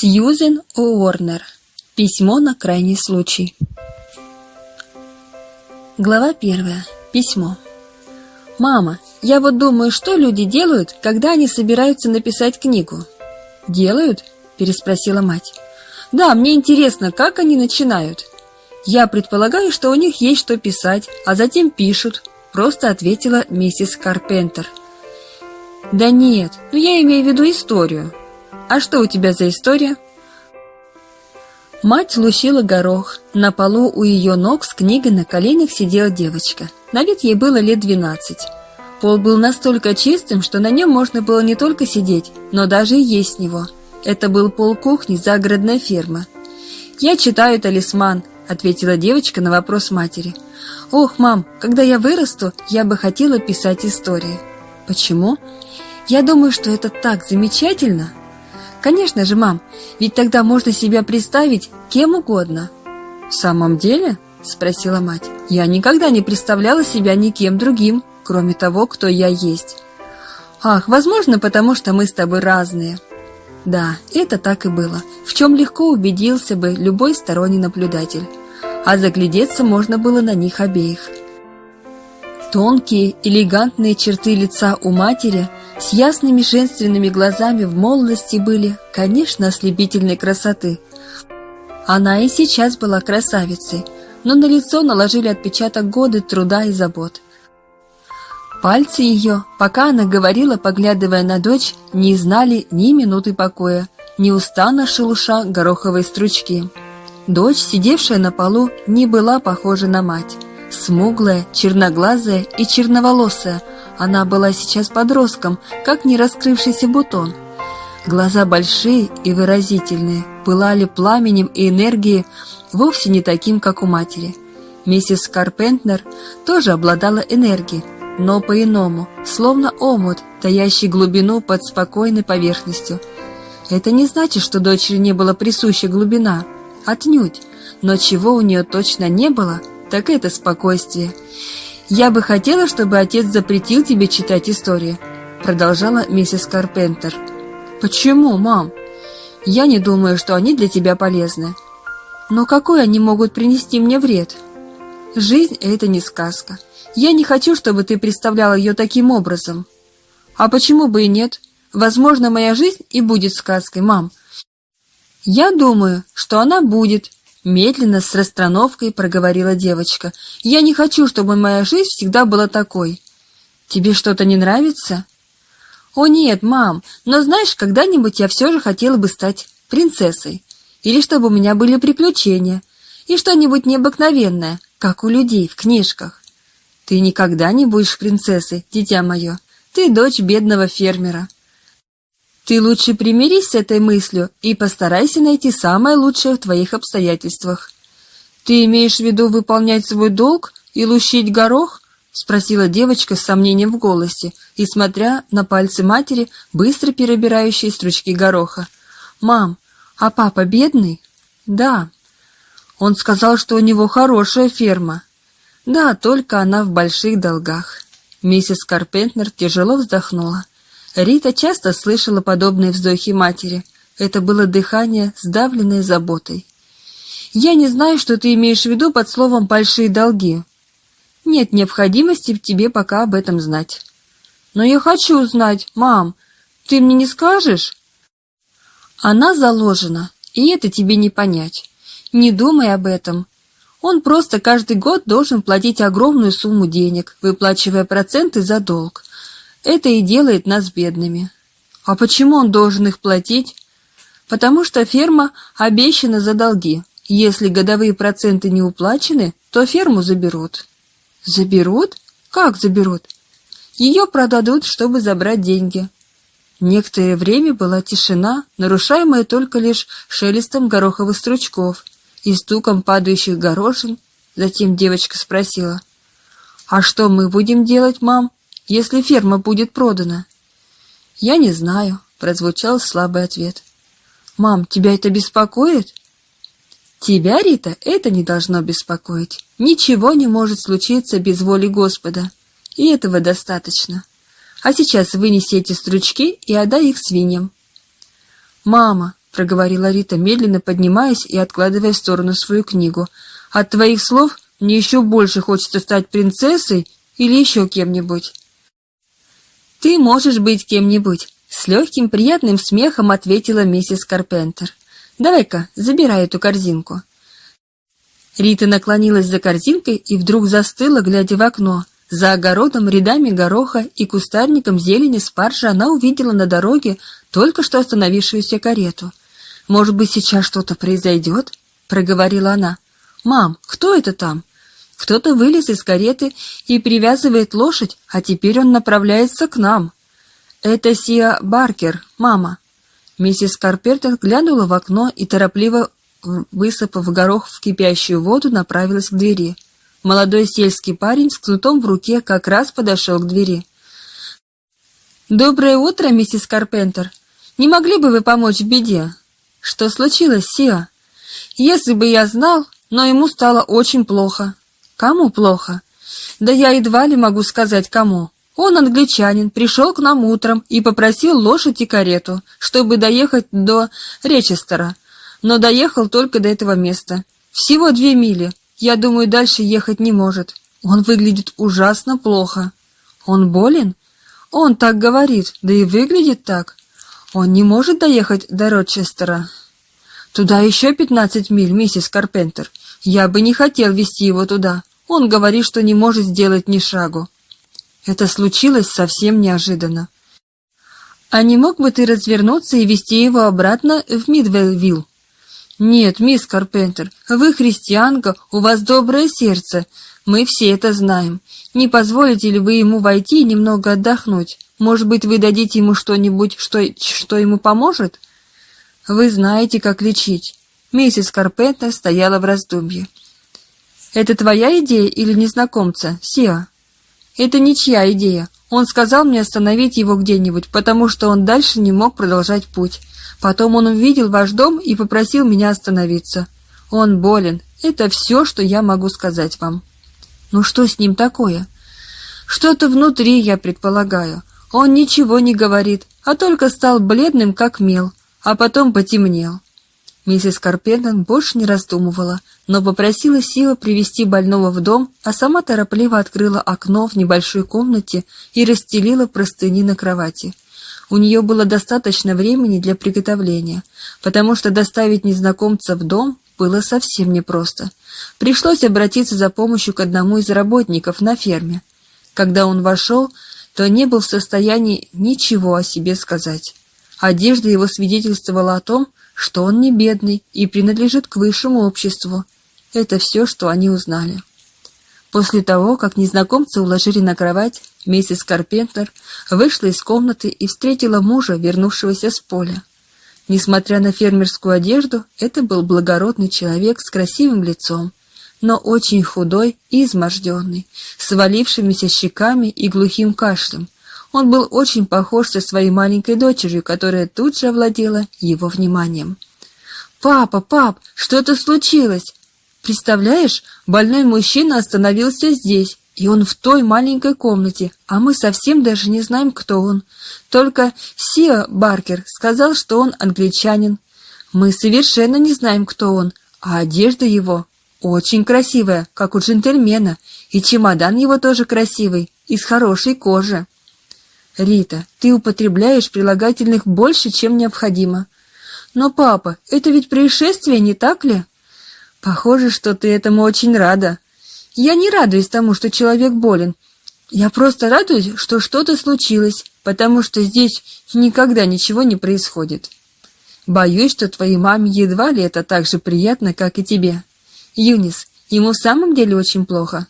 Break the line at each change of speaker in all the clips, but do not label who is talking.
Сьюзен Уорнер. Письмо на крайний случай. Глава первая. Письмо. «Мама, я вот думаю, что люди делают, когда они собираются написать книгу?» «Делают?» – переспросила мать. «Да, мне интересно, как они начинают?» «Я предполагаю, что у них есть что писать, а затем пишут», – просто ответила миссис Карпентер. «Да нет, ну я имею в виду историю. А что у тебя за история?» Мать лущила горох. На полу у ее ног с книгой на коленях сидела девочка. На вид ей было лет двенадцать. Пол был настолько чистым, что на нем можно было не только сидеть, но даже и есть с него. Это был пол кухни загородной фермы. «Я читаю «Талисман», — ответила девочка на вопрос матери. «Ох, мам, когда я вырасту, я бы хотела писать истории». «Почему?» «Я думаю, что это так замечательно». «Конечно же, мам, ведь тогда можно себя представить кем угодно». «В самом деле?» — спросила мать. «Я никогда не представляла себя никем другим, кроме того, кто я есть». «Ах, возможно, потому что мы с тобой разные». Да, это так и было, в чем легко убедился бы любой сторонний наблюдатель. А заглядеться можно было на них обеих. Тонкие, элегантные черты лица у матери с ясными женственными глазами в молодости были, конечно, ослепительной красоты. Она и сейчас была красавицей, но на лицо наложили отпечаток годы труда и забот. Пальцы ее, пока она говорила, поглядывая на дочь, не знали ни минуты покоя, неустанно шелуша гороховые стручки. Дочь, сидевшая на полу, не была похожа на мать. Смуглая, черноглазая и черноволосая, она была сейчас подростком, как не раскрывшийся бутон. Глаза большие и выразительные, пылали пламенем и энергией, вовсе не таким, как у матери. Миссис Карпентнер тоже обладала энергией, но по-иному, словно омут, таящий глубину под спокойной поверхностью. Это не значит, что дочери не была присуща глубина. Отнюдь. Но чего у нее точно не было, так это спокойствие. «Я бы хотела, чтобы отец запретил тебе читать истории», продолжала миссис Карпентер. «Почему, мам? Я не думаю, что они для тебя полезны. Но какой они могут принести мне вред? Жизнь — это не сказка. Я не хочу, чтобы ты представляла ее таким образом. А почему бы и нет? Возможно, моя жизнь и будет сказкой, мам. Я думаю, что она будет, медленно, с расстановкой проговорила девочка. Я не хочу, чтобы моя жизнь всегда была такой. Тебе что-то не нравится? О нет, мам, но знаешь, когда-нибудь я все же хотела бы стать принцессой. Или чтобы у меня были приключения. И что-нибудь необыкновенное, как у людей в книжках. Ты никогда не будешь принцессой, дитя мое. Ты дочь бедного фермера. Ты лучше примирись с этой мыслью и постарайся найти самое лучшее в твоих обстоятельствах. Ты имеешь в виду выполнять свой долг и лущить горох? спросила девочка с сомнением в голосе и смотря на пальцы матери, быстро перебирающие стручки гороха. Мам, а папа бедный? Да. Он сказал, что у него хорошая ферма. Да, только она в больших долгах. Миссис Карпентнер тяжело вздохнула. Рита часто слышала подобные вздохи матери. Это было дыхание, сдавленное заботой. «Я не знаю, что ты имеешь в виду под словом «большие долги». Нет необходимости тебе пока об этом знать». «Но я хочу знать, мам. Ты мне не скажешь?» «Она заложена, и это тебе не понять. Не думай об этом. Он просто каждый год должен платить огромную сумму денег, выплачивая проценты за долг. Это и делает нас бедными. А почему он должен их платить? Потому что ферма обещана за долги. Если годовые проценты не уплачены, то ферму заберут. Заберут? Как заберут? Ее продадут, чтобы забрать деньги. Некоторое время была тишина, нарушаемая только лишь шелестом гороховых стручков и стуком падающих горошин. Затем девочка спросила, «А что мы будем делать, мам?» Если ферма будет продана? Я не знаю, прозвучал слабый ответ. Мам, тебя это беспокоит? Тебя, Рита, это не должно беспокоить. Ничего не может случиться без воли Господа. И этого достаточно. А сейчас вынеси эти стручки и отдай их свиньям. Мама, — проговорила Рита, медленно поднимаясь и откладывая в сторону свою книгу. «От твоих слов мне еще больше хочется стать принцессой или еще кем-нибудь». «Ты можешь быть кем-нибудь», — с легким приятным смехом ответила миссис Карпентер. «Давай-ка, забирай эту корзинку». Рита наклонилась за корзинкой и вдруг застыла, глядя в окно. За огородом, рядами гороха и кустарником зелени спаржи она увидела на дороге только что остановившуюся карету. «Может быть, сейчас что-то произойдет?» — проговорила она. «Мам, кто это там?» Кто-то вылез из кареты и привязывает лошадь, а теперь он направляется к нам. Это Сия Баркер, мама. Миссис Карпентер глянула в окно и торопливо высыпав горох в кипящую воду, направилась к двери. Молодой сельский парень с кнутом в руке как раз подошел к двери. «Доброе утро, миссис Карпентер. Не могли бы вы помочь в беде?» «Что случилось, Сиа?» «Если бы я знал, но ему стало очень плохо». «Кому плохо?» «Да я едва ли могу сказать, кому. Он англичанин, пришел к нам утром и попросил лошадь и карету, чтобы доехать до Речестера но доехал только до этого места. Всего две мили. Я думаю, дальше ехать не может. Он выглядит ужасно плохо. Он болен? Он так говорит, да и выглядит так. Он не может доехать до Рочестера. Туда еще пятнадцать миль, миссис Карпентер. Я бы не хотел вести его туда. Он говорит, что не может сделать ни шагу. Это случилось совсем неожиданно. А не мог бы ты развернуться и вести его обратно в Мидвелвилл? «Нет, мисс Карпентер, вы христианка, у вас доброе сердце. Мы все это знаем. Не позволите ли вы ему войти и немного отдохнуть? Может быть, вы дадите ему что-нибудь, что, что ему поможет?» «Вы знаете, как лечить». Миссис Карпентер стояла в раздумье. «Это твоя идея или незнакомца, Сиа?» «Это ничья идея. Он сказал мне остановить его где-нибудь, потому что он дальше не мог продолжать путь. Потом он увидел ваш дом и попросил меня остановиться. Он болен. Это все, что я могу сказать вам. Ну что с ним такое? Что-то внутри, я предполагаю. Он ничего не говорит, а только стал бледным, как мел, а потом потемнел. Миссис Карпентон больше не раздумывала, но попросила Сила привести больного в дом, а сама торопливо открыла окно в небольшой комнате и расстелила простыни на кровати. У нее было достаточно времени для приготовления, потому что доставить незнакомца в дом было совсем непросто. Пришлось обратиться за помощью к одному из работников на ферме. Когда он вошел, то не был в состоянии ничего о себе сказать. Одежда его свидетельствовала о том, что он не бедный и принадлежит к высшему обществу. Это все, что они узнали. После того, как незнакомца уложили на кровать, миссис Карпентер вышла из комнаты и встретила мужа, вернувшегося с поля. Несмотря на фермерскую одежду, это был благородный человек с красивым лицом, но очень худой и изможденный, с валившимися щеками и глухим кашлем. Он был очень похож со своей маленькой дочерью, которая тут же овладела его вниманием. «Папа, пап, что-то случилось!» Представляешь, больной мужчина остановился здесь, и он в той маленькой комнате, а мы совсем даже не знаем, кто он. Только Сиа Баркер сказал, что он англичанин. Мы совершенно не знаем, кто он, а одежда его очень красивая, как у джентльмена, и чемодан его тоже красивый, из хорошей кожи. Рита, ты употребляешь прилагательных больше, чем необходимо. Но, папа, это ведь происшествие, не так ли? Похоже, что ты этому очень рада. Я не радуюсь тому, что человек болен. Я просто радуюсь, что что-то случилось, потому что здесь никогда ничего не происходит. Боюсь, что твоей маме едва ли это так же приятно, как и тебе. Юнис, ему в самом деле очень плохо?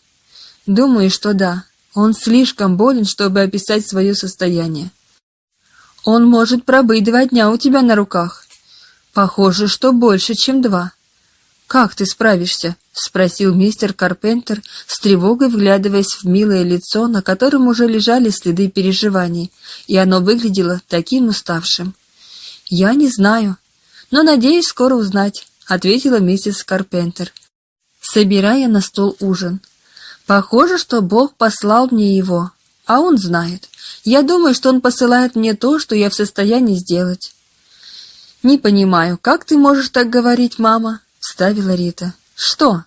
Думаю, что да. Он слишком болен, чтобы описать свое состояние. Он может пробыть два дня у тебя на руках. Похоже, что больше, чем два. «Как ты справишься?» — спросил мистер Карпентер, с тревогой вглядываясь в милое лицо, на котором уже лежали следы переживаний, и оно выглядело таким уставшим. «Я не знаю, но надеюсь скоро узнать», — ответила миссис Карпентер, собирая на стол ужин. «Похоже, что Бог послал мне его, а он знает. Я думаю, что он посылает мне то, что я в состоянии сделать». «Не понимаю, как ты можешь так говорить, мама?» — вставила Рита. «Что?»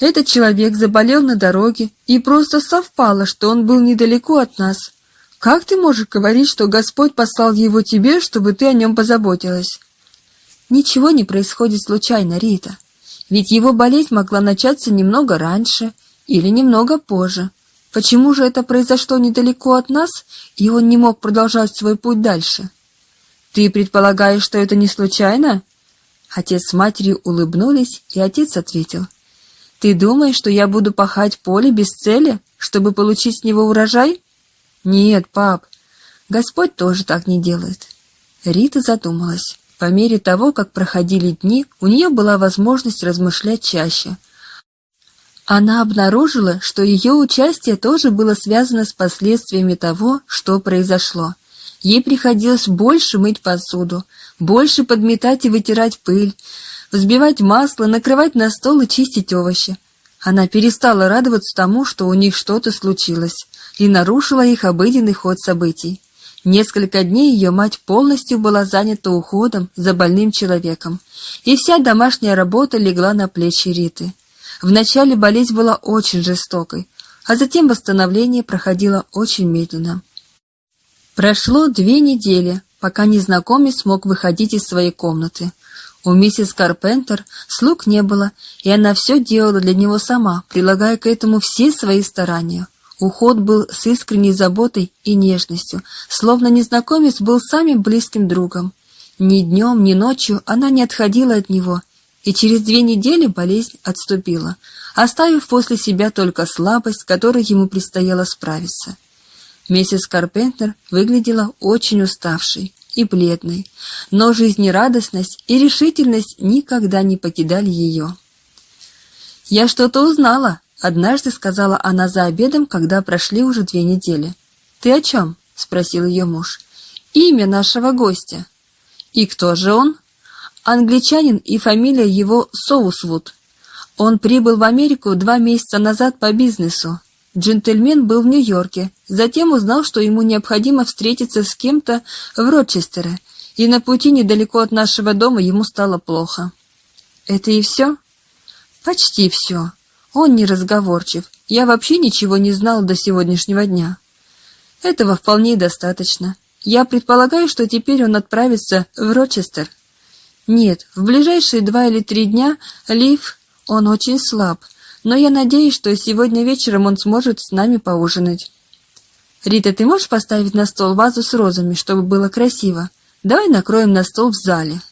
«Этот человек заболел на дороге, и просто совпало, что он был недалеко от нас. Как ты можешь говорить, что Господь послал его тебе, чтобы ты о нем позаботилась?» «Ничего не происходит случайно, Рита. Ведь его болезнь могла начаться немного раньше или немного позже. Почему же это произошло недалеко от нас, и он не мог продолжать свой путь дальше?» «Ты предполагаешь, что это не случайно?» Отец с матерью улыбнулись, и отец ответил. «Ты думаешь, что я буду пахать поле без цели, чтобы получить с него урожай?» «Нет, пап, Господь тоже так не делает». Рита задумалась. По мере того, как проходили дни, у нее была возможность размышлять чаще. Она обнаружила, что ее участие тоже было связано с последствиями того, что произошло. Ей приходилось больше мыть посуду, больше подметать и вытирать пыль, взбивать масло, накрывать на стол и чистить овощи. Она перестала радоваться тому, что у них что-то случилось, и нарушила их обыденный ход событий. Несколько дней ее мать полностью была занята уходом за больным человеком, и вся домашняя работа легла на плечи Риты. Вначале болезнь была очень жестокой, а затем восстановление проходило очень медленно. Прошло две недели, пока незнакомец смог выходить из своей комнаты. У миссис Карпентер слуг не было, и она все делала для него сама, прилагая к этому все свои старания. Уход был с искренней заботой и нежностью, словно незнакомец был самым близким другом. Ни днем, ни ночью она не отходила от него, и через две недели болезнь отступила, оставив после себя только слабость, с которой ему предстояло справиться. Миссис Карпентер выглядела очень уставшей и бледной, но жизнерадостность и решительность никогда не покидали ее. «Я что-то узнала», — однажды сказала она за обедом, когда прошли уже две недели. «Ты о чем?» — спросил ее муж. «Имя нашего гостя». «И кто же он?» «Англичанин и фамилия его Соусвуд. Он прибыл в Америку два месяца назад по бизнесу, Джентльмен был в Нью-Йорке, затем узнал, что ему необходимо встретиться с кем-то в Рочестере, и на пути недалеко от нашего дома ему стало плохо. Это и все? Почти все. Он неразговорчив. Я вообще ничего не знал до сегодняшнего дня. Этого вполне достаточно. Я предполагаю, что теперь он отправится в Рочестер. Нет, в ближайшие два или три дня Лив, он очень слаб, но я надеюсь, что сегодня вечером он сможет с нами поужинать. Рита, ты можешь поставить на стол вазу с розами, чтобы было красиво? Давай накроем на стол в зале.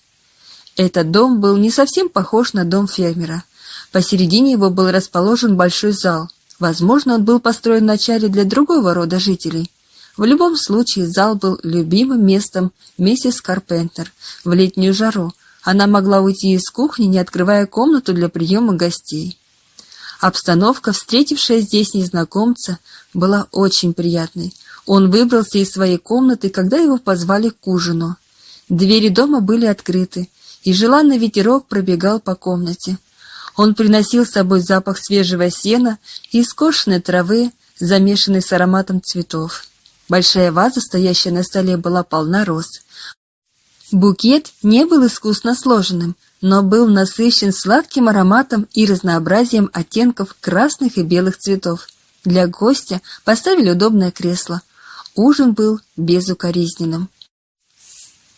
Этот дом был не совсем похож на дом фермера. Посередине его был расположен большой зал. Возможно, он был построен вначале для другого рода жителей. В любом случае, зал был любимым местом миссис Карпентер в летнюю жару. Она могла уйти из кухни, не открывая комнату для приема гостей. Обстановка, встретившая здесь незнакомца, была очень приятной. Он выбрался из своей комнаты, когда его позвали к ужину. Двери дома были открыты, и желанный ветерок пробегал по комнате. Он приносил с собой запах свежего сена и скошенной травы, замешанной с ароматом цветов. Большая ваза, стоящая на столе, была полна роз. Букет не был искусно сложенным, но был насыщен сладким ароматом и разнообразием оттенков красных и белых цветов. Для гостя поставили удобное кресло. Ужин был безукоризненным.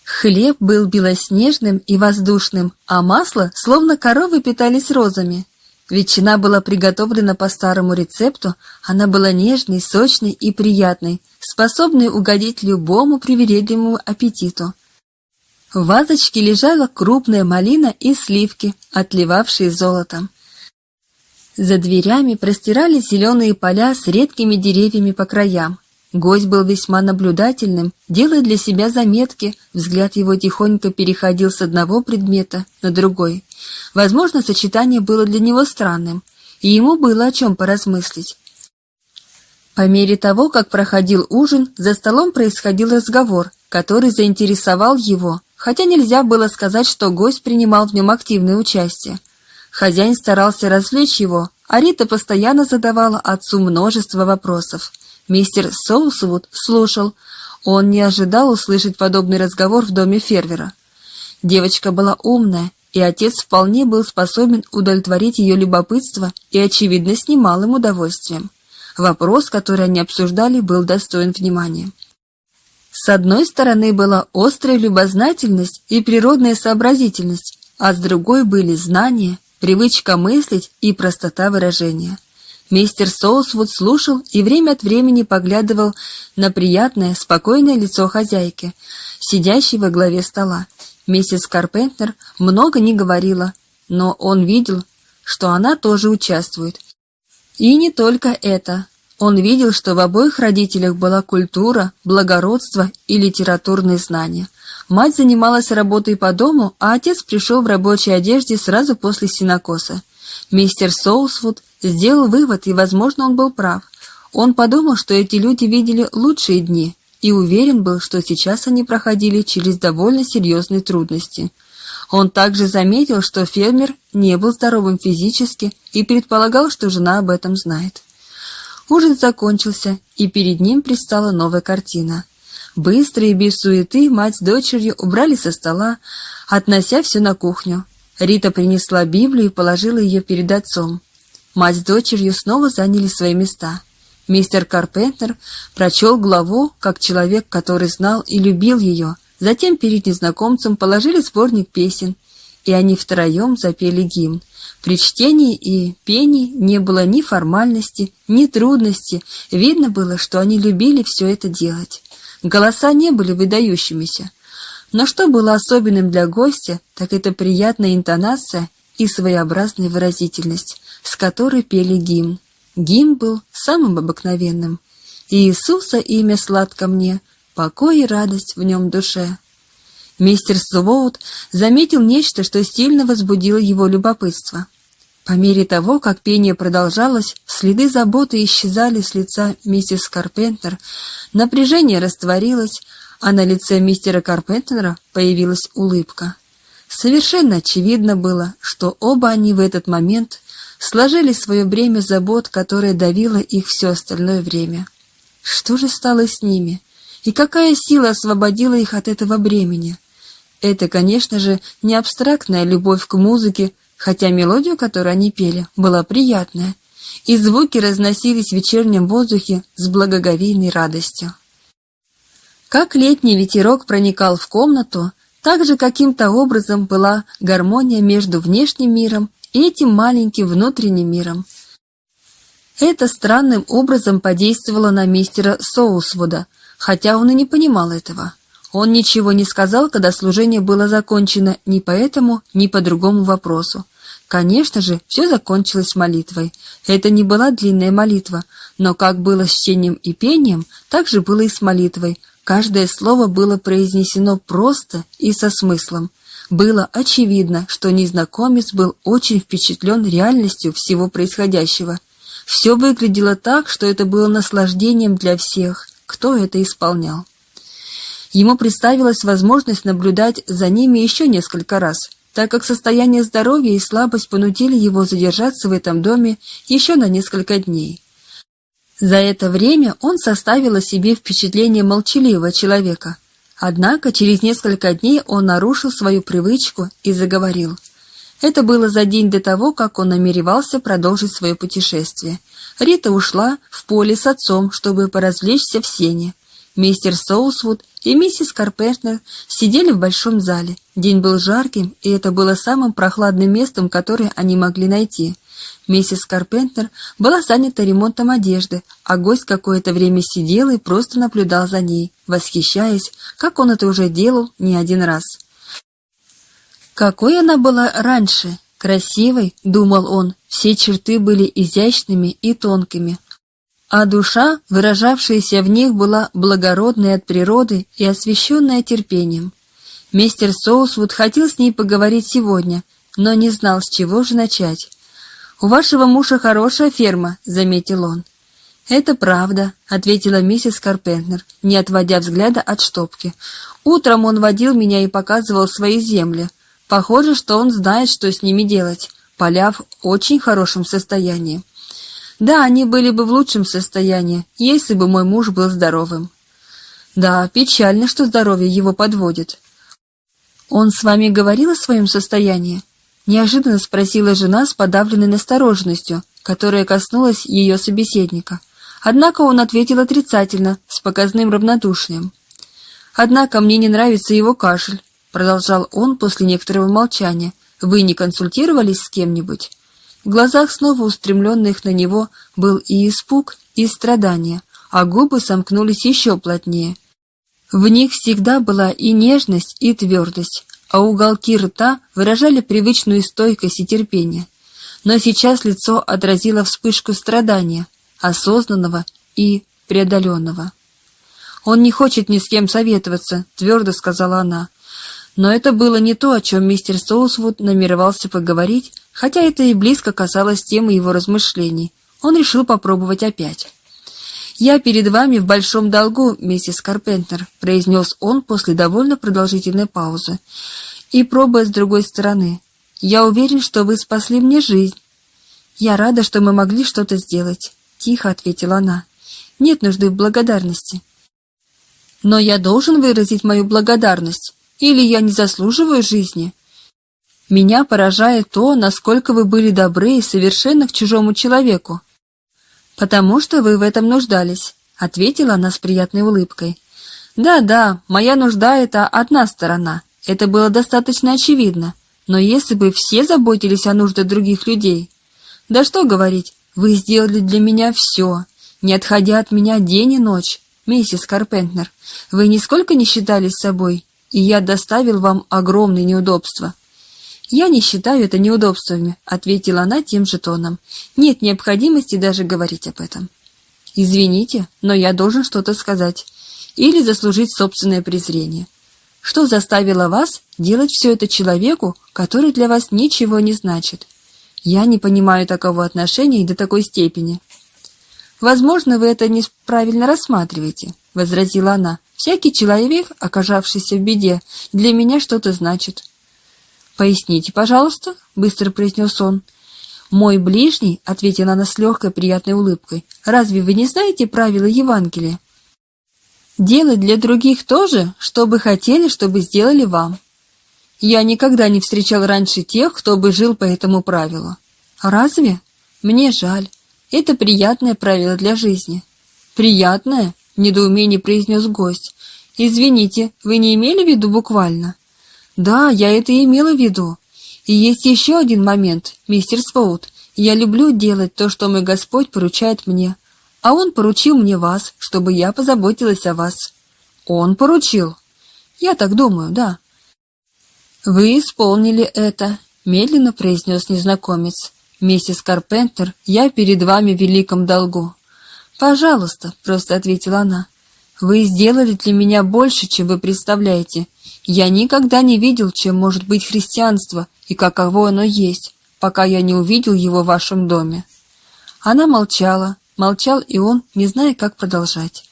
Хлеб был белоснежным и воздушным, а масло, словно коровы, питались розами. Ветчина была приготовлена по старому рецепту, она была нежной, сочной и приятной, способной угодить любому привередливому аппетиту. В вазочке лежала крупная малина и сливки, отливавшие золотом. За дверями простирались зеленые поля с редкими деревьями по краям. Гость был весьма наблюдательным, делая для себя заметки, взгляд его тихонько переходил с одного предмета на другой. Возможно, сочетание было для него странным, и ему было о чем поразмыслить. По мере того, как проходил ужин, за столом происходил разговор, который заинтересовал его, хотя нельзя было сказать, что гость принимал в нем активное участие. Хозяин старался развлечь его, а Рита постоянно задавала отцу множество вопросов. Мистер Соусвуд слушал. Он не ожидал услышать подобный разговор в доме фермера. Девочка была умная, и отец вполне был способен удовлетворить ее любопытство и, очевидно, с немалым удовольствием. Вопрос, который они обсуждали, был достоин внимания. С одной стороны была острая любознательность и природная сообразительность, а с другой были знания, привычка мыслить и простота выражения. Мистер Соусвуд слушал и время от времени поглядывал на приятное, спокойное лицо хозяйки, сидящей во главе стола. Миссис Карпентер много не говорила, но он видел, что она тоже участвует. И не только это. Он видел, что в обоих родителях была культура, благородство и литературные знания. Мать занималась работой по дому, а отец пришел в рабочей одежде сразу после синокоса. Мистер Соусвуд сделал вывод, и, возможно, он был прав. Он подумал, что эти люди видели лучшие дни, и уверен был, что сейчас они проходили через довольно серьезные трудности. Он также заметил, что фермер не был здоровым физически и предполагал, что жена об этом знает. Ужин закончился, и перед ним пристала новая картина. Быстро и без суеты мать с дочерью убрали со стола, относя все на кухню. Рита принесла Библию и положила ее перед отцом. Мать с дочерью снова заняли свои места. Мистер Карпентер прочел главу, как человек, который знал и любил ее. Затем перед незнакомцем положили сборник песен, и они втроем запели гимн. При чтении и пении не было ни формальности, ни трудности. Видно было, что они любили все это делать. Голоса не были выдающимися. Но что было особенным для гостя, так это приятная интонация и своеобразная выразительность, с которой пели гимн. Гимн был самым обыкновенным. Иисуса имя сладко мне, покой и радость в нем душе. Мистер Своут заметил нечто, что сильно возбудило его любопытство. По мере того, как пение продолжалось, следы заботы исчезали с лица миссис Карпентер, напряжение растворилось, а на лице мистера Карпентера появилась улыбка. Совершенно очевидно было, что оба они в этот момент сложили свое бремя забот, которое давило их все остальное время. Что же стало с ними? И какая сила освободила их от этого бремени? Это, конечно же, не абстрактная любовь к музыке, хотя мелодию, которую они пели, была приятная, и звуки разносились в вечернем воздухе с благоговейной радостью. Как летний ветерок проникал в комнату, так же каким-то образом была гармония между внешним миром этим маленьким внутренним миром. Это странным образом подействовало на мистера Соусвуда, хотя он и не понимал этого. Он ничего не сказал, когда служение было закончено ни по этому, ни по другому вопросу. Конечно же, все закончилось молитвой. Это не была длинная молитва, но как было с чтением и пением, так же было и с молитвой. Каждое слово было произнесено просто и со смыслом. Было очевидно, что незнакомец был очень впечатлен реальностью всего происходящего. Все выглядело так, что это было наслаждением для всех, кто это исполнял. Ему представилась возможность наблюдать за ними еще несколько раз, так как состояние здоровья и слабость понудили его задержаться в этом доме еще на несколько дней. За это время он составил о себе впечатление молчаливого человека – Однако через несколько дней он нарушил свою привычку и заговорил. Это было за день до того, как он намеревался продолжить свое путешествие. Рита ушла в поле с отцом, чтобы поразвлечься в сене. Мистер Соусвуд и миссис Карпентер сидели в большом зале. День был жарким, и это было самым прохладным местом, которое они могли найти. Миссис Карпентер была занята ремонтом одежды, а гость какое-то время сидел и просто наблюдал за ней, восхищаясь, как он это уже делал не один раз. Какой она была раньше, красивой, думал он, все черты были изящными и тонкими, а душа, выражавшаяся в них, была благородной от природы и освященная терпением. Мистер Соусвуд хотел с ней поговорить сегодня, но не знал, с чего же начать. «У вашего мужа хорошая ферма», — заметил он. «Это правда», — ответила миссис Карпентнер, не отводя взгляда от штопки. «Утром он водил меня и показывал свои земли. Похоже, что он знает, что с ними делать. Поля в очень хорошем состоянии. Да, они были бы в лучшем состоянии, если бы мой муж был здоровым. Да, печально, что здоровье его подводит. «Он с вами говорил о своем состоянии?» Неожиданно спросила жена с подавленной настороженностью, которая коснулась ее собеседника. Однако он ответил отрицательно, с показным равнодушием. «Однако мне не нравится его кашель», — продолжал он после некоторого молчания. «Вы не консультировались с кем-нибудь?» В глазах, снова устремленных на него, был и испуг, и страдание, а губы сомкнулись еще плотнее. В них всегда была и нежность, и твердость, а уголки рта выражали привычную стойкость и терпение. Но сейчас лицо отразило вспышку страдания, осознанного и преодоленного. «Он не хочет ни с кем советоваться», — твердо сказала она. Но это было не то, о чем мистер Соусвуд намеревался поговорить, хотя это и близко касалось темы его размышлений. Он решил попробовать опять. «Я перед вами в большом долгу, миссис Карпентер», — произнес он после довольно продолжительной паузы. «И пробуя с другой стороны. Я уверен, что вы спасли мне жизнь». «Я рада, что мы могли что-то сделать», — тихо ответила она. «Нет нужды в благодарности». «Но я должен выразить мою благодарность, или я не заслуживаю жизни?» Меня поражает то, насколько вы были добры и совершенно к чужому человеку. Потому что вы в этом нуждались, ответила она с приятной улыбкой. Да-да, моя нужда это одна сторона. Это было достаточно очевидно. Но если бы все заботились о нуждах других людей, да что говорить, вы сделали для меня все, не отходя от меня день и ночь, миссис Карпентнер. Вы нисколько не считались собой, и я доставил вам огромные неудобства. «Я не считаю это неудобствами», — ответила она тем же тоном. «Нет необходимости даже говорить об этом». «Извините, но я должен что-то сказать. Или заслужить собственное презрение. Что заставило вас делать все это человеку, который для вас ничего не значит? Я не понимаю такого отношения и до такой степени». «Возможно, вы это неправильно рассматриваете», — возразила она. «Всякий человек, оказавшийся в беде, для меня что-то значит». «Поясните, пожалуйста», — быстро произнес он. «Мой ближний», — ответила она с легкой приятной улыбкой, — «разве вы не знаете правила Евангелия?» «Делать для других то же, что бы хотели, чтобы сделали вам». Я никогда не встречал раньше тех, кто бы жил по этому правилу. Разве? Мне жаль. Это приятное правило для жизни. Приятное? Недоумение произнес гость. Извините, вы не имели в виду буквально? Да, я это и имела в виду. И есть еще один момент, мистер Своут. Я люблю делать то, что мой Господь поручает мне. А Он поручил мне вас, чтобы я позаботилась о вас. Он поручил? Я так думаю, да. Вы исполнили это, медленно произнес незнакомец. Миссис Карпентер, я перед вами в великом долгу. Пожалуйста, просто ответила она. Вы сделали для меня больше, чем вы представляете. Я никогда не видел, чем может быть христианство и каково оно есть, пока я не увидел его в вашем доме. Она молчала, молчал и он, не зная, как продолжать.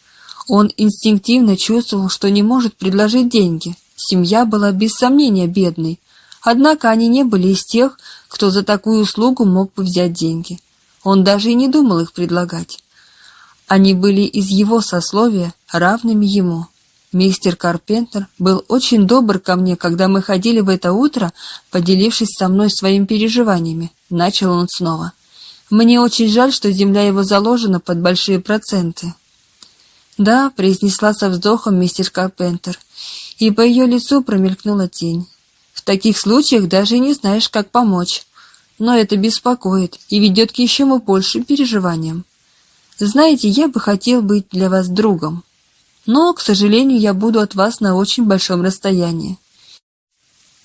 Он инстинктивно чувствовал, что не может предложить деньги. Семья была без сомнения бедной, однако они не были из тех, кто за такую услугу мог бы взять деньги. Он даже и не думал их предлагать. Они были из его сословия, равными ему. Мистер Карпентер был очень добр ко мне, когда мы ходили в это утро, поделившись со мной своими переживаниями. Начал он снова. Мне очень жаль, что земля его заложена под большие проценты. Да, произнесла со вздохом мистер Карпентер, и по ее лицу промелькнула тень. В таких случаях даже не знаешь, как помочь. Но это беспокоит и ведет к еще большим переживаниям. Знаете, я бы хотел быть для вас другом но, к сожалению, я буду от вас на очень большом расстоянии.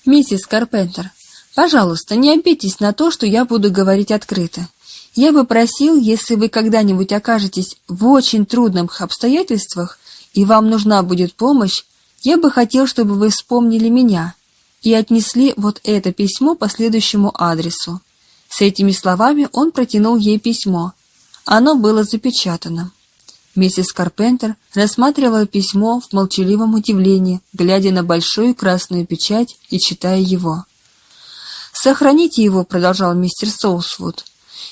Миссис Карпентер, пожалуйста, не обидитесь на то, что я буду говорить открыто. Я бы просил, если вы когда-нибудь окажетесь в очень трудных обстоятельствах и вам нужна будет помощь, я бы хотел, чтобы вы вспомнили меня и отнесли вот это письмо по следующему адресу. С этими словами он протянул ей письмо. Оно было запечатано. Миссис Карпентер рассматривала письмо в молчаливом удивлении, глядя на большую красную печать и читая его. «Сохраните его», — продолжал мистер Соусвуд,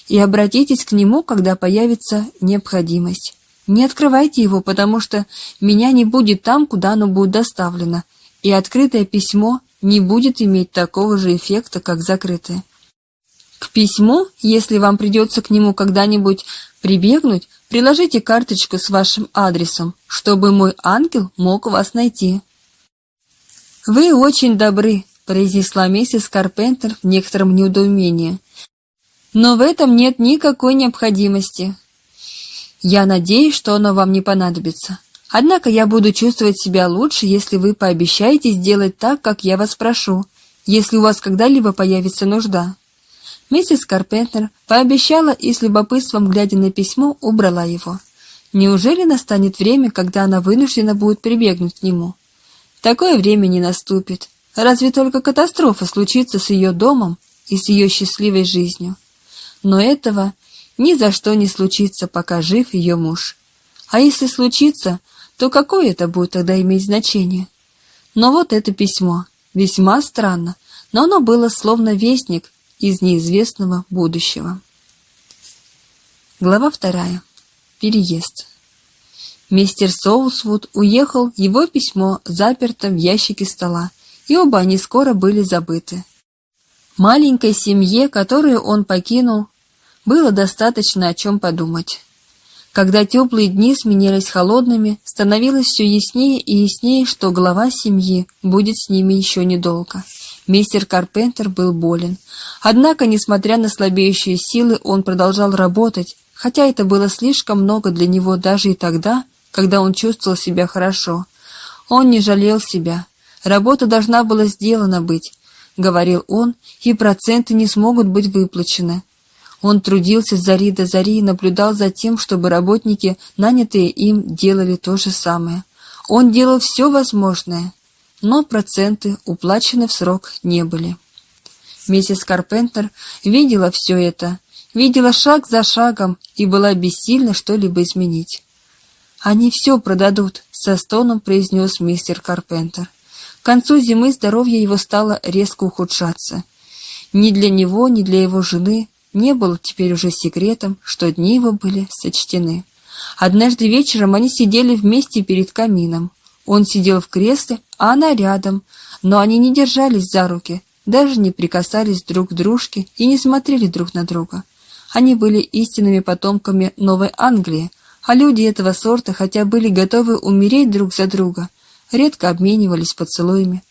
«и обратитесь к нему, когда появится необходимость. Не открывайте его, потому что меня не будет там, куда оно будет доставлено, и открытое письмо не будет иметь такого же эффекта, как закрытое. К письму, если вам придется к нему когда-нибудь прибегнуть, приложите карточку с вашим адресом, чтобы мой ангел мог вас найти. «Вы очень добры», — произнесла миссис Карпентер в некотором недоумении. «Но в этом нет никакой необходимости. Я надеюсь, что оно вам не понадобится. Однако я буду чувствовать себя лучше, если вы пообещаете сделать так, как я вас прошу, если у вас когда-либо появится нужда». Миссис Карпентер пообещала и с любопытством, глядя на письмо, убрала его. Неужели настанет время, когда она вынуждена будет прибегнуть к нему? Такое время не наступит. Разве только катастрофа случится с ее домом и с ее счастливой жизнью. Но этого ни за что не случится, пока жив ее муж. А если случится, то какое это будет тогда иметь значение? Но вот это письмо. Весьма странно, но оно было словно вестник из неизвестного будущего. Глава вторая. Переезд. Мистер Соусвуд уехал, его письмо заперто в ящике стола, и оба они скоро были забыты. Маленькой семье, которую он покинул, было достаточно о чем подумать. Когда теплые дни сменились холодными, становилось все яснее и яснее, что глава семьи будет с ними еще недолго. Мистер Карпентер был болен. Однако, несмотря на слабеющие силы, он продолжал работать, хотя это было слишком много для него даже и тогда, когда он чувствовал себя хорошо. Он не жалел себя. Работа должна была сделана быть, говорил он, и проценты не смогут быть выплачены. Он трудился с зари до зари и наблюдал за тем, чтобы работники, нанятые им, делали то же самое. Он делал все возможное, но проценты уплачены в срок не были. Миссис Карпентер видела все это, видела шаг за шагом и была бессильна что-либо изменить. «Они все продадут», — со стоном произнес мистер Карпентер. К концу зимы здоровье его стало резко ухудшаться. Ни для него, ни для его жены не было теперь уже секретом, что дни его были сочтены. Однажды вечером они сидели вместе перед камином. Он сидел в кресле, а она рядом, но они не держались за руки, даже не прикасались друг к дружке и не смотрели друг на друга. Они были истинными потомками Новой Англии, а люди этого сорта, хотя были готовы умереть друг за друга, редко обменивались поцелуями.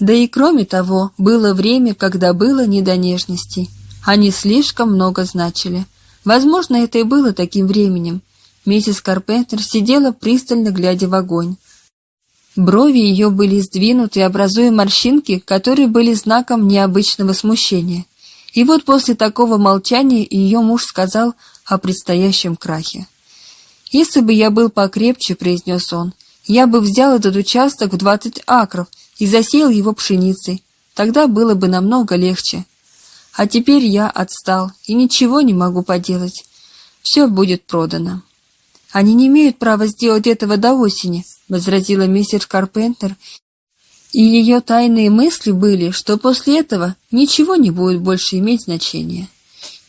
Да и кроме того, было время, когда было не до нежностей. Они слишком много значили. Возможно, это и было таким временем. Миссис Карпентер сидела пристально глядя в огонь. Брови ее были сдвинуты, образуя морщинки, которые были знаком необычного смущения. И вот после такого молчания ее муж сказал о предстоящем крахе. «Если бы я был покрепче», — произнес он, — «я бы взял этот участок в двадцать акров и засеял его пшеницей. Тогда было бы намного легче. А теперь я отстал и ничего не могу поделать. Все будет продано». «Они не имеют права сделать этого до осени», — возразила миссис Карпентер, и ее тайные мысли были, что после этого ничего не будет больше иметь значения.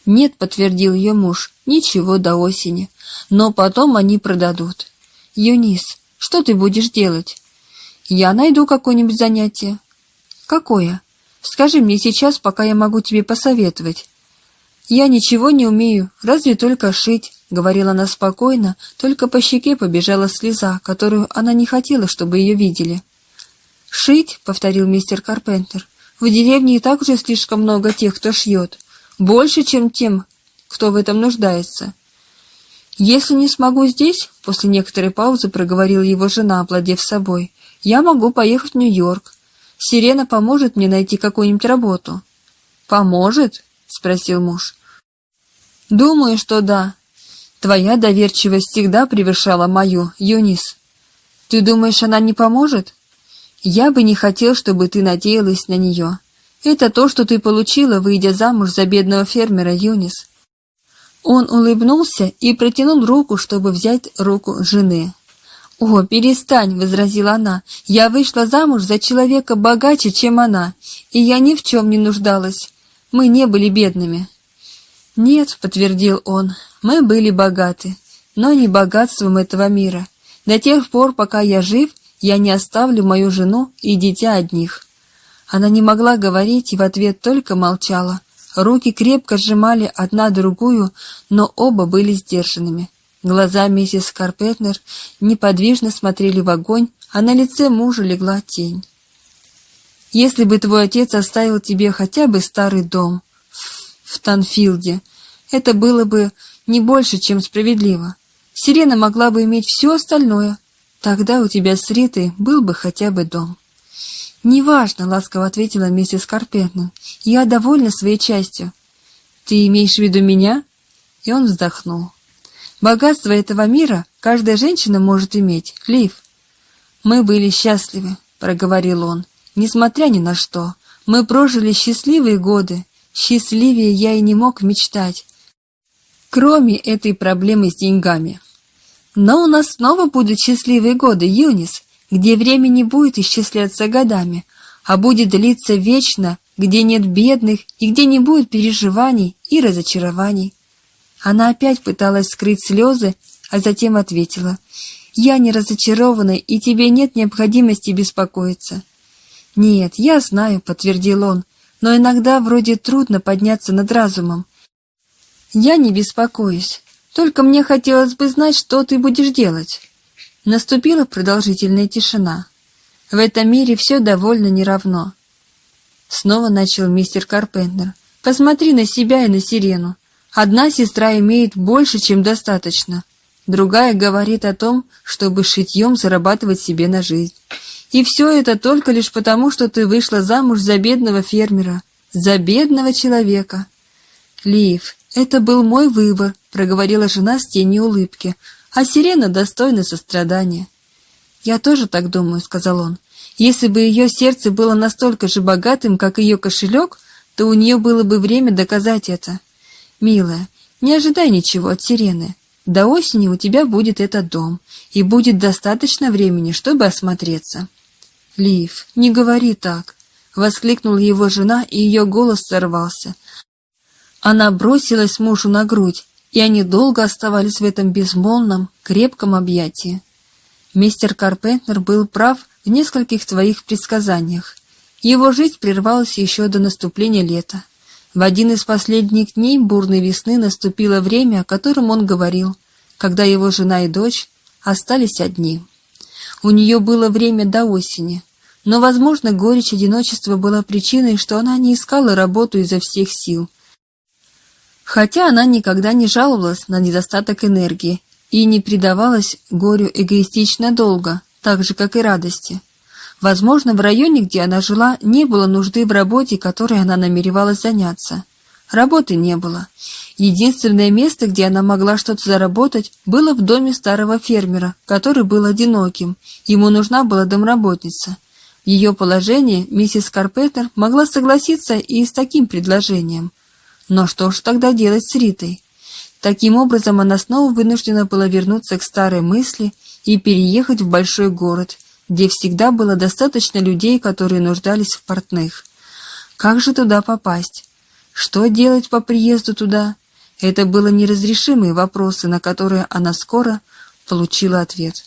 «Нет», — подтвердил ее муж, — «ничего до осени но потом они продадут. Юнис, что ты будешь делать? Я найду какое-нибудь занятие. Какое? Скажи мне сейчас, пока я могу тебе посоветовать. Я ничего не умею, разве только шить, говорила она спокойно, только по щеке побежала слеза, которую она не хотела, чтобы ее видели. «Шить?» — повторил мистер Карпентер. «В деревне и так уже слишком много тех, кто шьет. Больше, чем тем, кто в этом нуждается. «Если не смогу здесь», — после некоторой паузы проговорила его жена, овладев собой, — «я могу поехать в Нью-Йорк. Сирена поможет мне найти какую-нибудь работу». «Поможет?» — спросил муж. «Думаю, что да. Твоя доверчивость всегда превышала мою, Юнис. Ты думаешь, она не поможет? Я бы не хотел, чтобы ты надеялась на нее. Это то, что ты получила, выйдя замуж за бедного фермера, Юнис. Он улыбнулся и протянул руку, чтобы взять руку жены. «О, перестань!» — возразила она. «Я вышла замуж за человека богаче, чем она, и я ни в чем не нуждалась. Мы не были бедными». «Нет», — подтвердил он, — «мы были богаты, но не богатством этого мира. До тех пор, пока я жив, я не оставлю мою жену и дитя одних. Она не могла говорить и в ответ только молчала. Руки крепко сжимали одна другую, но оба были сдержанными. Глаза миссис Карпетнер неподвижно смотрели в огонь, а на лице мужа легла тень. «Если бы твой отец оставил тебе хотя бы старый дом в, Танфилде, это было бы не больше, чем справедливо. Сирена могла бы иметь все остальное. Тогда у тебя с Ритой был бы хотя бы дом». «Неважно», — ласково ответила миссис Карпентон. «Я довольна своей частью». «Ты имеешь в виду меня?» И он вздохнул. «Богатство этого мира каждая женщина может иметь, Лив». «Мы были счастливы», — проговорил он, — «несмотря ни на что. Мы прожили счастливые годы. Счастливее я и не мог мечтать. Кроме этой проблемы с деньгами. Но у нас снова будут счастливые годы, Юнис где время не будет исчисляться годами, а будет длиться вечно, где нет бедных и где не будет переживаний и разочарований. Она опять пыталась скрыть слезы, а затем ответила, «Я не разочарована, и тебе нет необходимости беспокоиться». «Нет, я знаю», — подтвердил он, «но иногда вроде трудно подняться над разумом». «Я не беспокоюсь, только мне хотелось бы знать, что ты будешь делать». Наступила продолжительная тишина. В этом мире все довольно неравно. Снова начал мистер Карпентер. Посмотри на себя и на Сирену. Одна сестра имеет больше, чем достаточно. Другая говорит о том, чтобы шитьем зарабатывать себе на жизнь. И все это только лишь потому, что ты вышла замуж за бедного фермера, за бедного человека. Лив, это был мой выбор, проговорила жена с тенью улыбки, а сирена достойна сострадания. «Я тоже так думаю», — сказал он. «Если бы ее сердце было настолько же богатым, как ее кошелек, то у нее было бы время доказать это. Милая, не ожидай ничего от сирены. До осени у тебя будет этот дом, и будет достаточно времени, чтобы осмотреться». «Лив, не говори так», — воскликнула его жена, и ее голос сорвался. Она бросилась мужу на грудь, и они долго оставались в этом безмолвном, крепком объятии. Мистер Карпентер был прав в нескольких своих предсказаниях. Его жизнь прервалась еще до наступления лета. В один из последних дней бурной весны наступило время, о котором он говорил, когда его жена и дочь остались одни. У нее было время до осени, но, возможно, горечь одиночества была причиной, что она не искала работу изо всех сил – Хотя она никогда не жаловалась на недостаток энергии и не предавалась горю эгоистично долго, так же, как и радости. Возможно, в районе, где она жила, не было нужды в работе, которой она намеревалась заняться. Работы не было. Единственное место, где она могла что-то заработать, было в доме старого фермера, который был одиноким. Ему нужна была домработница. В ее положении миссис Карпетер могла согласиться и с таким предложением – но что ж тогда делать с Ритой? Таким образом, она снова вынуждена была вернуться к старой мысли и переехать в большой город, где всегда было достаточно людей, которые нуждались в портных. Как же туда попасть? Что делать по приезду туда? Это были неразрешимые вопросы, на которые она скоро получила ответ.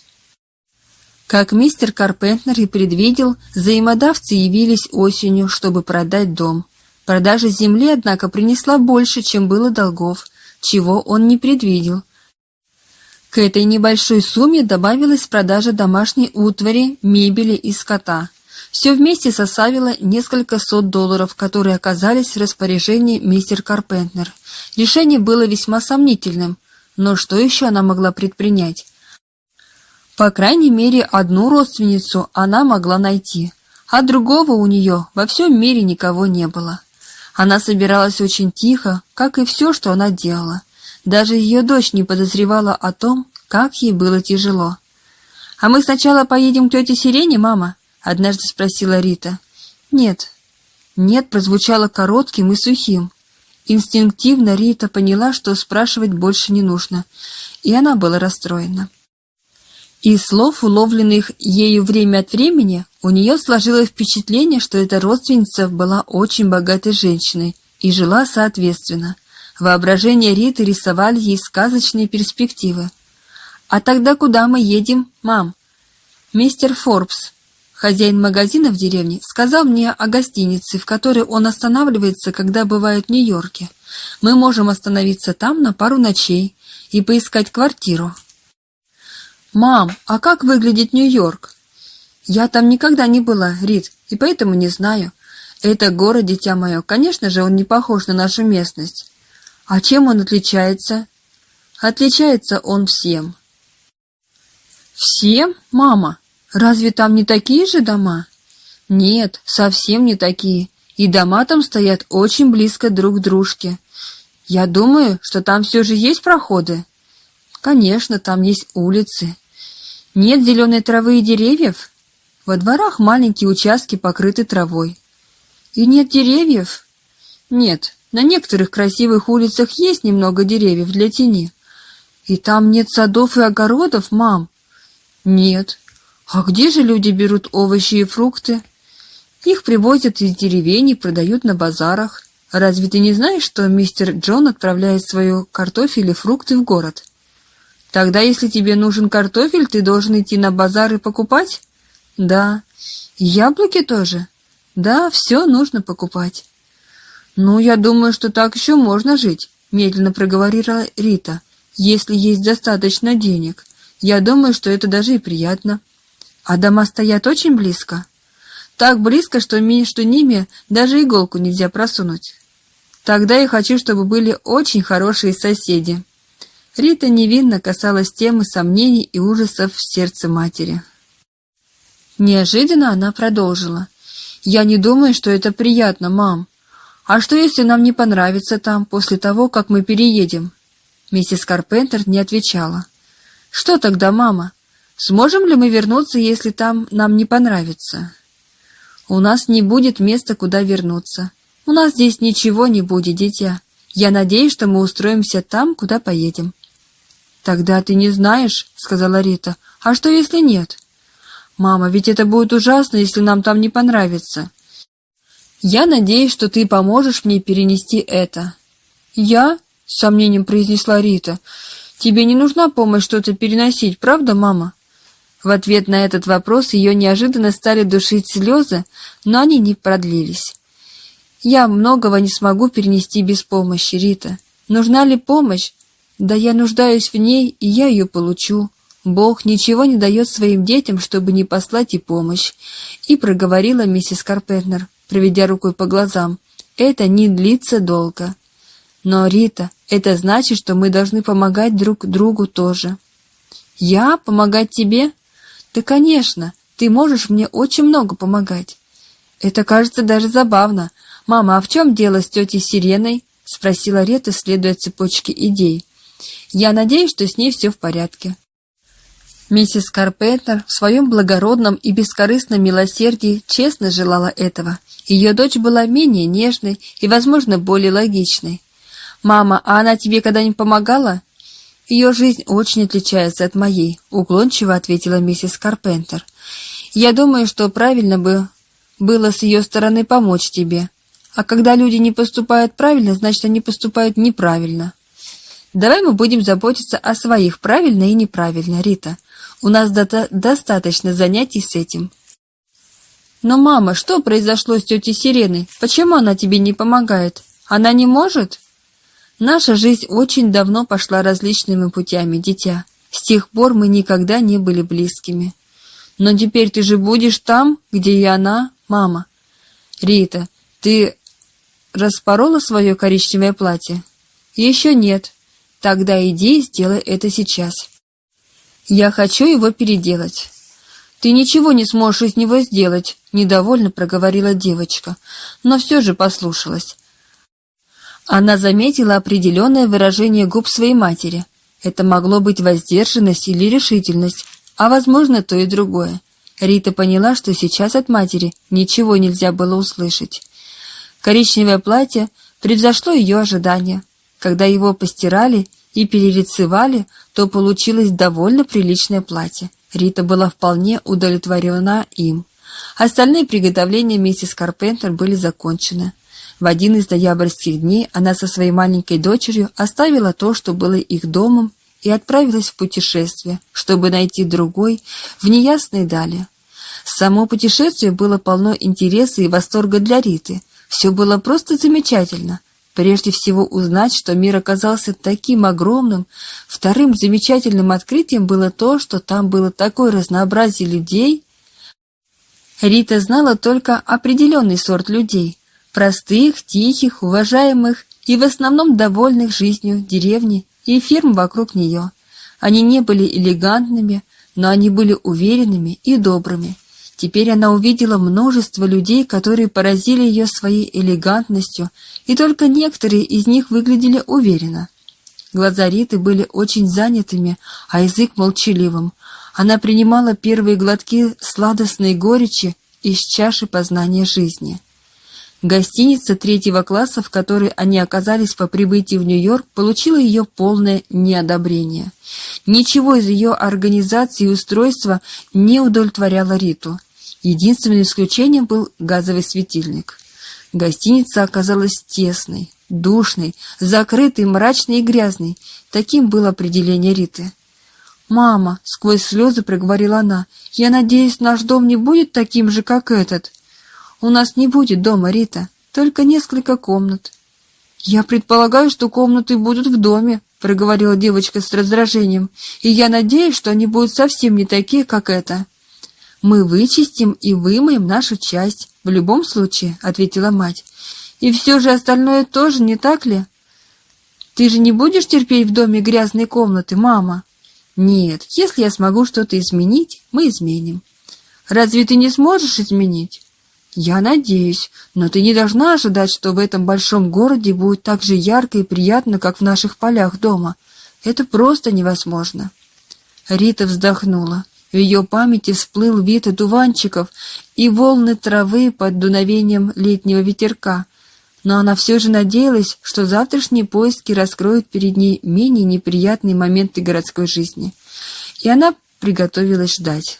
Как мистер Карпентнер и предвидел, взаимодавцы явились осенью, чтобы продать дом. Продажа земли, однако, принесла больше, чем было долгов, чего он не предвидел. К этой небольшой сумме добавилась продажа домашней утвари, мебели и скота. Все вместе составило несколько сот долларов, которые оказались в распоряжении мистер Карпентнер. Решение было весьма сомнительным, но что еще она могла предпринять? По крайней мере, одну родственницу она могла найти, а другого у нее во всем мире никого не было. Она собиралась очень тихо, как и все, что она делала. Даже ее дочь не подозревала о том, как ей было тяжело. «А мы сначала поедем к тете Сирене, мама?» — однажды спросила Рита. «Нет». «Нет» прозвучало коротким и сухим. Инстинктивно Рита поняла, что спрашивать больше не нужно, и она была расстроена. Из слов, уловленных ею время от времени, у нее сложилось впечатление, что эта родственница была очень богатой женщиной и жила соответственно. Воображение Риты рисовали ей сказочные перспективы. «А тогда куда мы едем, мам?» «Мистер Форбс». Хозяин магазина в деревне сказал мне о гостинице, в которой он останавливается, когда бывает в Нью-Йорке. Мы можем остановиться там на пару ночей и поискать квартиру. Мам, а как выглядит Нью-Йорк? Я там никогда не была, Рит, и поэтому не знаю. Это город, дитя мое. Конечно же, он не похож на нашу местность. А чем он отличается? Отличается он всем. Всем, мама? Разве там не такие же дома? Нет, совсем не такие. И дома там стоят очень близко друг к дружке. Я думаю, что там все же есть проходы. Конечно, там есть улицы. Нет зеленой травы и деревьев? Во дворах маленькие участки покрыты травой. И нет деревьев? Нет, на некоторых красивых улицах есть немного деревьев для тени. И там нет садов и огородов, мам? Нет. А где же люди берут овощи и фрукты? Их привозят из деревень и продают на базарах. Разве ты не знаешь, что мистер Джон отправляет свою картофель и фрукты в город? Тогда, если тебе нужен картофель, ты должен идти на базар и покупать? Да. Яблоки тоже? Да, все нужно покупать. Ну, я думаю, что так еще можно жить, медленно проговорила Рита. Если есть достаточно денег. Я думаю, что это даже и приятно. А дома стоят очень близко. Так близко, что между ними даже иголку нельзя просунуть. Тогда я хочу, чтобы были очень хорошие соседи. Рита невинно касалась темы сомнений и ужасов в сердце матери. Неожиданно она продолжила. «Я не думаю, что это приятно, мам. А что, если нам не понравится там после того, как мы переедем?» Миссис Карпентер не отвечала. «Что тогда, мама? Сможем ли мы вернуться, если там нам не понравится? У нас не будет места, куда вернуться. У нас здесь ничего не будет, дитя. Я надеюсь, что мы устроимся там, куда поедем. Тогда ты не знаешь, сказала Рита. А что если нет? Мама, ведь это будет ужасно, если нам там не понравится. Я надеюсь, что ты поможешь мне перенести это. Я? с сомнением произнесла Рита. Тебе не нужна помощь что-то переносить, правда, мама? В ответ на этот вопрос ее неожиданно стали душить слезы, но они не продлились. «Я многого не смогу перенести без помощи, Рита. Нужна ли помощь? Да я нуждаюсь в ней, и я ее получу. Бог ничего не дает своим детям, чтобы не послать и помощь». И проговорила миссис Карпентнер, проведя рукой по глазам. «Это не длится долго». «Но, Рита, это значит, что мы должны помогать друг другу тоже». «Я? Помогать тебе?» Да, конечно, ты можешь мне очень много помогать. Это кажется даже забавно. Мама, а в чем дело с тетей Сиреной? Спросила Рета, следуя цепочке идей. Я надеюсь, что с ней все в порядке. Миссис Карпентер в своем благородном и бескорыстном милосердии честно желала этого. Ее дочь была менее нежной и, возможно, более логичной. «Мама, а она тебе когда-нибудь помогала?» Ее жизнь очень отличается от моей, уклончиво ответила миссис Карпентер. Я думаю, что правильно бы было с ее стороны помочь тебе. А когда люди не поступают правильно, значит, они поступают неправильно. Давай мы будем заботиться о своих правильно и неправильно, Рита. У нас до достаточно занятий с этим. Но, мама, что произошло с тетей Сиреной? Почему она тебе не помогает? Она не может? Наша жизнь очень давно пошла различными путями, дитя. С тех пор мы никогда не были близкими. Но теперь ты же будешь там, где и она, мама. Рита, ты распорола свое коричневое платье? Еще нет. Тогда иди и сделай это сейчас. Я хочу его переделать. Ты ничего не сможешь из него сделать, недовольно проговорила девочка, но все же послушалась. Она заметила определенное выражение губ своей матери. Это могло быть воздержанность или решительность, а возможно то и другое. Рита поняла, что сейчас от матери ничего нельзя было услышать. Коричневое платье превзошло ее ожидания. Когда его постирали и перерисовали, то получилось довольно приличное платье. Рита была вполне удовлетворена им. Остальные приготовления миссис Карпентер были закончены. В один из ноябрьских дней она со своей маленькой дочерью оставила то, что было их домом, и отправилась в путешествие, чтобы найти другой в неясной дали. Само путешествие было полно интереса и восторга для Риты. Все было просто замечательно. Прежде всего узнать, что мир оказался таким огромным. Вторым замечательным открытием было то, что там было такое разнообразие людей. Рита знала только определенный сорт людей. Простых, тихих, уважаемых и в основном довольных жизнью деревни и ферм вокруг нее. Они не были элегантными, но они были уверенными и добрыми. Теперь она увидела множество людей, которые поразили ее своей элегантностью, и только некоторые из них выглядели уверенно. Глаза Риты были очень занятыми, а язык молчаливым. Она принимала первые глотки сладостной горечи из чаши познания жизни. Гостиница третьего класса, в которой они оказались по прибытии в Нью-Йорк, получила ее полное неодобрение. Ничего из ее организации и устройства не удовлетворяло Риту. Единственным исключением был газовый светильник. Гостиница оказалась тесной, душной, закрытой, мрачной и грязной. Таким было определение Риты. «Мама!» — сквозь слезы проговорила она. «Я надеюсь, наш дом не будет таким же, как этот». У нас не будет дома, Рита, только несколько комнат. Я предполагаю, что комнаты будут в доме, проговорила девочка с раздражением. И я надеюсь, что они будут совсем не такие, как это. Мы вычистим и вымоем нашу часть в любом случае, ответила мать. И все же остальное тоже, не так ли? Ты же не будешь терпеть в доме грязные комнаты, мама? Нет, если я смогу что-то изменить, мы изменим. Разве ты не сможешь изменить? «Я надеюсь, но ты не должна ожидать, что в этом большом городе будет так же ярко и приятно, как в наших полях дома. Это просто невозможно». Рита вздохнула. В ее памяти всплыл вид одуванчиков и волны травы под дуновением летнего ветерка. Но она все же надеялась, что завтрашние поиски раскроют перед ней менее неприятные моменты городской жизни. И она приготовилась ждать.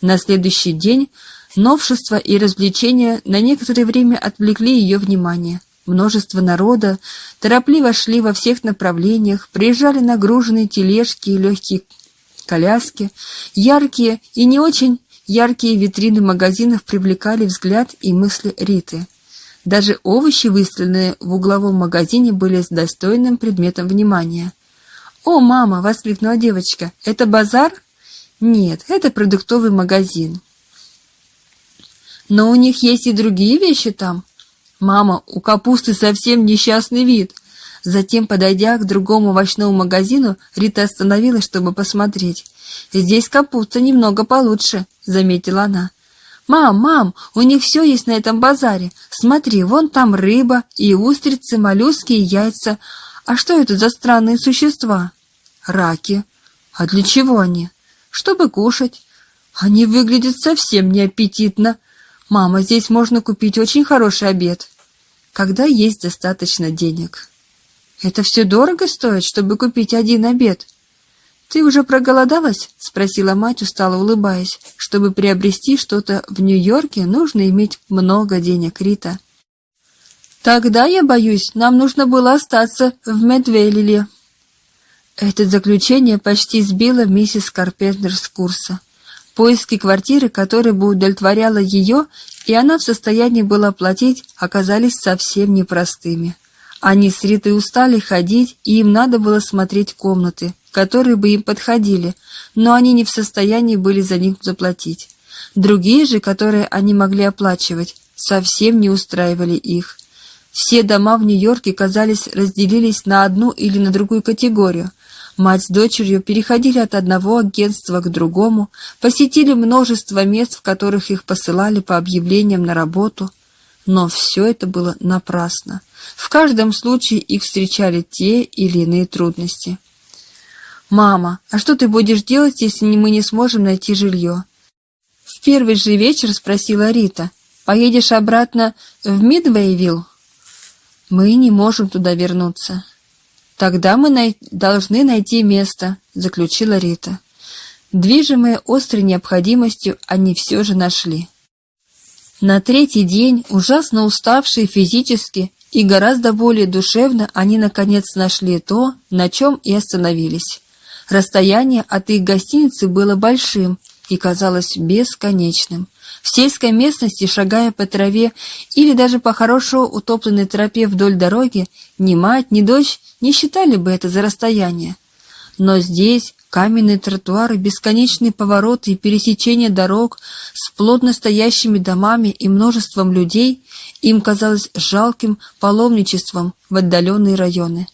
На следующий день Новшества и развлечения на некоторое время отвлекли ее внимание. Множество народа торопливо шли во всех направлениях, приезжали нагруженные тележки и легкие коляски. Яркие и не очень яркие витрины магазинов привлекали взгляд и мысли Риты. Даже овощи, выставленные в угловом магазине, были с достойным предметом внимания. «О, мама!» — воскликнула девочка. «Это базар?» «Нет, это продуктовый магазин. Но у них есть и другие вещи там. Мама, у капусты совсем несчастный вид. Затем, подойдя к другому овощному магазину, Рита остановилась, чтобы посмотреть. «Здесь капуста немного получше», — заметила она. «Мам, мам, у них все есть на этом базаре. Смотри, вон там рыба и устрицы, моллюски и яйца. А что это за странные существа?» «Раки. А для чего они?» «Чтобы кушать. Они выглядят совсем неаппетитно», «Мама, здесь можно купить очень хороший обед, когда есть достаточно денег». «Это все дорого стоит, чтобы купить один обед?» «Ты уже проголодалась?» — спросила мать, устало улыбаясь. «Чтобы приобрести что-то в Нью-Йорке, нужно иметь много денег, Рита». «Тогда, я боюсь, нам нужно было остаться в Медвейлиле». Это заключение почти сбило миссис Карпентер с курса. Поиски квартиры, которая бы удовлетворяла ее, и она в состоянии была платить, оказались совсем непростыми. Они с Ритой устали ходить, и им надо было смотреть комнаты, которые бы им подходили, но они не в состоянии были за них заплатить. Другие же, которые они могли оплачивать, совсем не устраивали их. Все дома в Нью-Йорке, казались, разделились на одну или на другую категорию. Мать с дочерью переходили от одного агентства к другому, посетили множество мест, в которых их посылали по объявлениям на работу. Но все это было напрасно. В каждом случае их встречали те или иные трудности. «Мама, а что ты будешь делать, если мы не сможем найти жилье?» В первый же вечер спросила Рита. «Поедешь обратно в Мидвейвилл?» «Мы не можем туда вернуться. «Тогда мы най должны найти место», — заключила Рита. Движимые острой необходимостью, они все же нашли. На третий день, ужасно уставшие физически и гораздо более душевно, они наконец нашли то, на чем и остановились. Расстояние от их гостиницы было большим и казалось бесконечным. В сельской местности, шагая по траве или даже по хорошо утопленной тропе вдоль дороги, ни мать, ни дочь не считали бы это за расстояние. Но здесь каменные тротуары, бесконечные повороты и пересечения дорог с плотно стоящими домами и множеством людей им казалось жалким паломничеством в отдаленные районы.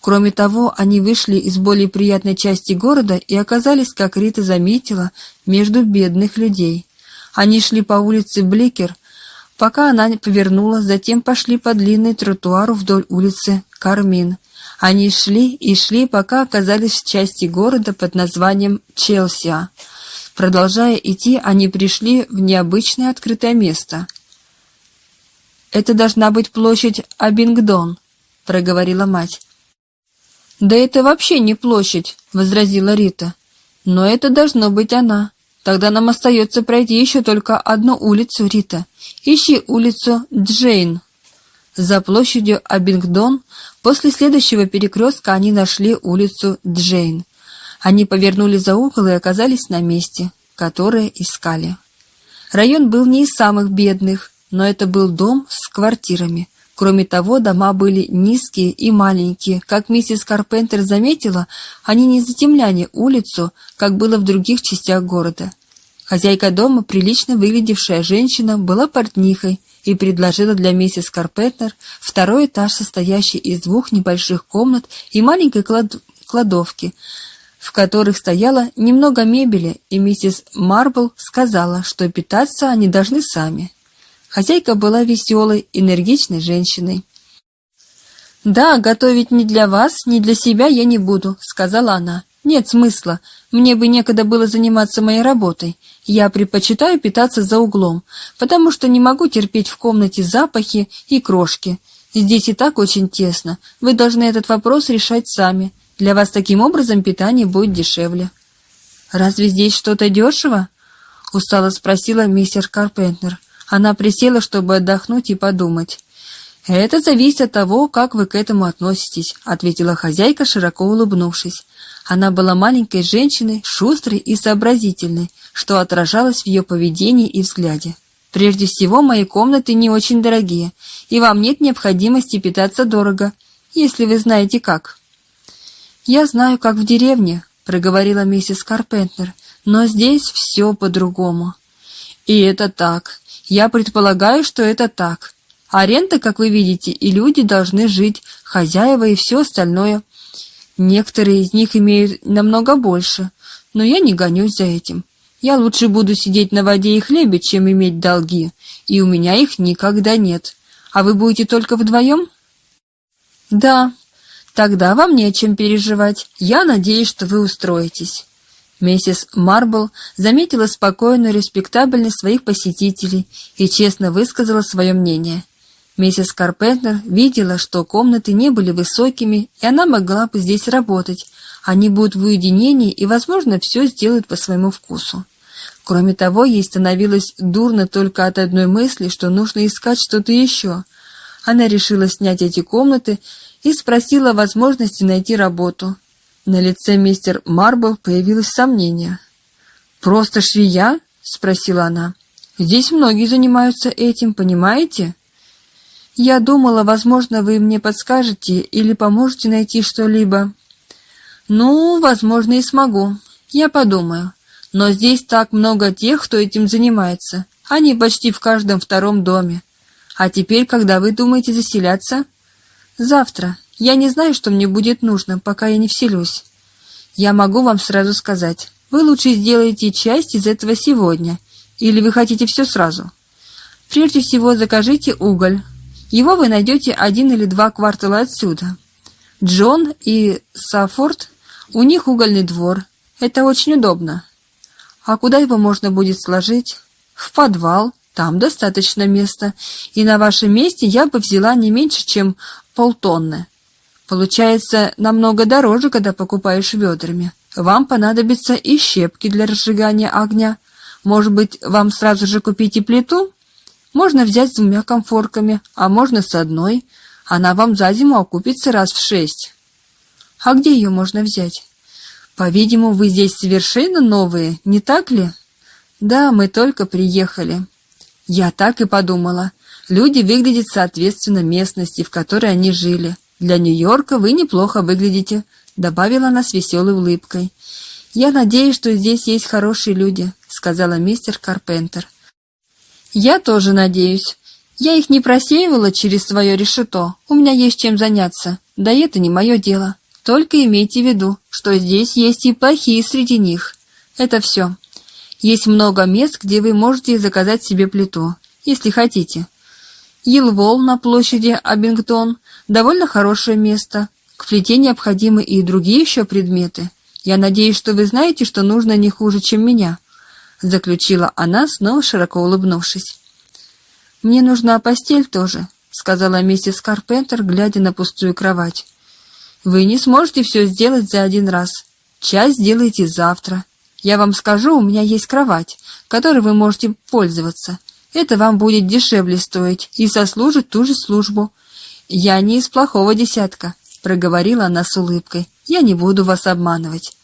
Кроме того, они вышли из более приятной части города и оказались, как Рита заметила, между бедных людей. Они шли по улице Бликер, пока она не повернула, затем пошли по длинной тротуару вдоль улицы Кармин. Они шли и шли, пока оказались в части города под названием Челсия. Продолжая идти, они пришли в необычное открытое место. «Это должна быть площадь Абингдон», — проговорила мать. «Да это вообще не площадь», — возразила Рита. «Но это должно быть она. Тогда нам остается пройти еще только одну улицу, Рита. Ищи улицу Джейн». За площадью Абингдон после следующего перекрестка они нашли улицу Джейн. Они повернули за угол и оказались на месте, которое искали. Район был не из самых бедных, но это был дом с квартирами – Кроме того, дома были низкие и маленькие. Как миссис Карпентер заметила, они не затемляли улицу, как было в других частях города. Хозяйка дома, прилично выглядевшая женщина, была портнихой и предложила для миссис Карпентер второй этаж, состоящий из двух небольших комнат и маленькой клад... кладовки, в которых стояло немного мебели, и миссис Марбл сказала, что питаться они должны сами. Хозяйка была веселой, энергичной женщиной. «Да, готовить ни для вас, ни для себя я не буду», — сказала она. «Нет смысла. Мне бы некогда было заниматься моей работой. Я предпочитаю питаться за углом, потому что не могу терпеть в комнате запахи и крошки. Здесь и так очень тесно. Вы должны этот вопрос решать сами. Для вас таким образом питание будет дешевле». «Разве здесь что-то дешево?» — устало спросила мистер Карпентер. Она присела, чтобы отдохнуть и подумать. «Это зависит от того, как вы к этому относитесь», — ответила хозяйка, широко улыбнувшись. Она была маленькой женщиной, шустрой и сообразительной, что отражалось в ее поведении и взгляде. «Прежде всего, мои комнаты не очень дорогие, и вам нет необходимости питаться дорого, если вы знаете как». «Я знаю, как в деревне», — проговорила миссис Карпентнер, «но здесь все по-другому». «И это так. Я предполагаю, что это так. Аренда, как вы видите, и люди должны жить, хозяева и все остальное. Некоторые из них имеют намного больше, но я не гонюсь за этим. Я лучше буду сидеть на воде и хлебе, чем иметь долги, и у меня их никогда нет. А вы будете только вдвоем? Да, тогда вам не о чем переживать. Я надеюсь, что вы устроитесь. Миссис Марбл заметила спокойную респектабельность своих посетителей и честно высказала свое мнение. Миссис Карпентер видела, что комнаты не были высокими, и она могла бы здесь работать. Они будут в уединении и, возможно, все сделают по своему вкусу. Кроме того, ей становилось дурно только от одной мысли, что нужно искать что-то еще. Она решила снять эти комнаты и спросила о возможности найти работу. На лице мистер Марбл появилось сомнение. «Просто швея?» — спросила она. «Здесь многие занимаются этим, понимаете?» «Я думала, возможно, вы мне подскажете или поможете найти что-либо». «Ну, возможно, и смогу. Я подумаю. Но здесь так много тех, кто этим занимается. Они почти в каждом втором доме. А теперь, когда вы думаете заселяться?» «Завтра. Я не знаю, что мне будет нужно, пока я не вселюсь. Я могу вам сразу сказать, вы лучше сделаете часть из этого сегодня, или вы хотите все сразу. Прежде всего закажите уголь. Его вы найдете один или два квартала отсюда. Джон и Саффорд, у них угольный двор. Это очень удобно. А куда его можно будет сложить? В подвал. Там достаточно места. И на вашем месте я бы взяла не меньше, чем полтонны. Получается намного дороже, когда покупаешь ведрами. Вам понадобятся и щепки для разжигания огня. Может быть, вам сразу же купить и плиту? Можно взять с двумя комфорками, а можно с одной. Она вам за зиму окупится раз в шесть. А где ее можно взять? По-видимому, вы здесь совершенно новые, не так ли? Да, мы только приехали. Я так и подумала. Люди выглядят соответственно местности, в которой они жили. Для Нью-Йорка вы неплохо выглядите, добавила она с веселой улыбкой. Я надеюсь, что здесь есть хорошие люди, сказала мистер Карпентер. Я тоже надеюсь. Я их не просеивала через свое решето. У меня есть чем заняться. Да это не мое дело. Только имейте в виду, что здесь есть и плохие среди них. Это все. Есть много мест, где вы можете заказать себе плиту, если хотите. Елвол на площади Абингтон – довольно хорошее место. К плите необходимы и другие еще предметы. Я надеюсь, что вы знаете, что нужно не хуже, чем меня», – заключила она, снова широко улыбнувшись. «Мне нужна постель тоже», — сказала миссис Карпентер, глядя на пустую кровать. «Вы не сможете все сделать за один раз. Часть сделайте завтра. Я вам скажу, у меня есть кровать, которой вы можете пользоваться. Это вам будет дешевле стоить и сослужит ту же службу. Я не из плохого десятка, проговорила она с улыбкой. Я не буду вас обманывать.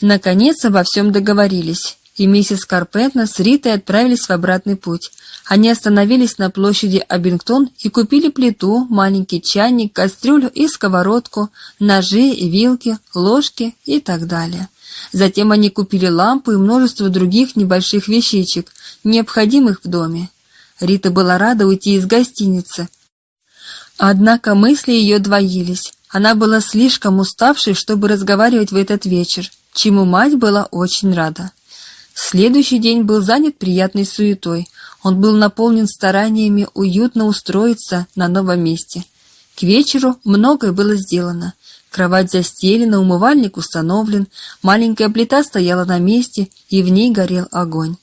Наконец обо всем договорились, и миссис Карпентна с Ритой отправились в обратный путь. Они остановились на площади Абингтон и купили плиту, маленький чайник, кастрюлю и сковородку, ножи, вилки, ложки и так далее. Затем они купили лампу и множество других небольших вещичек, необходимых в доме. Рита была рада уйти из гостиницы. Однако мысли ее двоились. Она была слишком уставшей, чтобы разговаривать в этот вечер, чему мать была очень рада. Следующий день был занят приятной суетой. Он был наполнен стараниями уютно устроиться на новом месте. К вечеру многое было сделано. Кровать застелена, умывальник установлен, маленькая плита стояла на месте, и в ней горел огонь.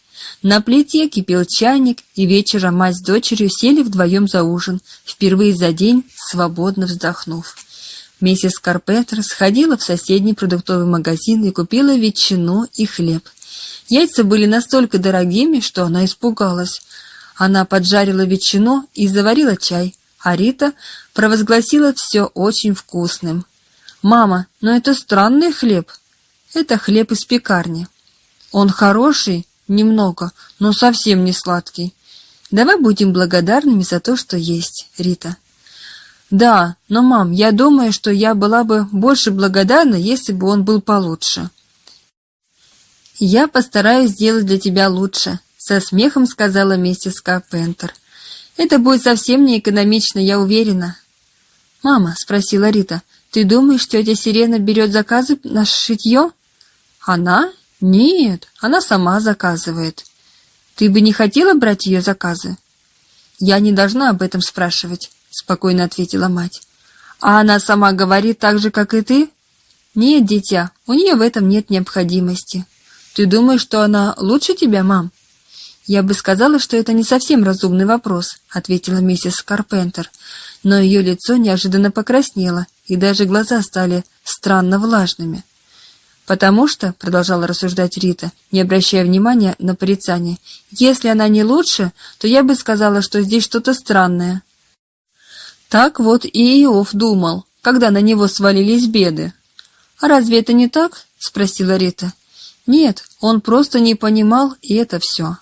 На плите кипел чайник, и вечером мать с дочерью сели вдвоем за ужин, впервые за день свободно вздохнув. Миссис Карпентер сходила в соседний продуктовый магазин и купила ветчину и хлеб. Яйца были настолько дорогими, что она испугалась. Она поджарила ветчину и заварила чай, а Рита провозгласила все очень вкусным. «Мама, но это странный хлеб». «Это хлеб из пекарни». «Он хороший?» «Немного, но совсем не сладкий». «Давай будем благодарными за то, что есть, Рита». «Да, но, мам, я думаю, что я была бы больше благодарна, если бы он был получше». «Я постараюсь сделать для тебя лучше», — со смехом сказала миссис Карпентер. «Это будет совсем не экономично, я уверена». «Мама», — спросила Рита, ты думаешь, тетя Сирена берет заказы на шитье? Она? Нет, она сама заказывает. Ты бы не хотела брать ее заказы? Я не должна об этом спрашивать, спокойно ответила мать. А она сама говорит так же, как и ты? Нет, дитя, у нее в этом нет необходимости. Ты думаешь, что она лучше тебя, мам? Я бы сказала, что это не совсем разумный вопрос, ответила миссис Карпентер, но ее лицо неожиданно покраснело, и даже глаза стали странно влажными. «Потому что», — продолжала рассуждать Рита, не обращая внимания на порицание, «если она не лучше, то я бы сказала, что здесь что-то странное». Так вот и Иов думал, когда на него свалились беды. «А разве это не так?» — спросила Рита. «Нет, он просто не понимал, и это все».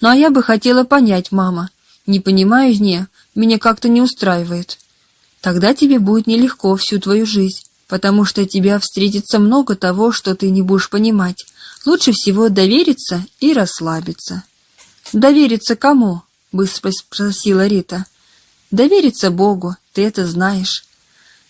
«Ну а я бы хотела понять, мама. Не понимаю, не, меня как-то не устраивает». Тогда тебе будет нелегко всю твою жизнь, потому что тебя встретится много того, что ты не будешь понимать. Лучше всего довериться и расслабиться. Довериться кому? быстро спросила Рита. Довериться Богу, ты это знаешь.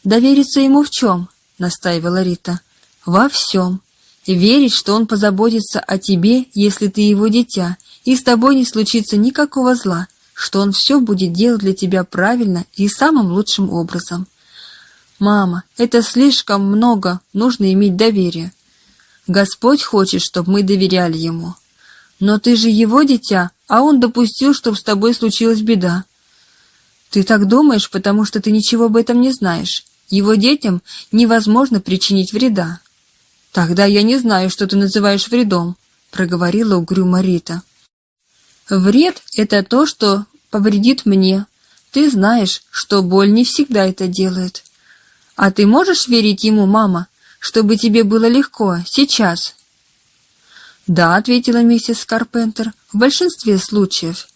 Довериться ему в чем? настаивала Рита. Во всем. И верить, что он позаботится о тебе, если ты его дитя, и с тобой не случится никакого зла, что он все будет делать для тебя правильно и самым лучшим образом. Мама, это слишком много, нужно иметь доверие. Господь хочет, чтобы мы доверяли ему. Но ты же его дитя, а он допустил, чтобы с тобой случилась беда. Ты так думаешь, потому что ты ничего об этом не знаешь. Его детям невозможно причинить вреда. Тогда я не знаю, что ты называешь вредом, проговорила угрюмо Рита. Вред — это то, что повредит мне. Ты знаешь, что боль не всегда это делает. А ты можешь верить ему, мама, чтобы тебе было легко сейчас? «Да», — ответила миссис Карпентер, — «в большинстве случаев».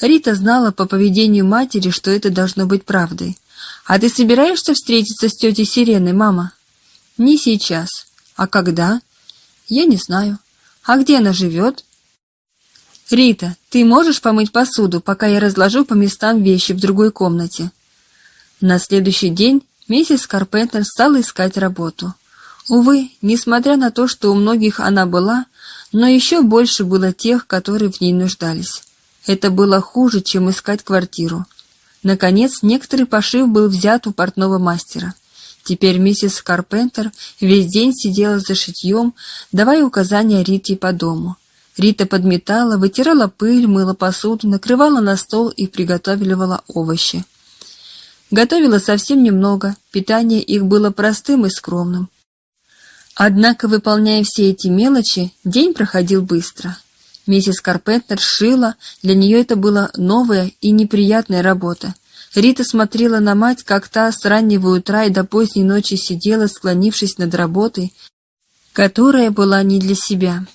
Рита знала по поведению матери, что это должно быть правдой. «А ты собираешься встретиться с тетей Сиреной, мама?» «Не сейчас. А когда?» «Я не знаю. А где она живет?» «Рита, ты можешь помыть посуду, пока я разложу по местам вещи в другой комнате?» На следующий день миссис Карпентер стала искать работу. Увы, несмотря на то, что у многих она была, но еще больше было тех, которые в ней нуждались. Это было хуже, чем искать квартиру. Наконец, некоторый пошив был взят у портного мастера. Теперь миссис Карпентер весь день сидела за шитьем, давая указания Рите по дому. Рита подметала, вытирала пыль, мыла посуду, накрывала на стол и приготавливала овощи. Готовила совсем немного, питание их было простым и скромным. Однако, выполняя все эти мелочи, день проходил быстро. Миссис Карпентер шила, для нее это была новая и неприятная работа. Рита смотрела на мать, как та с раннего утра и до поздней ночи сидела, склонившись над работой, которая была не для себя.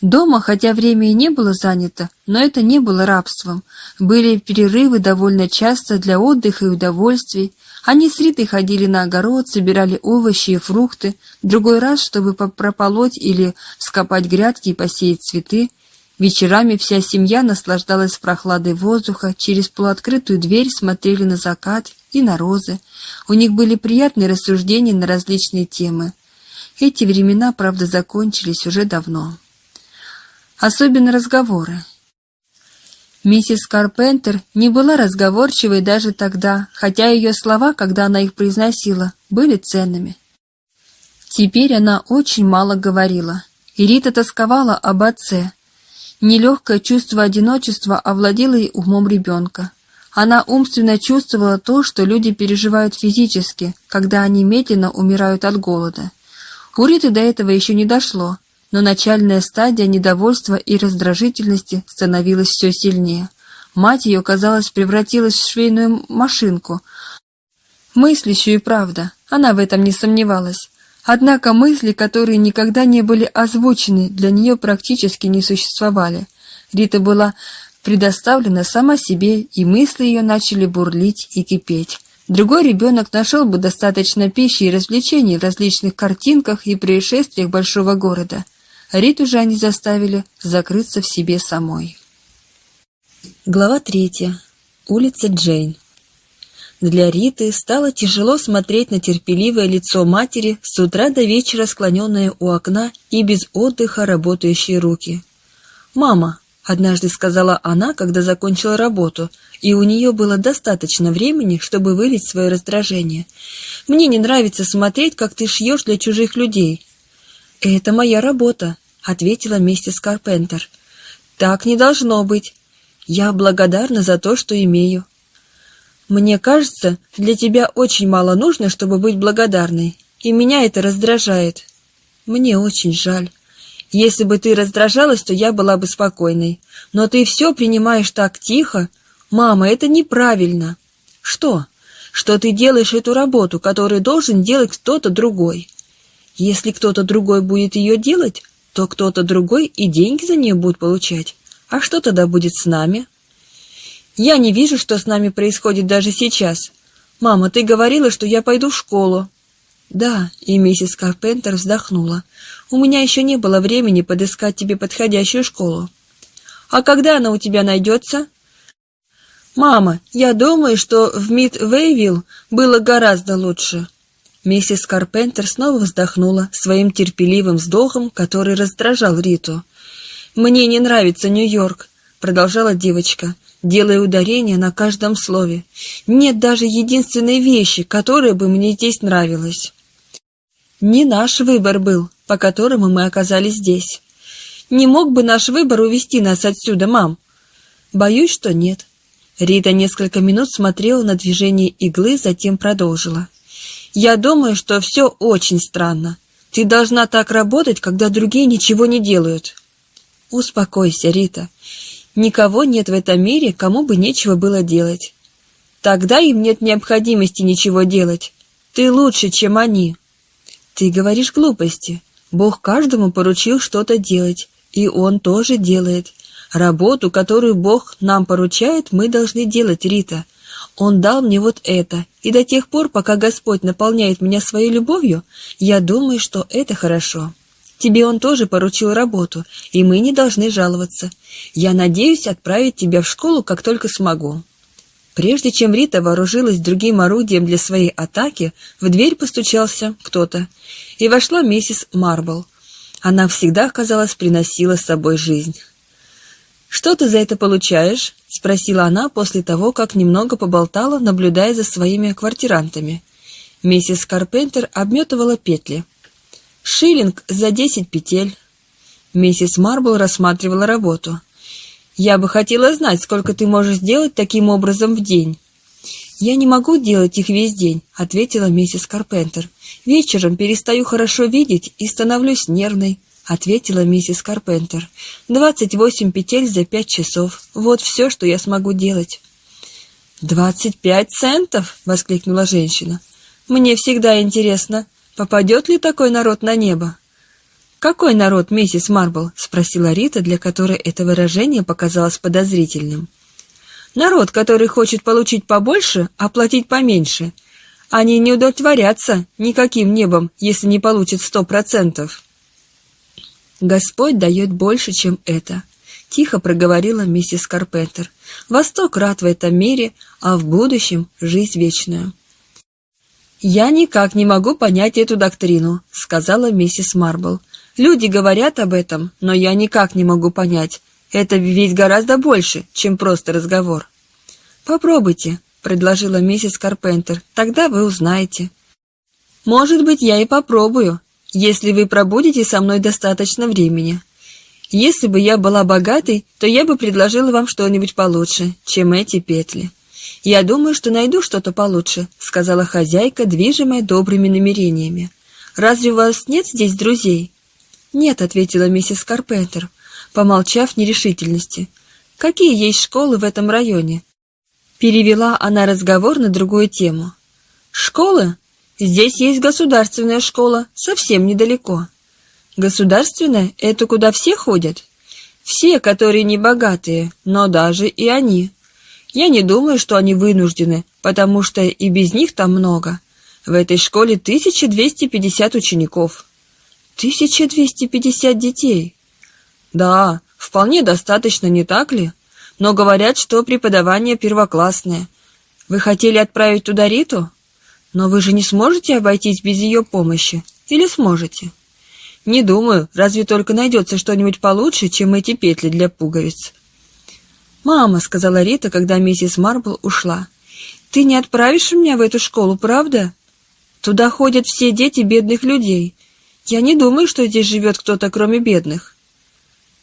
Дома, хотя время и не было занято, но это не было рабством. Были перерывы довольно часто для отдыха и удовольствий. Они с Ритой ходили на огород, собирали овощи и фрукты, другой раз, чтобы прополоть или скопать грядки и посеять цветы. Вечерами вся семья наслаждалась прохладой воздуха, через полуоткрытую дверь смотрели на закат и на розы. У них были приятные рассуждения на различные темы. Эти времена, правда, закончились уже давно особенно разговоры. Миссис Карпентер не была разговорчивой даже тогда, хотя ее слова, когда она их произносила, были ценными. Теперь она очень мало говорила, и Рита тосковала об отце. Нелегкое чувство одиночества овладело ей умом ребенка. Она умственно чувствовала то, что люди переживают физически, когда они медленно умирают от голода. У Риты до этого еще не дошло, но начальная стадия недовольства и раздражительности становилась все сильнее. Мать ее, казалось, превратилась в швейную машинку. Мыслящую правда, она в этом не сомневалась. Однако мысли, которые никогда не были озвучены, для нее практически не существовали. Рита была предоставлена сама себе, и мысли ее начали бурлить и кипеть. Другой ребенок нашел бы достаточно пищи и развлечений в различных картинках и происшествиях большого города – Риту же они заставили закрыться в себе самой. Глава третья. Улица Джейн. Для Риты стало тяжело смотреть на терпеливое лицо матери, с утра до вечера склоненное у окна и без отдыха работающие руки. «Мама», — однажды сказала она, когда закончила работу, и у нее было достаточно времени, чтобы вылить свое раздражение, «мне не нравится смотреть, как ты шьешь для чужих людей. «Это моя работа», — ответила миссис Карпентер. «Так не должно быть. Я благодарна за то, что имею». «Мне кажется, для тебя очень мало нужно, чтобы быть благодарной, и меня это раздражает». «Мне очень жаль. Если бы ты раздражалась, то я была бы спокойной. Но ты все принимаешь так тихо. Мама, это неправильно». «Что?» «Что ты делаешь эту работу, которую должен делать кто-то другой». Если кто-то другой будет ее делать, то кто-то другой и деньги за нее будет получать. А что тогда будет с нами? Я не вижу, что с нами происходит даже сейчас. Мама, ты говорила, что я пойду в школу. Да, и миссис Карпентер вздохнула. У меня еще не было времени подыскать тебе подходящую школу. А когда она у тебя найдется? Мама, я думаю, что в Мид-Вейвилл было гораздо лучше. Миссис Карпентер снова вздохнула своим терпеливым вздохом, который раздражал Риту. «Мне не нравится Нью-Йорк», — продолжала девочка, делая ударение на каждом слове. «Нет даже единственной вещи, которая бы мне здесь нравилась». «Не наш выбор был, по которому мы оказались здесь. Не мог бы наш выбор увести нас отсюда, мам?» «Боюсь, что нет». Рита несколько минут смотрела на движение иглы, затем продолжила. Я думаю, что все очень странно. Ты должна так работать, когда другие ничего не делают. Успокойся, Рита. Никого нет в этом мире, кому бы нечего было делать. Тогда им нет необходимости ничего делать. Ты лучше, чем они. Ты говоришь глупости. Бог каждому поручил что-то делать, И он тоже делает. Работу, которую Бог нам поручает, мы должны делать, Рита. Он дал мне вот это, и до тех пор, пока Господь наполняет меня своей любовью, я думаю, что это хорошо. Тебе он тоже поручил работу, и мы не должны жаловаться. Я надеюсь отправить тебя в школу, как только смогу». Прежде чем Рита вооружилась другим орудием для своей атаки, в дверь постучался кто-то, и вошла миссис Марбл. Она всегда, казалось, приносила с собой жизнь. «Что ты за это получаешь?» — спросила она после того, как немного поболтала, наблюдая за своими квартирантами. Миссис Карпентер обметывала петли. «Шиллинг за десять петель». Миссис Марбл рассматривала работу. «Я бы хотела знать, сколько ты можешь сделать таким образом в день». «Я не могу делать их весь день», — ответила миссис Карпентер. «Вечером перестаю хорошо видеть и становлюсь нервной ответила миссис Карпентер. «Двадцать восемь петель за пять часов. Вот все, что я смогу делать». «Двадцать пять центов!» — воскликнула женщина. «Мне всегда интересно, попадет ли такой народ на небо?» «Какой народ, миссис Марбл?» — спросила Рита, для которой это выражение показалось подозрительным. «Народ, который хочет получить побольше, а платить поменьше. Они не удовлетворятся никаким небом, если не получат сто процентов». Господь дает больше, чем это. Тихо проговорила миссис Карпентер. Восток рад в этом мире, а в будущем жизнь вечную. «Я никак не могу понять эту доктрину», — сказала миссис Марбл. «Люди говорят об этом, но я никак не могу понять. Это ведь гораздо больше, чем просто разговор». «Попробуйте», — предложила миссис Карпентер. «Тогда вы узнаете». «Может быть, я и попробую», если вы пробудете со мной достаточно времени. Если бы я была богатой, то я бы предложила вам что-нибудь получше, чем эти петли. Я думаю, что найду что-то получше, сказала хозяйка, движимая добрыми намерениями. Разве у вас нет здесь друзей? Нет, ответила миссис Карпентер, помолчав в нерешительности. Какие есть школы в этом районе? Перевела она разговор на другую тему. Школы? Здесь есть государственная школа, совсем недалеко. Государственная — это куда все ходят? Все, которые не богатые, но даже и они. Я не думаю, что они вынуждены, потому что и без них там много. В этой школе 1250 учеников. 1250 детей. Да, вполне достаточно, не так ли? Но говорят, что преподавание первоклассное. Вы хотели отправить туда Риту? Но вы же не сможете обойтись без ее помощи? Или сможете? Не думаю, разве только найдется что-нибудь получше, чем эти петли для пуговиц. «Мама», — сказала Рита, когда миссис Марбл ушла, — «ты не отправишь меня в эту школу, правда? Туда ходят все дети бедных людей. Я не думаю, что здесь живет кто-то, кроме бедных».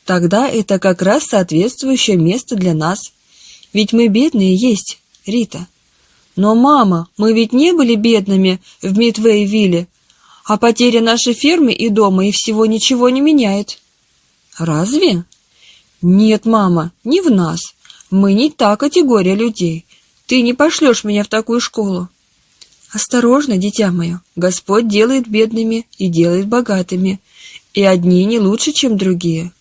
«Тогда это как раз соответствующее место для нас. Ведь мы бедные есть, Рита». Но, мама, мы ведь не были бедными в Мидвейвилле, а потеря нашей фермы и дома и всего ничего не меняет. Разве? Нет, мама, не в нас. Мы не та категория людей. Ты не пошлешь меня в такую школу. Осторожно, дитя мое. Господь делает бедными и делает богатыми. И одни не лучше, чем другие.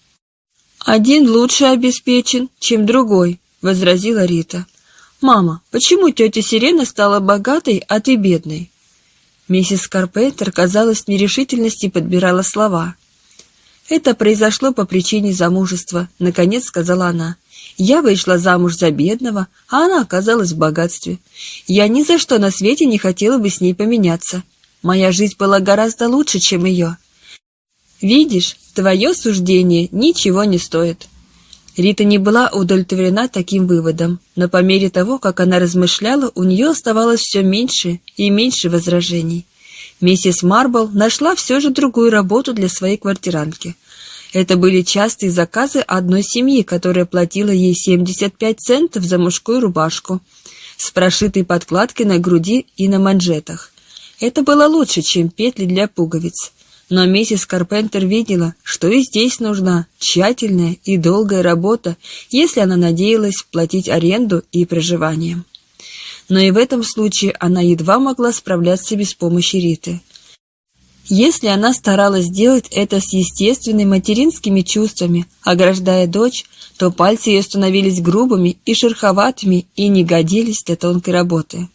Один лучше обеспечен, чем другой, возразила Рита. «Мама, почему тетя Сирена стала богатой, а ты бедной?» Миссис Карпентер, казалось, в нерешительности подбирала слова. «Это произошло по причине замужества», — наконец сказала она. «Я вышла замуж за бедного, а она оказалась в богатстве. Я ни за что на свете не хотела бы с ней поменяться. Моя жизнь была гораздо лучше, чем ее. Видишь, твое суждение ничего не стоит». Рита не была удовлетворена таким выводом, но по мере того, как она размышляла, у нее оставалось все меньше и меньше возражений. Миссис Марбл нашла все же другую работу для своей квартирантки. Это были частые заказы одной семьи, которая платила ей 75 центов за мужскую рубашку с прошитой подкладкой на груди и на манжетах. Это было лучше, чем петли для пуговиц. Но миссис Карпентер видела, что и здесь нужна тщательная и долгая работа, если она надеялась платить аренду и проживание. Но и в этом случае она едва могла справляться без помощи Риты. Если она старалась сделать это с естественными материнскими чувствами, ограждая дочь, то пальцы ее становились грубыми и шероховатыми и не годились для тонкой работы.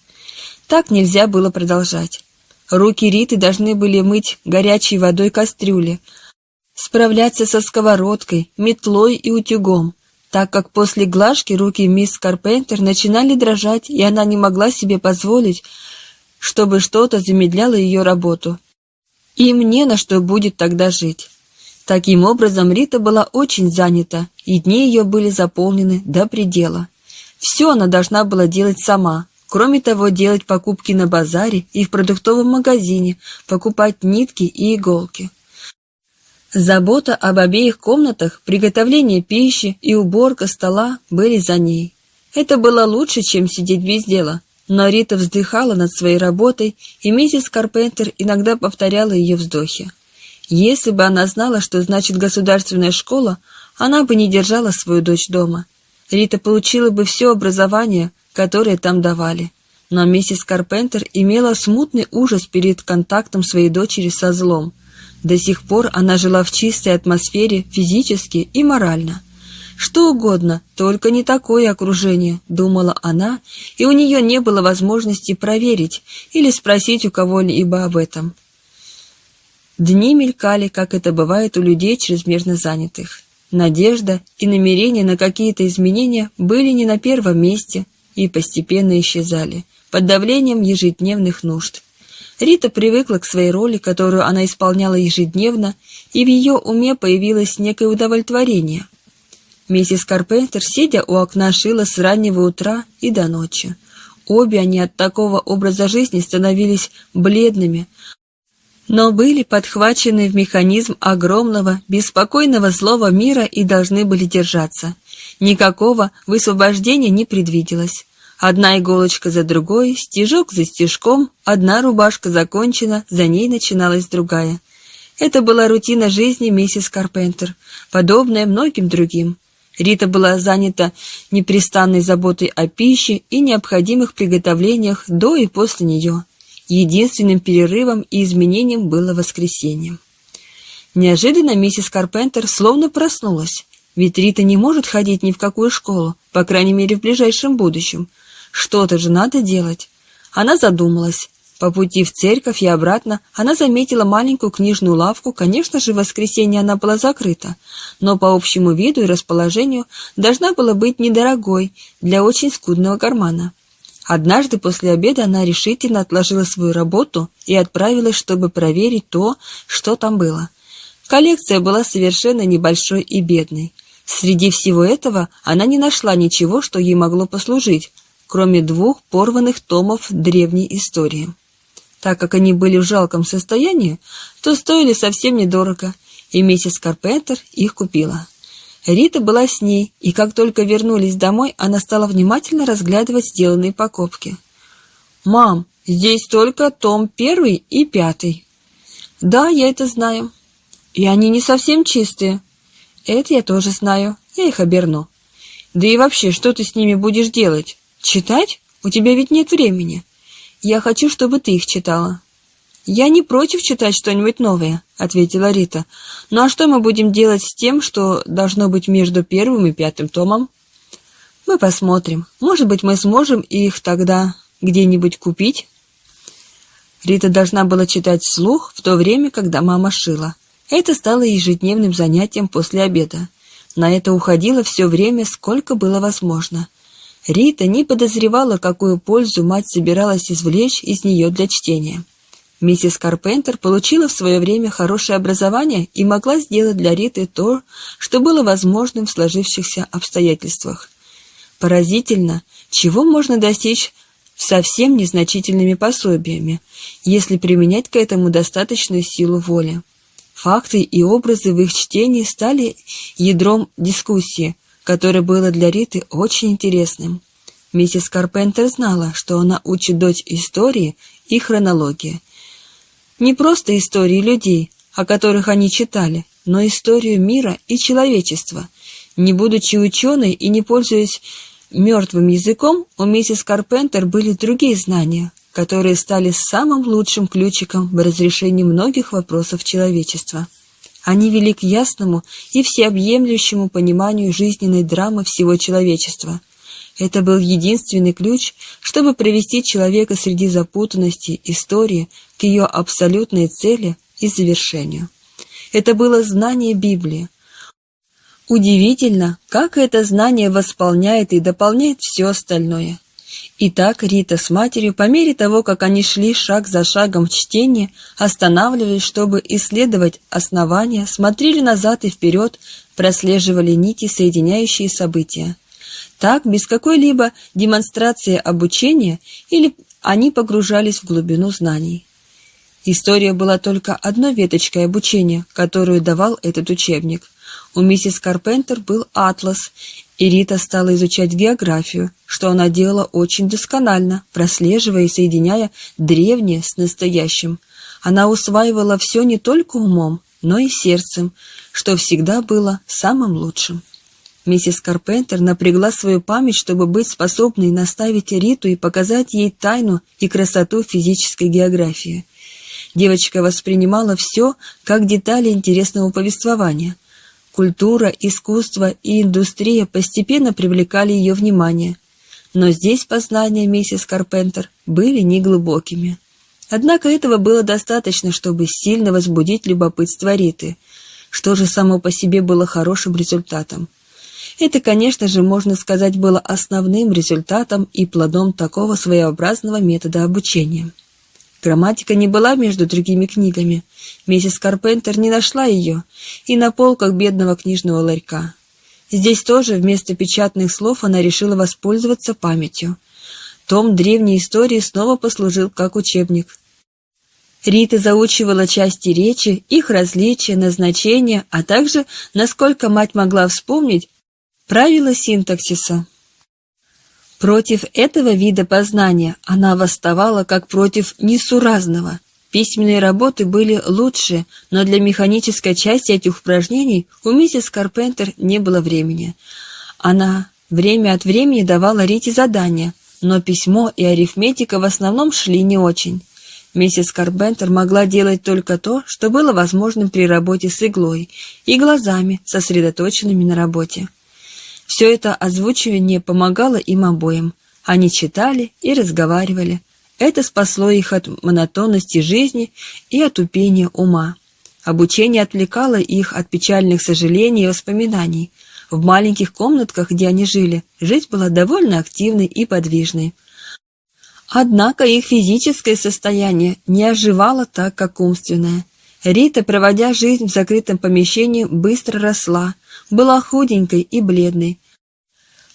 Так нельзя было продолжать. Руки Риты должны были мыть горячей водой кастрюли, справляться со сковородкой, метлой и утюгом, так как после глажки руки мисс Карпентер начинали дрожать, и она не могла себе позволить, чтобы что-то замедляло ее работу. Им не на что будет тогда жить. Таким образом, Рита была очень занята, и дни ее были заполнены до предела. Все она должна была делать сама. Кроме того, делать покупки на базаре и в продуктовом магазине, покупать нитки и иголки. Забота об обеих комнатах, приготовление пищи и уборка стола были за ней. Это было лучше, чем сидеть без дела. Но Рита вздыхала над своей работой, и миссис Карпентер иногда повторяла ее вздохи. Если бы она знала, что значит государственная школа, она бы не держала свою дочь дома. Рита получила бы все образование, которое там давали. Но миссис Карпентер имела смутный ужас перед контактом своей дочери со злом. До сих пор она жила в чистой атмосфере физически и морально. Что угодно, только не такое окружение, думала она, и у нее не было возможности проверить или спросить у кого-либо об этом. Дни мелькали, как это бывает у людей чрезмерно занятых. Надежда и намерения на какие-то изменения были не на первом месте и постепенно исчезали под давлением ежедневных нужд. Рита привыкла к своей роли, которую она исполняла ежедневно, и в ее уме появилось некое удовлетворение. Миссис Карпентер, сидя у окна, шила с раннего утра и до ночи. Обе они от такого образа жизни становились бледными, но были подхвачены в механизм огромного, беспокойного злого мира и должны были держаться. Никакого высвобождения не предвиделось. Одна иголочка за другой, стежок за стежком, одна рубашка закончена, за ней начиналась другая. Это была рутина жизни миссис Карпентер, подобная многим другим. Рита была занята непрестанной заботой о пище и необходимых приготовлениях до и после нее. Единственным перерывом и изменением было воскресенье. Неожиданно миссис Карпентер словно проснулась. Ведь Рита не может ходить ни в какую школу, по крайней мере в ближайшем будущем. Что-то же надо делать. Она задумалась. По пути в церковь и обратно она заметила маленькую книжную лавку, конечно же, в воскресенье она была закрыта, но по общему виду и расположению должна была быть недорогой для очень скудного кармана. Однажды после обеда она решительно отложила свою работу и отправилась, чтобы проверить то, что там было. Коллекция была совершенно небольшой и бедной. Среди всего этого она не нашла ничего, что ей могло послужить, кроме двух порванных томов древней истории. Так как они были в жалком состоянии, то стоили совсем недорого, и миссис Карпентер их купила. Рита была с ней, и как только вернулись домой, она стала внимательно разглядывать сделанные покупки. «Мам, здесь только том первый и пятый». «Да, я это знаю. И они не совсем чистые». «Это я тоже знаю. Я их оберну». «Да и вообще, что ты с ними будешь делать?» «Читать? У тебя ведь нет времени. Я хочу, чтобы ты их читала». «Я не против читать что-нибудь новое», — ответила Рита. «Ну а что мы будем делать с тем, что должно быть между первым и пятым томом?» «Мы посмотрим. Может быть, мы сможем их тогда где-нибудь купить?» Рита должна была читать вслух в то время, когда мама шила. Это стало ежедневным занятием после обеда. На это уходило все время, сколько было возможно — Рита не подозревала, какую пользу мать собиралась извлечь из нее для чтения. Миссис Карпентер получила в свое время хорошее образование и могла сделать для Риты то, что было возможным в сложившихся обстоятельствах. Поразительно, чего можно достичь совсем незначительными пособиями, если применять к этому достаточную силу воли. Факты и образы в их чтении стали ядром дискуссии – которое было для Риты очень интересным. Миссис Карпентер знала, что она учит дочь истории и хронологии. Не просто истории людей, о которых они читали, но историю мира и человечества. Не будучи ученой и не пользуясь мертвым языком, у миссис Карпентер были другие знания, которые стали самым лучшим ключиком в разрешении многих вопросов человечества. Они вели к ясному и всеобъемлющему пониманию жизненной драмы всего человечества. Это был единственный ключ, чтобы привести человека среди запутанности истории к ее абсолютной цели и завершению. Это было знание Библии. Удивительно, как это знание восполняет и дополняет все остальное. Итак, Рита с матерью, по мере того, как они шли шаг за шагом в чтении, останавливались, чтобы исследовать основания, смотрели назад и вперед, прослеживали нити, соединяющие события. Так, без какой-либо демонстрации обучения, или они погружались в глубину знаний. История была только одной веточкой обучения, которую давал этот учебник. У миссис Карпентер был атлас, и Рита стала изучать географию, что она делала очень досконально, прослеживая и соединяя древнее с настоящим. Она усваивала все не только умом, но и сердцем, что всегда было самым лучшим. Миссис Карпентер напрягла свою память, чтобы быть способной наставить Риту и показать ей тайну и красоту физической географии. Девочка воспринимала все как детали интересного повествования – Культура, искусство и индустрия постепенно привлекали ее внимание. Но здесь познания миссис Карпентер были неглубокими. Однако этого было достаточно, чтобы сильно возбудить любопытство Риты, что же само по себе было хорошим результатом. Это, конечно же, можно сказать, было основным результатом и плодом такого своеобразного метода обучения. Грамматика не была между другими книгами. Миссис Карпентер не нашла ее и на полках бедного книжного ларька. Здесь тоже вместо печатных слов она решила воспользоваться памятью. Том древней истории снова послужил как учебник. Рита заучивала части речи, их различия, назначения, а также, насколько мать могла вспомнить, правила синтаксиса. Против этого вида познания она восставала как против несуразного. Письменные работы были лучше, но для механической части этих упражнений у миссис Карпентер не было времени. Она время от времени давала Рите задания, но письмо и арифметика в основном шли не очень. Миссис Карпентер могла делать только то, что было возможным при работе с иглой и глазами, сосредоточенными на работе. Все это озвучивание помогало им обоим. Они читали и разговаривали. Это спасло их от монотонности жизни и от упения ума. Обучение отвлекало их от печальных сожалений и воспоминаний. В маленьких комнатках, где они жили, жизнь была довольно активной и подвижной. Однако их физическое состояние не оживало так, как умственное. Рита, проводя жизнь в закрытом помещении, быстро росла, была худенькой и бледной.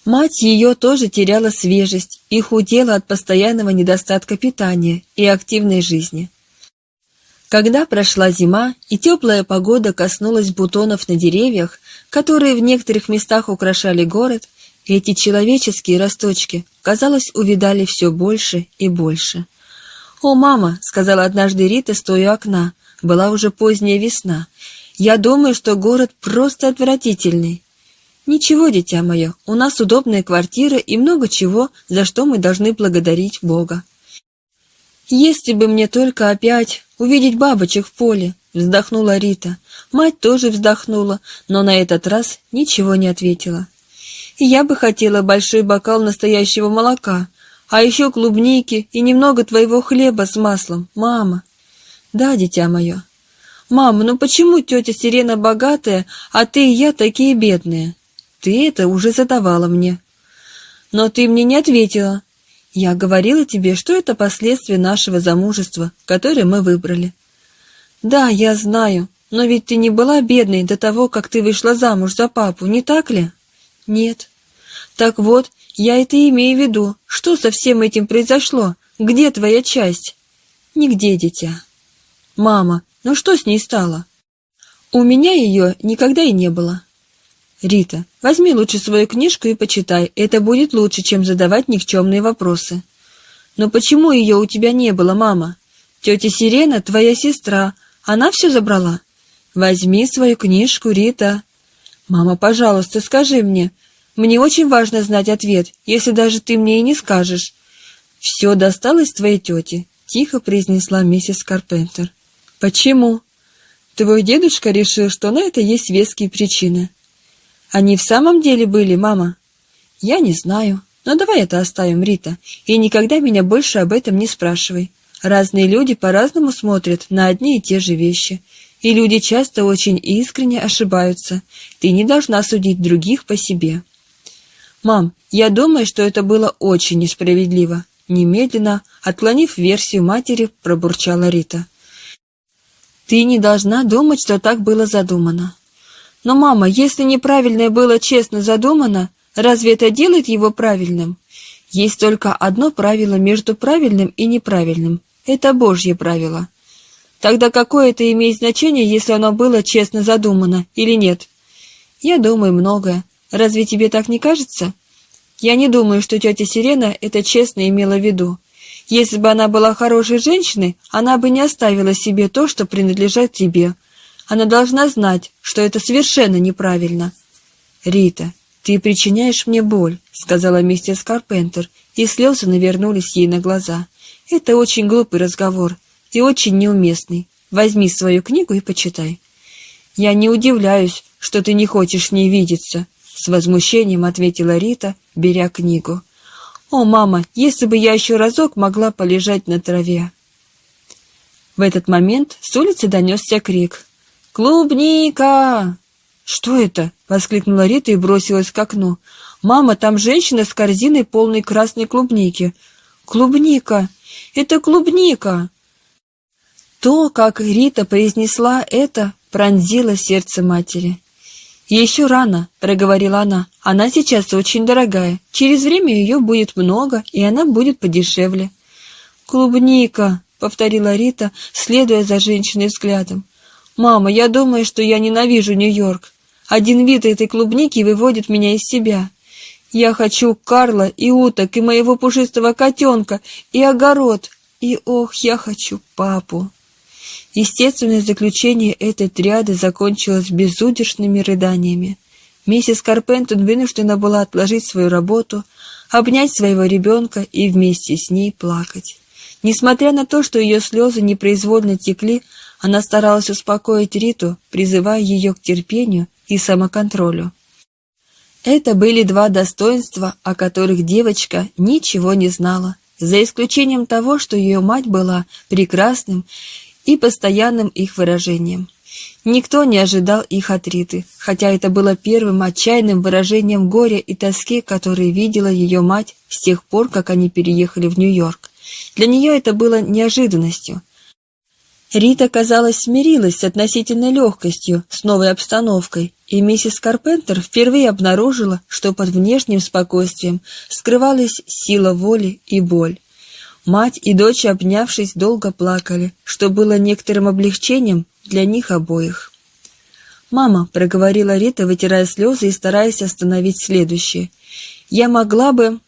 Мать ее тоже теряла свежесть и худела от постоянного недостатка питания и активной жизни. Когда прошла зима и теплая погода коснулась бутонов на деревьях, которые в некоторых местах украшали город, эти человеческие росточки, казалось, увидали все больше и больше. «О, мама!» — сказала однажды Рита, стоя у окна. Была уже поздняя весна. «Я думаю, что город просто отвратительный. «Ничего, дитя мое, у нас удобная квартира и много чего, за что мы должны благодарить Бога». «Если бы мне только опять увидеть бабочек в поле», — вздохнула Рита. Мать тоже вздохнула, но на этот раз ничего не ответила. «И я бы хотела большой бокал настоящего молока, а еще клубники и немного твоего хлеба с маслом, мама». «Да, дитя мое». «Мама, ну почему тетя Сирена богатая, а ты и я такие бедные?» Ты это уже задавала мне. Но ты мне не ответила. Я говорила тебе, что это последствия нашего замужества, которое мы выбрали. Да, я знаю, но ведь ты не была бедной до того, как ты вышла замуж за папу, не так ли? Нет. Так вот, я это имею в виду. Что со всем этим произошло? Где твоя часть? Нигде, дитя. Мама, ну что с ней стало? У меня ее никогда и не было. «Рита, возьми лучше свою книжку и почитай. Это будет лучше, чем задавать никчемные вопросы». «Но почему ее у тебя не было, мама? Тетя Сирена, твоя сестра, она все забрала?» «Возьми свою книжку, Рита». «Мама, пожалуйста, скажи мне. Мне очень важно знать ответ, если даже ты мне и не скажешь». «Все досталось твоей тете», — тихо произнесла миссис Карпентер. «Почему?» «Твой дедушка решил, что на это есть веские причины». «Они в самом деле были, мама?» «Я не знаю. Но давай это оставим, Рита, и никогда меня больше об этом не спрашивай. Разные люди по-разному смотрят на одни и те же вещи, и люди часто очень искренне ошибаются. Ты не должна судить других по себе. Мам, я думаю, что это было очень несправедливо. Немедленно, отклонив версию матери, пробурчала Рита. Ты не должна думать, что так было задумано. Но, мама, если неправильное было честно задумано, разве это делает его правильным? Есть только одно правило между правильным и неправильным. Это Божье правило. Тогда какое это имеет значение, если оно было честно задумано или нет? Я думаю многое. Разве тебе так не кажется? Я не думаю, что тетя Сирена это честно имела в виду. Если бы она была хорошей женщиной, она бы не оставила себе то, что принадлежит тебе. Она должна знать, что это совершенно неправильно. Рита, ты причиняешь мне боль, сказала миссис Карпентер, и слезы навернулись ей на глаза. Это очень глупый разговор и очень неуместный. Возьми свою книгу и почитай. Я не удивляюсь, что ты не хочешь с ней видеться, с возмущением ответила Рита, беря книгу. О, мама, если бы я еще разок могла полежать на траве. В этот момент с улицы донесся крик. «Клубника!» «Что это?» — воскликнула Рита и бросилась к окну. «Мама, там женщина с корзиной полной красной клубники». «Клубника! Это клубника!» То, как Рита произнесла это, пронзило сердце матери. «Еще рано», — проговорила она. «Она сейчас очень дорогая. Через время ее будет много, и она будет подешевле». «Клубника», — повторила Рита, следуя за женщиной взглядом. «Мама, я думаю, что я ненавижу Нью-Йорк. Один вид этой клубники выводит меня из себя. Я хочу Карла и уток, и моего пушистого котенка, и огород. И, ох, я хочу папу». Естественное заключение этой триады закончилось безудержными рыданиями. Миссис Карпентон вынуждена была отложить свою работу, обнять своего ребенка и вместе с ней плакать. Несмотря на то, что ее слезы непроизвольно текли, она старалась успокоить Риту, призывая ее к терпению и самоконтролю. Это были два достоинства, о которых девочка ничего не знала, за исключением того, что ее мать была прекрасным и постоянным их выражением. Никто не ожидал их от Риты, хотя это было первым отчаянным выражением горя и тоски, которые видела ее мать с тех пор, как они переехали в Нью-Йорк. Для нее это было неожиданностью. Рита, казалось, смирилась с относительной легкостью с новой обстановкой, и миссис Карпентер впервые обнаружила, что под внешним спокойствием скрывалась сила воли и боль. Мать и дочь, обнявшись, долго плакали, что было некоторым облегчением для них обоих. «Мама», — проговорила Рита, вытирая слезы и стараясь остановить следующее, — «я могла бы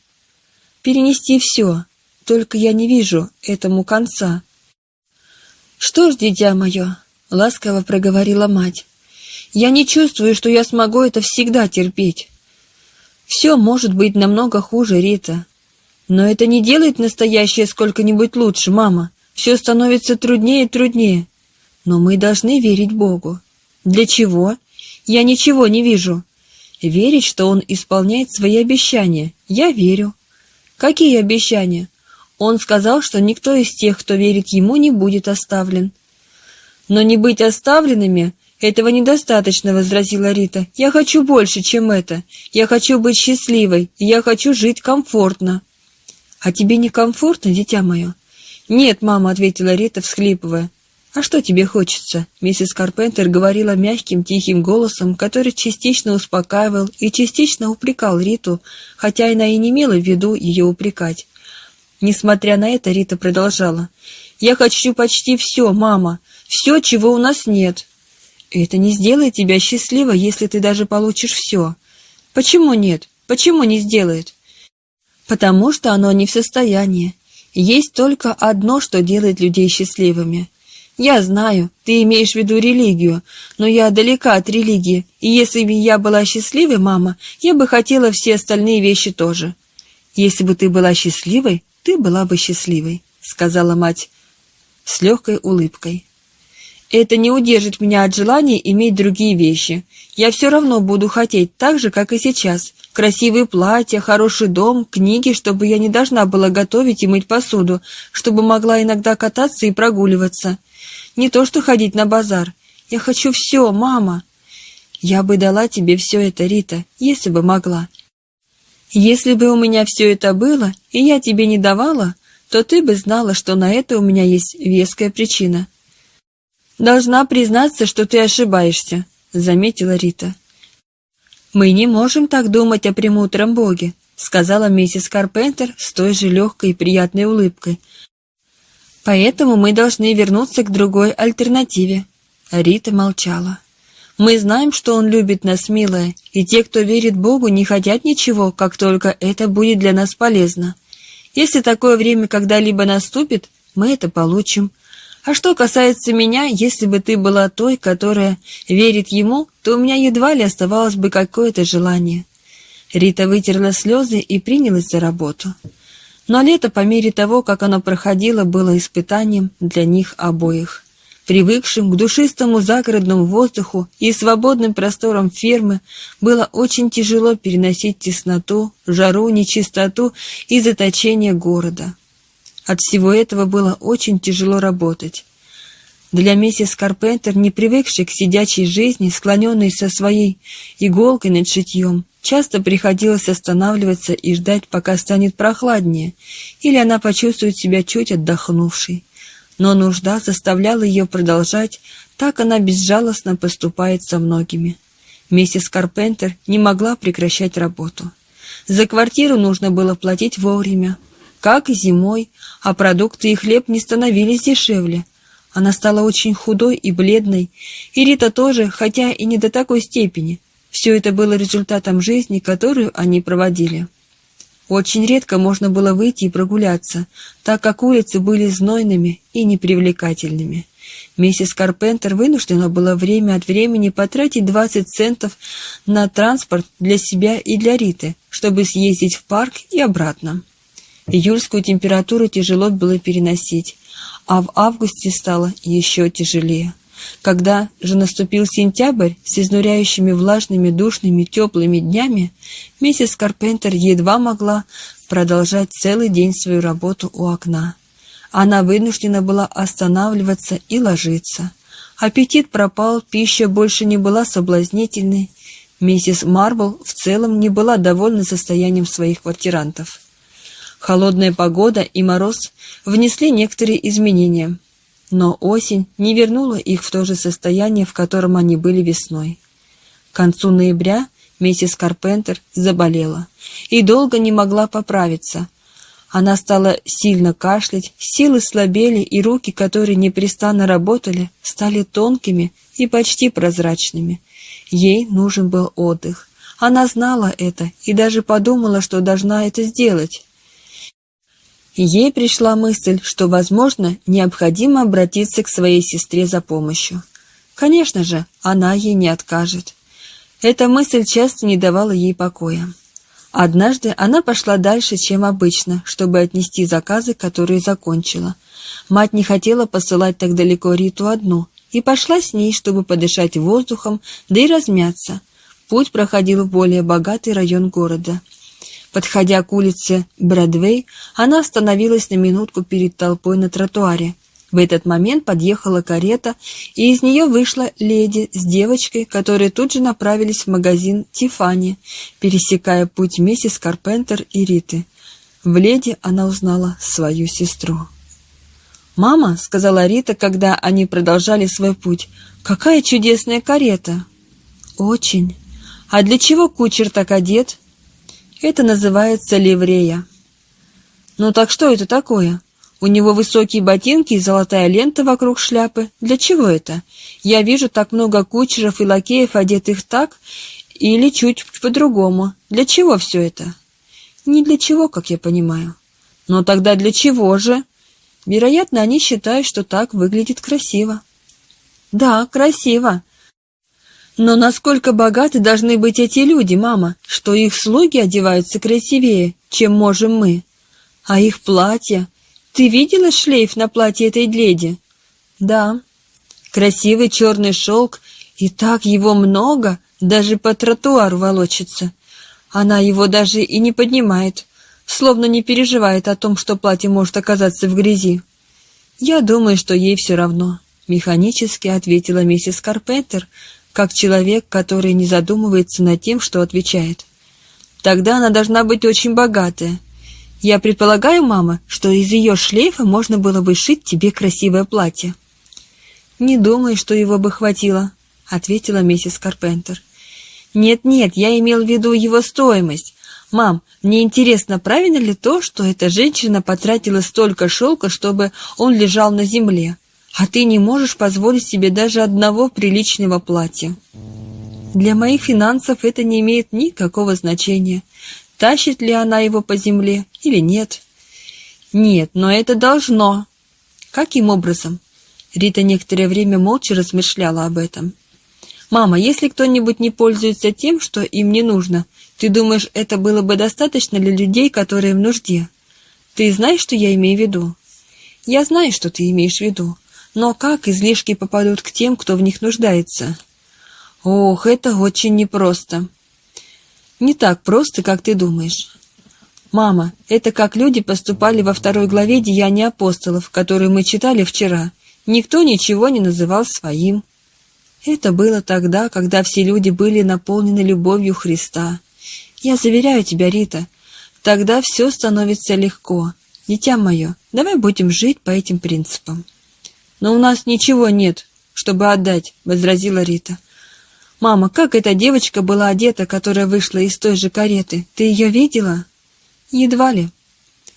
перенести все, только я не вижу этому конца». «Что ж, дитя мое», — ласково проговорила мать, — «я не чувствую, что я смогу это всегда терпеть». «Все может быть намного хуже, Рита. Но это не делает настоящее сколько-нибудь лучше, мама. Все становится труднее и труднее. Но мы должны верить Богу. Для чего? Я ничего не вижу. Верить, что Он исполняет свои обещания. Я верю. Какие обещания? Он сказал, что никто из тех, кто верит Ему, не будет оставлен. Но не быть оставленными «Этого недостаточно», — возразила Рита. «Я хочу больше, чем это. Я хочу быть счастливой, я хочу жить комфортно». «А тебе некомфортно, дитя мое?» «Нет, мама», — ответила Рита, всхлипывая. «А что тебе хочется?» Миссис Карпентер говорила мягким, тихим голосом, который частично успокаивал и частично упрекал Риту, хотя она и не имела в виду ее упрекать. Несмотря на это, Рита продолжала. «Я хочу почти все, мама, все, чего у нас нет». «Это не сделает тебя счастливой, если ты даже получишь все». «Почему нет? Почему не сделает?» Потому что оно не в состоянии. Есть только одно, что делает людей счастливыми. Я знаю, ты имеешь в виду религию, но я далека от религии, и если бы я была счастливой, мама, я бы хотела все остальные вещи тоже. Если бы ты была счастливой, ты была бы счастливой», — сказала мать с легкой улыбкой. «Это не удержит меня от желания иметь другие вещи. Я все равно буду хотеть так же, как и сейчас. Красивые платья, хороший дом, книги, чтобы я не должна была готовить и мыть посуду, чтобы могла иногда кататься и прогуливаться. Не то что ходить на базар. Я хочу все, мама. Я бы дала тебе все это, Рита, если бы могла. Если бы у меня все это было, и я тебе не давала, то ты бы знала, что на это у меня есть веская причина. Должна признаться, что ты ошибаешься, заметила Рита. Мы не можем так думать о премудром Боге, сказала миссис Карпентер с той же легкой и приятной улыбкой. Поэтому мы должны вернуться к другой альтернативе. Рита молчала. Мы знаем, что Он любит нас, милая, и те, кто верит Богу, не хотят ничего, как только это будет для нас полезно. Если такое время когда-либо наступит, мы это получим. А что касается меня, если бы ты была той, которая верит Ему, то у меня едва ли оставалось бы какое-то желание. Рита вытерла слезы и принялась за работу. Но лето, по мере того, как оно проходило, было испытанием для них обоих привыкшим к душистому загородному воздуху и свободным просторам фермы, было очень тяжело переносить тесноту, жару, нечистоту и заточение города. От всего этого было очень тяжело работать. Для миссис Карпентер, не привыкшей к сидячей жизни, склоненной со своей иголкой над шитьем, часто приходилось останавливаться и ждать, пока станет прохладнее, или она почувствует себя чуть отдохнувшей но нужда заставляла ее продолжать, так она безжалостно поступает со многими. Миссис Карпентер не могла прекращать работу. За квартиру нужно было платить вовремя, как и зимой, а продукты и хлеб не становились дешевле. Она стала очень худой и бледной, и Рита тоже, хотя и не до такой степени. Все это было результатом жизни, которую они проводили. Очень редко можно было выйти и прогуляться, так как улицы были знойными и непривлекательными. Миссис Карпентер вынуждена была время от времени потратить 20 центов на транспорт для себя и для Риты, чтобы съездить в парк и обратно. Июльскую температуру тяжело было переносить, а в августе стало еще тяжелее. Когда же наступил сентябрь с изнуряющими влажными, душными, теплыми днями, миссис Карпентер едва могла продолжать целый день свою работу у окна. Она вынуждена была останавливаться и ложиться. Аппетит пропал, пища больше не была соблазнительной. Миссис Марбл в целом не была довольна состоянием своих квартирантов. Холодная погода и мороз внесли некоторые изменения – но осень не вернула их в то же состояние, в котором они были весной. К концу ноября миссис Карпентер заболела и долго не могла поправиться. Она стала сильно кашлять, силы слабели, и руки, которые непрестанно работали, стали тонкими и почти прозрачными. Ей нужен был отдых. Она знала это и даже подумала, что должна это сделать. Ей пришла мысль, что, возможно, необходимо обратиться к своей сестре за помощью. Конечно же, она ей не откажет. Эта мысль часто не давала ей покоя. Однажды она пошла дальше, чем обычно, чтобы отнести заказы, которые закончила. Мать не хотела посылать так далеко Риту одну, и пошла с ней, чтобы подышать воздухом, да и размяться. Путь проходил в более богатый район города – Подходя к улице Бродвей, она остановилась на минутку перед толпой на тротуаре. В этот момент подъехала карета, и из нее вышла леди с девочкой, которые тут же направились в магазин «Тифани», пересекая путь миссис Карпентер и Риты. В леди она узнала свою сестру. «Мама», — сказала Рита, когда они продолжали свой путь, — «какая чудесная карета!» «Очень. А для чего кучер так одет?» Это называется ливрея. Ну так что это такое? У него высокие ботинки и золотая лента вокруг шляпы. Для чего это? Я вижу так много кучеров и лакеев, одетых так или чуть по-другому. Для чего все это? Не для чего, как я понимаю. Но тогда для чего же? Вероятно, они считают, что так выглядит красиво. Да, красиво. Но насколько богаты должны быть эти люди, мама, что их слуги одеваются красивее, чем можем мы? А их платья? Ты видела шлейф на платье этой леди? Да. Красивый черный шелк, и так его много, даже по тротуару волочится. Она его даже и не поднимает, словно не переживает о том, что платье может оказаться в грязи. Я думаю, что ей все равно, механически ответила миссис Карпентер, как человек, который не задумывается над тем, что отвечает. Тогда она должна быть очень богатая. Я предполагаю, мама, что из ее шлейфа можно было бы шить тебе красивое платье. Не думаю, что его бы хватило, ответила миссис Карпентер. Нет-нет, я имел в виду его стоимость. Мам, мне интересно, правильно ли то, что эта женщина потратила столько шелка, чтобы он лежал на земле, а ты не можешь позволить себе даже одного приличного платья? Для моих финансов это не имеет никакого значения. Тащит ли она его по земле или нет? Нет, но это должно. Каким образом? Рита некоторое время молча размышляла об этом. «Мама, если кто-нибудь не пользуется тем, что им не нужно, ты думаешь, это было бы достаточно для людей, которые в нужде? Ты знаешь, что я имею в виду?» «Я знаю, что ты имеешь в виду. Но как излишки попадут к тем, кто в них нуждается?» «Ох, это очень непросто». «Не так просто, как ты думаешь». «Мама, это как люди поступали во второй главе «Деяния апостолов», которую мы читали вчера. Никто ничего не называл своим». Это было тогда, когда все люди были наполнены любовью Христа. Я заверяю тебя, Рита, тогда все становится легко. Дитя мое, давай будем жить по этим принципам. Но у нас ничего нет, чтобы отдать, возразила Рита. Мама, как эта девочка была одета, которая вышла из той же кареты? Ты ее видела? Едва ли.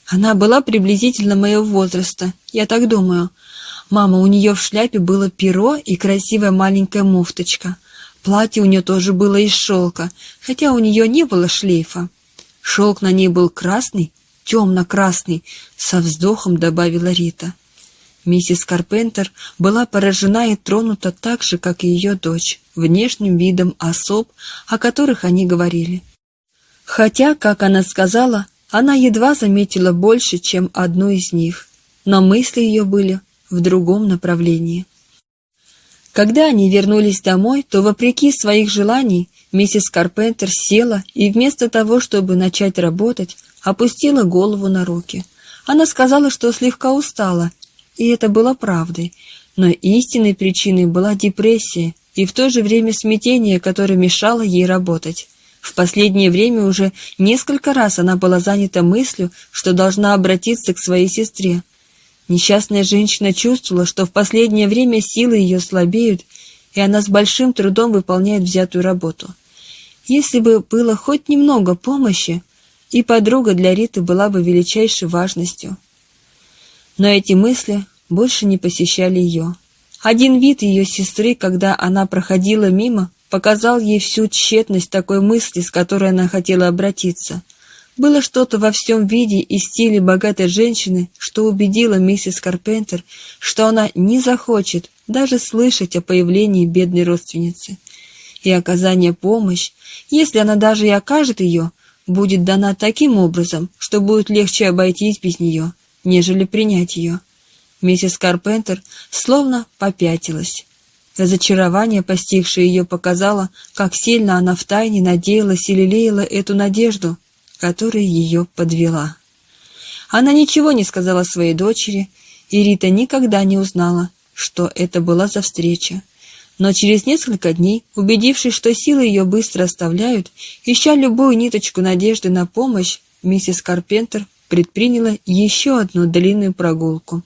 Она была приблизительно моего возраста, я так думаю. Мама, у нее в шляпе было перо и красивая маленькая муфточка. Платье у нее тоже было из шелка, хотя у нее не было шлейфа. Шелк на ней был красный, темно-красный, со вздохом добавила Рита. Миссис Карпентер была поражена и тронута так же, как и ее дочь, внешним видом особ, о которых они говорили. Хотя, как она сказала, она едва заметила больше, чем одну из них, но мысли ее были в другом направлении. Когда они вернулись домой, то, вопреки своих желаний, миссис Карпентер села и вместо того, чтобы начать работать, опустила голову на руки. Она сказала, что слегка устала, и это было правдой, но истинной причиной была депрессия и в то же время смятение, которое мешало ей работать. В последнее время уже несколько раз она была занята мыслью, что должна обратиться к своей сестре, Несчастная женщина чувствовала, что в последнее время силы ее слабеют, и она с большим трудом выполняет взятую работу. Если бы было хоть немного помощи, и подруга для Риты была бы величайшей важностью. Но эти мысли больше не посещали ее. Один вид ее сестры, когда она проходила мимо, показал ей всю тщетность такой мысли, с которой она хотела обратиться. Было что-то во всем виде и стиле богатой женщины, что убедило миссис Карпентер, что она не захочет даже слышать о появлении бедной родственницы. И оказание помощи, если она даже и окажет ее, будет дана таким образом, что будет легче обойтись без нее, нежели принять ее. Миссис Карпентер словно попятилась. Разочарование, постигшее ее, показало, как сильно она втайне надеялась и лелеяла эту надежду — которая ее подвела. Она ничего не сказала своей дочери, и Рита никогда не узнала, что это была за встреча. Но через несколько дней, убедившись, что силы ее быстро оставляют, ища любую ниточку надежды на помощь, миссис Карпентер предприняла еще одну длинную прогулку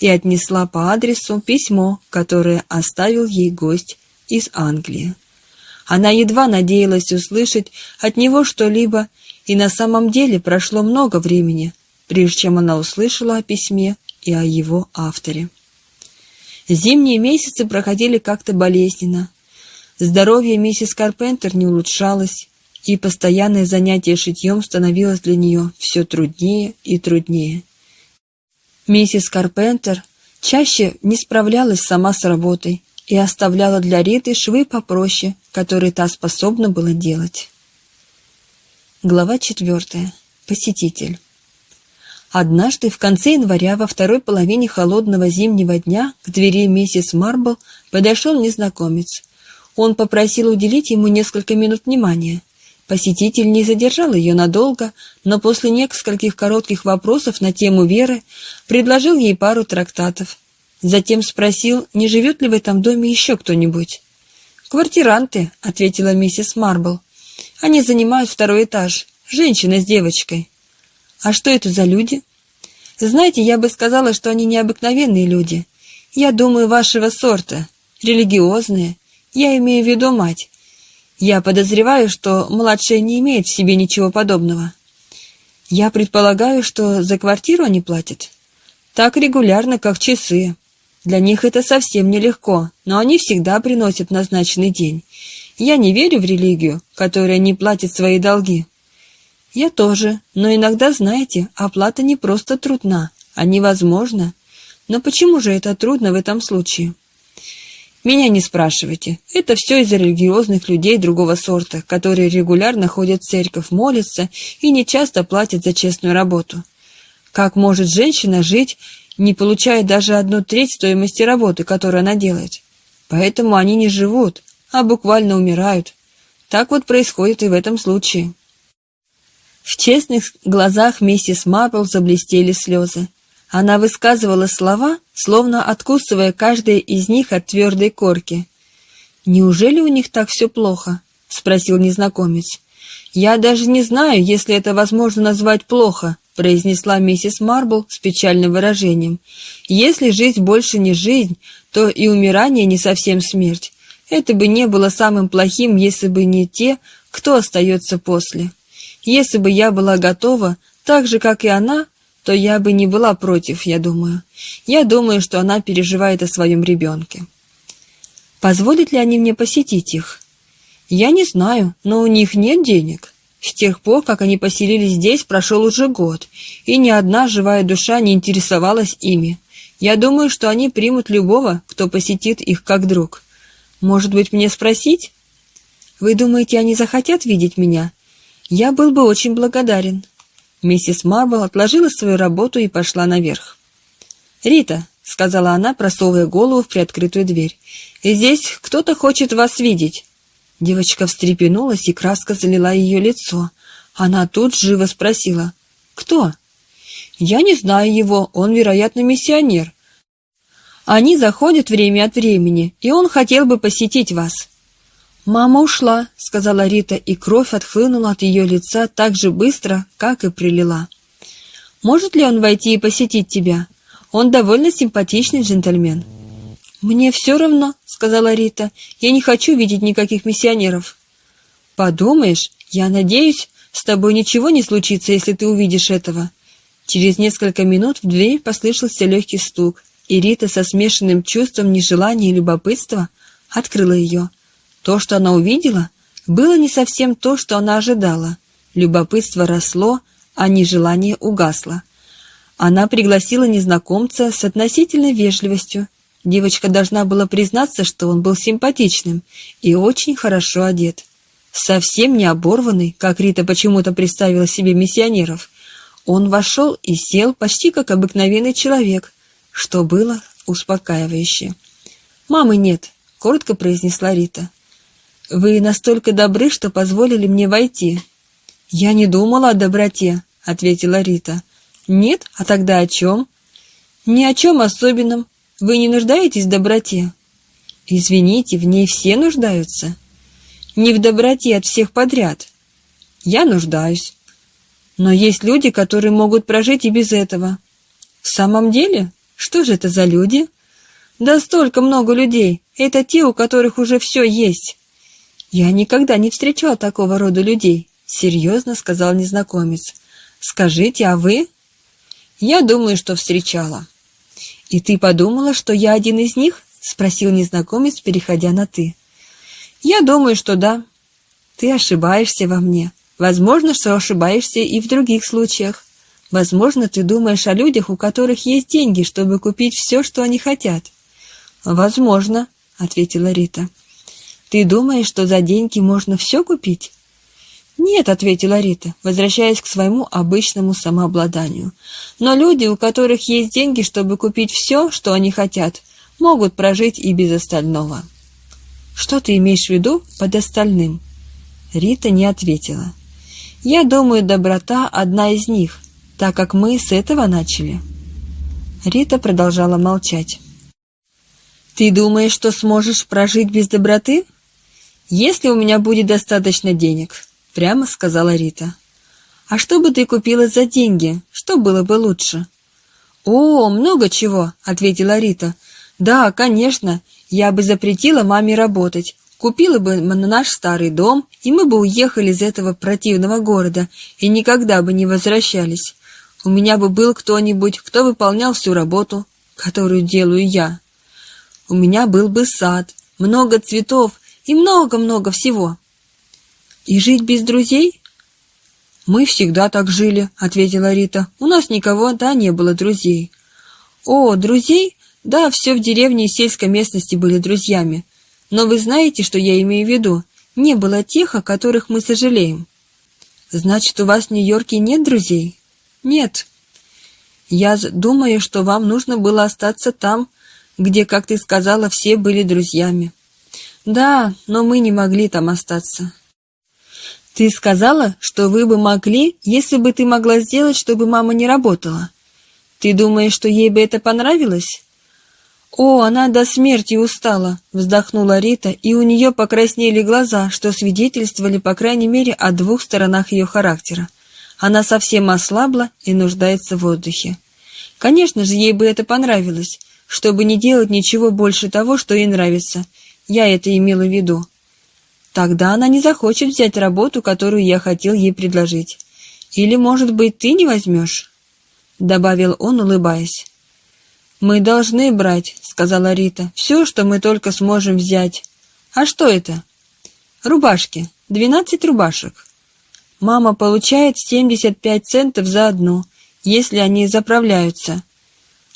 и отнесла по адресу письмо, которое оставил ей гость из Англии. Она едва надеялась услышать от него что-либо и на самом деле прошло много времени, прежде чем она услышала о письме и о его авторе. Зимние месяцы проходили как-то болезненно. Здоровье миссис Карпентер не улучшалось, и постоянное занятие шитьем становилось для нее все труднее и труднее. Миссис Карпентер чаще не справлялась сама с работой и оставляла для Риты швы попроще, которые та способна была делать. Глава четвертая. Посетитель. Однажды в конце января во второй половине холодного зимнего дня к двери миссис Марбл подошел незнакомец. Он попросил уделить ему несколько минут внимания. Посетитель не задержал ее надолго, но после нескольких коротких вопросов на тему веры предложил ей пару трактатов. Затем спросил, не живет ли в этом доме еще кто-нибудь. «Квартиранты», — ответила миссис Марбл. «Они занимают второй этаж. Женщина с девочкой». «А что это за люди?» «Знаете, я бы сказала, что они необыкновенные люди. Я думаю, вашего сорта. Религиозные. Я имею в виду мать. Я подозреваю, что младшая не имеет в себе ничего подобного. Я предполагаю, что за квартиру они платят. Так регулярно, как часы. Для них это совсем нелегко, но они всегда приносят назначенный день. Я не верю в религию, которая не платит свои долги. Я тоже, но иногда, знаете, оплата не просто трудна, а невозможна. Но почему же это трудно в этом случае? Меня не спрашивайте. Это все из-за религиозных людей другого сорта, которые регулярно ходят в церковь, молятся и не часто платят за честную работу. Как может женщина жить, не получая даже одну треть стоимости работы, которую она делает? Поэтому они не живут, а буквально умирают. Так вот происходит и в этом случае. В честных глазах миссис Марпл заблестели слезы. Она высказывала слова, словно откусывая каждое из них от твердой корки. «Неужели у них так все плохо?» — спросил незнакомец. «Я даже не знаю, если это возможно назвать плохо», — произнесла миссис Марбл с печальным выражением. «Если жизнь больше не жизнь, то и умирание не совсем смерть. Это бы не было самым плохим, если бы не те, кто остается после. Если бы я была готова, так же, как и она, то я бы не была против, я думаю. Я думаю, что она переживает о своем ребенке. Позволят ли они мне посетить их? Я не знаю, но у них нет денег. С тех пор, как они поселились здесь, прошел уже год, и ни одна живая душа не интересовалась ими. Я думаю, что они примут любого, кто посетит их как друг. Может быть, мне спросить? Вы думаете, они захотят видеть меня? Я был бы очень благодарен. Миссис Марбл отложила свою работу и пошла наверх. «Рита», — сказала она, просовывая голову в приоткрытую дверь, — «здесь кто-то хочет вас видеть». Девочка встрепенулась, и краска залила ее лицо. Она тут живо спросила. «Кто?» «Я не знаю его, он, вероятно, миссионер. Они заходят время от времени, и он хотел бы посетить вас». «Мама ушла», — сказала Рита, и кровь отхлынула от ее лица так же быстро, как и прилила. «Может ли он войти и посетить тебя? Он довольно симпатичный джентльмен». «Мне все равно», — сказала Рита. «Я не хочу видеть никаких миссионеров». «Подумаешь, я надеюсь, с тобой ничего не случится, если ты увидишь этого». Через несколько минут в дверь послышался легкий стук, и Рита со смешанным чувством нежелания и любопытства открыла ее. То, что она увидела, было не совсем то, что она ожидала. Любопытство росло, а нежелание угасло. Она пригласила незнакомца с относительной вежливостью. Девочка должна была признаться, что он был симпатичным и очень хорошо одет. Совсем не оборванный, как Рита почему-то представила себе миссионеров. Он вошел и сел почти как обыкновенный человек, что было успокаивающе. «Мамы нет», — коротко произнесла Рита. «Вы настолько добры, что позволили мне войти». «Я не думала о доброте», — ответила Рита. «Нет? А тогда о чем?» «Ни о чем особенном. Вы не нуждаетесь в доброте?» «Извините, в ней все нуждаются». «Не в доброте от всех подряд». «Я нуждаюсь». «Но есть люди, которые могут прожить и без этого». «В самом деле? Что же это за люди?» «Да столько много людей. Это те, у которых уже все есть». «Я никогда не встречал такого рода людей», — серьезно сказал незнакомец. «Скажите, а вы?» «Я думаю, что встречала». «И ты подумала, что я один из них?» — спросил незнакомец, переходя на «ты». «Я думаю, что да». «Ты ошибаешься во мне. Возможно, что ошибаешься и в других случаях. Возможно, ты думаешь о людях, у которых есть деньги, чтобы купить все, что они хотят». «Возможно», — ответила Рита. Ты думаешь, что за деньги можно все купить? «Нет», — ответила Рита, возвращаясь к своему обычному самообладанию. «Но люди, у которых есть деньги, чтобы купить все, что они хотят, могут прожить и без остального». «Что ты имеешь в виду под остальным?» Рита не ответила. «Я думаю, доброта — одна из них, так как мы с этого начали». Рита продолжала молчать. «Ты думаешь, что сможешь прожить без доброты?» «Если у меня будет достаточно денег», — прямо сказала Рита. «А что бы ты купила за деньги? Что было бы лучше?» «О, много чего», — ответила Рита. «Да, конечно, я бы запретила маме работать, купила бы наш старый дом, и мы бы уехали из этого противного города и никогда бы не возвращались. У меня бы был кто-нибудь, кто выполнял всю работу, которую делаю я. У меня был бы сад, много цветов и много-много всего. И жить без друзей? Мы всегда так жили, ответила Рита. У нас никого да не было друзей. О, друзей? Да, все в деревне и сельской местности были друзьями. Но вы знаете, что я имею в виду? Не было тех, о которых мы сожалеем. Значит, у вас в Нью-Йорке нет друзей? Нет. Я думаю, что вам нужно было остаться там, где, как ты сказала, все были друзьями. Да, но мы не могли там остаться. Ты сказала, что вы бы могли, если бы ты могла сделать, чтобы мама не работала. Ты думаешь, что ей бы это понравилось? «О, она до смерти устала!» — вздохнула Рита, и у нее покраснели глаза, что свидетельствовали, по крайней мере, о двух сторонах ее характера. Она совсем ослабла и нуждается в отдыхе. Конечно же, ей бы это понравилось, чтобы не делать ничего больше того, что ей нравится. Я это имела в виду. Тогда она не захочет взять работу, которую я хотел ей предложить. Или, может быть, ты не возьмешь?» — добавил он, улыбаясь. «Мы должны брать», — сказала Рита, — «все, что мы только сможем взять». «А что это?» «Рубашки. Двенадцать рубашек». «Мама получает семьдесят пять центов за одну, если они заправляются.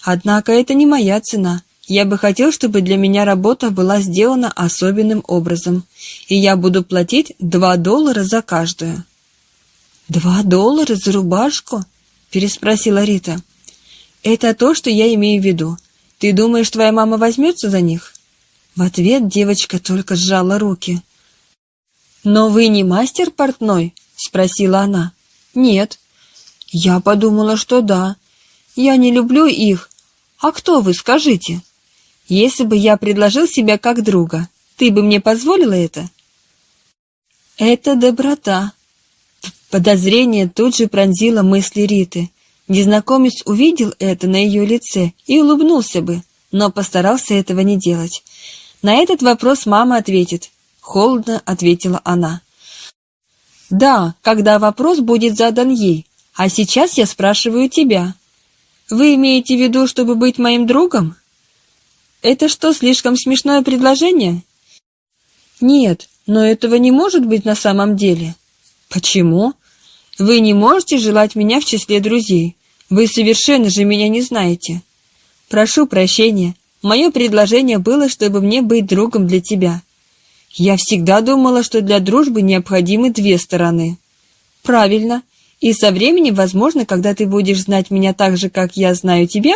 Однако это не моя цена. Я бы хотел, чтобы для меня работа была сделана особенным образом, и я буду платить два доллара за каждую». «Два доллара за рубашку?» — переспросила Рита. «Это то, что я имею в виду. Ты думаешь, твоя мама возьмется за них?» В ответ девочка только сжала руки. «Но вы не мастер портной?» — спросила она. «Нет». «Я подумала, что да. Я не люблю их. А кто вы, скажите?» «Если бы я предложил себя как друга, ты бы мне позволила это?» «Это доброта». Подозрение тут же пронзило мысли Риты. Незнакомец увидел это на ее лице и улыбнулся бы, но постарался этого не делать. На этот вопрос мама ответит. Холодно ответила она. Да, когда вопрос будет задан ей, а сейчас я спрашиваю тебя. Вы имеете в виду, чтобы быть моим другом? Это что, слишком смешное предложение? Нет, но этого не может быть на самом деле. Почему? Вы не можете желать меня в числе друзей. Вы совершенно же меня не знаете. Прошу прощения. Мое предложение было, чтобы мне быть другом для тебя. Я всегда думала, что для дружбы необходимы две стороны. Правильно. И со временем, возможно, когда ты будешь знать меня так же, как я знаю тебя,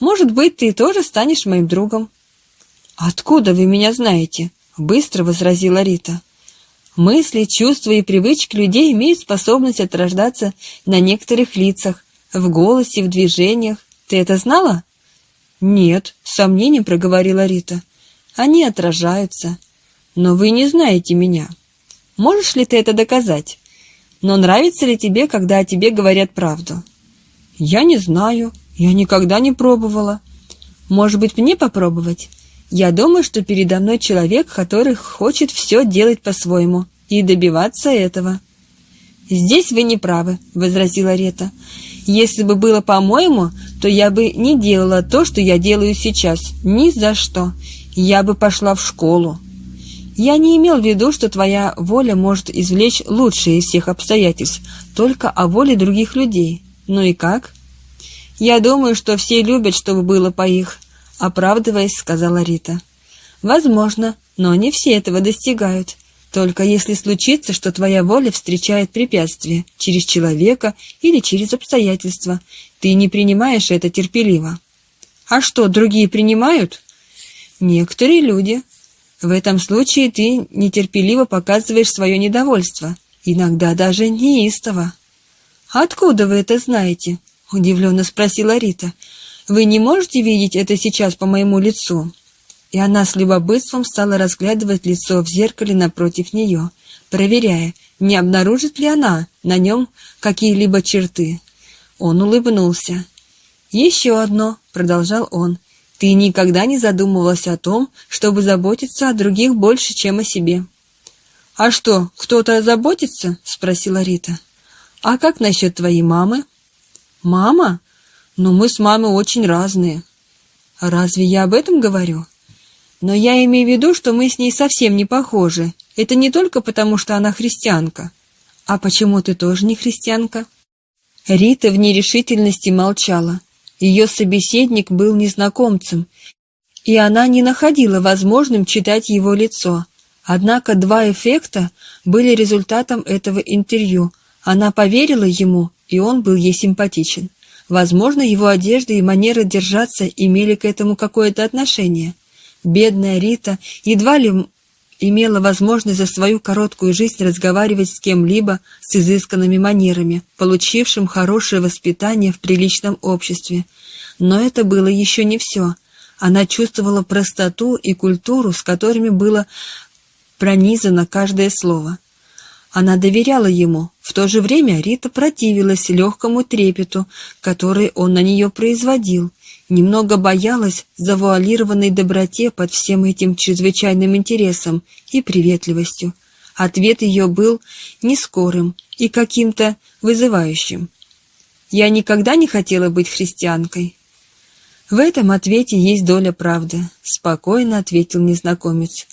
может быть, ты тоже станешь моим другом. Откуда вы меня знаете? Быстро возразила Рита. Мысли, чувства и привычки людей имеют способность отрождаться на некоторых лицах, в голосе, в движениях. Ты это знала? Нет, с сомнением проговорила Рита. Они отражаются. Но вы не знаете меня. Можешь ли ты это доказать? Но нравится ли тебе, когда о тебе говорят правду? Я не знаю. Я никогда не пробовала. Может быть, мне попробовать? Я думаю, что передо мной человек, который хочет все делать по-своему и добиваться этого. «Здесь вы не правы», — возразила Рета. Если бы было по-моему, то я бы не делала то, что я делаю сейчас. Ни за что. Я бы пошла в школу. Я не имел в виду, что твоя воля может извлечь лучшее из всех обстоятельств, только о воле других людей. Ну и как? Я думаю, что все любят, чтобы было по их, оправдываясь, сказала Рита. Возможно, но не все этого достигают. Только если случится, что твоя воля встречает препятствие через человека или через обстоятельства, ты не принимаешь это терпеливо. А что, другие принимают? Некоторые люди. В этом случае ты нетерпеливо показываешь свое недовольство, иногда даже неистово. «Откуда вы это знаете?» — удивленно спросила Рита. «Вы не можете видеть это сейчас по моему лицу?» И она с любопытством стала разглядывать лицо в зеркале напротив нее, проверяя, не обнаружит ли она на нем какие-либо черты. Он улыбнулся. «Еще одно», — продолжал он, — «ты никогда не задумывалась о том, чтобы заботиться о других больше, чем о себе». «А что, кто-то заботится?» — спросила Рита. «А как насчет твоей мамы?» «Мама? Но мы с мамой очень разные». «Разве я об этом говорю?» «Но я имею в виду, что мы с ней совсем не похожи. Это не только потому, что она христианка. А почему ты тоже не христианка?» Рита в нерешительности молчала. Ее собеседник был незнакомцем, и она не находила возможным читать его лицо. Однако два эффекта были результатом этого интервью, она поверила ему, и он был ей симпатичен. Возможно, его одежда и манера держаться имели к этому какое-то отношение. Бедная Рита едва ли имела возможность за свою короткую жизнь разговаривать с кем-либо с изысканными манерами, получившим хорошее воспитание в приличном обществе. Но это было еще не все. Она чувствовала простоту и культуру, с которыми было пронизано каждое слово. Она доверяла ему, в то же время Рита противилась легкому трепету, который он на нее производил, немного боялась завуалированной доброте под всем этим чрезвычайным интересом и приветливостью. Ответ ее был нескорым и каким-то вызывающим. «Я никогда не хотела быть христианкой». «В этом ответе есть доля правды», — спокойно ответил незнакомец.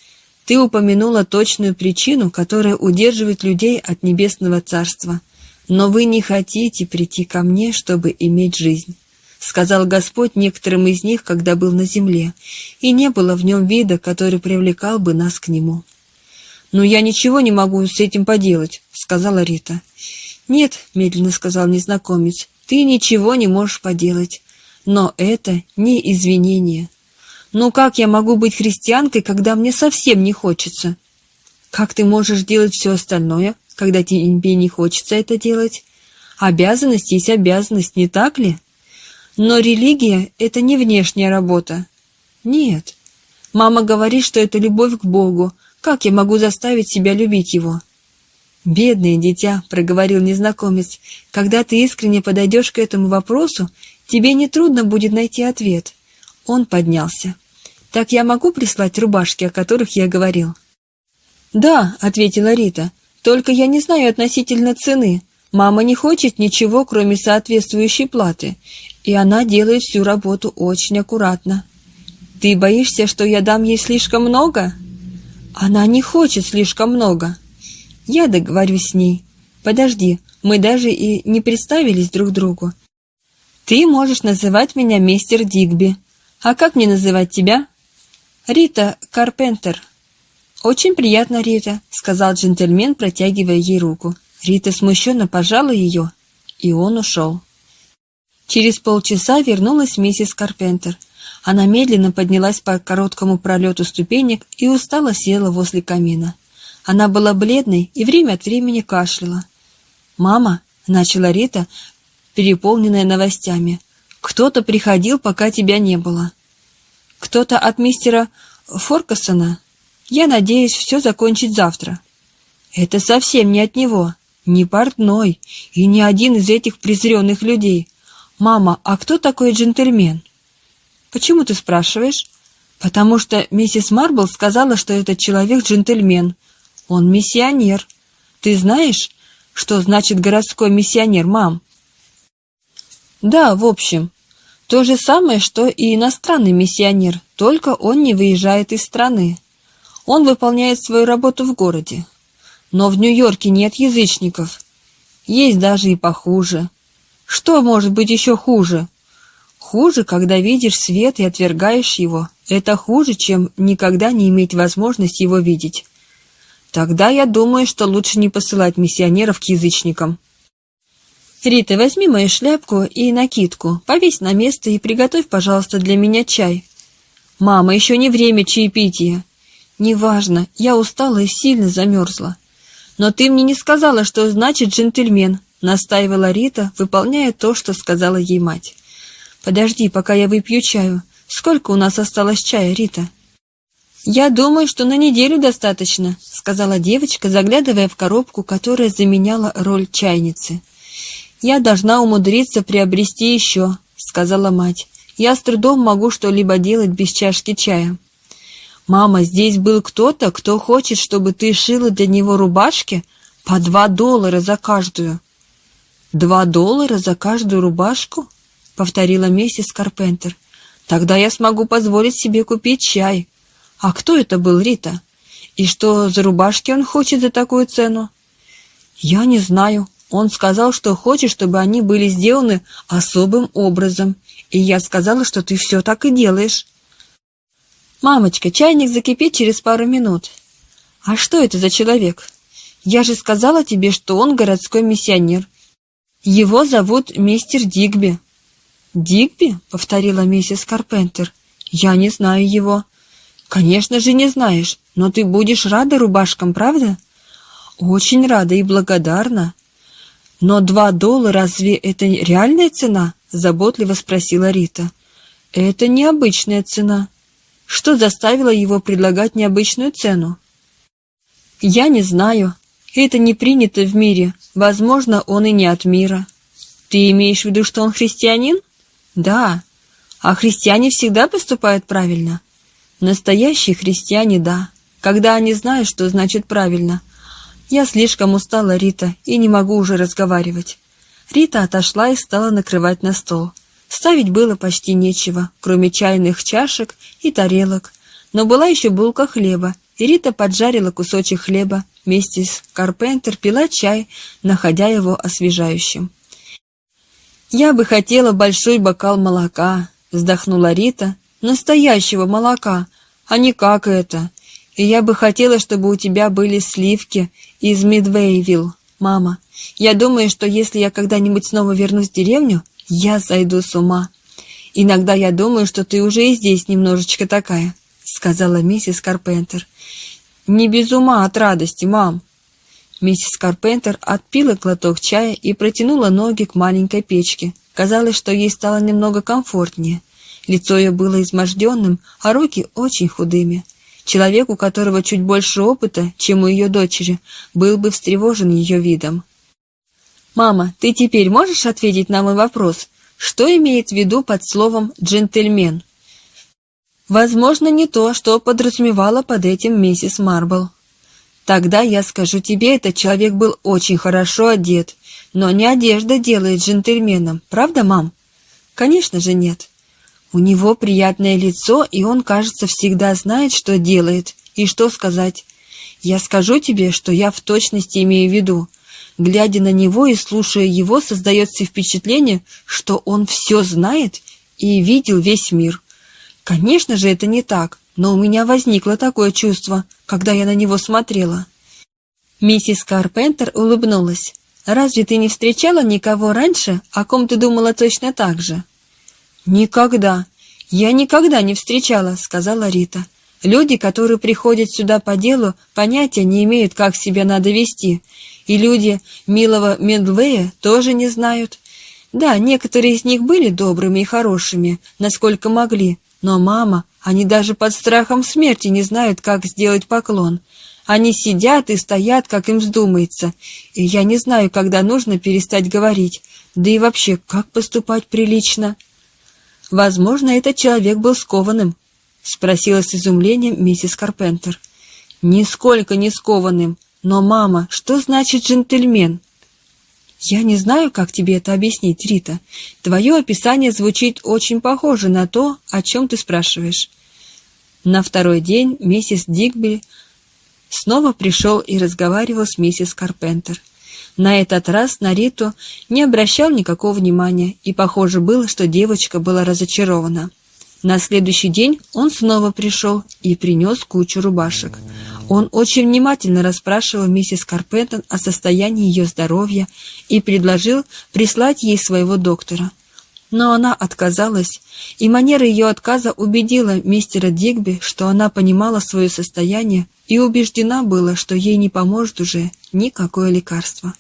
Ты упомянула точную причину, которая удерживает людей от небесного царства. Но вы не хотите прийти ко мне, чтобы иметь жизнь. Сказал Господь некоторым из них, когда был на земле, и не было в нем вида, который привлекал бы нас к нему. «Но я ничего не могу с этим поделать», — сказала Рита. «Нет», — медленно сказал незнакомец, — «ты ничего не можешь поделать. Но это не извинение. Но как я могу быть христианкой, когда мне совсем не хочется? Как ты можешь делать все остальное, когда тебе не хочется это делать? Обязанность есть обязанность, не так ли? Но религия — это не внешняя работа. Нет. Мама говорит, что это любовь к Богу. Как я могу заставить себя любить Его? «Бедное дитя», — проговорил незнакомец, — «когда ты искренне подойдешь к этому вопросу, тебе нетрудно будет найти ответ». Он поднялся. «Так я могу прислать рубашки, о которых я говорил?» «Да», — ответила Рита, — «только я не знаю относительно цены. Мама не хочет ничего, кроме соответствующей платы, и она делает всю работу очень аккуратно». «Ты боишься, что я дам ей слишком много?» «Она не хочет слишком много». «Я договорюсь с ней. Подожди, мы даже и не представились друг другу. Ты можешь называть меня мистер Дигби, «А как мне называть тебя?» «Рита Карпентер». «Очень приятно, Рита», — сказал джентльмен, протягивая ей руку. Рита смущенно пожала ее, и он ушел. Через полчаса вернулась миссис Карпентер. Она медленно поднялась по короткому пролету ступенек и устало села возле камина. Она была бледной и время от времени кашляла. «Мама», — начала Рита, переполненная новостями, кто-то приходил, пока тебя не было. Кто-то от мистера Форкасона. Я надеюсь все закончить завтра. Это совсем не от него, не портной и не один из этих презренных людей. Мама, а кто такой джентльмен? Почему ты спрашиваешь? Потому что миссис Марбл сказала, что этот человек джентльмен. Он миссионер. Ты знаешь, что значит городской миссионер, мам? Да, в общем, то же самое, что и иностранный миссионер, только он не выезжает из страны. Он выполняет свою работу в городе. Но в Нью-Йорке нет язычников. Есть даже и похуже. Что может быть еще хуже? Хуже, когда видишь свет и отвергаешь его. Это хуже, чем никогда не иметь возможности его видеть. Тогда я думаю, что лучше не посылать миссионеров к язычникам. Рита, возьми мою шляпку и накидку, повесь на место и приготовь, пожалуйста, для меня чай. Мама, еще не время чаепития. Неважно, я устала и сильно замерзла. Но ты мне не сказала, что значит джентльмен, настаивала Рита, выполняя то, что сказала ей мать. Подожди, пока я выпью чаю. Сколько у нас осталось чая, Рита? Я думаю, что на неделю достаточно, сказала девочка, заглядывая в коробку, которая заменяла роль чайницы. Я должна умудриться приобрести еще, сказала мать. Я с трудом могу что-либо делать без чашки чая. «Мама, здесь был кто-то, кто хочет, чтобы ты шила для него рубашки по два доллара за каждую». «Два доллара за каждую рубашку?» — повторила миссис Карпентер. «Тогда я смогу позволить себе купить чай. А кто это был, Рита? И что за рубашки он хочет за такую цену?» «Я не знаю. Он сказал, что хочет, чтобы они были сделаны особым образом. И я сказала, что ты все так и делаешь». «Мамочка, чайник закипит через пару минут». «А что это за человек? Я же сказала тебе, что он городской миссионер. Его зовут мистер Дигби». «Дигби?» — повторила миссис Карпентер. «Я не знаю его». «Конечно же не знаешь, но ты будешь рада рубашкам, правда?» «Очень рада и благодарна». «Но два доллара разве это реальная цена?» — заботливо спросила Рита. «Это необычная цена». Что заставило его предлагать необычную цену? Я не знаю. Это не принято в мире. Возможно, он и не от мира. Ты имеешь в виду, что он христианин? Да. А христиане всегда поступают правильно? Настоящие христиане, да. Когда они знают, что значит правильно. Я слишком устала, Рита, и не могу уже разговаривать. Рита отошла и стала накрывать на стол. Ставить было почти нечего, кроме чайных чашек и тарелок. Но была еще булка хлеба, и Рита поджарила кусочек хлеба. Вместе с Карпентер пила чай, находя его освежающим. «Я бы хотела большой бокал молока», — вздохнула Рита. «Настоящего молока, а не как это. И я бы хотела, чтобы у тебя были сливки из Мидвейвилл, мама. Я думаю, что если я когда-нибудь снова вернусь в деревню, я сойду с ума. Иногда я думаю, что ты уже и здесь немножечко такая, сказала миссис Карпентер. Не без ума от радости, мам. Миссис Карпентер отпила глоток чая и протянула ноги к маленькой печке. Казалось, что ей стало немного комфортнее. Лицо ее было изможденным, а руки очень худыми. Человек, у которого чуть больше опыта, чем у ее дочери, был бы встревожен ее видом. «Мама, ты теперь можешь ответить на мой вопрос? Что имеет в виду под словом «джентльмен»?» «Возможно, не то, что подразумевала под этим миссис Марбл. Тогда я скажу тебе, этот человек был очень хорошо одет, но не одежда делает джентльменом, правда, мам?» «Конечно же нет. У него приятное лицо, и он, кажется, всегда знает, что делает и что сказать. Я скажу тебе, что я в точности имею в виду. Глядя на него и слушая его, создается впечатление, что он все знает и видел весь мир. Конечно же, это не так, но у меня возникло такое чувство, когда я на него смотрела. Миссис Карпентер улыбнулась. «Разве ты не встречала никого раньше, о ком ты думала точно так же?» «Никогда. Я никогда не встречала», — сказала Рита. «Люди, которые приходят сюда по делу, понятия не имеют, как себя надо вести. И люди милого Медвея тоже не знают. Да, некоторые из них были добрыми и хорошими, насколько могли, но мама, они даже под страхом смерти не знают, как сделать поклон. Они сидят и стоят, как им вздумается, и я не знаю, когда нужно перестать говорить, да и вообще, как поступать прилично. Возможно, этот человек был скованным, спросила с изумлением миссис Карпентер. Нисколько не скованным, но, мама, что значит джентльмен? Я не знаю, как тебе это объяснить, Рита. Твое описание звучит очень похоже на то, о чем ты спрашиваешь. На второй день миссис Дигби снова пришел и разговаривал с миссис Карпентер. На этот раз на Риту не обращал никакого внимания, и похоже было, что девочка была разочарована. На следующий день он снова пришел и принес кучу рубашек. Он очень внимательно расспрашивал миссис Карпентон о состоянии ее здоровья и предложил прислать ей своего доктора. Но она отказалась, и манера ее отказа убедила мистера Дигби, что она понимала свое состояние и убеждена была, что ей не поможет уже никакое лекарство.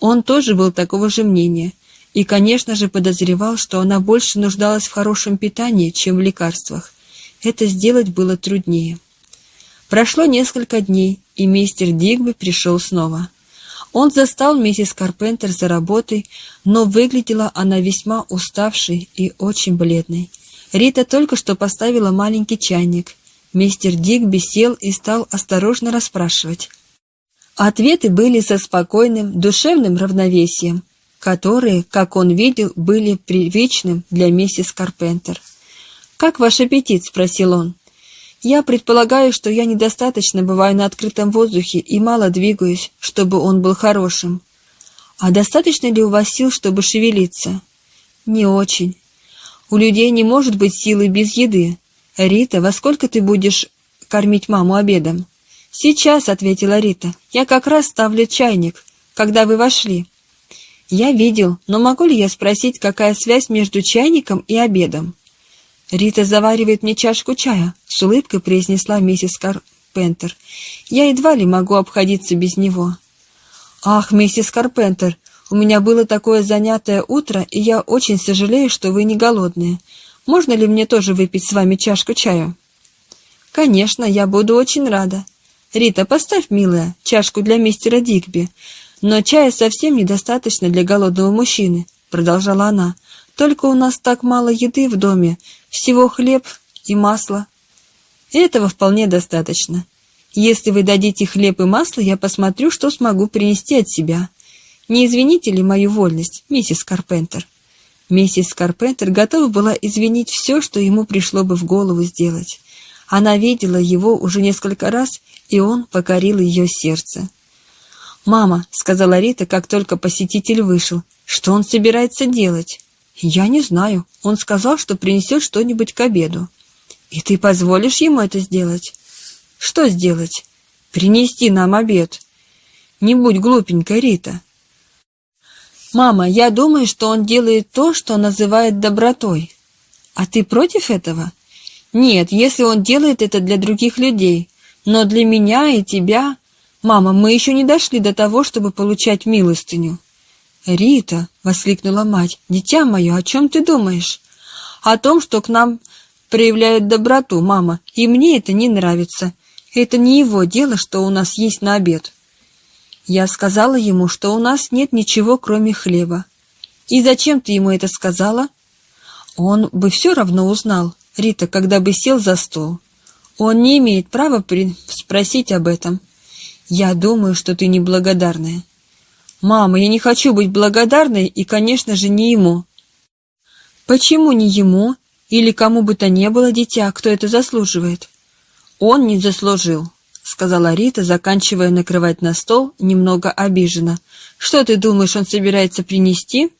Он тоже был такого же мнения и, конечно же, подозревал, что она больше нуждалась в хорошем питании, чем в лекарствах. Это сделать было труднее. Прошло несколько дней, и мистер Дигби пришел снова. Он застал миссис Карпентер за работой, но выглядела она весьма уставшей и очень бледной. Рита только что поставила маленький чайник. Мистер Дигби сел и стал осторожно расспрашивать. Ответы были со спокойным, душевным равновесием, которые, как он видел, были привычным для миссис Карпентер. «Как ваш аппетит?» — спросил он. Я предполагаю, что я недостаточно бываю на открытом воздухе и мало двигаюсь, чтобы он был хорошим. А достаточно ли у вас сил, чтобы шевелиться? Не очень. У людей не может быть силы без еды. Рита, во сколько ты будешь кормить маму обедом? Сейчас, ответила Рита. Я как раз ставлю чайник, когда вы вошли. Я видел, но могу ли я спросить, какая связь между чайником и обедом? «Рита заваривает мне чашку чая», — с улыбкой произнесла миссис Карпентер. «Я едва ли могу обходиться без него». «Ах, миссис Карпентер, у меня было такое занятое утро, и я очень сожалею, что вы не голодные. Можно ли мне тоже выпить с вами чашку чая?» «Конечно, я буду очень рада. Рита, поставь, милая, чашку для мистера Дигби. Но чая совсем недостаточно для голодного мужчины», — продолжала она. «Только у нас так мало еды в доме, всего хлеб и масло. Этого вполне достаточно. Если вы дадите хлеб и масло, я посмотрю, что смогу принести от себя. Не извините ли мою вольность, миссис Карпентер?» Миссис Карпентер готова была извинить все, что ему пришло бы в голову сделать. Она видела его уже несколько раз, и он покорил ее сердце. «Мама», — сказала Рита, как только посетитель вышел, — «что он собирается делать?» «Я не знаю. Он сказал, что принесет что-нибудь к обеду». «И ты позволишь ему это сделать?» «Что сделать?» «Принести нам обед». «Не будь глупенькой, Рита». «Мама, я думаю, что он делает то, что называет добротой. А ты против этого?» «Нет, если он делает это для других людей. Но для меня и тебя...» «Мама, мы еще не дошли до того, чтобы получать милостыню». «Рита!» — воскликнула мать. «Дитя мое, о чем ты думаешь?» «О том, что к нам проявляют доброту, мама, и мне это не нравится. Это не его дело, что у нас есть на обед». Я сказала ему, что у нас нет ничего, кроме хлеба. «И зачем ты ему это сказала?» «Он бы все равно узнал, Рита, когда бы сел за стол. Он не имеет права спросить об этом. Я думаю, что ты неблагодарная». «Мама, я не хочу быть благодарной и, конечно же, не ему». «Почему не ему? Или кому бы то ни было, дитя, кто это заслуживает?» «Он не заслужил», — сказала Рита, заканчивая накрывать на стол, немного обиженно. «Что ты думаешь, он собирается принести?»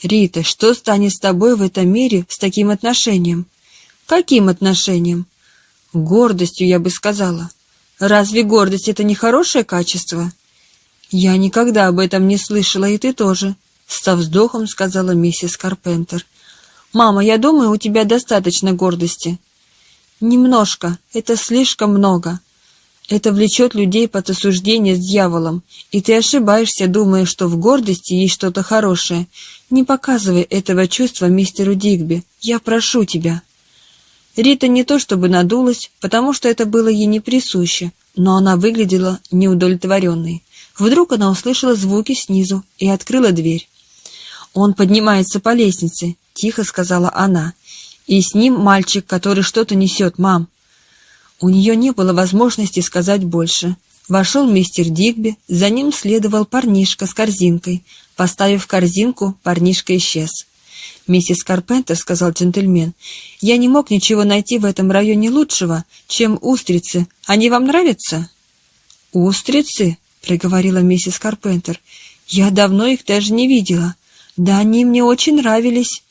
«Рита, что станет с тобой в этом мире с таким отношением?» «Каким отношением?» «Гордостью, я бы сказала». «Разве гордость — это не хорошее качество?» «Я никогда об этом не слышала, и ты тоже», — со вздохом сказала миссис Карпентер. «Мама, я думаю, у тебя достаточно гордости». «Немножко. Это слишком много. Это влечет людей под осуждение с дьяволом, и ты ошибаешься, думая, что в гордости есть что-то хорошее. Не показывай этого чувства мистеру Дигби. Я прошу тебя». Рита не то чтобы надулась, потому что это было ей не присуще, но она выглядела неудовлетворенной. Вдруг она услышала звуки снизу и открыла дверь. «Он поднимается по лестнице», — тихо сказала она. «И с ним мальчик, который что-то несет, мам». У нее не было возможности сказать больше. Вошел мистер Дигби, за ним следовал парнишка с корзинкой. Поставив корзинку, парнишка исчез. «Миссис Карпентер», — сказал джентльмен, — «я не мог ничего найти в этом районе лучшего, чем устрицы. Они вам нравятся?» «Устрицы?» проговорила миссис Карпентер. «Я давно их даже не видела. Да они мне очень нравились».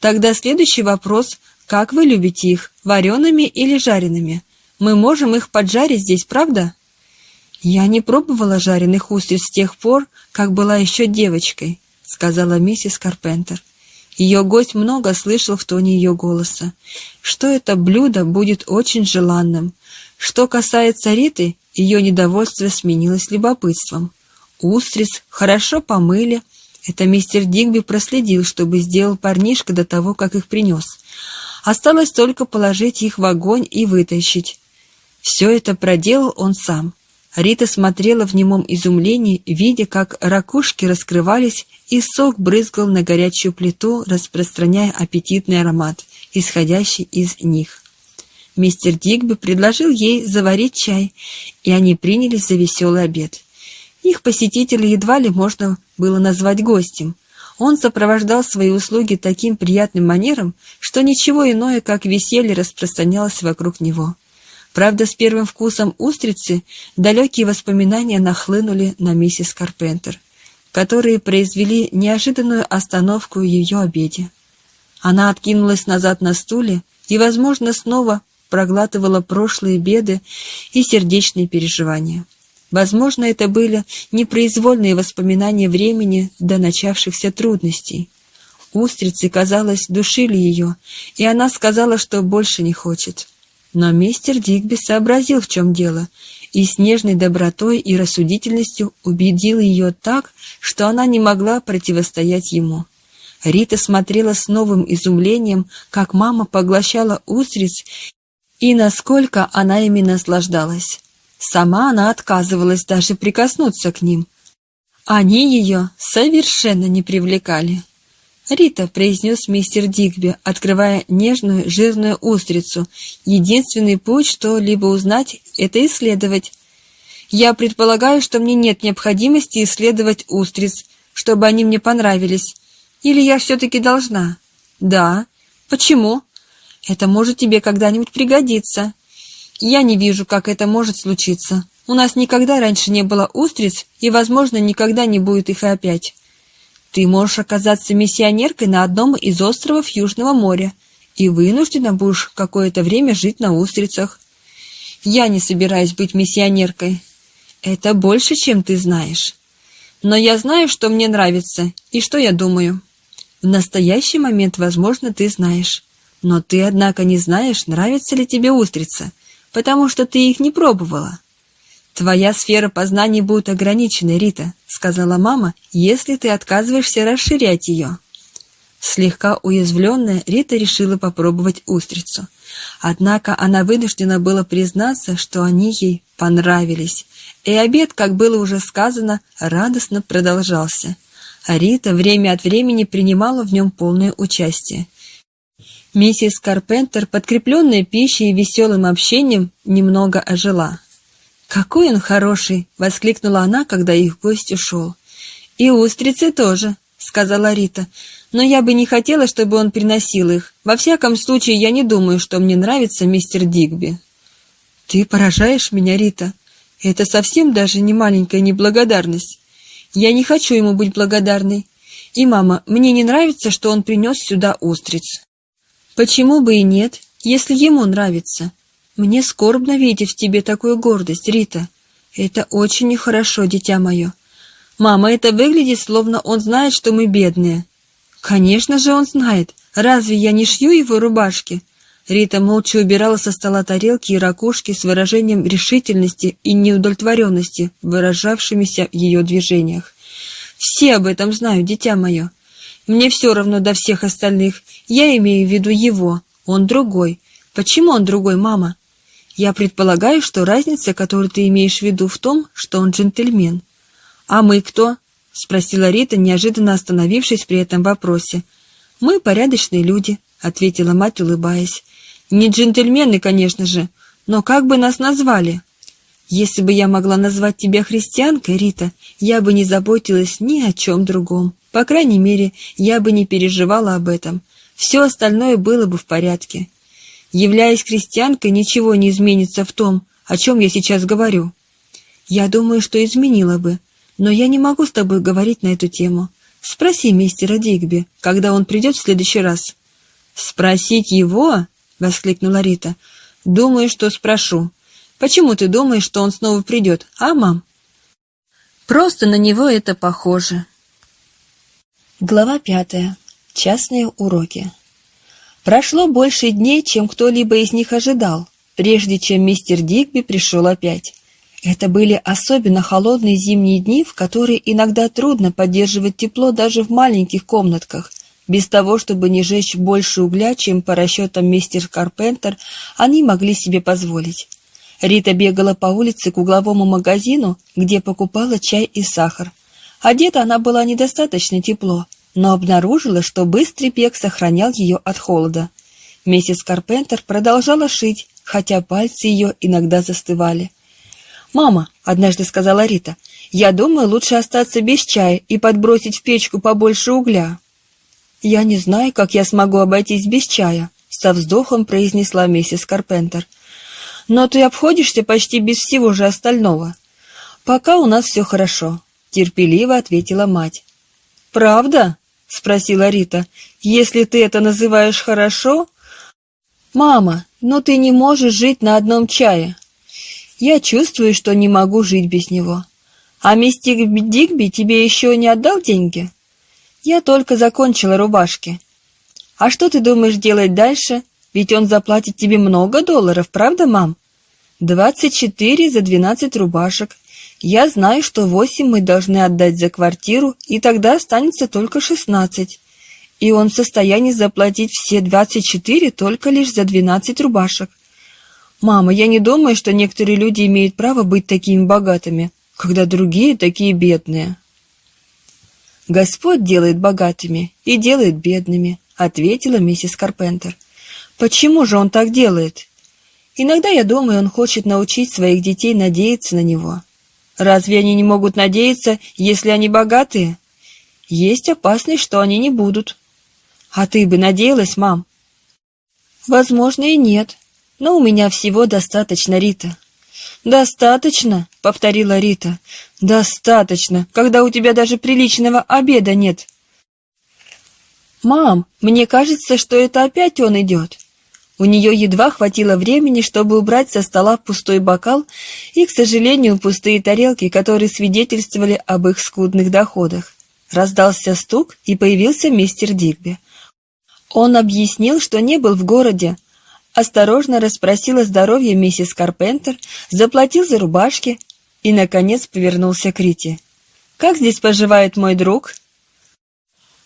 «Тогда следующий вопрос. Как вы любите их, вареными или жареными? Мы можем их поджарить здесь, правда? Я не пробовала жареных устриц с тех пор, как была еще девочкой, сказала миссис Карпентер. Ее гость много слышал в тоне ее голоса, что это блюдо будет очень желанным. Что касается Риты, ее недовольство сменилось любопытством. Устриц хорошо помыли. Это мистер Дигби проследил, чтобы сделал парнишка до того, как их принес. Осталось только положить их в огонь и вытащить. Все это проделал он сам. Рита смотрела в немом изумлении, видя, как ракушки раскрывались, и сок брызгал на горячую плиту, распространяя аппетитный аромат, исходящий из них. Мистер Дигби предложил ей заварить чай, и они принялись за веселый обед. Их посетителя едва ли можно было назвать гостем. Он сопровождал свои услуги таким приятным манером, что ничего иное, как веселье, распространялось вокруг него. Правда, с первым вкусом устрицы далекие воспоминания нахлынули на миссис Карпентер, которые произвели неожиданную остановку в ее обеде. Она откинулась назад на стуле и, возможно, снова проглатывала прошлые беды и сердечные переживания. Возможно, это были непроизвольные воспоминания времени до начавшихся трудностей. Устрицы, казалось, душили ее, и она сказала, что больше не хочет. Но мистер Дигби сообразил, в чем дело, и с нежной добротой и рассудительностью убедил ее так, что она не могла противостоять ему. Рита смотрела с новым изумлением, как мама поглощала устриц и насколько она ими наслаждалась. Сама она отказывалась даже прикоснуться к ним. Они ее совершенно не привлекали. «Рита», — произнес мистер Дигби, открывая нежную жирную устрицу, «единственный путь что-либо узнать — это исследовать. Я предполагаю, что мне нет необходимости исследовать устриц, чтобы они мне понравились. Или я все-таки должна?» «Да». «Почему?» «Это может тебе когда-нибудь пригодиться». «Я не вижу, как это может случиться. У нас никогда раньше не было устриц, и, возможно, никогда не будет их и опять». Ты можешь оказаться миссионеркой на одном из островов Южного моря и вынуждена будешь какое-то время жить на устрицах. Я не собираюсь быть миссионеркой. Это больше, чем ты знаешь. Но я знаю, что мне нравится и что я думаю. В настоящий момент, возможно, ты знаешь. Но ты, однако, не знаешь, нравится ли тебе устрица, потому что ты их не пробовала. «Твоя сфера познаний будет ограничена, Рита», — сказала мама, «если ты отказываешься расширять ее». Слегка уязвленная, Рита решила попробовать устрицу. Однако она вынуждена была признаться, что они ей понравились. И обед, как было уже сказано, радостно продолжался. А Рита время от времени принимала в нем полное участие. Миссис Карпентер, подкрепленная пищей и веселым общением, немного ожила. «Какой он хороший!» — воскликнула она, когда их гость ушел. «И устрицы тоже», — сказала Рита. «Но я бы не хотела, чтобы он приносил их. Во всяком случае, я не думаю, что мне нравится мистер Дигби». «Ты поражаешь меня, Рита. Это совсем даже не маленькая неблагодарность. Я не хочу ему быть благодарной. И, мама, мне не нравится, что он принес сюда устриц». «Почему бы и нет, если ему нравится?» Мне скорбно видеть в тебе такую гордость, Рита. Это очень нехорошо, дитя мое. Мама, это выглядит, словно он знает, что мы бедные. Конечно же он знает. Разве я не шью его рубашки? Рита молча убирала со стола тарелки и ракушки с выражением решительности и неудовлетворенности, выражавшимися в ее движениях. «Все об этом знают, дитя мое. Мне все равно до всех остальных. Я имею в виду его. Он другой. Почему он другой, мама?» Я предполагаю, что разница, которую ты имеешь в виду, в том, что он джентльмен. А мы кто? спросила Рита, неожиданно остановившись при этом вопросе. Мы порядочные люди, ответила мать, улыбаясь. Не джентльмены, конечно же, но как бы нас назвали? Если бы я могла назвать тебя христианкой, Рита, я бы не заботилась ни о чем другом. По крайней мере, я бы не переживала об этом. Все остальное было бы в порядке. Являясь христианкой, ничего не изменится в том, о чем я сейчас говорю. Я думаю, что изменило бы, но я не могу с тобой говорить на эту тему. Спроси мистера Дигби, когда он придет в следующий раз. «Спросить его?» — воскликнула Рита. Думаю, что спрошу. Почему ты думаешь, что он снова придет, а, мам? Просто на него это похоже. Глава пятая. Частные уроки. Прошло больше дней, чем кто-либо из них ожидал, прежде чем мистер Дигби пришел опять. Это были особенно холодные зимние дни, в которые иногда трудно поддерживать тепло даже в маленьких комнатках. Без того, чтобы не жечь больше угля, чем по расчетам мистер Карпентер, они могли себе позволить. Рита бегала по улице к угловому магазину, где покупала чай и сахар. Одета она была недостаточно тепло, но обнаружила, что быстрый бег сохранял ее от холода. Миссис Карпентер продолжала шить, хотя пальцы ее иногда застывали. «Мама», — однажды сказала Рита, — «я думаю, лучше остаться без чая и подбросить в печку побольше угля». «Я не знаю, как я смогу обойтись без чая», — со вздохом произнесла миссис Карпентер. «Но ты обходишься почти без всего же остального». «Пока у нас все хорошо», — терпеливо ответила мать. «Правда?» — спросила Рита. «Если ты это называешь хорошо...» «Мама, но ты не можешь жить на одном чае». «Я чувствую, что не могу жить без него». «А мистер Дигби тебе еще не отдал деньги?» «Я только закончила рубашки». «А что ты думаешь делать дальше? Ведь он заплатит тебе много долларов, правда, мам?» «Двадцать четыре за двенадцать рубашек. Я знаю, что восемь мы должны отдать за квартиру, и тогда останется только шестнадцать. И он в состоянии заплатить все двадцать четыре только лишь за двенадцать рубашек. Мама, я не думаю, что некоторые люди имеют право быть такими богатыми, когда другие такие бедные. Господь делает богатыми и делает бедными, ответила миссис Карпентер. Почему же он так делает? Иногда я думаю, он хочет научить своих детей надеяться на него. Разве они не могут надеяться, если они богатые? Есть опасность, что они не будут. А ты бы надеялась, мам? Возможно, и нет. Но у меня всего достаточно, Рита. Достаточно, повторила Рита. Достаточно, когда у тебя даже приличного обеда нет. Мам, мне кажется, что это опять он идет. У нее едва хватило времени, чтобы убрать со стола пустой бокал и, к сожалению, пустые тарелки, которые свидетельствовали об их скудных доходах. Раздался стук, и появился мистер Дигби. Он объяснил, что не был в городе, осторожно расспросил о здоровье миссис Карпентер, заплатил за рубашки и, наконец, повернулся к Рите. «Как здесь поживает мой друг?»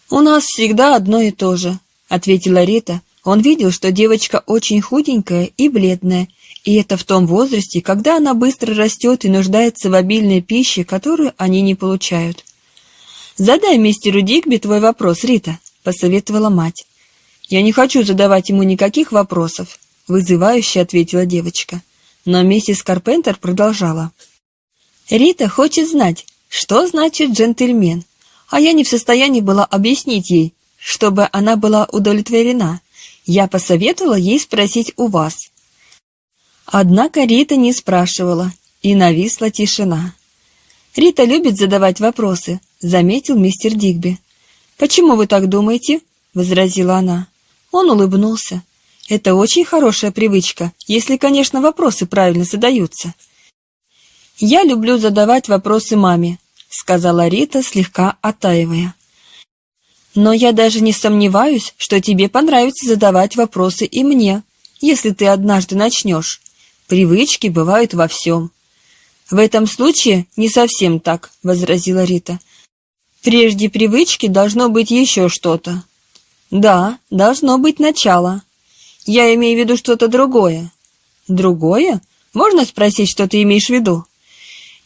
«У нас всегда одно и то же», — ответила Рита, он видел, что девочка очень худенькая и бледная, и это в том возрасте, когда она быстро растет и нуждается в обильной пище, которую они не получают. «Задай мистеру Дигби твой вопрос, Рита», — посоветовала мать. «Я не хочу задавать ему никаких вопросов», — вызывающе ответила девочка. Но миссис Карпентер продолжала. «Рита хочет знать, что значит джентльмен, а я не в состоянии была объяснить ей, чтобы она была удовлетворена. Я посоветовала ей спросить у вас. Однако Рита не спрашивала, и нависла тишина. «Рита любит задавать вопросы», — заметил мистер Дигби. «Почему вы так думаете?» — возразила она. Он улыбнулся. «Это очень хорошая привычка, если, конечно, вопросы правильно задаются». «Я люблю задавать вопросы маме», — сказала Рита, слегка оттаивая. Но я даже не сомневаюсь, что тебе понравится задавать вопросы и мне, если ты однажды начнешь. Привычки бывают во всем. В этом случае не совсем так, возразила Рита. Прежде привычки должно быть еще что-то. Да, должно быть начало. Я имею в виду что-то другое. Другое? Можно спросить, что ты имеешь в виду?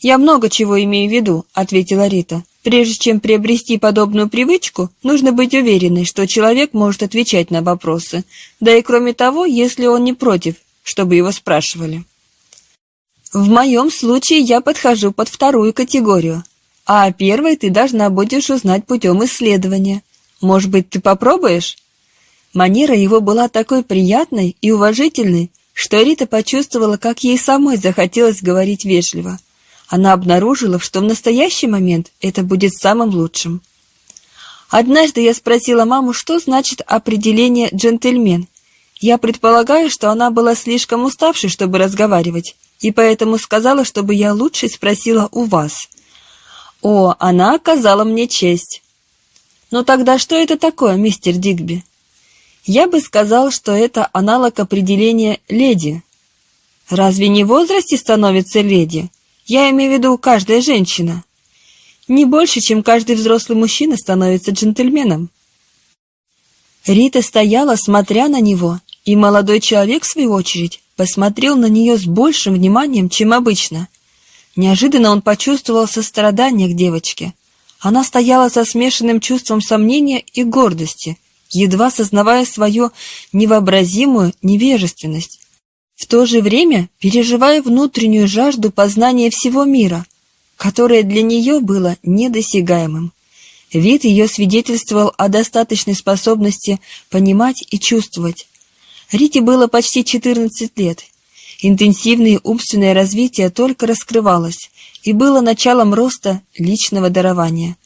Я много чего имею в виду, ответила Рита. Прежде чем приобрести подобную привычку, нужно быть уверенной, что человек может отвечать на вопросы, да и кроме того, если он не против, чтобы его спрашивали. В моем случае я подхожу под вторую категорию, а о первой ты должна будешь узнать путем исследования. Может быть, ты попробуешь? Манера его была такой приятной и уважительной, что Рита почувствовала, как ей самой захотелось говорить вежливо – она обнаружила, что в настоящий момент это будет самым лучшим. Однажды я спросила маму, что значит определение «джентльмен», Я предполагаю, что она была слишком уставшей, чтобы разговаривать, и поэтому сказала, чтобы я лучше спросила у вас. О, она оказала мне честь. Но тогда что это такое, мистер Дигби? Я бы сказал, что это аналог определения «леди». Разве не в возрасте становится леди? Я имею в виду каждая женщина. Не больше, чем каждый взрослый мужчина становится джентльменом. Рита стояла, смотря на него, и молодой человек, в свою очередь, посмотрел на нее с большим вниманием, чем обычно. Неожиданно он почувствовал сострадание к девочке. Она стояла со смешанным чувством сомнения и гордости, едва сознавая свою невообразимую невежественность, в то же время переживая внутреннюю жажду познания всего мира, которое для нее было недосягаемым. Вид ее свидетельствовал о достаточной способности понимать и чувствовать. Рите было почти 14 лет. Интенсивное умственное развитие только раскрывалось и было началом роста личного дарования.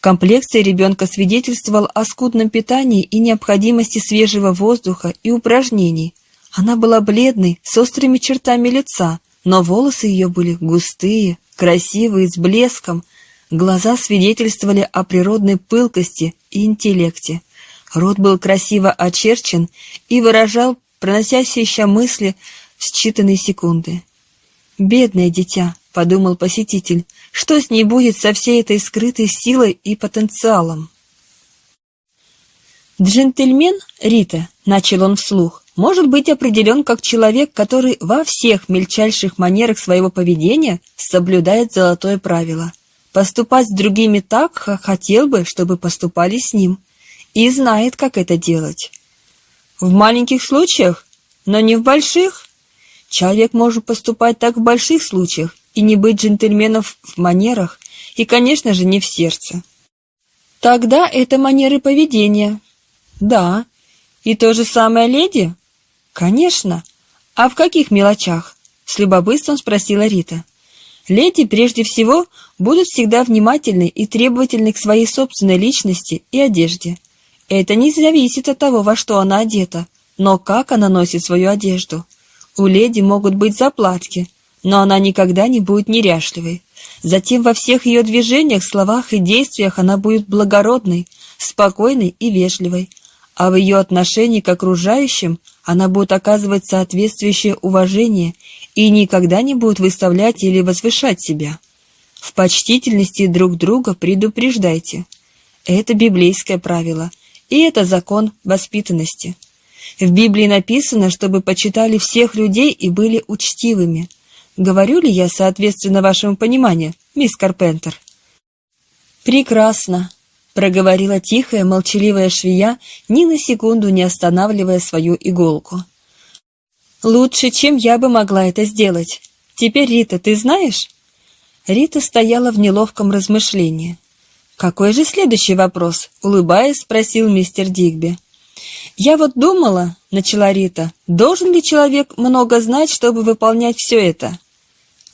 Комплекция ребенка свидетельствовал о скудном питании и необходимости свежего воздуха и упражнений. Она была бледной, с острыми чертами лица, но волосы ее были густые, красивые, с блеском – Глаза свидетельствовали о природной пылкости и интеллекте. Рот был красиво очерчен и выражал проносящиеся мысли в считанные секунды. «Бедное дитя», — подумал посетитель, — «что с ней будет со всей этой скрытой силой и потенциалом?» «Джентльмен, Рита», — начал он вслух, — «может быть определен как человек, который во всех мельчайших манерах своего поведения соблюдает золотое правило — поступать с другими так, хотел бы, чтобы поступали с ним, и знает, как это делать. В маленьких случаях, но не в больших. Человек может поступать так в больших случаях и не быть джентльменом в манерах, и, конечно же, не в сердце. Тогда это манеры поведения. Да. И то же самое леди? Конечно. А в каких мелочах? С любопытством спросила Рита. Леди, прежде всего, будут всегда внимательны и требовательны к своей собственной личности и одежде. Это не зависит от того, во что она одета, но как она носит свою одежду. У леди могут быть заплатки, но она никогда не будет неряшливой. Затем во всех ее движениях, словах и действиях она будет благородной, спокойной и вежливой, а в ее отношении к окружающим она будет оказывать соответствующее уважение и никогда не будут выставлять или возвышать себя. В почтительности друг друга предупреждайте. Это библейское правило, и это закон воспитанности. В Библии написано, чтобы почитали всех людей и были учтивыми. Говорю ли я соответственно вашему пониманию, мисс Карпентер? Прекрасно, проговорила тихая, молчаливая швея, ни на секунду не останавливая свою иголку. Лучше, чем я бы могла это сделать. Теперь, Рита, ты знаешь? Рита стояла в неловком размышлении. Какой же следующий вопрос? улыбаясь, спросил мистер Дигби. Я вот думала, начала Рита, должен ли человек много знать, чтобы выполнять все это?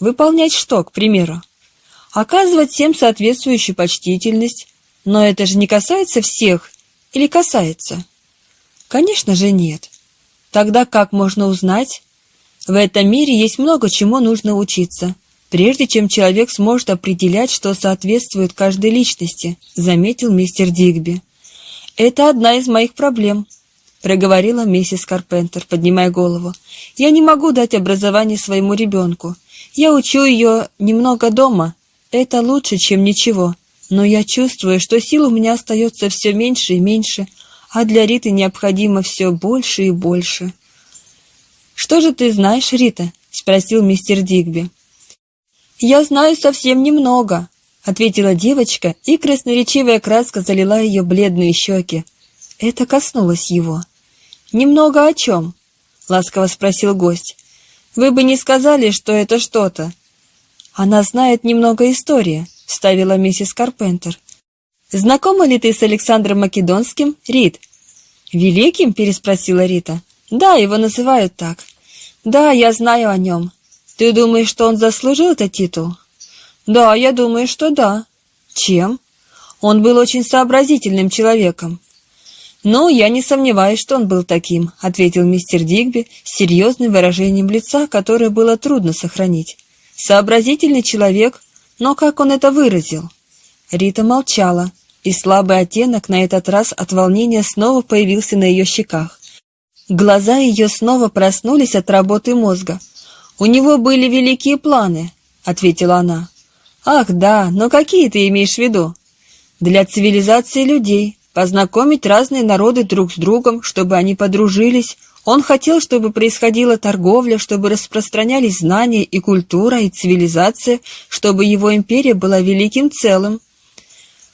Выполнять что, к примеру? Оказывать всем соответствующую почтительность, но это же не касается всех или касается? Конечно же нет. Тогда как можно узнать? В этом мире есть много чему нужно учиться, прежде чем человек сможет определять, что соответствует каждой личности, заметил мистер Дигби. Это одна из моих проблем, проговорила миссис Карпентер, поднимая голову. Я не могу дать образование своему ребенку. Я учу ее немного дома. Это лучше, чем ничего. Но я чувствую, что сил у меня остается все меньше и меньше, а для Риты необходимо все больше и больше. «Что же ты знаешь, Рита?» — спросил мистер Дигби. «Я знаю совсем немного», — ответила девочка, и красноречивая краска залила ее бледные щеки. Это коснулось его. «Немного о чем?» — ласково спросил гость. «Вы бы не сказали, что это что-то». «Она знает немного истории», — вставила миссис Карпентер. «Знакома ли ты с Александром Македонским, Рит?» «Великим?» — переспросила Рита. «Да, его называют так». «Да, я знаю о нем. Ты думаешь, что он заслужил этот титул?» «Да, я думаю, что да». «Чем?» «Он был очень сообразительным человеком». «Ну, я не сомневаюсь, что он был таким», — ответил мистер Дигби с серьезным выражением лица, которое было трудно сохранить. «Сообразительный человек, но как он это выразил?» Рита молчала, и слабый оттенок на этот раз от волнения снова появился на ее щеках. Глаза ее снова проснулись от работы мозга. «У него были великие планы», — ответила она. «Ах, да, но какие ты имеешь в виду?» «Для цивилизации людей, познакомить разные народы друг с другом, чтобы они подружились. Он хотел, чтобы происходила торговля, чтобы распространялись знания и культура, и цивилизация, чтобы его империя была великим целым.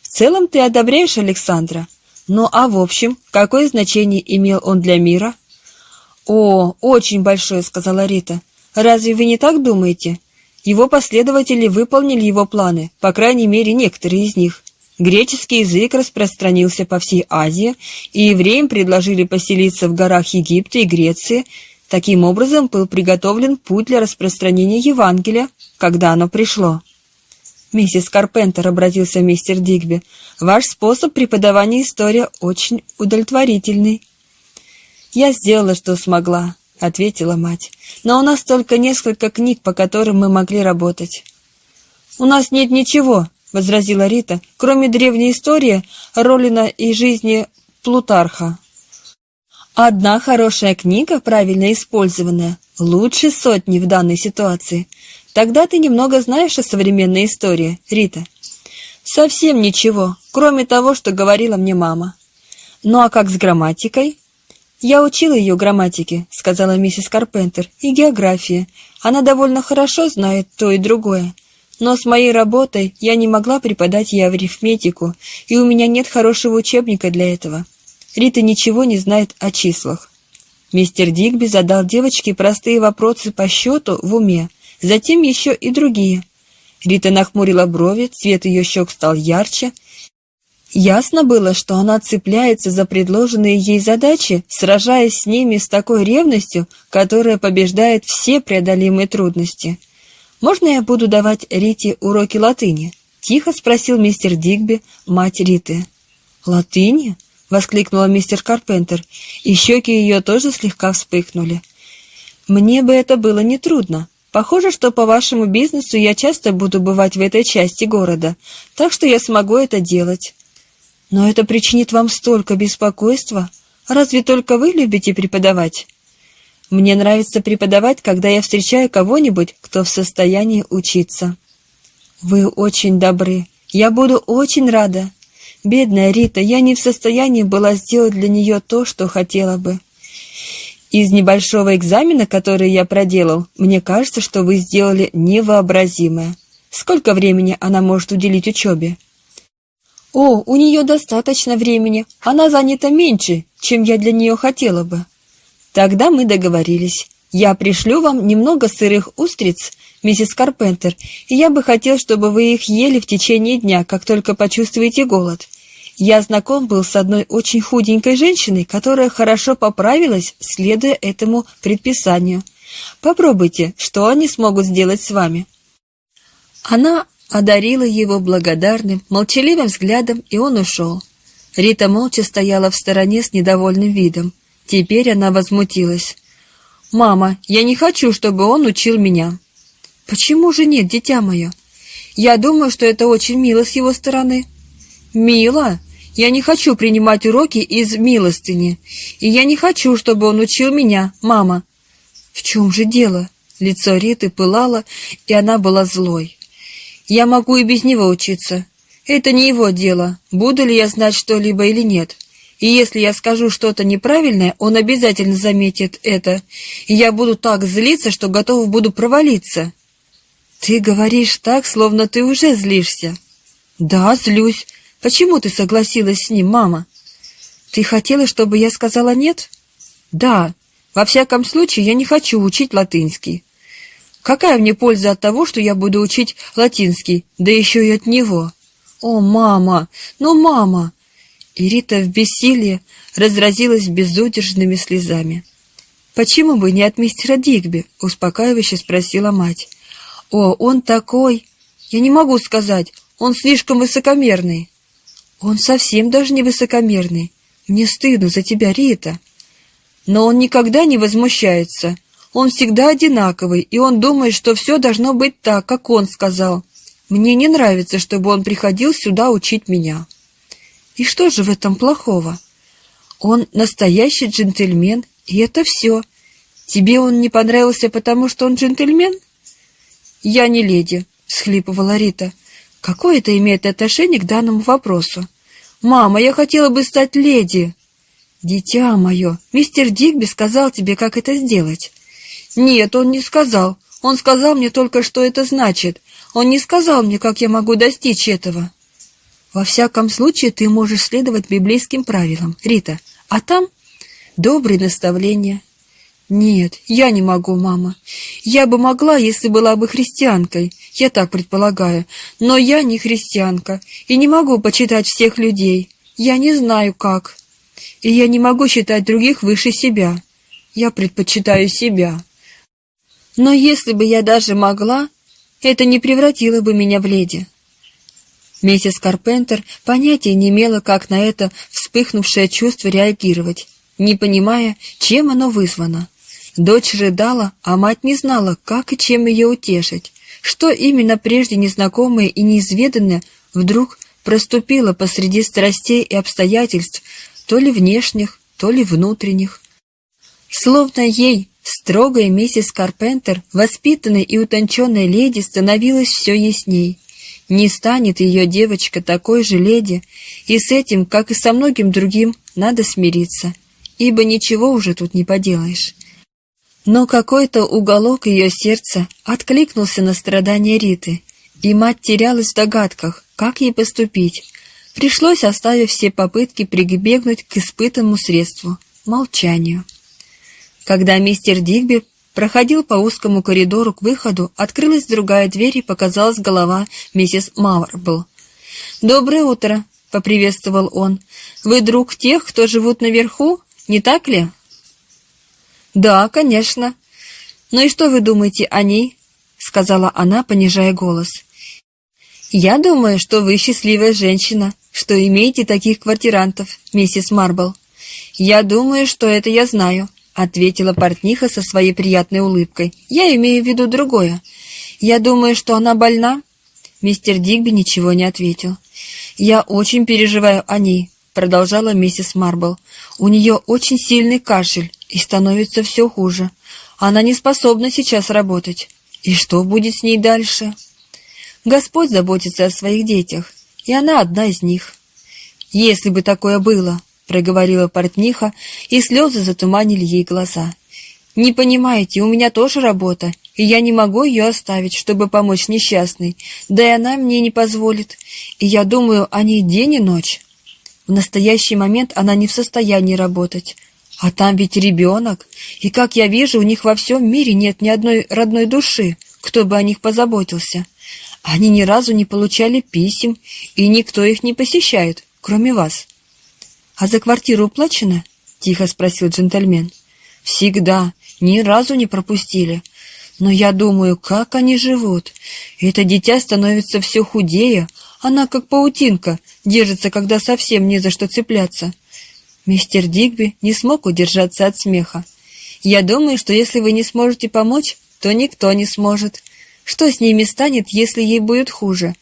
В целом ты одобряешь Александра? Ну а в общем, какое значение имел он для мира? О, очень большое, сказала Рита. Разве вы не так думаете? Его последователи выполнили его планы, по крайней мере, некоторые из них. Греческий язык распространился по всей Азии, и евреям предложили поселиться в горах Египта и Греции. Таким образом был приготовлен путь для распространения Евангелия, когда оно пришло. «Миссис Карпентер», — обратился мистер Дигби, — «ваш способ преподавания истории очень удовлетворительный». «Я сделала, что смогла», — ответила мать. «Но у нас только несколько книг, по которым мы могли работать». «У нас нет ничего», — возразила Рита, — «кроме древней истории Ролина и жизни Плутарха». «Одна хорошая книга, правильно использованная, лучше сотни в данной ситуации. Тогда ты немного знаешь о современной истории, Рита». «Совсем ничего, кроме того, что говорила мне мама». «Ну а как с грамматикой?» «Я учила ее грамматике», — сказала миссис Карпентер, — «и географии. Она довольно хорошо знает то и другое. Но с моей работой я не могла преподать ей арифметику, и у меня нет хорошего учебника для этого. Рита ничего не знает о числах. Мистер Дигби задал девочке простые вопросы по счету в уме, затем еще и другие. Рита нахмурила брови, цвет ее щек стал ярче. Ясно было, что она цепляется за предложенные ей задачи, сражаясь с ними с такой ревностью, которая побеждает все преодолимые трудности. «Можно я буду давать Рите уроки латыни?» — тихо спросил мистер Дигби, мать Риты. «Латыни?» — воскликнула мистер Карпентер, и щеки ее тоже слегка вспыхнули. «Мне бы это было нетрудно. Похоже, что по вашему бизнесу я часто буду бывать в этой части города, так что я смогу это делать. Но это причинит вам столько беспокойства. Разве только вы любите преподавать?» Мне нравится преподавать, когда я встречаю кого-нибудь, кто в состоянии учиться. Вы очень добры. Я буду очень рада. Бедная Рита, я не в состоянии была сделать для нее то, что хотела бы. Из небольшого экзамена, который я проделал, мне кажется, что вы сделали невообразимое. Сколько времени она может уделить учебе? О, у нее достаточно времени. Она занята меньше, чем я для нее хотела бы. Тогда мы договорились. Я пришлю вам немного сырых устриц, миссис Карпентер, и я бы хотел, чтобы вы их ели в течение дня, как только почувствуете голод. Я знаком был с одной очень худенькой женщиной, которая хорошо поправилась, следуя этому предписанию. Попробуйте, что они смогут сделать с вами». Она одарила его благодарным, молчаливым взглядом, и он ушел. Рита молча стояла в стороне с недовольным видом. Теперь она возмутилась. «Мама, я не хочу, чтобы он учил меня». «Почему же нет, дитя мое? Я думаю, что это очень мило с его стороны». «Мило? Я не хочу принимать уроки из милостыни. И я не хочу, чтобы он учил меня, мама». «В чем же дело?» Лицо Риты пылало, и она была злой. «Я могу и без него учиться. Это не его дело, буду ли я знать что-либо или нет. И если я скажу что-то неправильное, он обязательно заметит это. И я буду так злиться, что готов буду провалиться. Ты говоришь так, словно ты уже злишься. Да, злюсь. Почему ты согласилась с ним, мама? Ты хотела, чтобы я сказала нет? Да. Во всяком случае, я не хочу учить латынский. Какая мне польза от того, что я буду учить латинский, да еще и от него? О, мама! Ну, мама! И Рита в бессилии разразилась безудержными слезами. «Почему бы не от мистера Дигби?» — успокаивающе спросила мать. «О, он такой! Я не могу сказать, он слишком высокомерный». «Он совсем даже не высокомерный. Мне стыдно за тебя, Рита. Но он никогда не возмущается. Он всегда одинаковый, и он думает, что все должно быть так, как он сказал. Мне не нравится, чтобы он приходил сюда учить меня. И что же в этом плохого? Он настоящий джентльмен, и это все. Тебе он не понравился, потому что он джентльмен? Я не леди, всхлипывала Рита. Какое это имеет отношение к данному вопросу? Мама, я хотела бы стать леди. Дитя мое, мистер Дигби сказал тебе, как это сделать. Нет, он не сказал. Он сказал мне только, что это значит. Он не сказал мне, как я могу достичь этого. Во всяком случае, ты можешь следовать библейским правилам, Рита. А там добрые наставления. Нет, я не могу, мама. Я бы могла, если была бы христианкой. Я так предполагаю. Но я не христианка и не могу почитать всех людей. Я не знаю как. И я не могу считать других выше себя. Я предпочитаю себя. Но если бы я даже могла, это не превратило бы меня в леди. Миссис Карпентер понятия не имела, как на это вспыхнувшее чувство реагировать, не понимая, чем оно вызвано. Дочь рыдала, а мать не знала, как и чем ее утешить. Что именно прежде незнакомое и неизведанное вдруг проступило посреди страстей и обстоятельств, то ли внешних, то ли внутренних. Словно ей, строгая миссис Карпентер, воспитанной и утонченной леди, становилось все ясней. Не станет ее девочка такой же леди, и с этим, как и со многим другим, надо смириться, ибо ничего уже тут не поделаешь. Но какой-то уголок ее сердца откликнулся на страдания Риты, и мать терялась в догадках, как ей поступить. Пришлось, оставив все попытки прибегнуть к испытанному средству — молчанию. Когда мистер Дигби проходил по узкому коридору к выходу, открылась другая дверь и показалась голова миссис Марбл. «Доброе утро!» — поприветствовал он. «Вы друг тех, кто живут наверху, не так ли?» «Да, конечно. Ну и что вы думаете о ней?» — сказала она, понижая голос. «Я думаю, что вы счастливая женщина, что имеете таких квартирантов, миссис Марбл. Я думаю, что это я знаю, — ответила портниха со своей приятной улыбкой. «Я имею в виду другое. Я думаю, что она больна?» Мистер Дигби ничего не ответил. «Я очень переживаю о ней», — продолжала миссис Марбл. «У нее очень сильный кашель, и становится все хуже. Она не способна сейчас работать. И что будет с ней дальше?» «Господь заботится о своих детях, и она одна из них». «Если бы такое было», проговорила портниха, и слезы затуманили ей глаза. «Не понимаете, у меня тоже работа, и я не могу ее оставить, чтобы помочь несчастной, да и она мне не позволит, и я думаю о ней день и ночь. В настоящий момент она не в состоянии работать, а там ведь ребенок, и, как я вижу, у них во всем мире нет ни одной родной души, кто бы о них позаботился. Они ни разу не получали писем, и никто их не посещает, кроме вас. «А за квартиру уплачено?» — тихо спросил джентльмен. «Всегда. Ни разу не пропустили. Но я думаю, как они живут. Это дитя становится все худее. Она, как паутинка, держится, когда совсем не за что цепляться». Мистер Дигби не смог удержаться от смеха. «Я думаю, что если вы не сможете помочь, то никто не сможет. Что с ними станет, если ей будет хуже?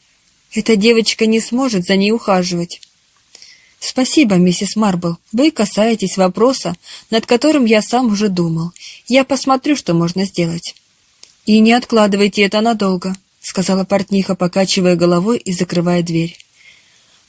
Эта девочка не сможет за ней ухаживать». «Спасибо, миссис Марбл. Вы касаетесь вопроса, над которым я сам уже думал. Я посмотрю, что можно сделать». «И не откладывайте это надолго», — сказала портниха, покачивая головой и закрывая дверь.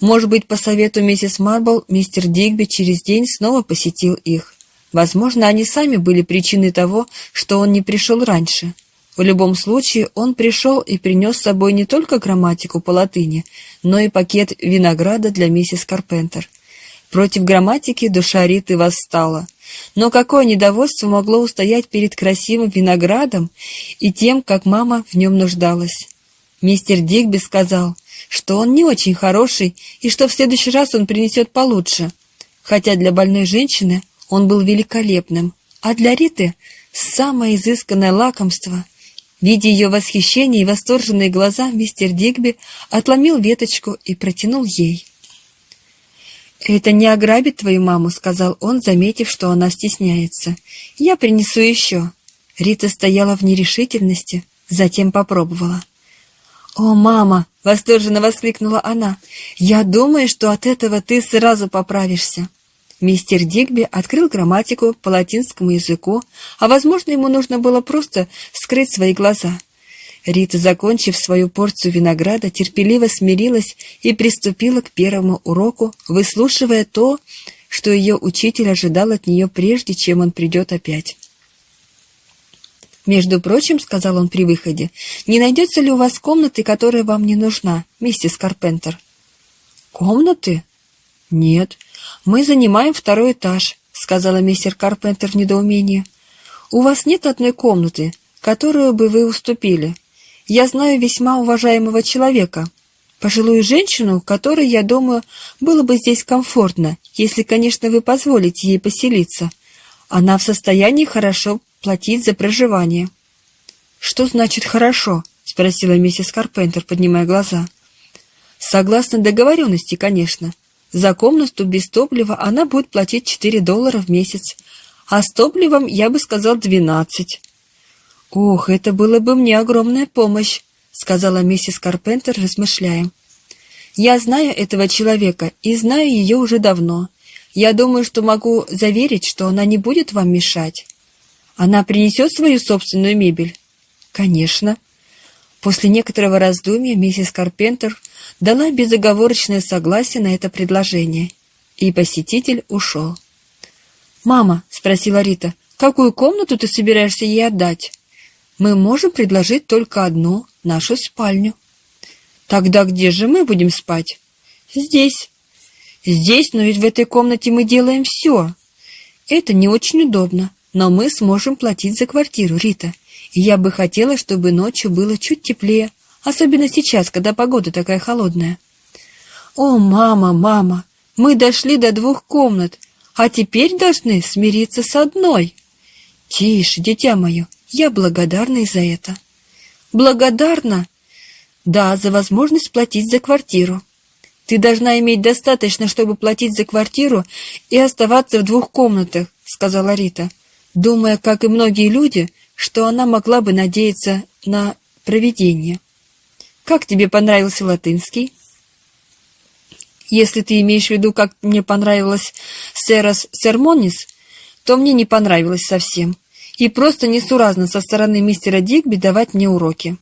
Может быть, по совету миссис Марбл, мистер Дигби через день снова посетил их. Возможно, они сами были причиной того, что он не пришел раньше. В любом случае, он пришел и принес с собой не только грамматику по латыни, но и пакет винограда для миссис Карпентер. Против грамматики душа Риты восстала. Но какое недовольство могло устоять перед красивым виноградом и тем, как мама в нем нуждалась? Мистер Дигби сказал, что он не очень хороший и что в следующий раз он принесет получше. Хотя для больной женщины он был великолепным, а для Риты — самое изысканное лакомство — Видя ее восхищение и восторженные глаза, мистер Дигби отломил веточку и протянул ей. «Это не ограбит твою маму», — сказал он, заметив, что она стесняется. «Я принесу еще». Рита стояла в нерешительности, затем попробовала. «О, мама!» — восторженно воскликнула она. «Я думаю, что от этого ты сразу поправишься». Мистер Дигби открыл грамматику по латинскому языку, а, возможно, ему нужно было просто скрыть свои глаза. Рита, закончив свою порцию винограда, терпеливо смирилась и приступила к первому уроку, выслушивая то, что ее учитель ожидал от нее прежде, чем он придет опять. «Между прочим, — сказал он при выходе, — не найдется ли у вас комнаты, которая вам не нужна, миссис Карпентер?» «Комнаты? Нет. Мы занимаем второй этаж», — сказала мистер Карпентер в недоумении. «У вас нет одной комнаты, которую бы вы уступили. Я знаю весьма уважаемого человека, пожилую женщину, которой, я думаю, было бы здесь комфортно, если, конечно, вы позволите ей поселиться. Она в состоянии хорошо платить за проживание. «Что значит «хорошо»?» — спросила миссис Карпентер, поднимая глаза. «Согласно договоренности, конечно. За комнату без топлива она будет платить 4 доллара в месяц, а с топливом, я бы сказал, 12. «Ох, это было бы мне огромная помощь», — сказала миссис Карпентер, размышляя. «Я знаю этого человека и знаю ее уже давно. Я думаю, что могу заверить, что она не будет вам мешать. Она принесет свою собственную мебель? Конечно. После некоторого раздумья миссис Карпентер дала безоговорочное согласие на это предложение, и посетитель ушел. «Мама», — спросила Рита, — «какую комнату ты собираешься ей отдать?» «Мы можем предложить только одну, нашу спальню». «Тогда где же мы будем спать?» «Здесь». «Здесь, но ведь в этой комнате мы делаем все». «Это не очень удобно. Но мы сможем платить за квартиру, Рита. Я бы хотела, чтобы ночью было чуть теплее, особенно сейчас, когда погода такая холодная. О, мама, мама, мы дошли до двух комнат, а теперь должны смириться с одной. Тише, дитя мое, я благодарна и за это. Благодарна? Да, за возможность платить за квартиру. Ты должна иметь достаточно, чтобы платить за квартиру и оставаться в двух комнатах, сказала Рита думая, как и многие люди, что она могла бы надеяться на провидение. «Как тебе понравился латынский?» «Если ты имеешь в виду, как мне понравилось «Серас Сермонис», то мне не понравилось совсем, и просто несуразно со стороны мистера Дигби давать мне уроки».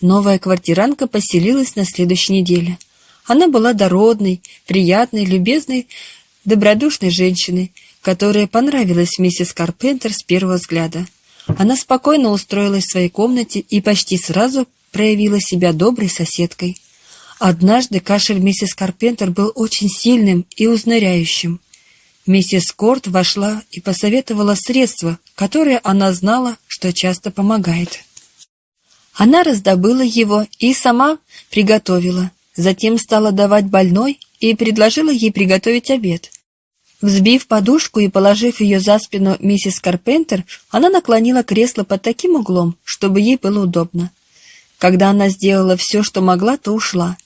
Новая квартиранка поселилась на следующей неделе. Она была дородной, приятной, любезной, добродушной женщиной, которая понравилась миссис Карпентер с первого взгляда. Она спокойно устроилась в своей комнате и почти сразу проявила себя доброй соседкой. Однажды кашель миссис Карпентер был очень сильным и узнаряющим. Миссис Корт вошла и посоветовала средство, которое она знала, что часто помогает. Она раздобыла его и сама приготовила, затем стала давать больной и предложила ей приготовить обед. Взбив подушку и положив ее за спину миссис Карпентер, она наклонила кресло под таким углом, чтобы ей было удобно. Когда она сделала все, что могла, то ушла.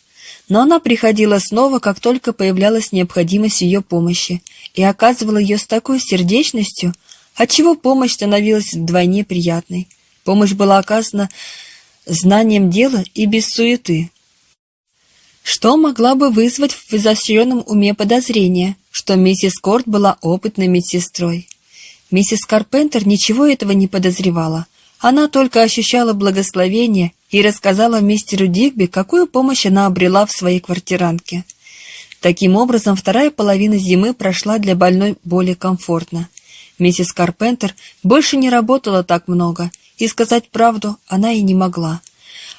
Но она приходила снова, как только появлялась необходимость ее помощи, и оказывала ее с такой сердечностью, отчего помощь становилась вдвойне приятной. Помощь была оказана знанием дела и без суеты. Что могла бы вызвать в изощренном уме подозрение – что миссис Корт была опытной медсестрой. Миссис Карпентер ничего этого не подозревала. Она только ощущала благословение и рассказала мистеру Дигби, какую помощь она обрела в своей квартиранке. Таким образом, вторая половина зимы прошла для больной более комфортно. Миссис Карпентер больше не работала так много, и сказать правду она и не могла.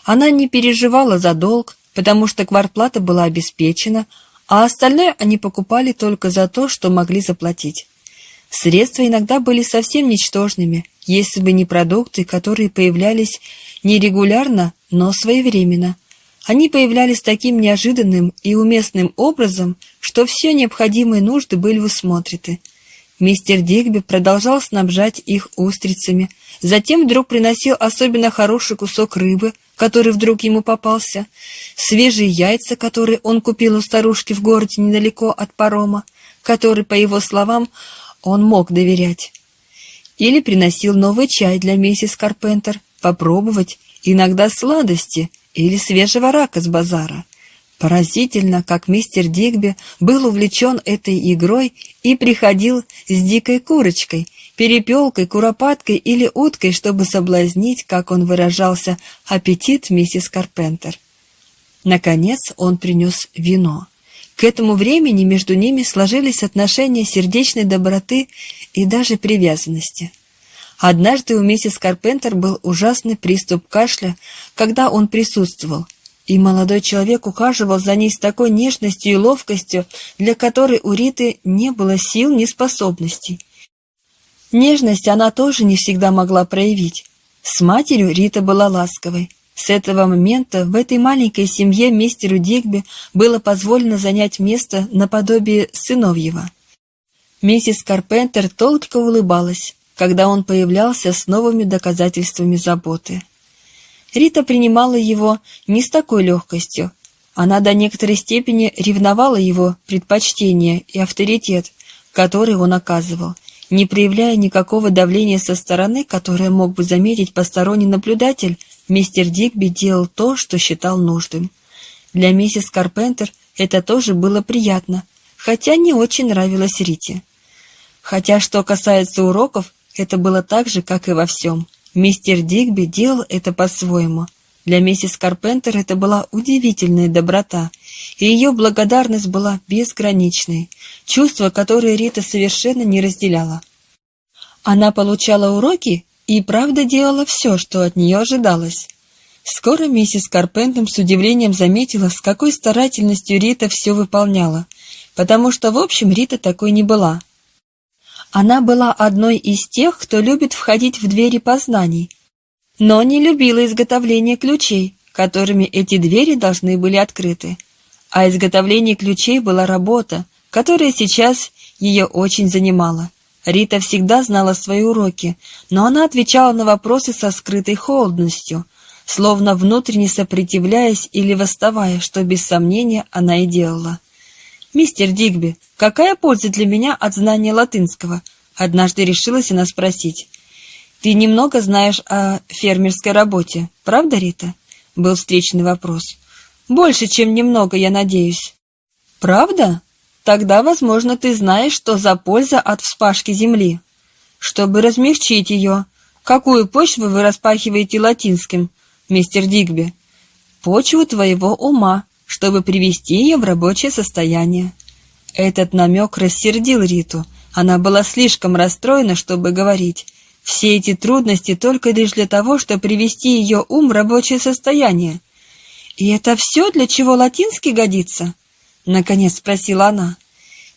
Она не переживала за долг, потому что квартплата была обеспечена, а остальное они покупали только за то, что могли заплатить. Средства иногда были совсем ничтожными, если бы не продукты, которые появлялись нерегулярно, но своевременно. Они появлялись таким неожиданным и уместным образом, что все необходимые нужды были усмотрены. Мистер Дигби продолжал снабжать их устрицами, Затем вдруг приносил особенно хороший кусок рыбы, который вдруг ему попался, свежие яйца, которые он купил у старушки в городе недалеко от парома, который, по его словам, он мог доверять. Или приносил новый чай для миссис Карпентер, попробовать, иногда сладости или свежего рака с базара. Поразительно, как мистер Дигби был увлечен этой игрой и приходил с дикой курочкой, перепелкой, куропаткой или уткой, чтобы соблазнить, как он выражался, аппетит миссис Карпентер. Наконец он принес вино. К этому времени между ними сложились отношения сердечной доброты и даже привязанности. Однажды у миссис Карпентер был ужасный приступ кашля, когда он присутствовал, и молодой человек ухаживал за ней с такой нежностью и ловкостью, для которой у Риты не было сил ни способностей. Нежность она тоже не всегда могла проявить. С матерью Рита была ласковой, с этого момента в этой маленькой семье мистеру Дигби было позволено занять место наподобие сыновьего. Миссис Карпентер только улыбалась, когда он появлялся с новыми доказательствами заботы. Рита принимала его не с такой легкостью. Она до некоторой степени ревновала его предпочтение и авторитет, который он оказывал, не проявляя никакого давления со стороны, которое мог бы заметить посторонний наблюдатель – Мистер Дигби делал то, что считал нужным. Для миссис Карпентер это тоже было приятно, хотя не очень нравилось Рите. Хотя, что касается уроков, это было так же, как и во всем. Мистер Дигби делал это по-своему. Для миссис Карпентер это была удивительная доброта, и ее благодарность была безграничной, чувство, которое Рита совершенно не разделяла. Она получала уроки и правда делала все, что от нее ожидалось. Скоро миссис Карпентом с удивлением заметила, с какой старательностью Рита все выполняла, потому что, в общем, Рита такой не была. Она была одной из тех, кто любит входить в двери познаний, но не любила изготовление ключей, которыми эти двери должны были открыты. А изготовление ключей была работа, которая сейчас ее очень занимала. Рита всегда знала свои уроки, но она отвечала на вопросы со скрытой холодностью, словно внутренне сопротивляясь или восставая, что без сомнения она и делала. «Мистер Дигби, какая польза для меня от знания латынского?» Однажды решилась она спросить. «Ты немного знаешь о фермерской работе, правда, Рита?» Был встречный вопрос. «Больше, чем немного, я надеюсь». «Правда?» Тогда, возможно, ты знаешь, что за польза от вспашки земли. Чтобы размягчить ее, какую почву вы распахиваете латинским, мистер Дигби? Почву твоего ума, чтобы привести ее в рабочее состояние. Этот намек рассердил Риту. Она была слишком расстроена, чтобы говорить. Все эти трудности только лишь для того, чтобы привести ее ум в рабочее состояние. И это все, для чего латинский годится? — наконец спросила она.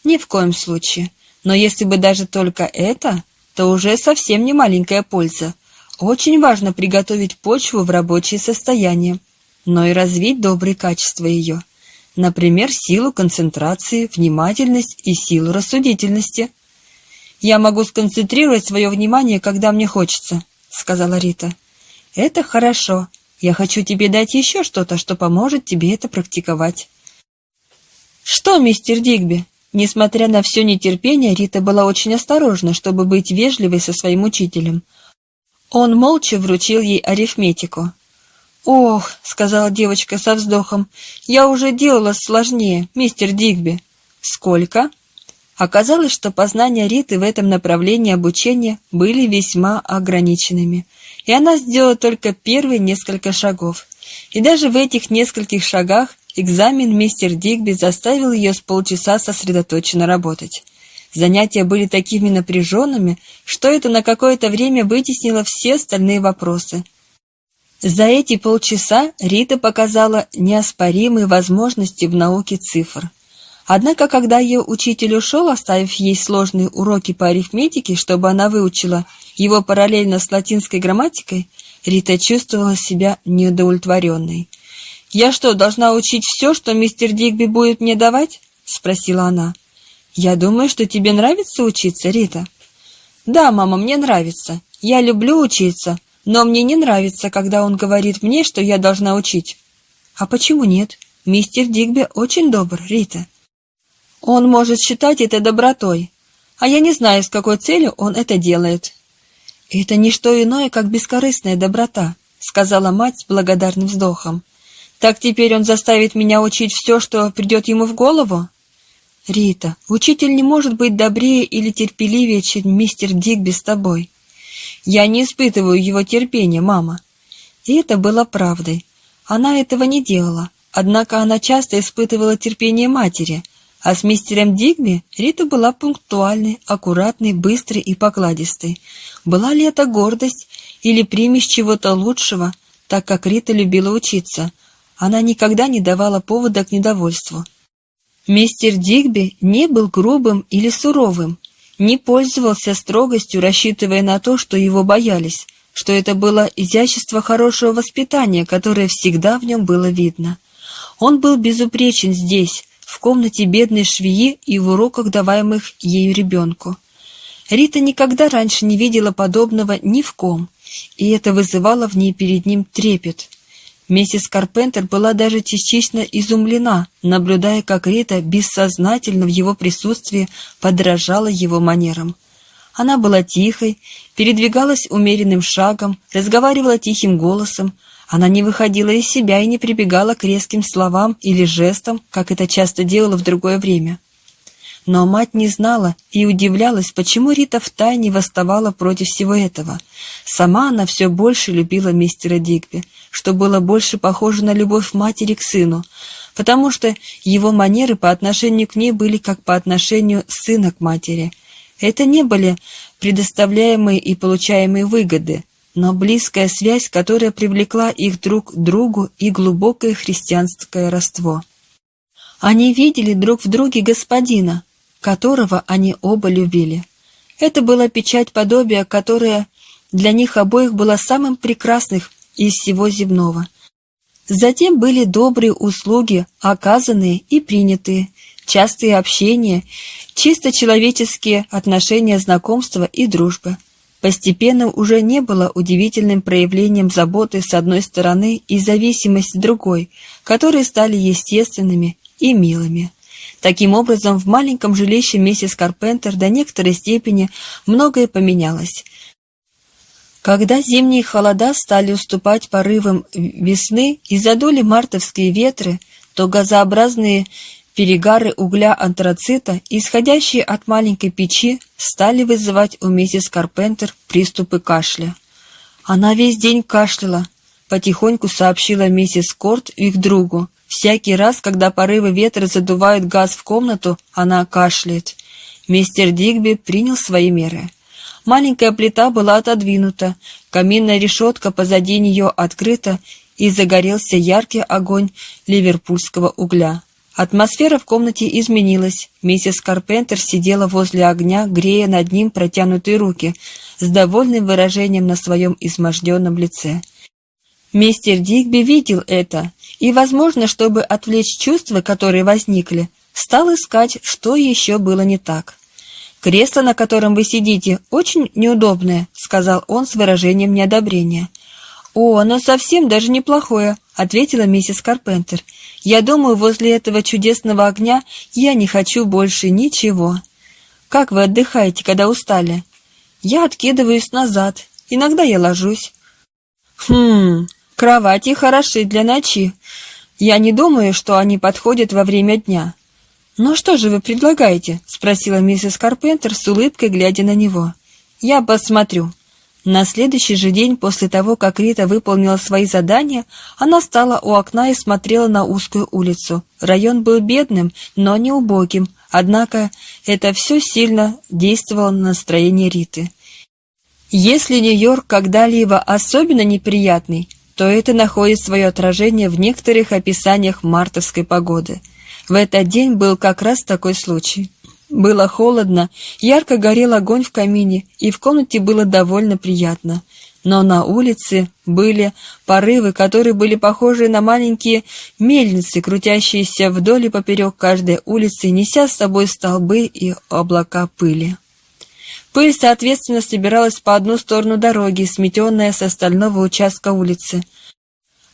«Ни в коем случае. Но если бы даже только это, то уже совсем не маленькая польза. Очень важно приготовить почву в рабочее состояние, но и развить добрые качества ее. Например, силу концентрации, внимательность и силу рассудительности. «Я могу сконцентрировать свое внимание, когда мне хочется», — сказала Рита. «Это хорошо. Я хочу тебе дать еще что-то, что поможет тебе это практиковать». «Что, мистер Дигби?» Несмотря на все нетерпение, Рита была очень осторожна, чтобы быть вежливой со своим учителем. Он молча вручил ей арифметику. «Ох», — сказала девочка со вздохом, — «я уже делала сложнее, мистер Дигби». «Сколько?» Оказалось, что познания Риты в этом направлении обучения были весьма ограниченными, и она сделала только первые несколько шагов. И даже в этих нескольких шагах Экзамен мистер Дигби заставил ее с полчаса сосредоточенно работать. Занятия были такими напряженными, что это на какое-то время вытеснило все остальные вопросы. За эти полчаса Рита показала неоспоримые возможности в науке цифр. Однако, когда ее учитель ушел, оставив ей сложные уроки по арифметике, чтобы она выучила его параллельно с латинской грамматикой, Рита чувствовала себя неудовлетворенной. «Я что, должна учить все, что мистер Дигби будет мне давать?» — спросила она. «Я думаю, что тебе нравится учиться, Рита». «Да, мама, мне нравится. Я люблю учиться, но мне не нравится, когда он говорит мне, что я должна учить». «А почему нет? Мистер Дигби очень добр, Рита». «Он может считать это добротой, а я не знаю, с какой целью он это делает». «Это не что иное, как бескорыстная доброта», — сказала мать с благодарным вздохом. «Так теперь он заставит меня учить все, что придет ему в голову?» «Рита, учитель не может быть добрее или терпеливее, чем мистер Дигби с тобой. Я не испытываю его терпения, мама». И это было правдой. Она этого не делала, однако она часто испытывала терпение матери, а с мистером Дигби Рита была пунктуальной, аккуратной, быстрой и покладистой. Была ли это гордость или примесь чего-то лучшего, так как Рита любила учиться? Она никогда не давала повода к недовольству. Мистер Дигби не был грубым или суровым, не пользовался строгостью, рассчитывая на то, что его боялись, что это было изящество хорошего воспитания, которое всегда в нем было видно. Он был безупречен здесь, в комнате бедной швеи и в уроках, даваемых ею ребенку. Рита никогда раньше не видела подобного ни в ком, и это вызывало в ней перед ним трепет. Миссис Карпентер была даже частично изумлена, наблюдая, как Рита бессознательно в его присутствии подражала его манерам. Она была тихой, передвигалась умеренным шагом, разговаривала тихим голосом. Она не выходила из себя и не прибегала к резким словам или жестам, как это часто делала в другое время. Но мать не знала и удивлялась, почему Рита втайне восставала против всего этого. Сама она все больше любила мистера Дигби, что было больше похоже на любовь матери к сыну, потому что его манеры по отношению к ней были как по отношению сына к матери. Это не были предоставляемые и получаемые выгоды, но близкая связь, которая привлекла их друг к другу и глубокое христианское родство. Они видели друг в друге господина, которого они оба любили. Это была печать подобия, которая для них обоих была самым прекрасным из всего земного. Затем были добрые услуги, оказанные и принятые, частые общения, чисто человеческие отношения знакомства и дружбы. Постепенно уже не было удивительным проявлением заботы с одной стороны и зависимости другой, которые стали естественными и милыми. Таким образом, в маленьком жилище миссис Карпентер до некоторой степени многое поменялось. Когда зимние холода стали уступать порывам весны и задули мартовские ветры, то газообразные перегары угля антрацита, исходящие от маленькой печи, стали вызывать у миссис Карпентер приступы кашля. Она весь день кашляла, потихоньку сообщила миссис Корт их другу, Всякий раз, когда порывы ветра задувают газ в комнату, она кашляет. Мистер Дигби принял свои меры. Маленькая плита была отодвинута, каминная решетка позади нее открыта, и загорелся яркий огонь ливерпульского угля. Атмосфера в комнате изменилась. Миссис Карпентер сидела возле огня, грея над ним протянутые руки, с довольным выражением на своем изможденном лице. Мистер Дигби видел это и, возможно, чтобы отвлечь чувства, которые возникли, стал искать, что еще было не так. «Кресло, на котором вы сидите, очень неудобное», — сказал он с выражением неодобрения. «О, оно совсем даже неплохое», — ответила миссис Карпентер. «Я думаю, возле этого чудесного огня я не хочу больше ничего». «Как вы отдыхаете, когда устали?» «Я откидываюсь назад. Иногда я ложусь». «Хм, Кровати хороши для ночи. Я не думаю, что они подходят во время дня. «Ну что же вы предлагаете?» — спросила миссис Карпентер с улыбкой, глядя на него. «Я посмотрю». На следующий же день после того, как Рита выполнила свои задания, она стала у окна и смотрела на узкую улицу. Район был бедным, но не убогим, однако это все сильно действовало на настроение Риты. Если Нью-Йорк когда-либо особенно неприятный, то это находит свое отражение в некоторых описаниях мартовской погоды. В этот день был как раз такой случай. Было холодно, ярко горел огонь в камине, и в комнате было довольно приятно. Но на улице были порывы, которые были похожи на маленькие мельницы, крутящиеся вдоль и поперек каждой улицы, неся с собой столбы и облака пыли. Пыль, соответственно, собиралась по одну сторону дороги, сметенная с остального участка улицы.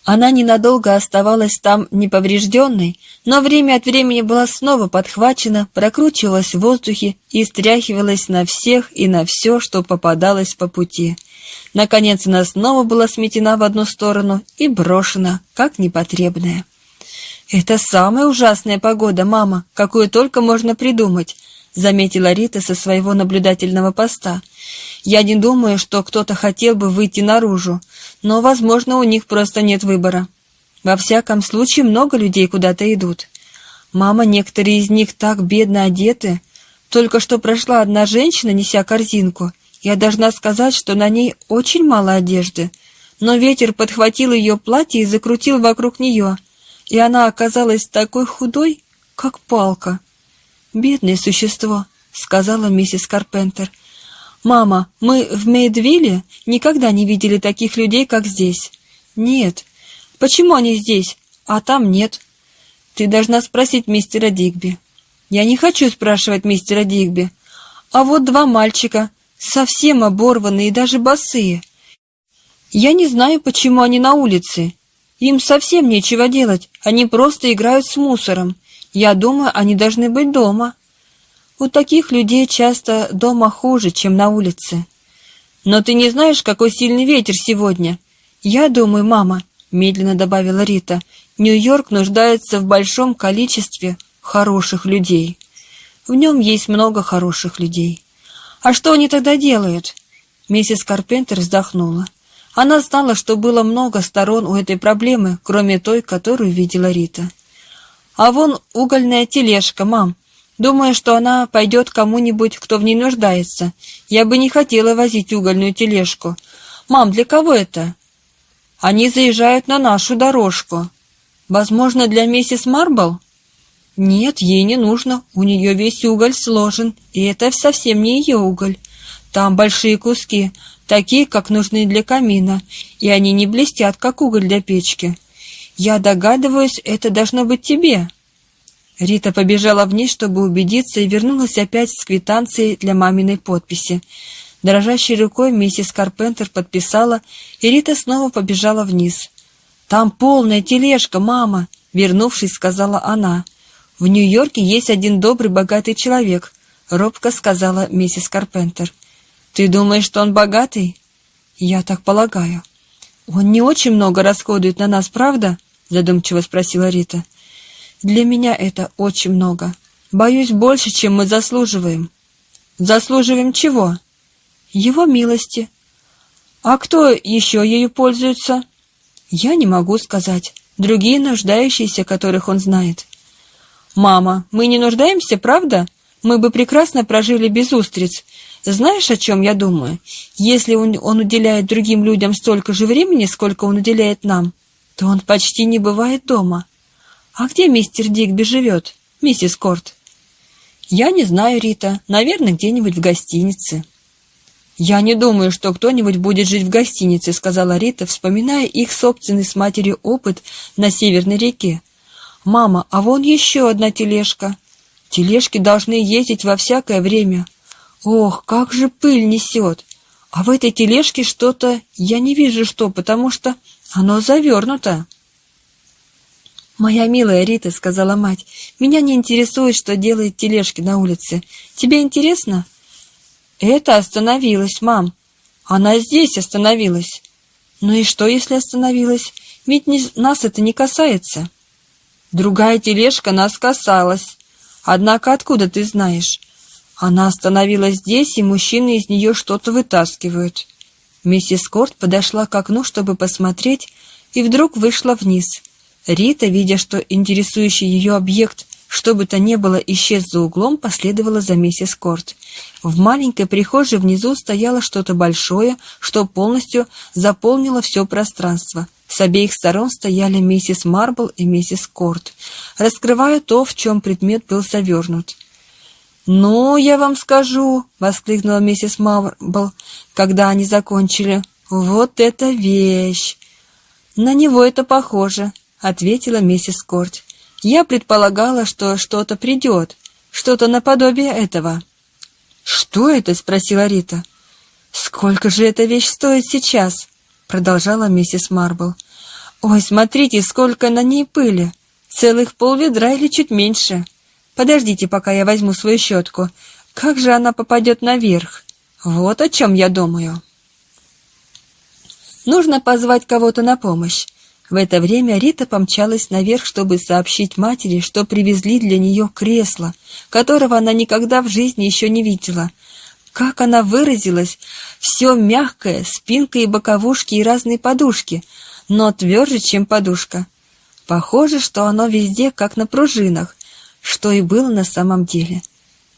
Она ненадолго оставалась там неповрежденной, но время от времени была снова подхвачена, прокручивалась в воздухе и стряхивалась на всех и на все, что попадалось по пути. Наконец она снова была сметена в одну сторону и брошена, как непотребная. «Это самая ужасная погода, мама, какую только можно придумать», заметила Рита со своего наблюдательного поста. «Я не думаю, что кто-то хотел бы выйти наружу, но, возможно, у них просто нет выбора. Во всяком случае, много людей куда-то идут. Мама, некоторые из них так бедно одеты. Только что прошла одна женщина, неся корзинку. Я должна сказать, что на ней очень мало одежды, но ветер подхватил ее платье и закрутил вокруг нее» и она оказалась такой худой, как палка. «Бедное существо», — сказала миссис Карпентер. «Мама, мы в Мейдвилле никогда не видели таких людей, как здесь». «Нет». «Почему они здесь, а там нет?» «Ты должна спросить мистера Дигби». «Я не хочу спрашивать мистера Дигби. А вот два мальчика, совсем оборванные и даже босые. Я не знаю, почему они на улице, им совсем нечего делать, они просто играют с мусором. Я думаю, они должны быть дома. У таких людей часто дома хуже, чем на улице. Но ты не знаешь, какой сильный ветер сегодня? Я думаю, мама, медленно добавила Рита, Нью-Йорк нуждается в большом количестве хороших людей. В нем есть много хороших людей. А что они тогда делают? Миссис Карпентер вздохнула. Она знала, что было много сторон у этой проблемы, кроме той, которую видела Рита. «А вон угольная тележка, мам. Думаю, что она пойдет кому-нибудь, кто в ней нуждается. Я бы не хотела возить угольную тележку. Мам, для кого это?» «Они заезжают на нашу дорожку. Возможно, для миссис Марбл?» «Нет, ей не нужно. У нее весь уголь сложен, и это совсем не ее уголь. Там большие куски, такие, как нужны для камина, и они не блестят, как уголь для печки. Я догадываюсь, это должно быть тебе». Рита побежала вниз, чтобы убедиться, и вернулась опять с квитанцией для маминой подписи. Дрожащей рукой миссис Карпентер подписала, и Рита снова побежала вниз. «Там полная тележка, мама!» — вернувшись, сказала она. «В Нью-Йорке есть один добрый, богатый человек», — робко сказала миссис Карпентер. «Ты думаешь, что он богатый?» «Я так полагаю». «Он не очень много расходует на нас, правда?» Задумчиво спросила Рита. «Для меня это очень много. Боюсь, больше, чем мы заслуживаем». «Заслуживаем чего?» «Его милости». «А кто еще ею пользуется?» «Я не могу сказать. Другие нуждающиеся, которых он знает». «Мама, мы не нуждаемся, правда? Мы бы прекрасно прожили без устриц, знаешь, о чем я думаю? Если он, он уделяет другим людям столько же времени, сколько он уделяет нам, то он почти не бывает дома. А где мистер Дигби живет, миссис Корт? Я не знаю, Рита. Наверное, где-нибудь в гостинице. «Я не думаю, что кто-нибудь будет жить в гостинице», — сказала Рита, вспоминая их собственный с матерью опыт на Северной реке. «Мама, а вон еще одна тележка. Тележки должны ездить во всякое время. Ох, как же пыль несет! А в этой тележке что-то... Я не вижу что, потому что оно завернуто. «Моя милая Рита», — сказала мать, — «меня не интересует, что делает тележки на улице. Тебе интересно?» «Это остановилась, мам. Она здесь остановилась». «Ну и что, если остановилась? Ведь не, нас это не касается». «Другая тележка нас касалась. Однако откуда ты знаешь?» Она остановилась здесь, и мужчины из нее что-то вытаскивают. Миссис Корт подошла к окну, чтобы посмотреть, и вдруг вышла вниз. Рита, видя, что интересующий ее объект, что бы то ни было, исчез за углом, последовала за миссис Корт. В маленькой прихожей внизу стояло что-то большое, что полностью заполнило все пространство. С обеих сторон стояли миссис Марбл и миссис Корт, раскрывая то, в чем предмет был завернут. «Ну, я вам скажу!» — воскликнула миссис Марбл, когда они закончили. «Вот это вещь!» «На него это похоже», — ответила миссис Корт. «Я предполагала, что что-то придет, что-то наподобие этого». «Что это?» — спросила Рита. «Сколько же эта вещь стоит сейчас?» — продолжала миссис Марбл. «Ой, смотрите, сколько на ней пыли! Целых полведра или чуть меньше. Подождите, пока я возьму свою щетку. Как же она попадет наверх? Вот о чем я думаю». Нужно позвать кого-то на помощь. В это время Рита помчалась наверх, чтобы сообщить матери, что привезли для нее кресло, которого она никогда в жизни еще не видела. Как она выразилась, все мягкое, спинка и боковушки и разные подушки, но тверже, чем подушка. Похоже, что оно везде, как на пружинах, что и было на самом деле.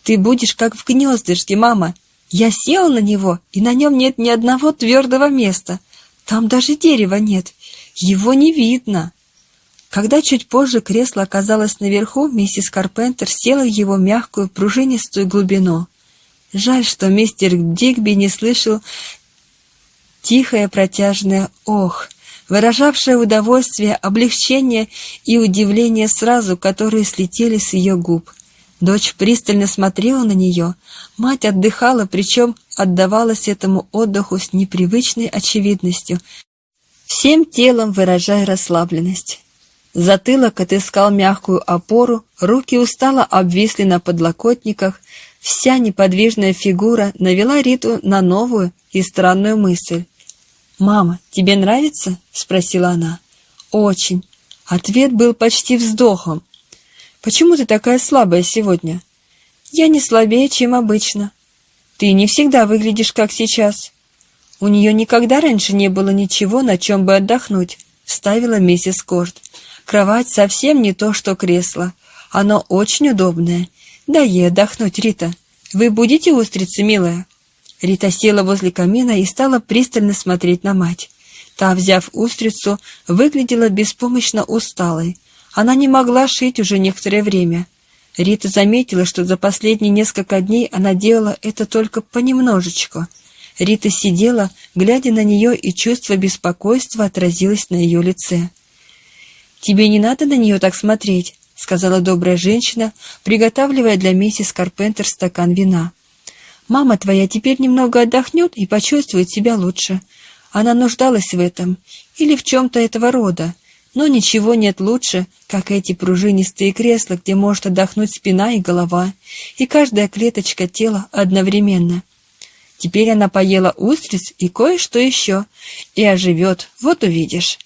Ты будешь как в гнездышке, мама. Я села на него, и на нем нет ни одного твердого места. Там даже дерева нет. Его не видно. Когда чуть позже кресло оказалось наверху, миссис Карпентер села в его мягкую пружинистую глубину. Жаль, что мистер Дигби не слышал тихое протяжное «ох», выражавшее удовольствие, облегчение и удивление сразу, которые слетели с ее губ. Дочь пристально смотрела на нее, мать отдыхала, причем отдавалась этому отдыху с непривычной очевидностью, всем телом выражая расслабленность. Затылок отыскал мягкую опору, руки устало обвисли на подлокотниках, вся неподвижная фигура навела Риту на новую и странную мысль. «Мама, тебе нравится?» — спросила она. «Очень». Ответ был почти вздохом. «Почему ты такая слабая сегодня?» «Я не слабее, чем обычно». «Ты не всегда выглядишь, как сейчас». У нее никогда раньше не было ничего, на чем бы отдохнуть, вставила миссис Корт. Кровать совсем не то, что кресло. Оно очень удобное. Дай ей отдохнуть, Рита. Вы будете устрицы, милая? Рита села возле камина и стала пристально смотреть на мать. Та, взяв устрицу, выглядела беспомощно усталой. Она не могла шить уже некоторое время. Рита заметила, что за последние несколько дней она делала это только понемножечку — Рита сидела, глядя на нее, и чувство беспокойства отразилось на ее лице. «Тебе не надо на нее так смотреть», — сказала добрая женщина, приготавливая для миссис Карпентер стакан вина. «Мама твоя теперь немного отдохнет и почувствует себя лучше. Она нуждалась в этом или в чем-то этого рода, но ничего нет лучше, как эти пружинистые кресла, где может отдохнуть спина и голова, и каждая клеточка тела одновременно». Теперь она поела устриц и кое-что еще, и оживет, вот увидишь.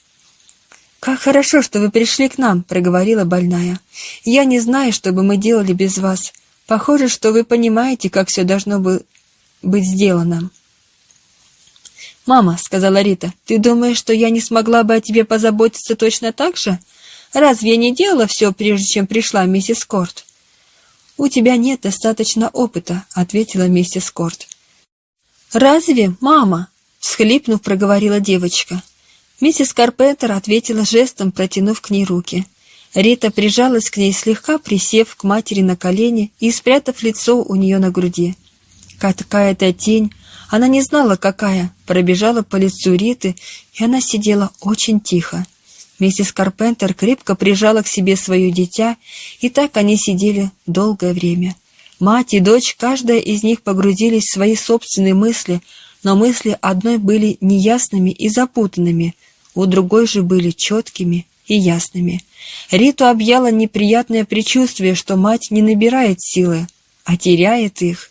«Как хорошо, что вы пришли к нам», — проговорила больная. «Я не знаю, что бы мы делали без вас. Похоже, что вы понимаете, как все должно бы быть сделано». «Мама», — сказала Рита, — «ты думаешь, что я не смогла бы о тебе позаботиться точно так же? Разве я не делала все, прежде чем пришла миссис Корт?» «У тебя нет достаточно опыта», — ответила миссис Корт. «Разве, мама?» — всхлипнув, проговорила девочка. Миссис Карпентер ответила жестом, протянув к ней руки. Рита прижалась к ней, слегка присев к матери на колени и спрятав лицо у нее на груди. Какая-то тень, она не знала, какая, пробежала по лицу Риты, и она сидела очень тихо. Миссис Карпентер крепко прижала к себе свое дитя, и так они сидели долгое время. Мать и дочь, каждая из них погрузились в свои собственные мысли, но мысли одной были неясными и запутанными, у другой же были четкими и ясными. Риту объяло неприятное предчувствие, что мать не набирает силы, а теряет их.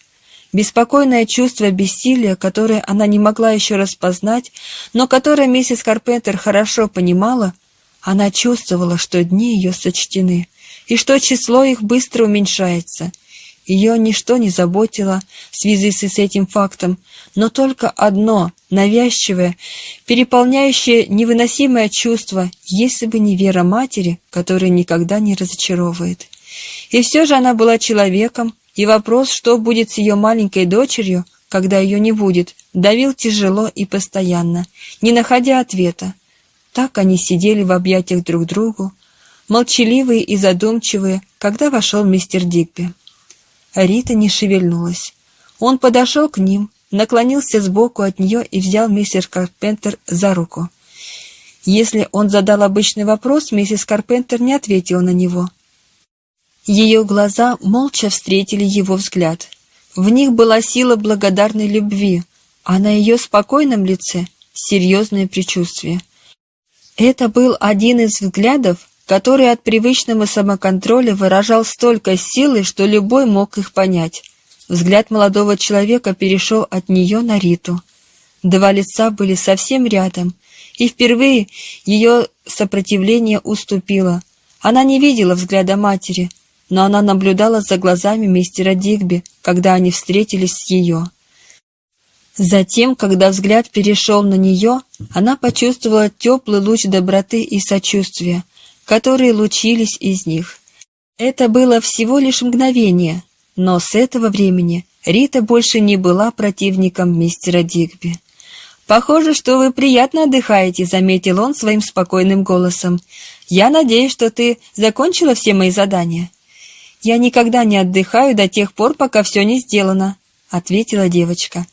Беспокойное чувство бессилия, которое она не могла еще распознать, но которое миссис Карпентер хорошо понимала, она чувствовала, что дни ее сочтены, и что число их быстро уменьшается — ее ничто не заботило в связи с этим фактом, но только одно, навязчивое, переполняющее невыносимое чувство, если бы не вера матери, которая никогда не разочаровывает. И все же она была человеком, и вопрос, что будет с ее маленькой дочерью, когда ее не будет, давил тяжело и постоянно, не находя ответа. Так они сидели в объятиях друг другу, молчаливые и задумчивые, когда вошел мистер Дигби. Рита не шевельнулась. Он подошел к ним, наклонился сбоку от нее и взял миссис Карпентер за руку. Если он задал обычный вопрос, миссис Карпентер не ответила на него. Ее глаза молча встретили его взгляд. В них была сила благодарной любви, а на ее спокойном лице серьезное предчувствие. Это был один из взглядов, который от привычного самоконтроля выражал столько силы, что любой мог их понять. Взгляд молодого человека перешел от нее на Риту. Два лица были совсем рядом, и впервые ее сопротивление уступило. Она не видела взгляда матери, но она наблюдала за глазами мистера Дигби, когда они встретились с ее. Затем, когда взгляд перешел на нее, она почувствовала теплый луч доброты и сочувствия, которые лучились из них. Это было всего лишь мгновение, но с этого времени Рита больше не была противником мистера Дигби. «Похоже, что вы приятно отдыхаете», — заметил он своим спокойным голосом. «Я надеюсь, что ты закончила все мои задания». «Я никогда не отдыхаю до тех пор, пока все не сделано», — ответила девочка.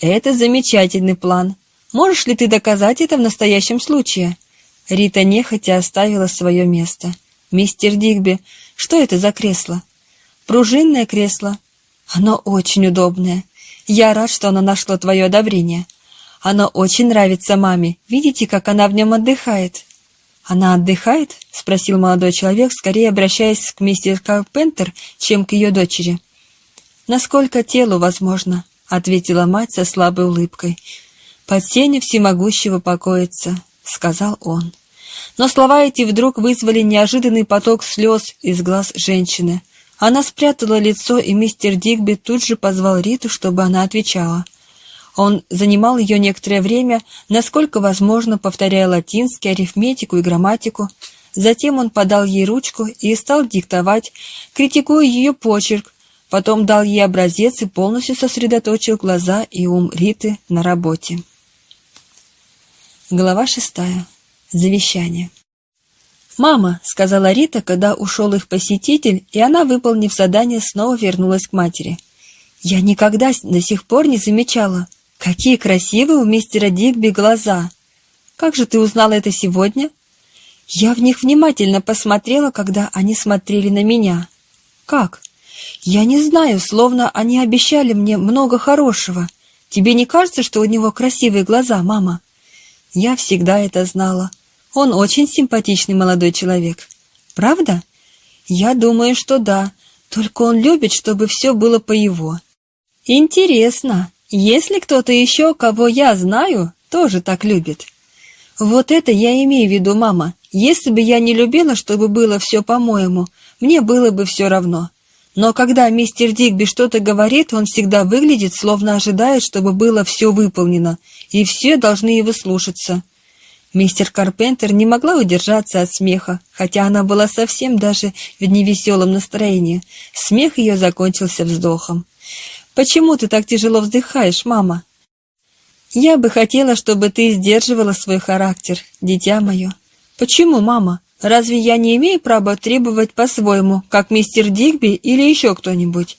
«Это замечательный план. Можешь ли ты доказать это в настоящем случае?» Рита нехотя оставила свое место. «Мистер Дигби, что это за кресло?» «Пружинное кресло. Оно очень удобное. Я рад, что оно нашло твое одобрение». Оно очень нравится маме. Видите, как она в нем отдыхает?» «Она отдыхает?» — спросил молодой человек, скорее обращаясь к миссис Карпентер, чем к ее дочери. «Насколько телу возможно», — ответила мать со слабой улыбкой. «Под сенью всемогущего покоится», — сказал он. Но слова эти вдруг вызвали неожиданный поток слез из глаз женщины. Она спрятала лицо, и мистер Дигби тут же позвал Риту, чтобы она отвечала. Он занимал ее некоторое время, насколько возможно, повторяя латинский, арифметику и грамматику. Затем он подал ей ручку и стал диктовать, критикуя ее почерк, потом дал ей образец и полностью сосредоточил глаза и ум Риты на работе. Глава шестая. Завещание. «Мама», — сказала Рита, когда ушел их посетитель, и она, выполнив задание, снова вернулась к матери. «Я никогда до сих пор не замечала, Какие красивые у мистера Дигби глаза! Как же ты узнала это сегодня? Я в них внимательно посмотрела, когда они смотрели на меня. Как? Я не знаю, словно они обещали мне много хорошего. Тебе не кажется, что у него красивые глаза, мама? Я всегда это знала. Он очень симпатичный молодой человек. Правда? Я думаю, что да. Только он любит, чтобы все было по его. Интересно. Если кто-то еще, кого я знаю, тоже так любит. Вот это я имею в виду, мама. Если бы я не любила, чтобы было все по-моему, мне было бы все равно. Но когда мистер Дигби что-то говорит, он всегда выглядит, словно ожидает, чтобы было все выполнено, и все должны его слушаться. Мистер Карпентер не могла удержаться от смеха, хотя она была совсем даже в невеселом настроении. Смех ее закончился вздохом. Почему ты так тяжело вздыхаешь, мама? Я бы хотела, чтобы ты сдерживала свой характер, дитя мое. Почему, мама? Разве я не имею права требовать по-своему, как мистер Дигби или еще кто-нибудь?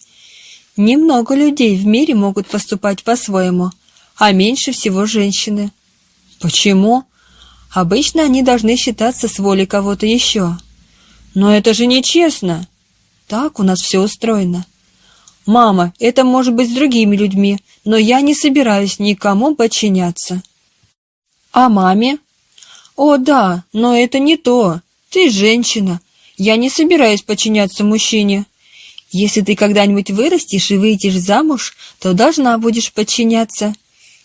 Немного людей в мире могут поступать по-своему, а меньше всего женщины. Почему? Обычно они должны считаться с волей кого-то еще. Но это же нечестно. Так у нас все устроено. «Мама, это может быть с другими людьми, но я не собираюсь никому подчиняться». «А маме?» «О, да, но это не то. Ты женщина. Я не собираюсь подчиняться мужчине. Если ты когда-нибудь вырастешь и выйдешь замуж, то должна будешь подчиняться.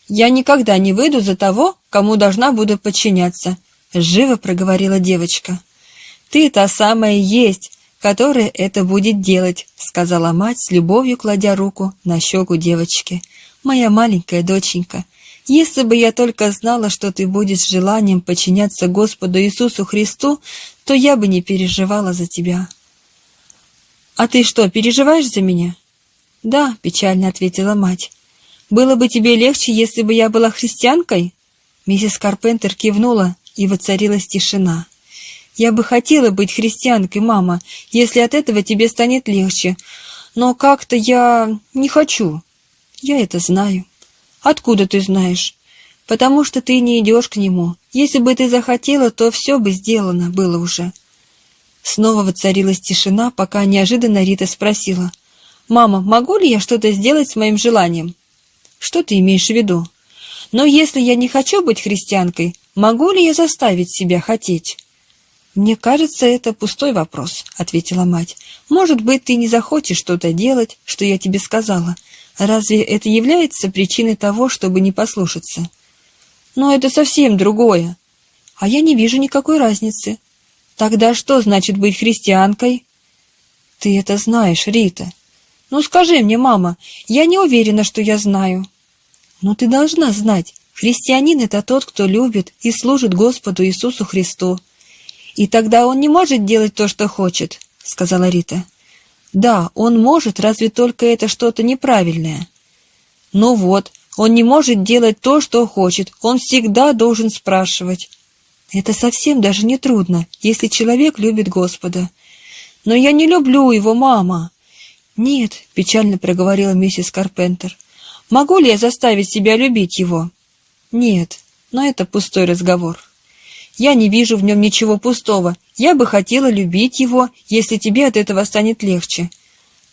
Я никогда не выйду за того, кому должна буду подчиняться», — живо проговорила девочка. «Ты та самая есть, которая это будет делать», — сказала мать с любовью, кладя руку на щеку девочки. «Моя маленькая доченька, если бы я только знала, что ты будешь желанием подчиняться Господу Иисусу Христу, то я бы не переживала за тебя». «А ты что, переживаешь за меня?» «Да», — печально ответила мать. «Было бы тебе легче, если бы я была христианкой?» Миссис Карпентер кивнула, и воцарилась тишина. Я бы хотела быть христианкой, мама, если от этого тебе станет легче. Но как-то я не хочу. Я это знаю. Откуда ты знаешь? Потому что ты не идешь к нему. Если бы ты захотела, то все бы сделано было уже. Снова воцарилась тишина, пока неожиданно Рита спросила. «Мама, могу ли я что-то сделать с моим желанием?» «Что ты имеешь в виду?» «Но если я не хочу быть христианкой, могу ли я заставить себя хотеть?» «Мне кажется, это пустой вопрос», — ответила мать. «Может быть, ты не захочешь что-то делать, что я тебе сказала. Разве это является причиной того, чтобы не послушаться?» «Но это совсем другое». «А я не вижу никакой разницы». «Тогда что значит быть христианкой?» «Ты это знаешь, Рита». «Ну скажи мне, мама, я не уверена, что я знаю». «Но ты должна знать, христианин — это тот, кто любит и служит Господу Иисусу Христу». «И тогда он не может делать то, что хочет», — сказала Рита. «Да, он может, разве только это что-то неправильное». «Ну вот, он не может делать то, что хочет, он всегда должен спрашивать». «Это совсем даже не трудно, если человек любит Господа». «Но я не люблю его, мама». «Нет», — печально проговорила миссис Карпентер. «Могу ли я заставить себя любить его?» «Нет, но это пустой разговор». Я не вижу в нем ничего пустого. Я бы хотела любить его, если тебе от этого станет легче.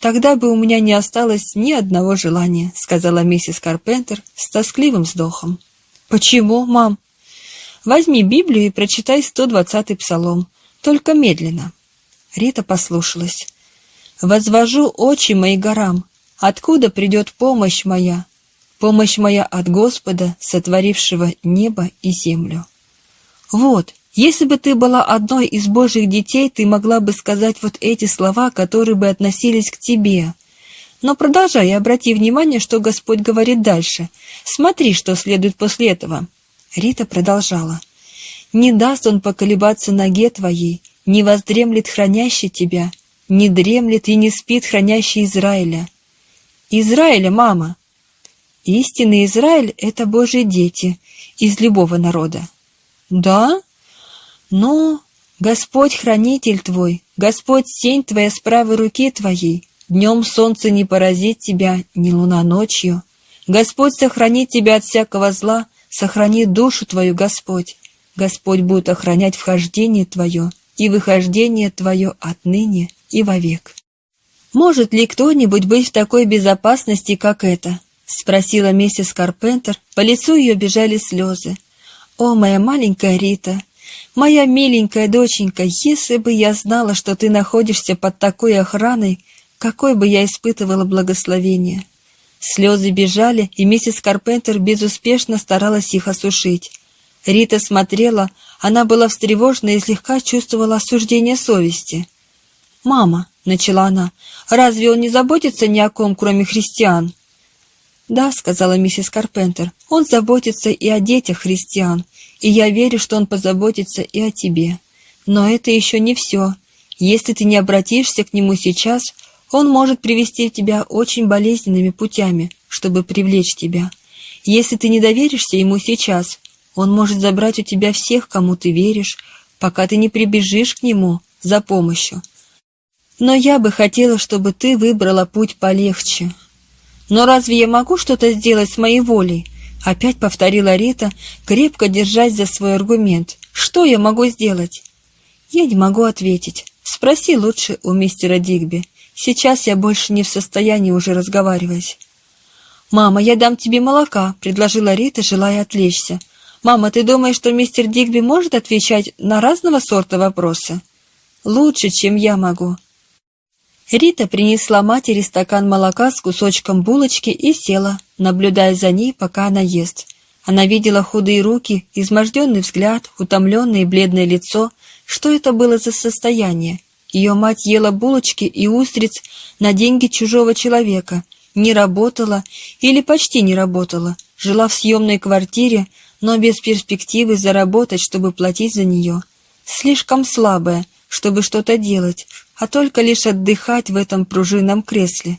Тогда бы у меня не осталось ни одного желания, сказала миссис Карпентер с тоскливым вздохом. Почему, мам? Возьми Библию и прочитай 120-й псалом, только медленно. Рита послушалась. «Возвожу очи мои горам. Откуда придет помощь моя? Помощь моя от Господа, сотворившего небо и землю». Вот, если бы ты была одной из Божьих детей, ты могла бы сказать вот эти слова, которые бы относились к тебе. Но продолжай и обрати внимание, что Господь говорит дальше. Смотри, что следует после этого. Рита продолжала. «Не даст он поколебаться ноге твоей, не воздремлет хранящий тебя, не дремлет и не спит хранящий Израиля». Израиля, мама. Истинный Израиль — это Божьи дети из любого народа. Да? Но Господь хранитель твой, Господь сень твоя с правой руки твоей, днем солнце не поразит тебя, ни луна ночью. Господь сохранит тебя от всякого зла, сохранит душу твою, Господь. Господь будет охранять вхождение твое и выхождение твое отныне и вовек. «Может ли кто-нибудь быть в такой безопасности, как это?» — спросила миссис Карпентер. По лицу ее бежали слезы. «О, моя маленькая Рита, моя миленькая доченька, если бы я знала, что ты находишься под такой охраной, какой бы я испытывала благословение!» Слезы бежали, и миссис Карпентер безуспешно старалась их осушить. Рита смотрела, она была встревожена и слегка чувствовала осуждение совести. «Мама», — начала она, — «разве он не заботится ни о ком, кроме христиан?» «Да», — сказала миссис Карпентер, — «он заботится и о детях христиан, и я верю, что он позаботится и о тебе. Но это еще не все. Если ты не обратишься к нему сейчас, он может привести тебя очень болезненными путями, чтобы привлечь тебя. Если ты не доверишься ему сейчас, он может забрать у тебя всех, кому ты веришь, пока ты не прибежишь к нему за помощью. Но я бы хотела, чтобы ты выбрала путь полегче. Но разве я могу что-то сделать с моей волей? Опять повторила Рита, крепко держась за свой аргумент. «Что я могу сделать?» «Я не могу ответить. Спроси лучше у мистера Дигби. Сейчас я больше не в состоянии уже разговаривать». «Мама, я дам тебе молока», — предложила Рита, желая отвлечься. «Мама, ты думаешь, что мистер Дигби может отвечать на разного сорта вопросы?» «Лучше, чем я могу». Рита принесла матери стакан молока с кусочком булочки и села, наблюдая за ней, пока она ест. Она видела худые руки, изможденный взгляд, утомленное и бледное лицо. Что это было за состояние? Ее мать ела булочки и устриц на деньги чужого человека, не работала или почти не работала, жила в съемной квартире, но без перспективы заработать, чтобы платить за нее. Слишком слабая, чтобы что-то делать, а только лишь отдыхать в этом пружинном кресле.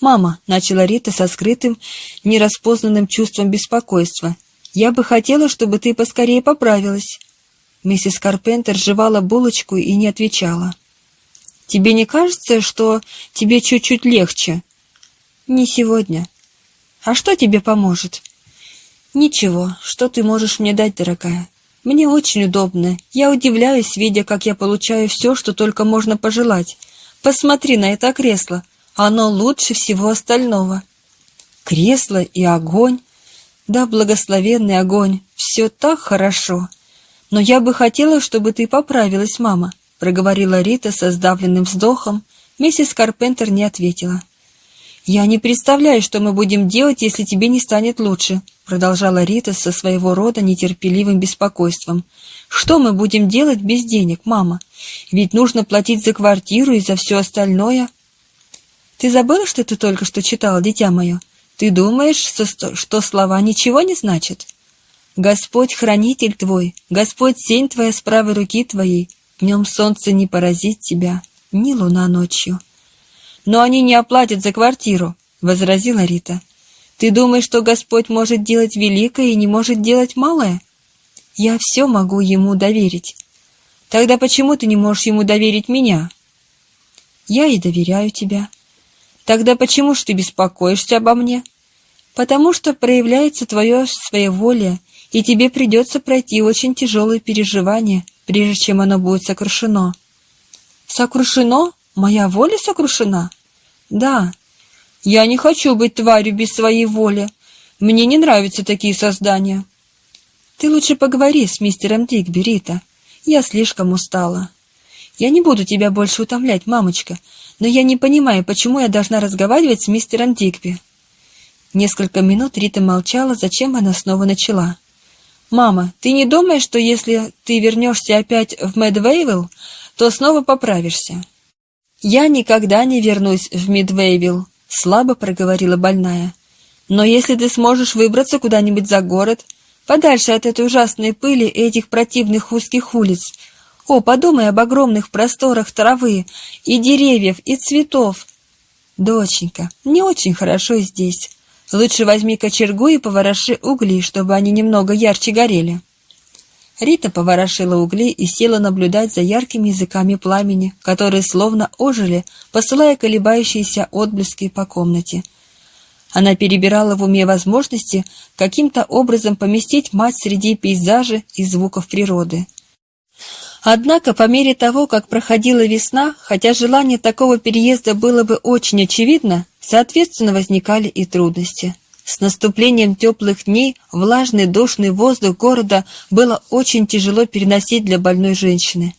«Мама», — начала Рита со скрытым, нераспознанным чувством беспокойства, «я бы хотела, чтобы ты поскорее поправилась». Миссис Карпентер жевала булочку и не отвечала. «Тебе не кажется, что тебе чуть-чуть легче?» «Не сегодня». «А что тебе поможет?» «Ничего. Что ты можешь мне дать, дорогая?» Мне очень удобно. Я удивляюсь, видя, как я получаю все, что только можно пожелать. Посмотри на это кресло. Оно лучше всего остального. Кресло и огонь. Да, благословенный огонь. Все так хорошо. Но я бы хотела, чтобы ты поправилась, мама, проговорила Рита со сдавленным вздохом. Миссис Карпентер не ответила. «Я не представляю, что мы будем делать, если тебе не станет лучше», продолжала Рита со своего рода нетерпеливым беспокойством. «Что мы будем делать без денег, мама? Ведь нужно платить за квартиру и за все остальное». «Ты забыла, что ты только что читала, дитя мое? Ты думаешь, что слова ничего не значат?» «Господь хранитель твой, Господь сень твоя с правой руки твоей, днем солнце не поразит тебя, ни луна ночью». «Но они не оплатят за квартиру», — возразила Рита. «Ты думаешь, что Господь может делать великое и не может делать малое?» «Я все могу Ему доверить». «Тогда почему ты не можешь Ему доверить меня?» «Я и доверяю тебя». «Тогда почему ж ты беспокоишься обо мне?» «Потому что проявляется твое своеволие, и тебе придется пройти очень тяжелые переживания, прежде чем оно будет сокрушено». «Сокрушено?» Моя воля сокрушена? Да. Я не хочу быть тварью без своей воли. Мне не нравятся такие создания. Ты лучше поговори с мистером Дигби, Рита. Я слишком устала. Я не буду тебя больше утомлять, мамочка, но я не понимаю, почему я должна разговаривать с мистером Дигби. Несколько минут Рита молчала, зачем она снова начала. «Мама, ты не думаешь, что если ты вернешься опять в Мэдвейвилл, то снова поправишься?» «Я никогда не вернусь в Мидвейвилл», — слабо проговорила больная. «Но если ты сможешь выбраться куда-нибудь за город, подальше от этой ужасной пыли и этих противных узких улиц, о, подумай об огромных просторах травы и деревьев, и цветов. Доченька, мне очень хорошо здесь. Лучше возьми кочергу и повороши угли, чтобы они немного ярче горели». Рита поворошила угли и села наблюдать за яркими языками пламени, которые словно ожили, посылая колебающиеся отблески по комнате. Она перебирала в уме возможности каким-то образом поместить мать среди пейзажа и звуков природы. Однако по мере того, как проходила весна, хотя желание такого переезда было бы очень очевидно, соответственно возникали и трудности. С наступлением теплых дней влажный душный воздух города было очень тяжело переносить для больной женщины.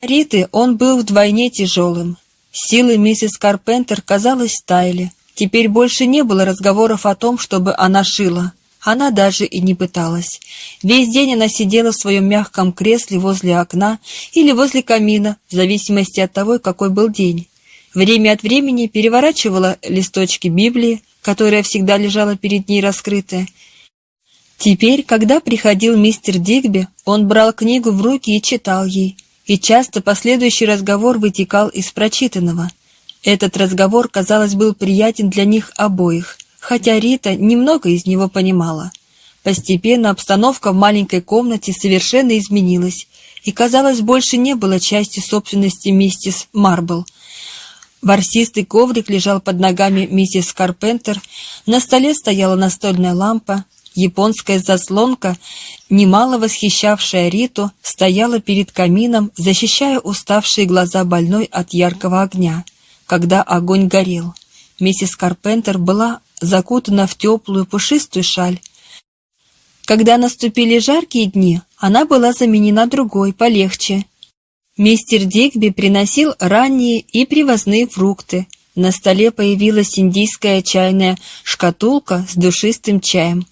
Риты он был вдвойне тяжелым. Силы миссис Карпентер, казалось, таяли. Теперь больше не было разговоров о том, чтобы она шила. Она даже и не пыталась. Весь день она сидела в своем мягком кресле возле окна или возле камина, в зависимости от того, какой был день. Время от времени переворачивала листочки Библии, которая всегда лежала перед ней раскрытая. Теперь, когда приходил мистер Дигби, он брал книгу в руки и читал ей, и часто последующий разговор вытекал из прочитанного. Этот разговор, казалось, был приятен для них обоих, хотя Рита немного из него понимала. Постепенно обстановка в маленькой комнате совершенно изменилась, и, казалось, больше не было части собственности миссис Марбл — Ворсистый коврик лежал под ногами миссис Карпентер, на столе стояла настольная лампа, японская заслонка, немало восхищавшая Риту, стояла перед камином, защищая уставшие глаза больной от яркого огня, когда огонь горел. Миссис Карпентер была закутана в теплую пушистую шаль. Когда наступили жаркие дни, она была заменена другой, полегче, Мистер Дигби приносил ранние и привозные фрукты. На столе появилась индийская чайная шкатулка с душистым чаем.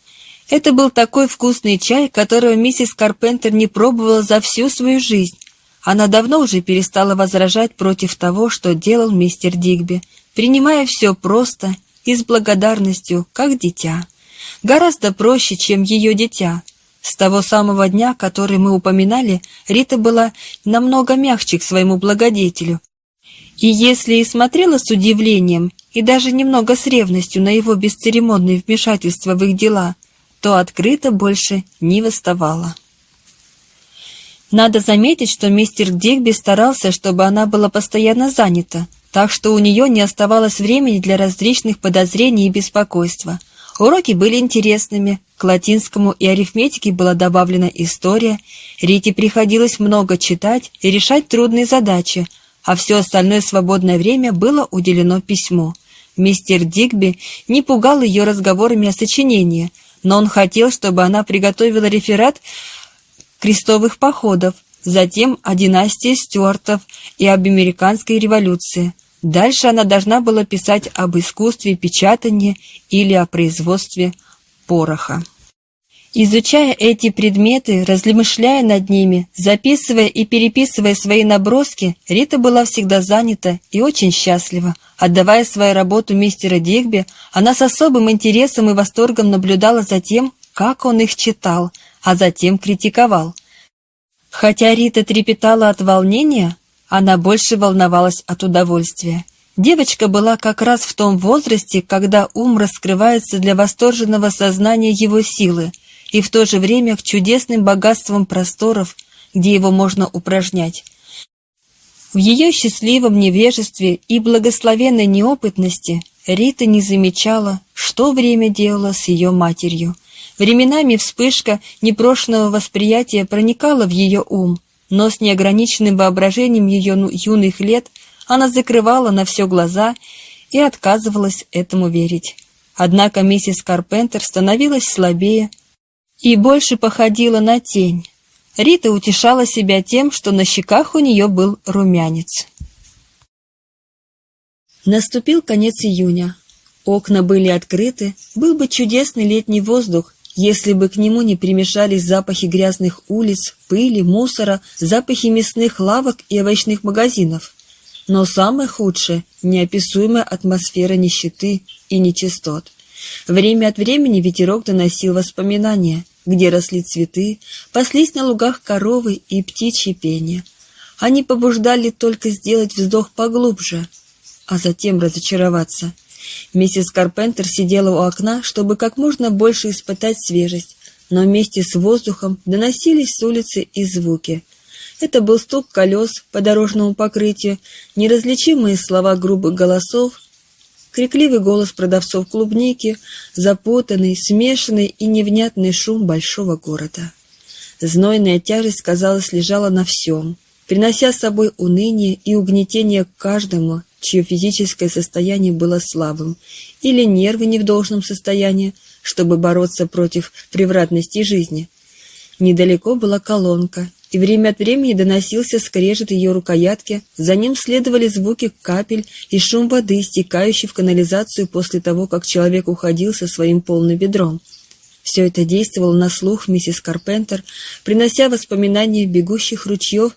Это был такой вкусный чай, которого миссис Карпентер не пробовала за всю свою жизнь. Она давно уже перестала возражать против того, что делал мистер Дигби, принимая все просто и с благодарностью, как дитя. Гораздо проще, чем ее дитя, с того самого дня, который мы упоминали, Рита была намного мягче к своему благодетелю. И если и смотрела с удивлением и даже немного с ревностью на его бесцеремонные вмешательства в их дела, то открыто больше не восставала. Надо заметить, что мистер Дигби старался, чтобы она была постоянно занята, так что у нее не оставалось времени для различных подозрений и беспокойства – Уроки были интересными, к латинскому и арифметике была добавлена история, Рите приходилось много читать и решать трудные задачи, а все остальное свободное время было уделено письму. Мистер Дигби не пугал ее разговорами о сочинении, но он хотел, чтобы она приготовила реферат крестовых походов, затем о династии Стюартов и об американской революции. Дальше она должна была писать об искусстве печатания или о производстве пороха. Изучая эти предметы, размышляя над ними, записывая и переписывая свои наброски, Рита была всегда занята и очень счастлива. Отдавая свою работу мистера Дигби, она с особым интересом и восторгом наблюдала за тем, как он их читал, а затем критиковал. Хотя Рита трепетала от волнения, она больше волновалась от удовольствия. Девочка была как раз в том возрасте, когда ум раскрывается для восторженного сознания его силы и в то же время к чудесным богатствам просторов, где его можно упражнять. В ее счастливом невежестве и благословенной неопытности Рита не замечала, что время делало с ее матерью. Временами вспышка непрошенного восприятия проникала в ее ум, но с неограниченным воображением ее ну, юных лет она закрывала на все глаза и отказывалась этому верить. Однако миссис Карпентер становилась слабее и больше походила на тень. Рита утешала себя тем, что на щеках у нее был румянец. Наступил конец июня. Окна были открыты, был бы чудесный летний воздух, если бы к нему не примешались запахи грязных улиц, пыли, мусора, запахи мясных лавок и овощных магазинов. Но самое худшее – неописуемая атмосфера нищеты и нечистот. Время от времени ветерок доносил воспоминания, где росли цветы, паслись на лугах коровы и птичьи пение. Они побуждали только сделать вздох поглубже, а затем разочароваться – Миссис Карпентер сидела у окна, чтобы как можно больше испытать свежесть, но вместе с воздухом доносились с улицы и звуки. Это был стук колес по дорожному покрытию, неразличимые слова грубых голосов, крикливый голос продавцов клубники, запутанный, смешанный и невнятный шум большого города. Знойная тяжесть, казалось, лежала на всем, принося с собой уныние и угнетение каждому, чье физическое состояние было слабым, или нервы не в должном состоянии, чтобы бороться против превратности жизни. Недалеко была колонка, и время от времени доносился скрежет ее рукоятки, за ним следовали звуки капель и шум воды, стекающей в канализацию после того, как человек уходил со своим полным ведром. Все это действовало на слух миссис Карпентер, принося воспоминания бегущих ручьев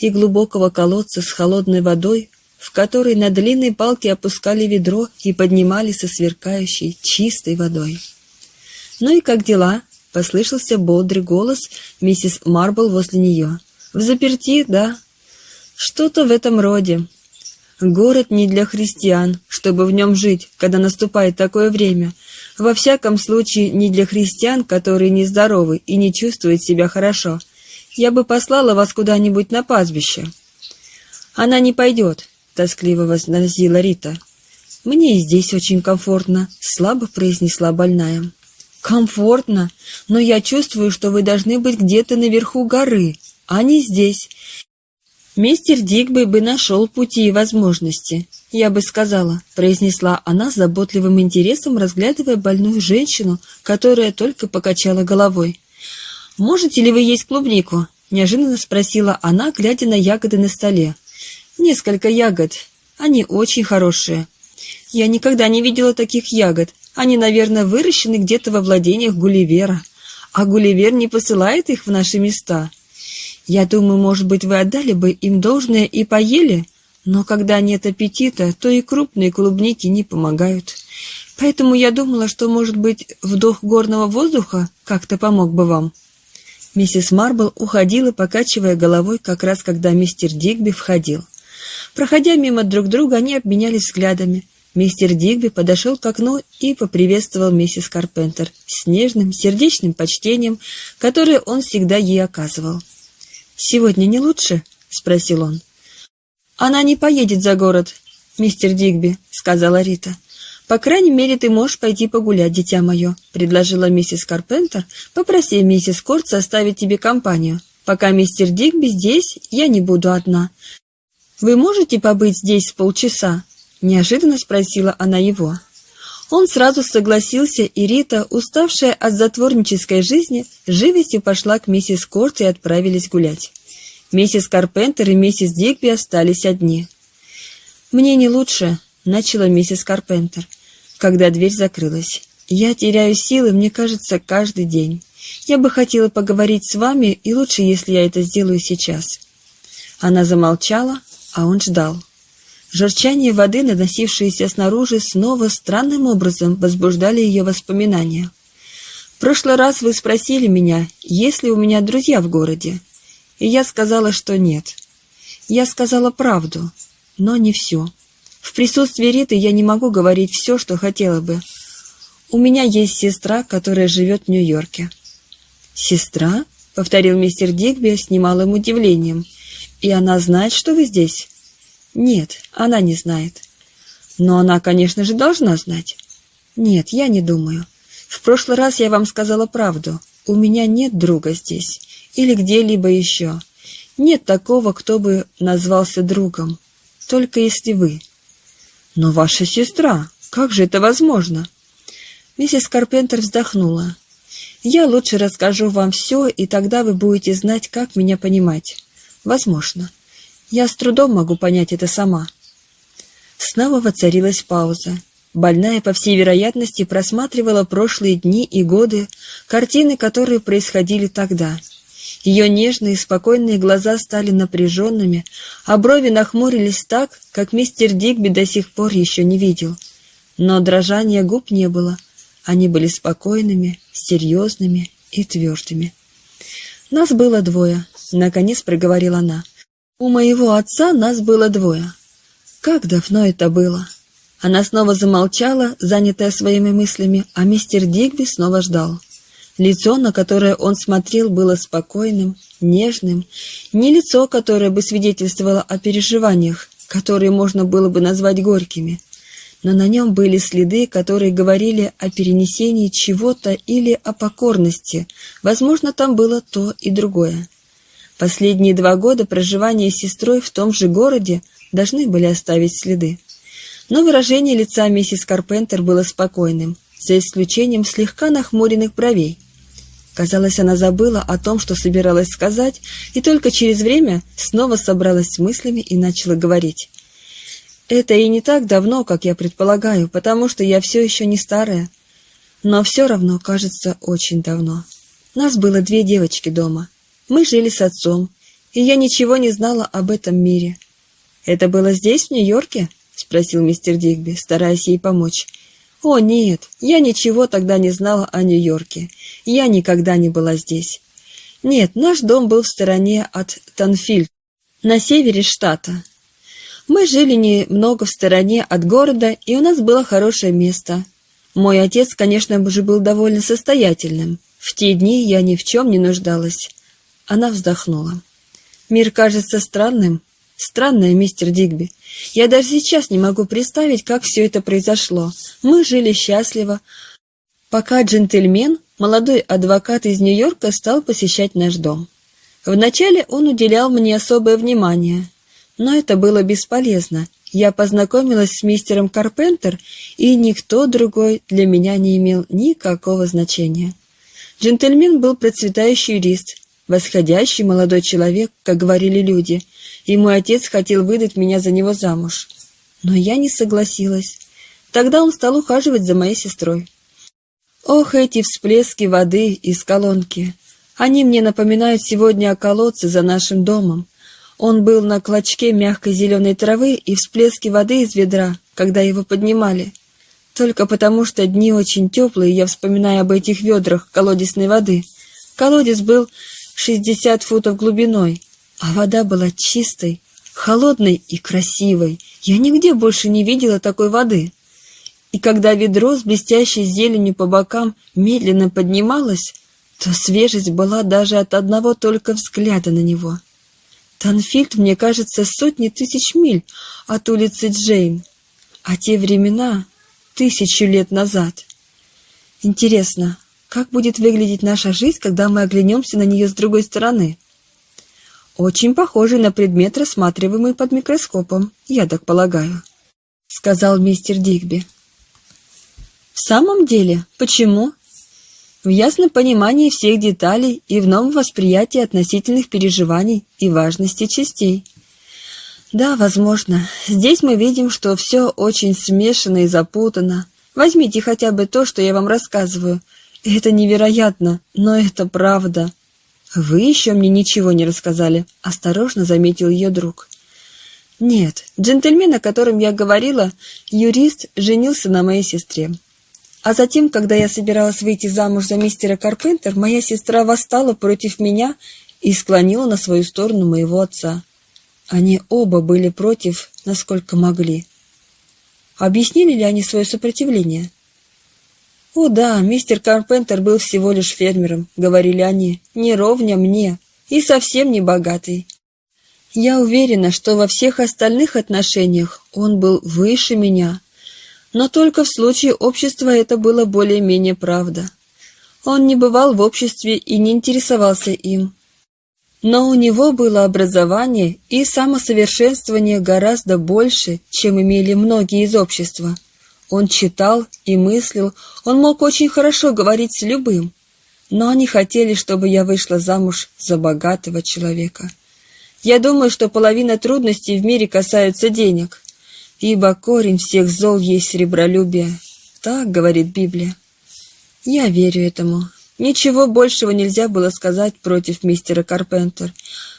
и глубокого колодца с холодной водой, в который на длинной палке опускали ведро и поднимали со сверкающей чистой водой. «Ну и как дела?» — послышался бодрый голос миссис Марбл возле нее. «В заперти, да?» «Что-то в этом роде. Город не для христиан, чтобы в нем жить, когда наступает такое время. Во всяком случае, не для христиан, которые нездоровы и не чувствуют себя хорошо. Я бы послала вас куда-нибудь на пастбище». «Она не пойдет тоскливо возносила Рита. «Мне и здесь очень комфортно», — слабо произнесла больная. «Комфортно? Но я чувствую, что вы должны быть где-то наверху горы, а не здесь. Мистер Дигби бы нашел пути и возможности, я бы сказала», — произнесла она с заботливым интересом, разглядывая больную женщину, которая только покачала головой. «Можете ли вы есть клубнику?» — неожиданно спросила она, глядя на ягоды на столе. Несколько ягод. Они очень хорошие. Я никогда не видела таких ягод. Они, наверное, выращены где-то во владениях Гулливера. А Гулливер не посылает их в наши места. Я думаю, может быть, вы отдали бы им должное и поели, но когда нет аппетита, то и крупные клубники не помогают. Поэтому я думала, что, может быть, вдох горного воздуха как-то помог бы вам. Миссис Марбл уходила, покачивая головой, как раз когда мистер Дигби входил. Проходя мимо друг друга, они обменялись взглядами. Мистер Дигби подошел к окну и поприветствовал миссис Карпентер с нежным, сердечным почтением, которое он всегда ей оказывал. «Сегодня не лучше?» — спросил он. «Она не поедет за город, мистер Дигби», — сказала Рита. «По крайней мере, ты можешь пойти погулять, дитя мое», — предложила миссис Карпентер. «Попроси миссис Корт составить тебе компанию. Пока мистер Дигби здесь, я не буду одна. «Вы можете побыть здесь с полчаса?» — неожиданно спросила она его. Он сразу согласился, и Рита, уставшая от затворнической жизни, живостью пошла к миссис Корт и отправились гулять. Миссис Карпентер и миссис Дигби остались одни. «Мне не лучше», — начала миссис Карпентер, когда дверь закрылась. «Я теряю силы, мне кажется, каждый день. Я бы хотела поговорить с вами, и лучше, если я это сделаю сейчас». Она замолчала, а он ждал. Журчание воды, наносившееся снаружи, снова странным образом возбуждали ее воспоминания. «В прошлый раз вы спросили меня, есть ли у меня друзья в городе, и я сказала, что нет. Я сказала правду, но не все. В присутствии Риты я не могу говорить все, что хотела бы. У меня есть сестра, которая живет в Нью-Йорке». «Сестра?» — повторил мистер Дигби с немалым удивлением. «И она знает, что вы здесь?» Нет, она не знает. Но она, конечно же, должна знать. Нет, я не думаю. В прошлый раз я вам сказала правду. У меня нет друга здесь. Или где-либо еще. Нет такого, кто бы назвался другом. Только если вы. Но ваша сестра. Как же это возможно? Миссис Карпентер вздохнула. Я лучше расскажу вам все, и тогда вы будете знать, как меня понимать. Возможно. Я с трудом могу понять это сама. Снова воцарилась пауза. Больная, по всей вероятности, просматривала прошлые дни и годы, картины, которые происходили тогда. Ее нежные, спокойные глаза стали напряженными, а брови нахмурились так, как мистер Дигби до сих пор еще не видел. Но дрожания губ не было. Они были спокойными, серьезными и твердыми. «Нас было двое», — наконец проговорила она. У моего отца нас было двое. Как давно это было? Она снова замолчала, занятая своими мыслями, а мистер Дигби снова ждал. Лицо, на которое он смотрел, было спокойным, нежным, не лицо, которое бы свидетельствовало о переживаниях, которые можно было бы назвать горькими, но на нем были следы, которые говорили о перенесении чего-то или о покорности, возможно, там было то и другое. Последние два года проживания с сестрой в том же городе должны были оставить следы. Но выражение лица миссис Карпентер было спокойным, за исключением слегка нахмуренных бровей. Казалось, она забыла о том, что собиралась сказать, и только через время снова собралась с мыслями и начала говорить. «Это и не так давно, как я предполагаю, потому что я все еще не старая. Но все равно кажется очень давно. Нас было две девочки дома. Мы жили с отцом, и я ничего не знала об этом мире. «Это было здесь, в Нью-Йорке?» — спросил мистер Дигби, стараясь ей помочь. «О, нет, я ничего тогда не знала о Нью-Йорке. Я никогда не была здесь. Нет, наш дом был в стороне от Танфильд, на севере штата. Мы жили немного в стороне от города, и у нас было хорошее место. Мой отец, конечно, уже был довольно состоятельным. В те дни я ни в чем не нуждалась. Она вздохнула. «Мир кажется странным. Странное, мистер Дигби. Я даже сейчас не могу представить, как все это произошло. Мы жили счастливо, пока джентльмен, молодой адвокат из Нью-Йорка, стал посещать наш дом. Вначале он уделял мне особое внимание, но это было бесполезно. Я познакомилась с мистером Карпентер, и никто другой для меня не имел никакого значения. Джентльмен был процветающий юрист, восходящий молодой человек, как говорили люди, и мой отец хотел выдать меня за него замуж. Но я не согласилась. Тогда он стал ухаживать за моей сестрой. Ох, эти всплески воды из колонки! Они мне напоминают сегодня о колодце за нашим домом. Он был на клочке мягкой зеленой травы и всплески воды из ведра, когда его поднимали. Только потому, что дни очень теплые, я вспоминаю об этих ведрах колодесной воды. Колодец был 60 футов глубиной, а вода была чистой, холодной и красивой. Я нигде больше не видела такой воды. И когда ведро с блестящей зеленью по бокам медленно поднималось, то свежесть была даже от одного только взгляда на него. Танфильд, мне кажется, сотни тысяч миль от улицы Джейн, а те времена — тысячу лет назад. Интересно, как будет выглядеть наша жизнь, когда мы оглянемся на нее с другой стороны? Очень похожий на предмет, рассматриваемый под микроскопом, я так полагаю, сказал мистер Дигби. В самом деле, почему? В ясном понимании всех деталей и в новом восприятии относительных переживаний и важности частей. Да, возможно. Здесь мы видим, что все очень смешано и запутано. Возьмите хотя бы то, что я вам рассказываю. Это невероятно, но это правда. Вы еще мне ничего не рассказали, осторожно заметил ее друг. Нет, джентльмен, о котором я говорила, юрист, женился на моей сестре. А затем, когда я собиралась выйти замуж за мистера Карпентер, моя сестра восстала против меня и склонила на свою сторону моего отца. Они оба были против, насколько могли. Объяснили ли они свое сопротивление? «О да, мистер Карпентер был всего лишь фермером», — говорили они, — «не ровня мне и совсем не богатый. Я уверена, что во всех остальных отношениях он был выше меня, но только в случае общества это было более-менее правда. Он не бывал в обществе и не интересовался им. Но у него было образование и самосовершенствование гораздо больше, чем имели многие из общества. Он читал и мыслил, он мог очень хорошо говорить с любым. Но они хотели, чтобы я вышла замуж за богатого человека. Я думаю, что половина трудностей в мире касаются денег ибо корень всех зол есть сребролюбие. Так говорит Библия. Я верю этому. Ничего большего нельзя было сказать против мистера Карпентер,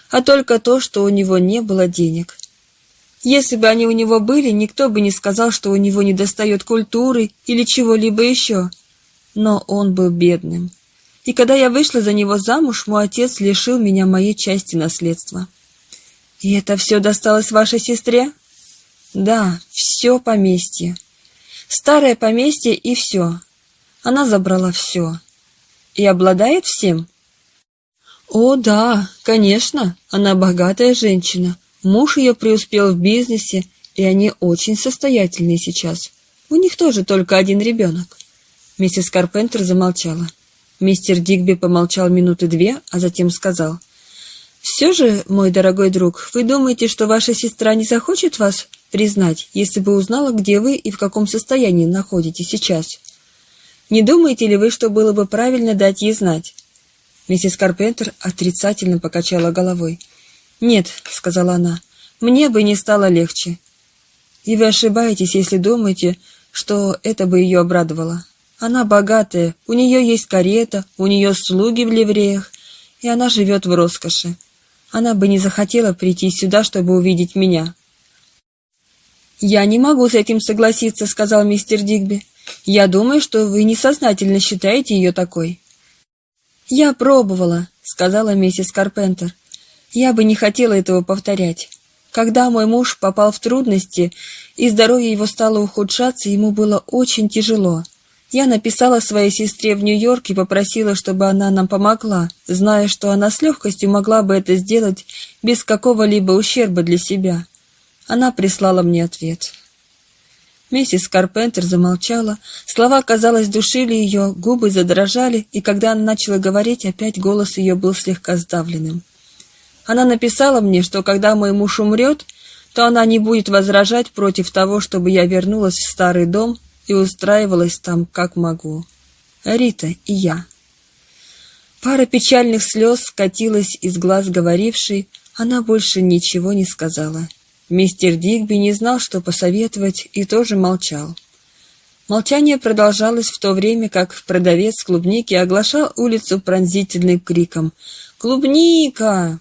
а только то, что у него не было денег. Если бы они у него были, никто бы не сказал, что у него недостает культуры или чего-либо еще. Но он был бедным. И когда я вышла за него замуж, мой отец лишил меня моей части наследства. И это все досталось вашей сестре? Да, все поместье. Старое поместье и все. Она забрала все. И обладает всем? О, да, конечно, она богатая женщина. Муж ее преуспел в бизнесе, и они очень состоятельные сейчас. У них тоже только один ребенок. Миссис Карпентер замолчала. Мистер Дигби помолчал минуты две, а затем сказал. «Все же, мой дорогой друг, вы думаете, что ваша сестра не захочет вас признать, если бы узнала, где вы и в каком состоянии находитесь сейчас. Не думаете ли вы, что было бы правильно дать ей знать?» Миссис Карпентер отрицательно покачала головой. «Нет», — сказала она, — «мне бы не стало легче». «И вы ошибаетесь, если думаете, что это бы ее обрадовало. Она богатая, у нее есть карета, у нее слуги в ливреях, и она живет в роскоши. Она бы не захотела прийти сюда, чтобы увидеть меня. «Я не могу с этим согласиться», — сказал мистер Дигби. «Я думаю, что вы несознательно считаете ее такой». «Я пробовала», — сказала миссис Карпентер. «Я бы не хотела этого повторять. Когда мой муж попал в трудности, и здоровье его стало ухудшаться, ему было очень тяжело. Я написала своей сестре в Нью-Йорк и попросила, чтобы она нам помогла, зная, что она с легкостью могла бы это сделать без какого-либо ущерба для себя. Она прислала мне ответ. Миссис Карпентер замолчала, слова, казалось, душили ее, губы задрожали, и когда она начала говорить, опять голос ее был слегка сдавленным. Она написала мне, что когда мой муж умрет, то она не будет возражать против того, чтобы я вернулась в старый дом и устраивалась там, как могу. Рита и я. Пара печальных слез скатилась из глаз говорившей, она больше ничего не сказала. Мистер Дигби не знал, что посоветовать, и тоже молчал. Молчание продолжалось в то время, как продавец клубники оглашал улицу пронзительным криком «Клубника!».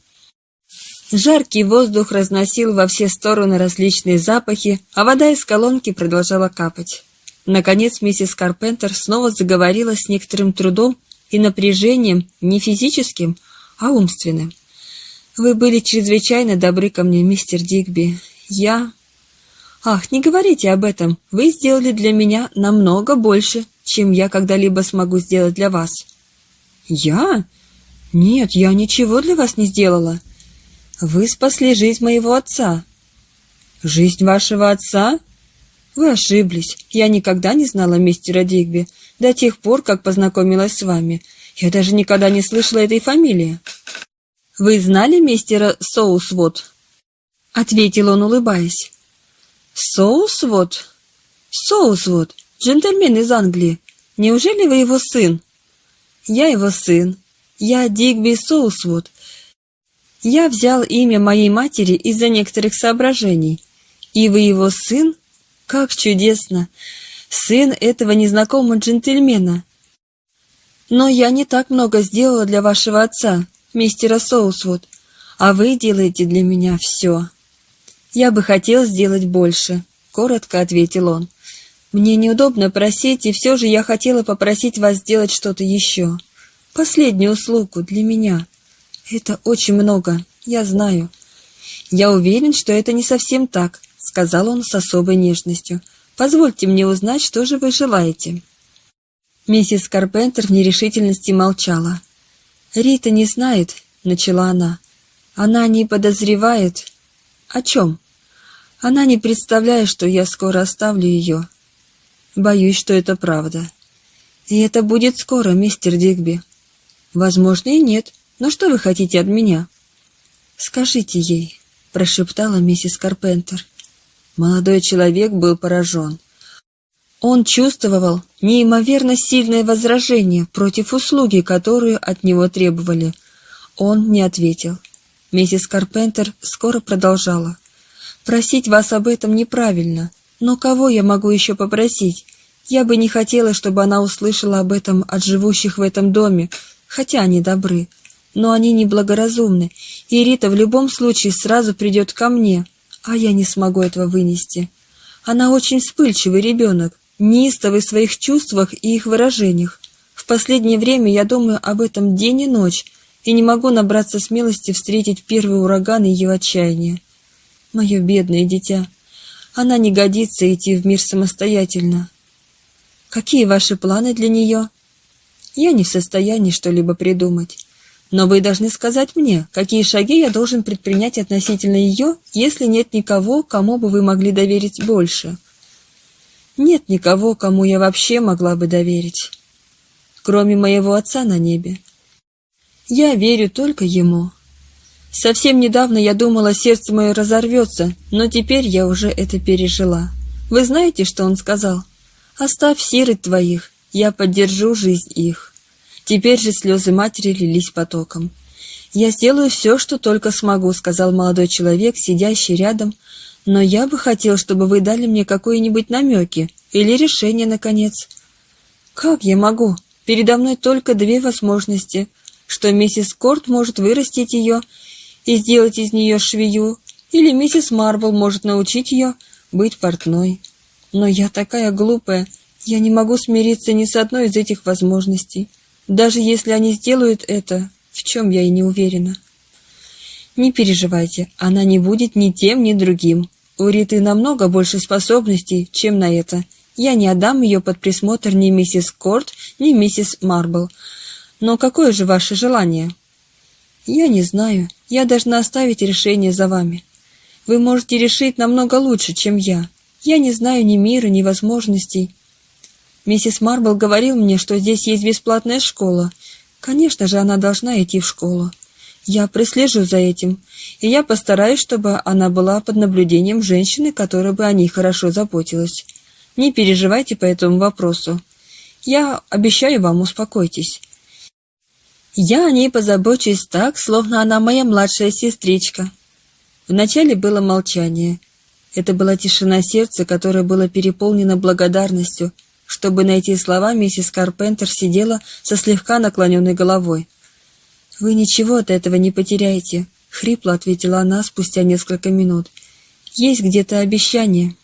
Жаркий воздух разносил во все стороны различные запахи, а вода из колонки продолжала капать. Наконец миссис Карпентер снова заговорила с некоторым трудом и напряжением, не физическим, а умственным. Вы были чрезвычайно добры ко мне, мистер Дигби. Я... Ах, не говорите об этом. Вы сделали для меня намного больше, чем я когда-либо смогу сделать для вас. Я? Нет, я ничего для вас не сделала. Вы спасли жизнь моего отца. Жизнь вашего отца? Вы ошиблись. Я никогда не знала мистера Дигби до тех пор, как познакомилась с вами. Я даже никогда не слышала этой фамилии. «Вы знали мистера Соусвуд?» — ответил он, улыбаясь. «Соусвуд? Соусвуд, джентльмен из Англии. Неужели вы его сын?» «Я его сын. Я Дигби Соусвуд. Я взял имя моей матери из-за некоторых соображений. И вы его сын? Как чудесно! Сын этого незнакомого джентльмена. Но я не так много сделала для вашего отца, мистера Соусвуд, а вы делаете для меня все. Я бы хотел сделать больше, коротко ответил он. Мне неудобно просить, и все же я хотела попросить вас сделать что-то еще. Последнюю услугу для меня. Это очень много, я знаю. Я уверен, что это не совсем так, сказал он с особой нежностью. Позвольте мне узнать, что же вы желаете. Миссис Карпентер в нерешительности молчала. «Рита не знает», — начала она. «Она не подозревает...» «О чем?» «Она не представляет, что я скоро оставлю ее. Боюсь, что это правда. И это будет скоро, мистер Дигби. Возможно, и нет. Но что вы хотите от меня?» «Скажите ей», — прошептала миссис Карпентер. Молодой человек был поражен. Он чувствовал неимоверно сильное возражение против услуги, которую от него требовали. Он не ответил. Миссис Карпентер скоро продолжала. «Просить вас об этом неправильно, но кого я могу еще попросить? Я бы не хотела, чтобы она услышала об этом от живущих в этом доме, хотя они добры. Но они неблагоразумны, и Рита в любом случае сразу придет ко мне, а я не смогу этого вынести. Она очень вспыльчивый ребенок, неистовый в своих чувствах и их выражениях. В последнее время я думаю об этом день и ночь, и не могу набраться смелости встретить первый ураган ее отчаяния. Мое бедное дитя, она не годится идти в мир самостоятельно. Какие ваши планы для нее? Я не в состоянии что-либо придумать. Но вы должны сказать мне, какие шаги я должен предпринять относительно ее, если нет никого, кому бы вы могли доверить больше. Нет никого, кому я вообще могла бы доверить, кроме моего отца на небе. Я верю только ему. Совсем недавно я думала, сердце мое разорвется, но теперь я уже это пережила. Вы знаете, что он сказал? «Оставь сирот твоих, я поддержу жизнь их». Теперь же слезы матери лились потоком. «Я сделаю все, что только смогу», — сказал молодой человек, сидящий рядом, но я бы хотел, чтобы вы дали мне какие-нибудь намеки или решение, наконец. Как я могу? Передо мной только две возможности, что миссис Корт может вырастить ее и сделать из нее швею, или миссис Марбл может научить ее быть портной. Но я такая глупая, я не могу смириться ни с одной из этих возможностей. Даже если они сделают это, в чем я и не уверена. Не переживайте, она не будет ни тем, ни другим. У Риты намного больше способностей, чем на это. Я не отдам ее под присмотр ни миссис Корт, ни миссис Марбл. Но какое же ваше желание? Я не знаю. Я должна оставить решение за вами. Вы можете решить намного лучше, чем я. Я не знаю ни мира, ни возможностей. Миссис Марбл говорил мне, что здесь есть бесплатная школа. Конечно же, она должна идти в школу. Я прислежу за этим, и я постараюсь, чтобы она была под наблюдением женщины, которая бы о ней хорошо заботилась. Не переживайте по этому вопросу. Я обещаю вам, успокойтесь. Я о ней позабочусь так, словно она моя младшая сестричка. Вначале было молчание. Это была тишина сердца, которое было переполнено благодарностью. Чтобы найти слова, миссис Карпентер сидела со слегка наклоненной головой. «Вы ничего от этого не потеряете», — хрипло ответила она спустя несколько минут. «Есть где-то обещание».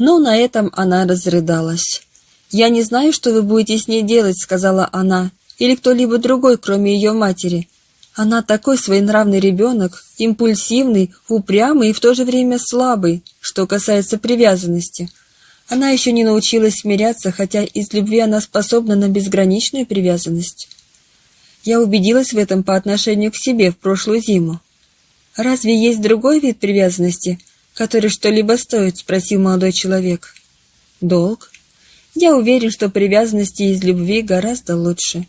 Но на этом она разрыдалась. «Я не знаю, что вы будете с ней делать», — сказала она, — «или кто-либо другой, кроме ее матери. Она такой своенравный ребенок, импульсивный, упрямый и в то же время слабый, что касается привязанности. Она еще не научилась смиряться, хотя из любви она способна на безграничную привязанность». Я убедилась в этом по отношению к себе в прошлую зиму. «Разве есть другой вид привязанности, который что-либо стоит?» — спросил молодой человек. «Долг? Я уверен, что привязанности из любви гораздо лучше».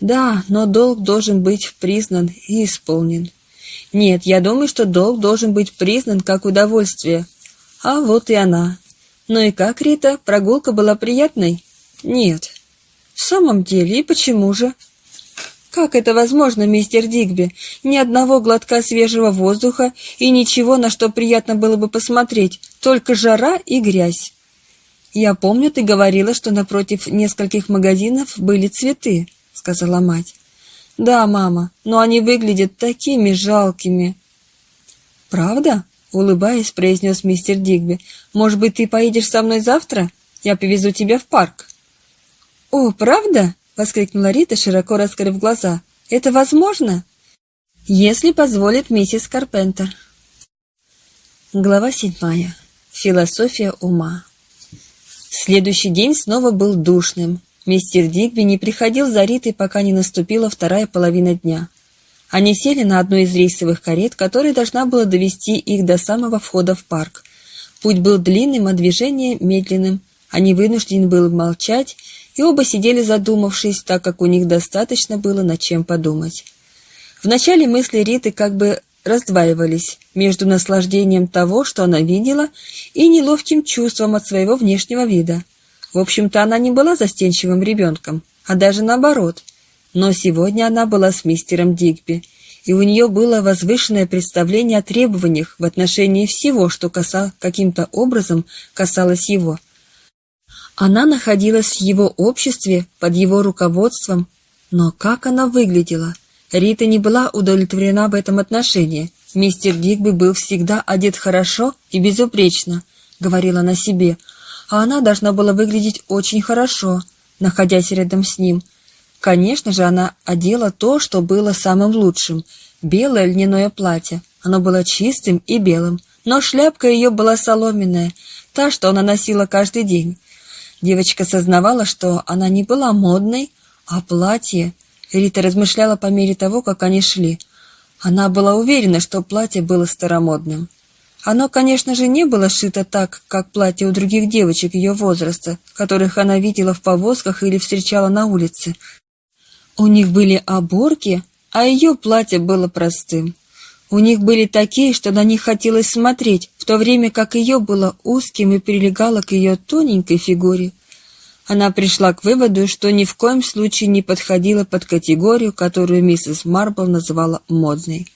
Да, но долг должен быть признан и исполнен. Нет, я думаю, что долг должен быть признан как удовольствие. А вот и она. Ну и как, Рита, прогулка была приятной? Нет. В самом деле, и почему же? Как это возможно, мистер Дигби? Ни одного глотка свежего воздуха и ничего, на что приятно было бы посмотреть, только жара и грязь. Я помню, ты говорила, что напротив нескольких магазинов были цветы, сказала мать. Да, мама, но они выглядят такими жалкими. Правда? Улыбаясь, произнес мистер Дигби. Может быть, ты поедешь со мной завтра? Я повезу тебя в парк. О, правда? воскликнула Рита, широко раскрыв глаза. Это возможно? Если позволит миссис Карпентер. Глава седьмая. Философия ума. Следующий день снова был душным. Мистер Дигби не приходил за Ритой, пока не наступила вторая половина дня. Они сели на одну из рейсовых карет, которая должна была довести их до самого входа в парк. Путь был длинным, а движение медленным. Они вынуждены были молчать и оба сидели задумавшись, так как у них достаточно было над чем подумать. Вначале мысли Риты как бы раздваивались между наслаждением того, что она видела, и неловким чувством от своего внешнего вида. В общем-то, она не была застенчивым ребенком, а даже наоборот. Но сегодня она была с мистером Дигби, и у нее было возвышенное представление о требованиях в отношении всего, что касал, каким-то образом касалось его – она находилась в его обществе, под его руководством, но как она выглядела? Рита не была удовлетворена в этом отношении. Мистер Дигби был всегда одет хорошо и безупречно, говорила она себе, а она должна была выглядеть очень хорошо, находясь рядом с ним. Конечно же, она одела то, что было самым лучшим — белое льняное платье. Оно было чистым и белым, но шляпка ее была соломенная, та, что она носила каждый день. Девочка сознавала, что она не была модной, а платье... Рита размышляла по мере того, как они шли. Она была уверена, что платье было старомодным. Оно, конечно же, не было сшито так, как платье у других девочек ее возраста, которых она видела в повозках или встречала на улице. У них были оборки, а ее платье было простым. У них были такие, что на них хотелось смотреть, в то время как ее было узким и прилегало к ее тоненькой фигуре. Она пришла к выводу, что ни в коем случае не подходила под категорию, которую миссис Марбл называла модной.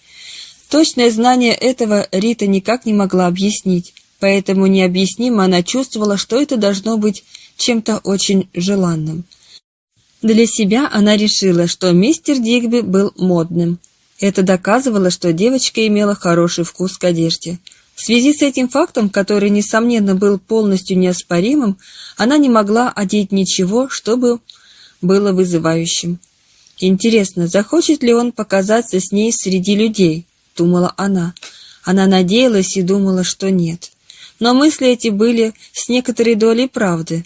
Точное знание этого Рита никак не могла объяснить, поэтому необъяснимо она чувствовала, что это должно быть чем-то очень желанным. Для себя она решила, что мистер Дигби был модным – это доказывало, что девочка имела хороший вкус к одежде. В связи с этим фактом, который, несомненно, был полностью неоспоримым, она не могла одеть ничего, чтобы было вызывающим. «Интересно, захочет ли он показаться с ней среди людей?» — думала она. Она надеялась и думала, что нет. Но мысли эти были с некоторой долей правды,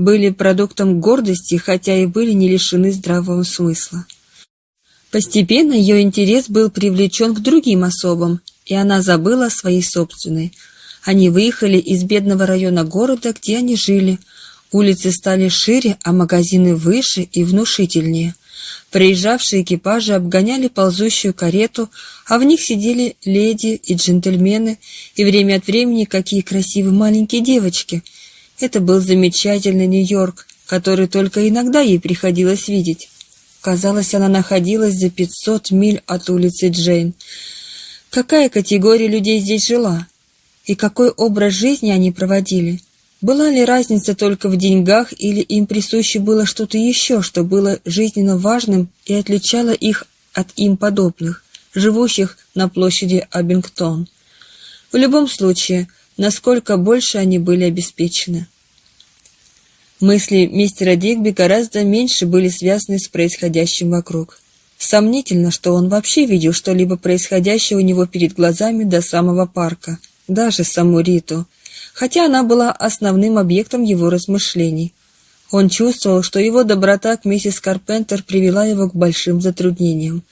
были продуктом гордости, хотя и были не лишены здравого смысла. Постепенно ее интерес был привлечен к другим особам, и она забыла о своей собственной. Они выехали из бедного района города, где они жили. Улицы стали шире, а магазины выше и внушительнее. Приезжавшие экипажи обгоняли ползущую карету, а в них сидели леди и джентльмены, и время от времени какие красивые маленькие девочки. Это был замечательный Нью-Йорк, который только иногда ей приходилось видеть. Казалось, она находилась за пятьсот миль от улицы Джейн. Какая категория людей здесь жила? И какой образ жизни они проводили? Была ли разница только в деньгах, или им присуще было что-то еще, что было жизненно важным и отличало их от им подобных, живущих на площади Абингтон? В любом случае, насколько больше они были обеспечены. Мысли мистера Дигби гораздо меньше были связаны с происходящим вокруг. Сомнительно, что он вообще видел что-либо происходящее у него перед глазами до самого парка, даже саму Риту, хотя она была основным объектом его размышлений. Он чувствовал, что его доброта к миссис Карпентер привела его к большим затруднениям.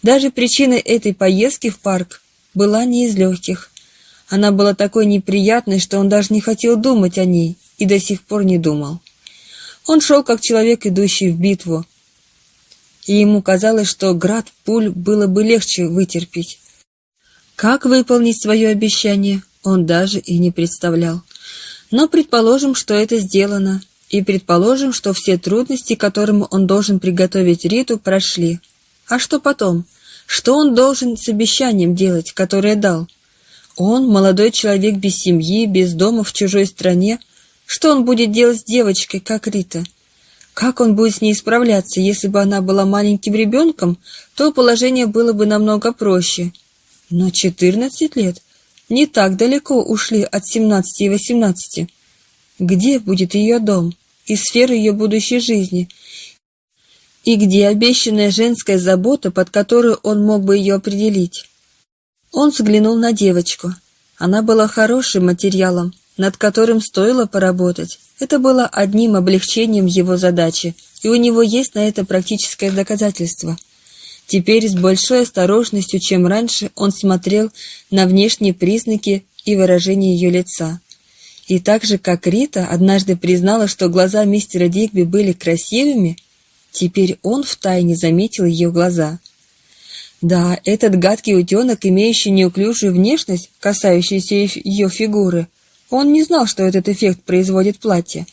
Даже причиной этой поездки в парк была не из легких. Она была такой неприятной, что он даже не хотел думать о ней и до сих пор не думал. Он шел как человек, идущий в битву. и ему казалось, что град пуль было бы легче вытерпеть. Как выполнить свое обещание, он даже и не представлял. Но предположим, что это сделано, и предположим, что все трудности, которым он должен приготовить Риту, прошли. А что потом? Что он должен с обещанием делать, которое дал? Он, молодой человек без семьи, без дома в чужой стране, что он будет делать с девочкой, как Рита? Как он будет с ней справляться, если бы она была маленьким ребенком, то положение было бы намного проще. Но четырнадцать лет не так далеко ушли от семнадцати и восемнадцати. Где будет ее дом и сфера ее будущей жизни? И где обещанная женская забота, под которую он мог бы ее определить? Он взглянул на девочку. Она была хорошим материалом, над которым стоило поработать. Это было одним облегчением его задачи, и у него есть на это практическое доказательство – Теперь с большой осторожностью, чем раньше, он смотрел на внешние признаки и выражение ее лица. И так же, как Рита однажды признала, что глаза мистера Дигби были красивыми, теперь он втайне заметил ее глаза. Да, этот гадкий утенок, имеющий неуклюжую внешность, касающуюся ее фигуры, он не знал, что этот эффект производит платье.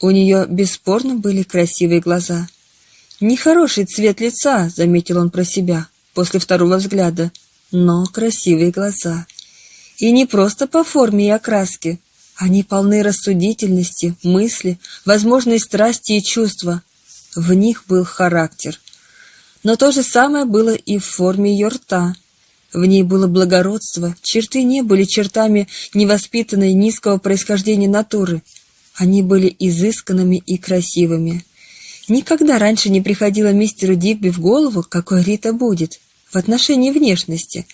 У нее бесспорно были красивые глаза. «Нехороший цвет лица», — заметил он про себя после второго взгляда, но красивые глаза. И не просто по форме и окраске. Они полны рассудительности, мысли, возможной страсти и чувства. В них был характер. Но то же самое было и в форме ее рта. В ней было благородство, черты не были чертами невоспитанной низкого происхождения натуры. Они были изысканными и красивыми. Никогда раньше не приходило мистеру Дигби в голову, какой Рита будет в отношении внешности,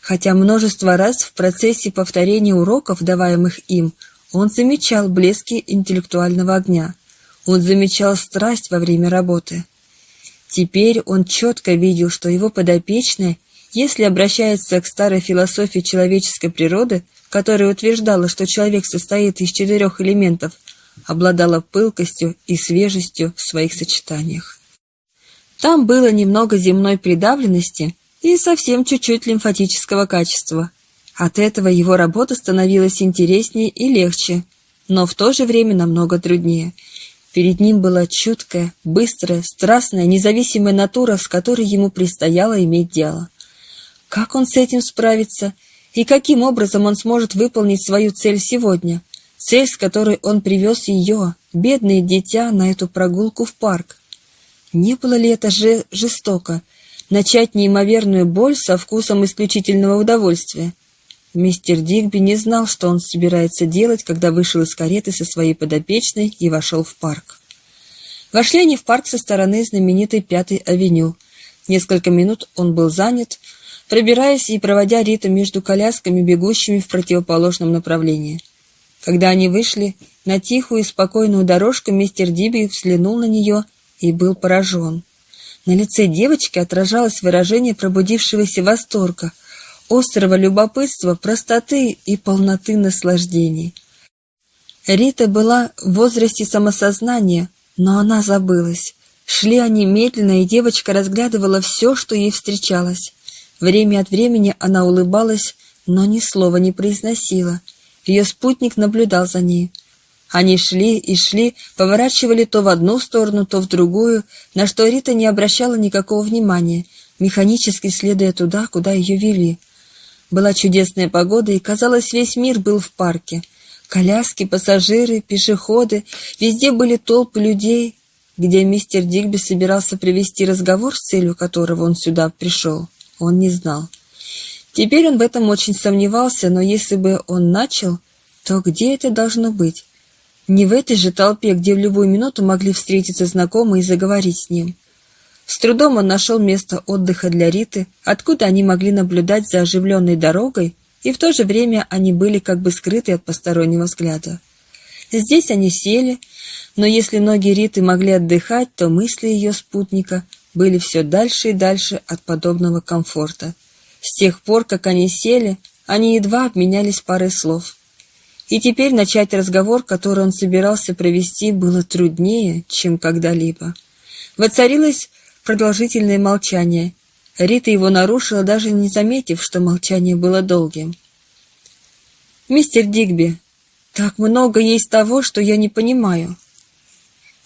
хотя множество раз в процессе повторения уроков, даваемых им, он замечал блески интеллектуального огня. Он замечал страсть во время работы. Теперь он четко видел, что его подопечная, если обращается к старой философии человеческой природы, которая утверждала, что человек состоит из четырех элементов – обладала пылкостью и свежестью в своих сочетаниях. Там было немного земной придавленности и совсем чуть-чуть лимфатического качества. От этого его работа становилась интереснее и легче, но в то же время намного труднее. Перед ним была чуткая, быстрая, страстная, независимая натура, с которой ему предстояло иметь дело. Как он с этим справится и каким образом он сможет выполнить свою цель сегодня – цель, с которой он привез ее, бедное дитя, на эту прогулку в парк. Не было ли это же жестоко, начать неимоверную боль со вкусом исключительного удовольствия? Мистер Дигби не знал, что он собирается делать, когда вышел из кареты со своей подопечной и вошел в парк. Вошли они в парк со стороны знаменитой Пятой авеню. Несколько минут он был занят, пробираясь и проводя Рита между колясками, бегущими в противоположном направлении. Когда они вышли на тихую и спокойную дорожку, мистер Диби взглянул на нее и был поражен. На лице девочки отражалось выражение пробудившегося восторга, острого любопытства, простоты и полноты наслаждений. Рита была в возрасте самосознания, но она забылась. Шли они медленно, и девочка разглядывала все, что ей встречалось. Время от времени она улыбалась, но ни слова не произносила — ее спутник наблюдал за ней. Они шли и шли, поворачивали то в одну сторону, то в другую, на что Рита не обращала никакого внимания, механически следуя туда, куда ее вели. Была чудесная погода, и, казалось, весь мир был в парке. Коляски, пассажиры, пешеходы, везде были толпы людей, где мистер Дигби собирался привести разговор, с целью которого он сюда пришел, он не знал. Теперь он в этом очень сомневался, но если бы он начал, то где это должно быть? Не в этой же толпе, где в любую минуту могли встретиться знакомые и заговорить с ним. С трудом он нашел место отдыха для Риты, откуда они могли наблюдать за оживленной дорогой, и в то же время они были как бы скрыты от постороннего взгляда. Здесь они сели, но если ноги Риты могли отдыхать, то мысли ее спутника были все дальше и дальше от подобного комфорта. С тех пор, как они сели, они едва обменялись парой слов. И теперь начать разговор, который он собирался провести, было труднее, чем когда-либо. Воцарилось продолжительное молчание. Рита его нарушила, даже не заметив, что молчание было долгим. «Мистер Дигби, так много есть того, что я не понимаю».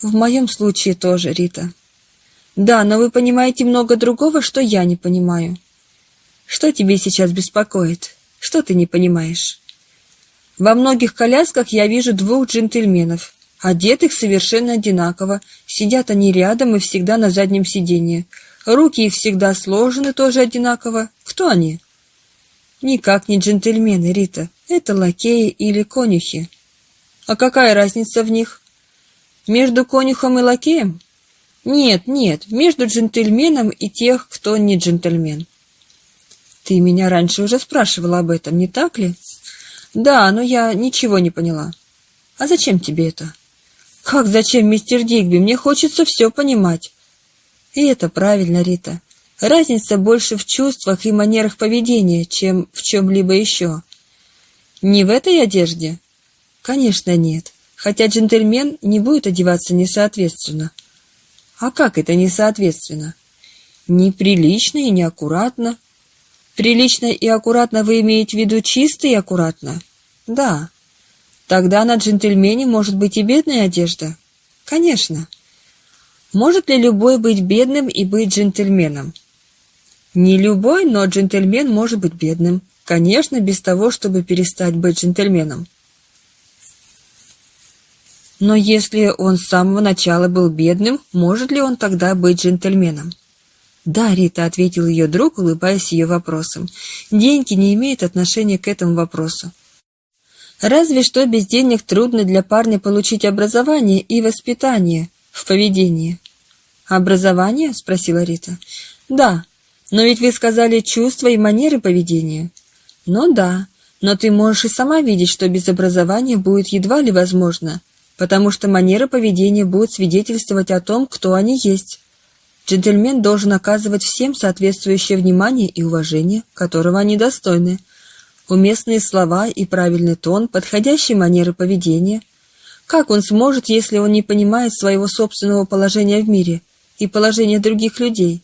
«В моем случае тоже, Рита». «Да, но вы понимаете много другого, что я не понимаю». «Что тебе сейчас беспокоит? Что ты не понимаешь?» «Во многих колясках я вижу двух джентльменов, одетых совершенно одинаково, сидят они рядом и всегда на заднем сиденье. Руки их всегда сложены тоже одинаково. Кто они? Никак не джентльмены, Рита. Это лакеи или конюхи. А какая разница в них? Между конюхом и лакеем? Нет, нет, между джентльменом и тех, кто не джентльмен. Ты меня раньше уже спрашивала об этом, не так ли? Да, но я ничего не поняла. А зачем тебе это? Как зачем, мистер Дигби? Мне хочется все понимать. И это правильно, Рита. Разница больше в чувствах и манерах поведения, чем в чем-либо еще. Не в этой одежде? Конечно, нет. Хотя джентльмен не будет одеваться несоответственно. А как это несоответственно? Неприлично и неаккуратно. Прилично и аккуратно вы имеете в виду чисто и аккуратно? Да. Тогда на джентльмене может быть и бедная одежда? Конечно. Может ли любой быть бедным и быть джентльменом? Не любой, но джентльмен может быть бедным. Конечно, без того, чтобы перестать быть джентльменом. Но если он с самого начала был бедным, может ли он тогда быть джентльменом? «Да, Рита», — ответил ее друг, улыбаясь ее вопросом. «Деньги не имеют отношения к этому вопросу. Разве что без денег трудно для парня получить образование и воспитание в поведении. «Образование?» — спросила Рита. «Да, но ведь вы сказали чувства и манеры поведения». «Ну да, но ты можешь и сама видеть, что без образования будет едва ли возможно, потому что манеры поведения будут свидетельствовать о том, кто они есть. Джентльмен должен оказывать всем соответствующее внимание и уважение, которого они достойны. Уместные слова и правильный тон, подходящие манеры поведения — как он сможет, если он не понимает своего собственного положения в мире и положения других людей?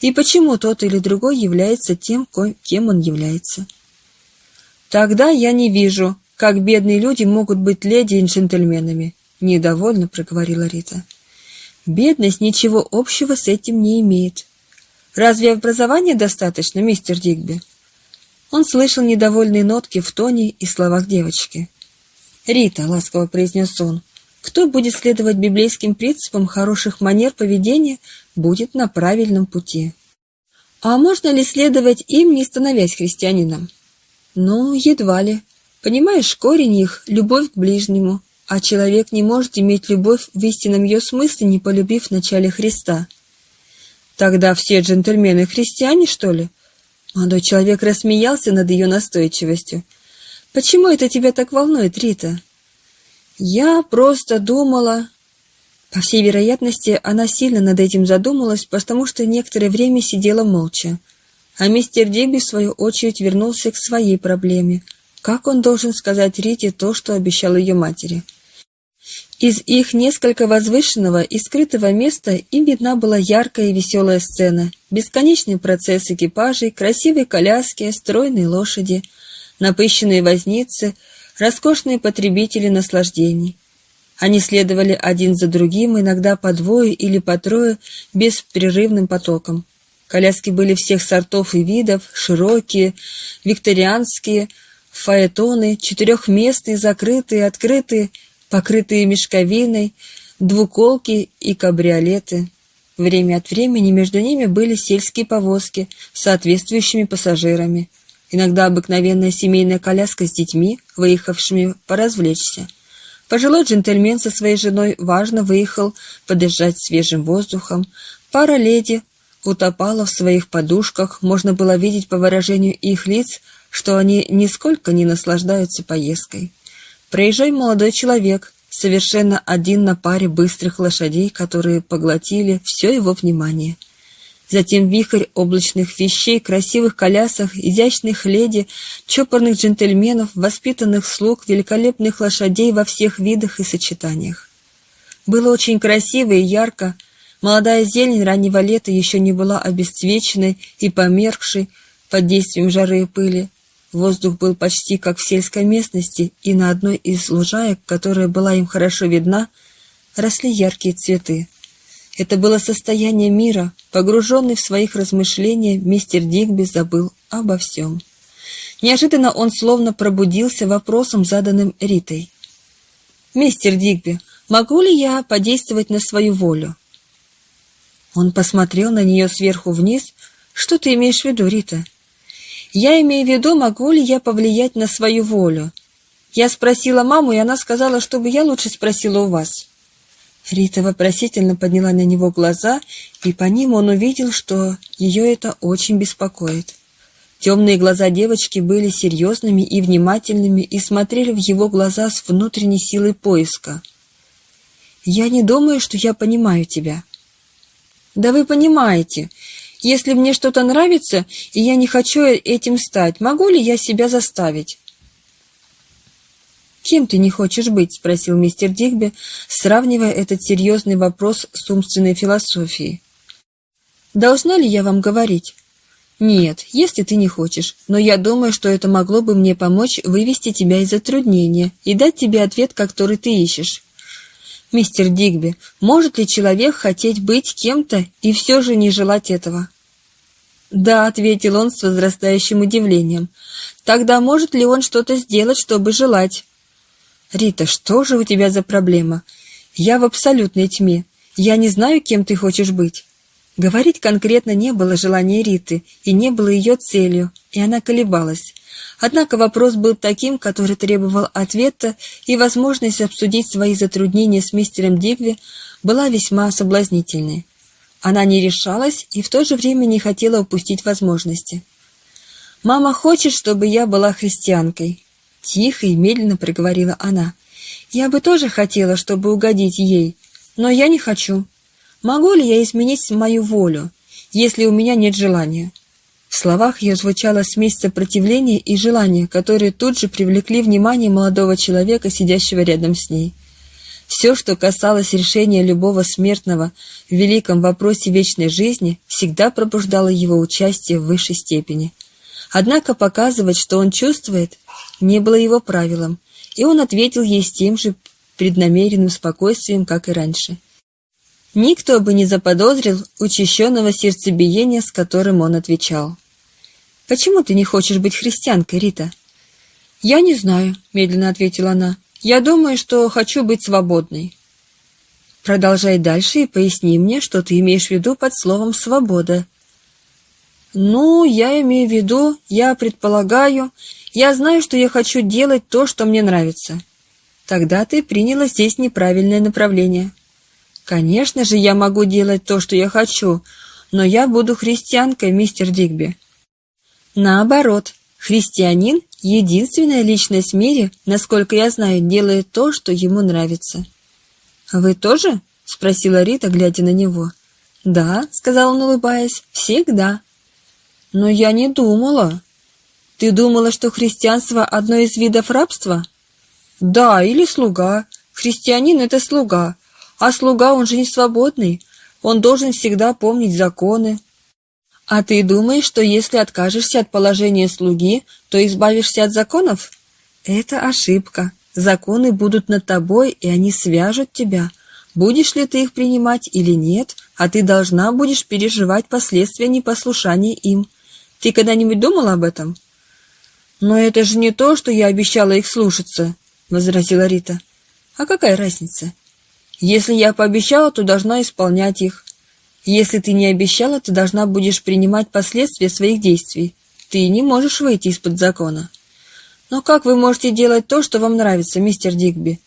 И почему тот или другой является тем, кем он является? Тогда я не вижу, как бедные люди могут быть леди и джентльменами, недовольно проговорила Рита. Бедность ничего общего с этим не имеет. Разве образования достаточно, мистер Дигби? Он слышал недовольные нотки в тоне и словах девочки. «Рита», — ласково произнес он, — «кто будет следовать библейским принципам хороших манер поведения, будет на правильном пути». «А можно ли следовать им, не становясь христианином?» «Ну, едва ли. Понимаешь, корень их — любовь к ближнему, а человек не может иметь любовь в истинном ее смысле, не полюбив в начале Христа». «Тогда все джентльмены христиане, что ли?» Молодой человек рассмеялся над ее настойчивостью. Почему это тебя так волнует, Рита? Я просто думала... По всей вероятности, она сильно над этим задумалась, потому что некоторое время сидела молча. А мистер Дигби, в свою очередь, вернулся к своей проблеме. Как он должен сказать Рите то, что обещал ее матери? Из их несколько возвышенного и скрытого места им видна была яркая и веселая сцена, бесконечный процесс экипажей, красивые коляски, стройные лошади — напыщенные возницы, роскошные потребители наслаждений. Они следовали один за другим, иногда по двое или по трое, беспрерывным потоком. Коляски были всех сортов и видов, широкие, викторианские, фаэтоны, четырехместные, закрытые, открытые, покрытые мешковиной, двуколки и кабриолеты. Время от времени между ними были сельские повозки с соответствующими пассажирами – иногда обыкновенная семейная коляска с детьми, выехавшими поразвлечься. Пожилой джентльмен со своей женой важно выехал подышать свежим воздухом. Пара леди утопала в своих подушках, можно было видеть по выражению их лиц, что они нисколько не наслаждаются поездкой. Проезжай молодой человек, совершенно один на паре быстрых лошадей, которые поглотили все его внимание. Затем вихрь облачных вещей, красивых колясах, изящных леди, чопорных джентльменов, воспитанных слуг, великолепных лошадей во всех видах и сочетаниях. Было очень красиво и ярко, Молодая зелень раннего лета еще не была обесцвеченной и померкшей под действием жары и пыли. Воздух был почти как в сельской местности, и на одной из лужаек, которая была им хорошо видна, росли яркие цветы. Это было состояние мира, погруженный в своих размышления, мистер Дигби забыл обо всем. Неожиданно он словно пробудился вопросом, заданным Ритой. «Мистер Дигби, могу ли я подействовать на свою волю?» Он посмотрел на нее сверху вниз. «Что ты имеешь в виду, Рита?» «Я имею в виду, могу ли я повлиять на свою волю. Я спросила маму, и она сказала, чтобы я лучше спросила у вас». Рита вопросительно подняла на него глаза, и по ним он увидел, что ее это очень беспокоит. Темные глаза девочки были серьезными и внимательными и смотрели в его глаза с внутренней силой поиска. «Я не думаю, что я понимаю тебя». «Да вы понимаете. Если мне что-то нравится, и я не хочу этим стать, могу ли я себя заставить?» «Кем ты не хочешь быть?» — спросил мистер Дигби, сравнивая этот серьезный вопрос с умственной философией. «Должна ли я вам говорить?» «Нет, если ты не хочешь, но я думаю, что это могло бы мне помочь вывести тебя из затруднения и дать тебе ответ, который ты ищешь». «Мистер Дигби, может ли человек хотеть быть кем-то и все же не желать этого?» «Да», — ответил он с возрастающим удивлением. «Тогда может ли он что-то сделать, чтобы желать?» «Рита, что же у тебя за проблема? Я в абсолютной тьме. Я не знаю, кем ты хочешь быть». Говорить конкретно не было желания Риты, и не было ее целью, и она колебалась. Однако вопрос был таким, который требовал ответа, и возможность обсудить свои затруднения с мистером Дигви была весьма соблазнительной. Она не решалась и в то же время не хотела упустить возможности. «Мама хочет, чтобы я была христианкой», Тихо и медленно проговорила она. «Я бы тоже хотела, чтобы угодить ей, но я не хочу. Могу ли я изменить мою волю, если у меня нет желания?» В словах ее звучала смесь сопротивления и желания, которые тут же привлекли внимание молодого человека, сидящего рядом с ней. Все, что касалось решения любого смертного в великом вопросе вечной жизни, всегда пробуждало его участие в высшей степени. Однако показывать, что он чувствует, не было его правилом, и он ответил ей с тем же преднамеренным спокойствием, как и раньше. Никто бы не заподозрил учащенного сердцебиения, с которым он отвечал. «Почему ты не хочешь быть христианкой, Рита?» «Я не знаю», — медленно ответила она. «Я думаю, что хочу быть свободной». «Продолжай дальше и поясни мне, что ты имеешь в виду под словом «свобода». «Ну, я имею в виду, я предполагаю, я знаю, что я хочу делать то, что мне нравится. Тогда ты приняла здесь неправильное направление. Конечно же, я могу делать то, что я хочу, но я буду христианкой, мистер Дигби. Наоборот, христианин — единственная личность в мире, насколько я знаю, делает то, что ему нравится. «Вы тоже?» — спросила Рита, глядя на него. «Да», — сказал он, улыбаясь, — «всегда». «Но я не думала», ты думала, что христианство – одно из видов рабства? Да, или слуга. Христианин – это слуга. А слуга, он же не свободный. Он должен всегда помнить законы. А ты думаешь, что если откажешься от положения слуги, то избавишься от законов? Это ошибка. Законы будут над тобой, и они свяжут тебя. Будешь ли ты их принимать или нет, а ты должна будешь переживать последствия непослушания им. Ты когда-нибудь думала об этом? «Но это же не то, что я обещала их слушаться», — возразила Рита. «А какая разница? Если я пообещала, то должна исполнять их. Если ты не обещала, ты должна будешь принимать последствия своих действий. Ты не можешь выйти из-под закона». «Но как вы можете делать то, что вам нравится, мистер Дигби?»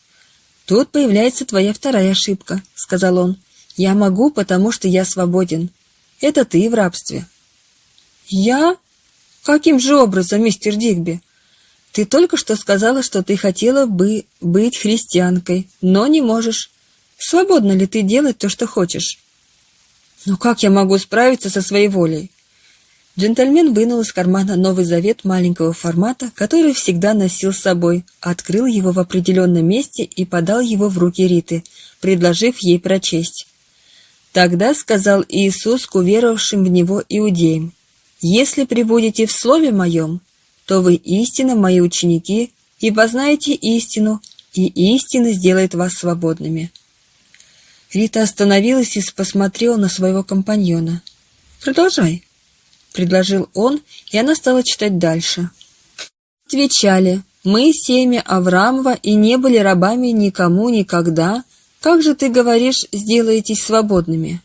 «Тут появляется твоя вторая ошибка», — сказал он. «Я могу, потому что я свободен. Это ты в рабстве». «Я?» «Каким же образом, мистер Дигби?» «Ты только что сказала, что ты хотела бы быть христианкой, но не можешь. Свободна ли ты делать то, что хочешь?» «Но как я могу справиться со своей волей?» Джентльмен вынул из кармана Новый Завет маленького формата, который всегда носил с собой, открыл его в определенном месте и подал его в руки Риты, предложив ей прочесть. Тогда сказал Иисус к уверовавшим в Него иудеям, «Если пребудете в Слове Моем, то вы истинно мои ученики, и познаете истину, и истина сделает вас свободными». Рита остановилась и посмотрела на своего компаньона. «Продолжай», — предложил он, и она стала читать дальше. Отвечали, «Мы семя Авраамова и не были рабами никому никогда. Как же ты говоришь, сделаетесь свободными?»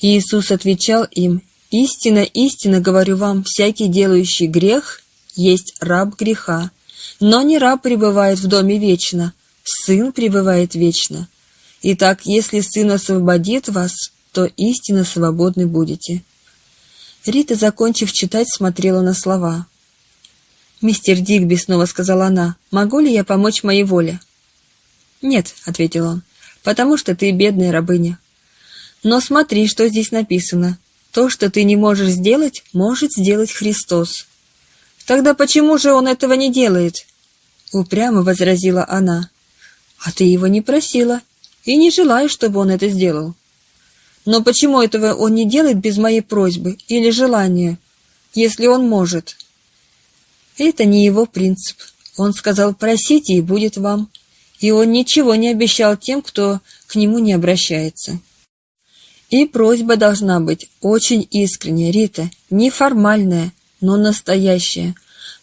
Иисус отвечал им, «Истинно, истинно говорю вам, всякий делающий грех есть раб греха. Но не раб пребывает в доме вечно, сын пребывает вечно. Итак, если сын освободит вас, то истинно свободны будете». Рита, закончив читать, смотрела на слова. «Мистер Дигби», — снова сказала она, — «могу ли я помочь моей воле?» «Нет», — ответил он, — «потому что ты бедная рабыня». «Но смотри, что здесь написано. То, что ты не можешь сделать, может сделать Христос». «Тогда почему же он этого не делает?» Упрямо возразила она. «А ты его не просила и не желаешь, чтобы он это сделал». «Но почему этого он не делает без моей просьбы или желания, если он может?» Это не его принцип. Он сказал «просите, и будет вам». И он ничего не обещал тем, кто к нему не обращается. И просьба должна быть очень искренняя, Рита, неформальная, но настоящее.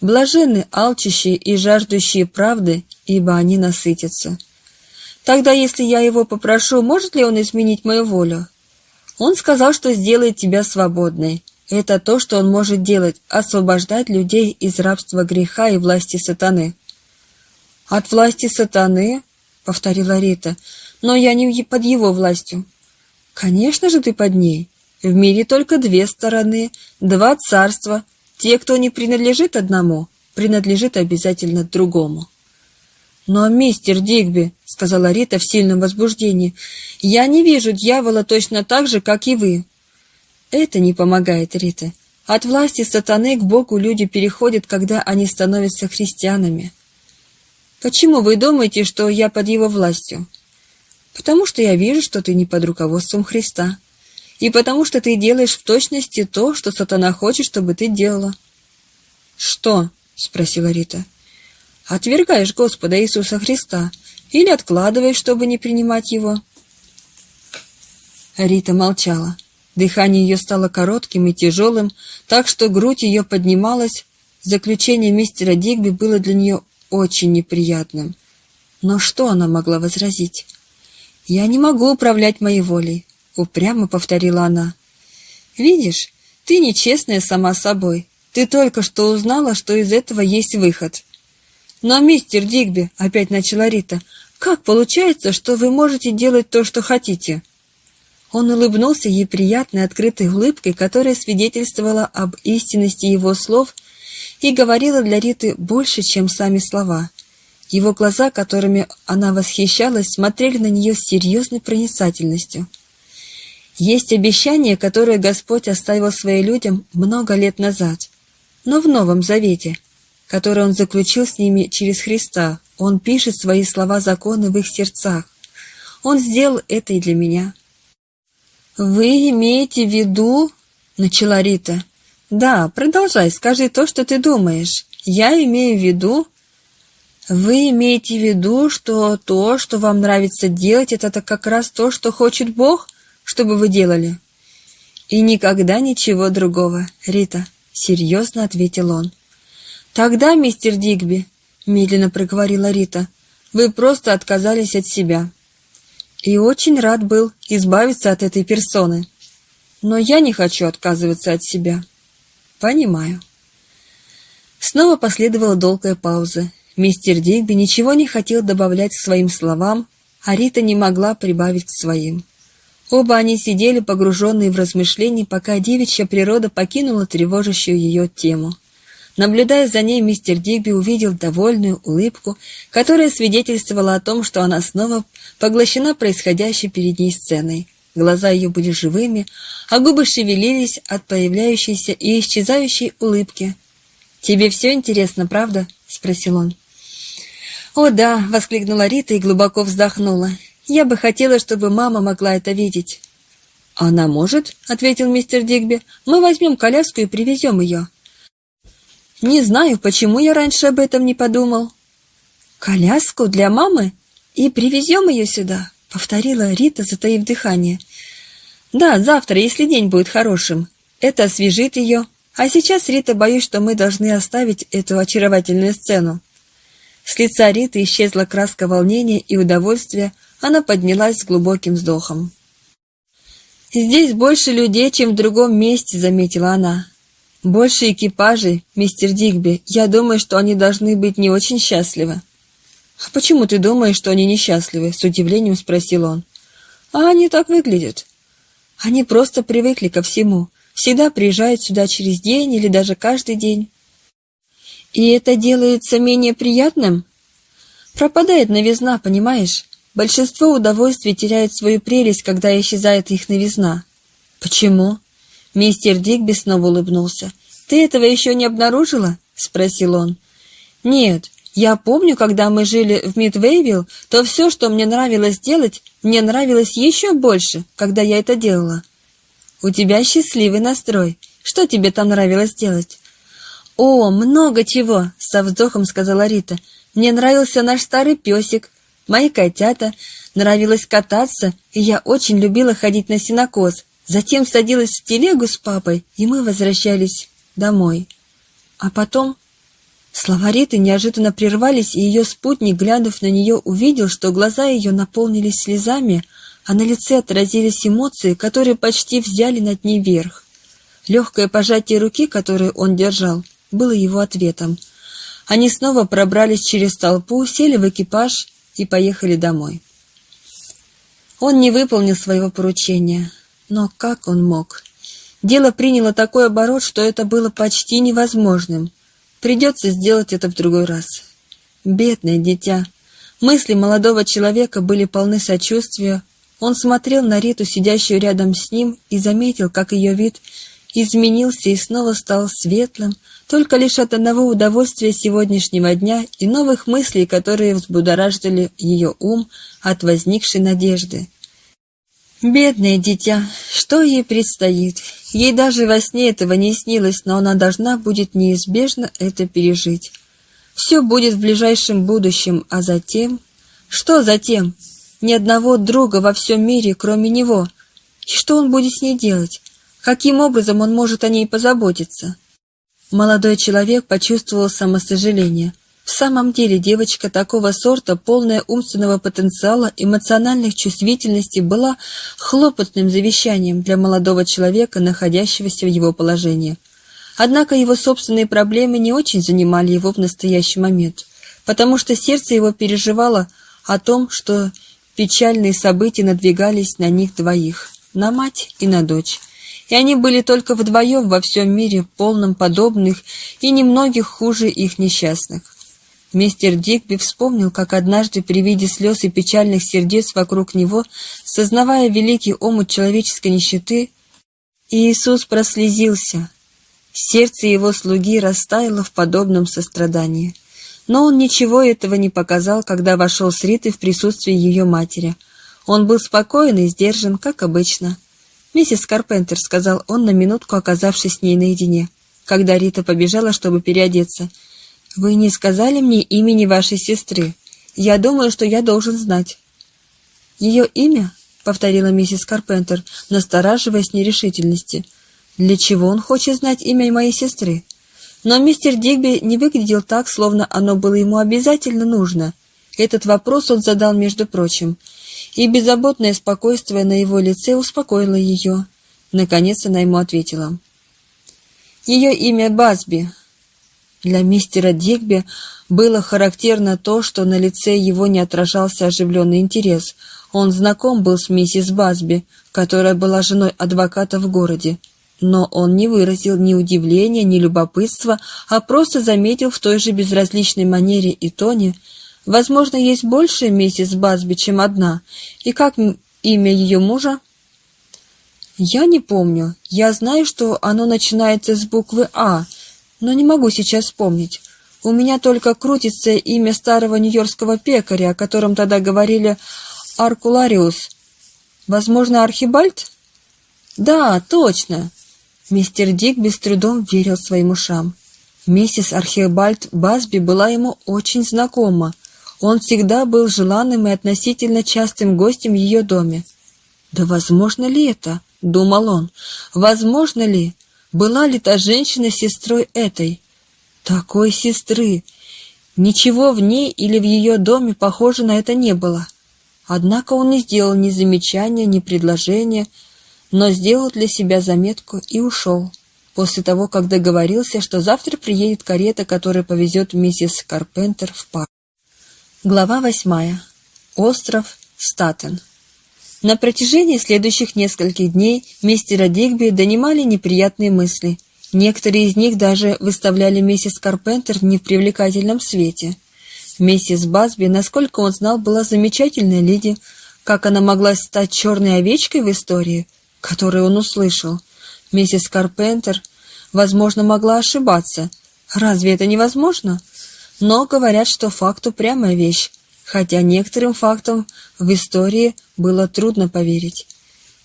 Блаженны алчащие и жаждущие правды, ибо они насытятся. Тогда, если я его попрошу, может ли он изменить мою волю? Он сказал, что сделает тебя свободной. Это то, что он может делать – освобождать людей из рабства греха и власти сатаны. «От власти сатаны?» — повторила Рита. «Но я не под его властью». «Конечно же ты под ней. В мире только две стороны, два царства, те, кто не принадлежит одному, принадлежит обязательно другому. «Но, мистер Дигби», — сказала Рита в сильном возбуждении, — «я не вижу дьявола точно так же, как и вы». Это не помогает, Рита. От власти сатаны к Богу люди переходят, когда они становятся христианами. Почему вы думаете, что я под его властью? Потому что я вижу, что ты не под руководством Христа и потому что ты делаешь в точности то, что сатана хочет, чтобы ты делала. «Что?» — спросила Рита. «Отвергаешь Господа Иисуса Христа или откладываешь, чтобы не принимать Его?» Рита молчала. Дыхание ее стало коротким и тяжелым, так что грудь ее поднималась. Заключение мистера Дигби было для нее очень неприятным. Но что она могла возразить? «Я не могу управлять моей волей. — упрямо повторила она. «Видишь, ты нечестная сама собой. Ты только что узнала, что из этого есть выход». «Но, мистер Дигби», — опять начала Рита, — «как получается, что вы можете делать то, что хотите?» Он улыбнулся ей приятной, открытой улыбкой, которая свидетельствовала об истинности его слов и говорила для Риты больше, чем сами слова. Его глаза, которыми она восхищалась, смотрели на нее с серьезной проницательностью. Есть обещание, которое Господь оставил своим людям много лет назад, но в Новом Завете, который Он заключил с ними через Христа. Он пишет свои слова закона в их сердцах. Он сделал это и для меня. «Вы имеете в виду...» — начала Рита. «Да, продолжай, скажи то, что ты думаешь. Я имею в виду...» «Вы имеете в виду, что то, что вам нравится делать, это как раз то, что хочет Бог?» Что бы вы делали?» «И никогда ничего другого, Рита», — серьезно ответил он. «Тогда, мистер Дигби», — медленно проговорила Рита, — «вы просто отказались от себя». «И очень рад был избавиться от этой персоны. Но я не хочу отказываться от себя». «Понимаю». Снова последовала долгая пауза. Мистер Дигби ничего не хотел добавлять к своим словам, а Рита не могла прибавить к своим. Оба они сидели, погруженные в размышления, пока девичья природа покинула тревожащую ее тему. Наблюдая за ней, мистер Дигби увидел довольную улыбку, которая свидетельствовала о том, что она снова поглощена происходящей перед ней сценой. Глаза ее были живыми, а губы шевелились от появляющейся и исчезающей улыбки. «Тебе все интересно, правда?» — спросил он. «О да!» — воскликнула Рита и глубоко вздохнула. Я бы хотела, чтобы мама могла это видеть. «Она может», — ответил мистер Дигби. «Мы возьмем коляску и привезем ее». «Не знаю, почему я раньше об этом не подумал». «Коляску для мамы? И привезем ее сюда?» — повторила Рита, затаив дыхание. «Да, завтра, если день будет хорошим. Это освежит ее. А сейчас, Рита, боюсь, что мы должны оставить эту очаровательную сцену». С лица Риты исчезла краска волнения и удовольствия, она поднялась с глубоким вздохом. «Здесь больше людей, чем в другом месте», — заметила она. «Больше экипажей, мистер Дигби. Я думаю, что они должны быть не очень счастливы». «А почему ты думаешь, что они несчастливы?» — с удивлением спросил он. «А они так выглядят. Они просто привыкли ко всему. Всегда приезжают сюда через день или даже каждый день. И это делается менее приятным? Пропадает новизна, понимаешь? Большинство удовольствий теряют свою прелесть, когда исчезает их новизна. Почему? Мистер Дигби снова улыбнулся. Ты этого еще не обнаружила? Спросил он. Нет, я помню, когда мы жили в Мидвейвилл, то все, что мне нравилось делать, мне нравилось еще больше, когда я это делала. У тебя счастливый настрой. Что тебе там нравилось делать? О, много чего, со вздохом сказала Рита. Мне нравился наш старый песик, мои котята, нравилось кататься, и я очень любила ходить на сенокос. Затем садилась в телегу с папой, и мы возвращались домой. А потом Слова Риты неожиданно прервались, и ее спутник, глянув на нее, увидел, что глаза ее наполнились слезами, а на лице отразились эмоции, которые почти взяли над ней верх. Легкое пожатие руки, которое он держал, было его ответом. Они снова пробрались через толпу, сели в экипаж и поехали домой. Он не выполнил своего поручения, но как он мог? Дело приняло такой оборот, что это было почти невозможным. Придется сделать это в другой раз. Бедное дитя. Мысли молодого человека были полны сочувствия. Он смотрел на Риту, сидящую рядом с ним, и заметил, как ее вид изменился и снова стал светлым, только лишь от одного удовольствия сегодняшнего дня и новых мыслей, которые взбудоражили ее ум от возникшей надежды. Бедное дитя, что ей предстоит? Ей даже во сне этого не снилось, но она должна будет неизбежно это пережить. Все будет в ближайшем будущем, а затем... Что затем? Ни одного друга во всем мире, кроме него. И что он будет с ней делать? Каким образом он может о ней позаботиться? Молодой человек почувствовал самосожаление – в самом деле девочка такого сорта, полная умственного потенциала, эмоциональных чувствительностей, была хлопотным завещанием для молодого человека, находящегося в его положении. Однако его собственные проблемы не очень занимали его в настоящий момент, потому что сердце его переживало о том, что печальные события надвигались на них двоих, на мать и на дочь и они были только вдвоем во всем мире, полном подобных и немногих хуже их несчастных. Мистер Дигби вспомнил, как однажды при виде слез и печальных сердец вокруг него, сознавая великий омут человеческой нищеты, Иисус прослезился. Сердце его слуги растаяло в подобном сострадании. Но он ничего этого не показал, когда вошел с Ритой в присутствии ее матери. Он был спокоен и сдержан, как обычно. «Миссис Карпентер», — сказал он, на минутку оказавшись с ней наедине, когда Рита побежала, чтобы переодеться — «Вы не сказали мне имени вашей сестры. Я думаю, что я должен знать». «Ее имя?» — повторила миссис Карпентер, настораживаясь нерешительности. «Для чего он хочет знать имя моей сестры?» Но мистер Дигби не выглядел так, словно оно было ему обязательно нужно. Этот вопрос он задал, между прочим, и беззаботное спокойствие на его лице успокоило ее. Наконец она ему ответила. «Ее имя Базби. Для мистера Дигби было характерно то, что на лице его не отражался оживленный интерес. Он знаком был с миссис Базби, которая была женой адвоката в городе. Но он не выразил ни удивления, ни любопытства, а просто заметил в той же безразличной манере и тоне, «Возможно, есть больше миссис Базби, чем одна. И как имя ее мужа?» «Я не помню. Я знаю, что оно начинается с буквы «А», но не могу сейчас вспомнить. У меня только крутится имя старого нью-йоркского пекаря, о котором тогда говорили Аркулариус. Возможно, Архибальд? Да, точно. Мистер Дик без трудом верил своим ушам. Миссис Архибальд Басби была ему очень знакома. Он всегда был желанным и относительно частым гостем в ее доме. «Да возможно ли это?» — думал он. «Возможно ли? Была ли та женщина сестрой этой?» «Такой сестры! Ничего в ней или в ее доме похоже на это не было. Однако он не сделал ни замечания, ни предложения, но сделал для себя заметку и ушел, после того, как договорился, что завтра приедет карета, которая повезет миссис Карпентер в парк. Глава восьмая. Остров Статен. На протяжении следующих нескольких дней мистера Дигби донимали неприятные мысли. Некоторые из них даже выставляли миссис Карпентер в непривлекательном свете. Миссис Басби, насколько он знал, была замечательной леди. Как она могла стать черной овечкой в истории, которую он услышал? Миссис Карпентер, возможно, могла ошибаться. Разве это невозможно? Но говорят, что факт упрямая вещь, хотя некоторым фактам в истории было трудно поверить.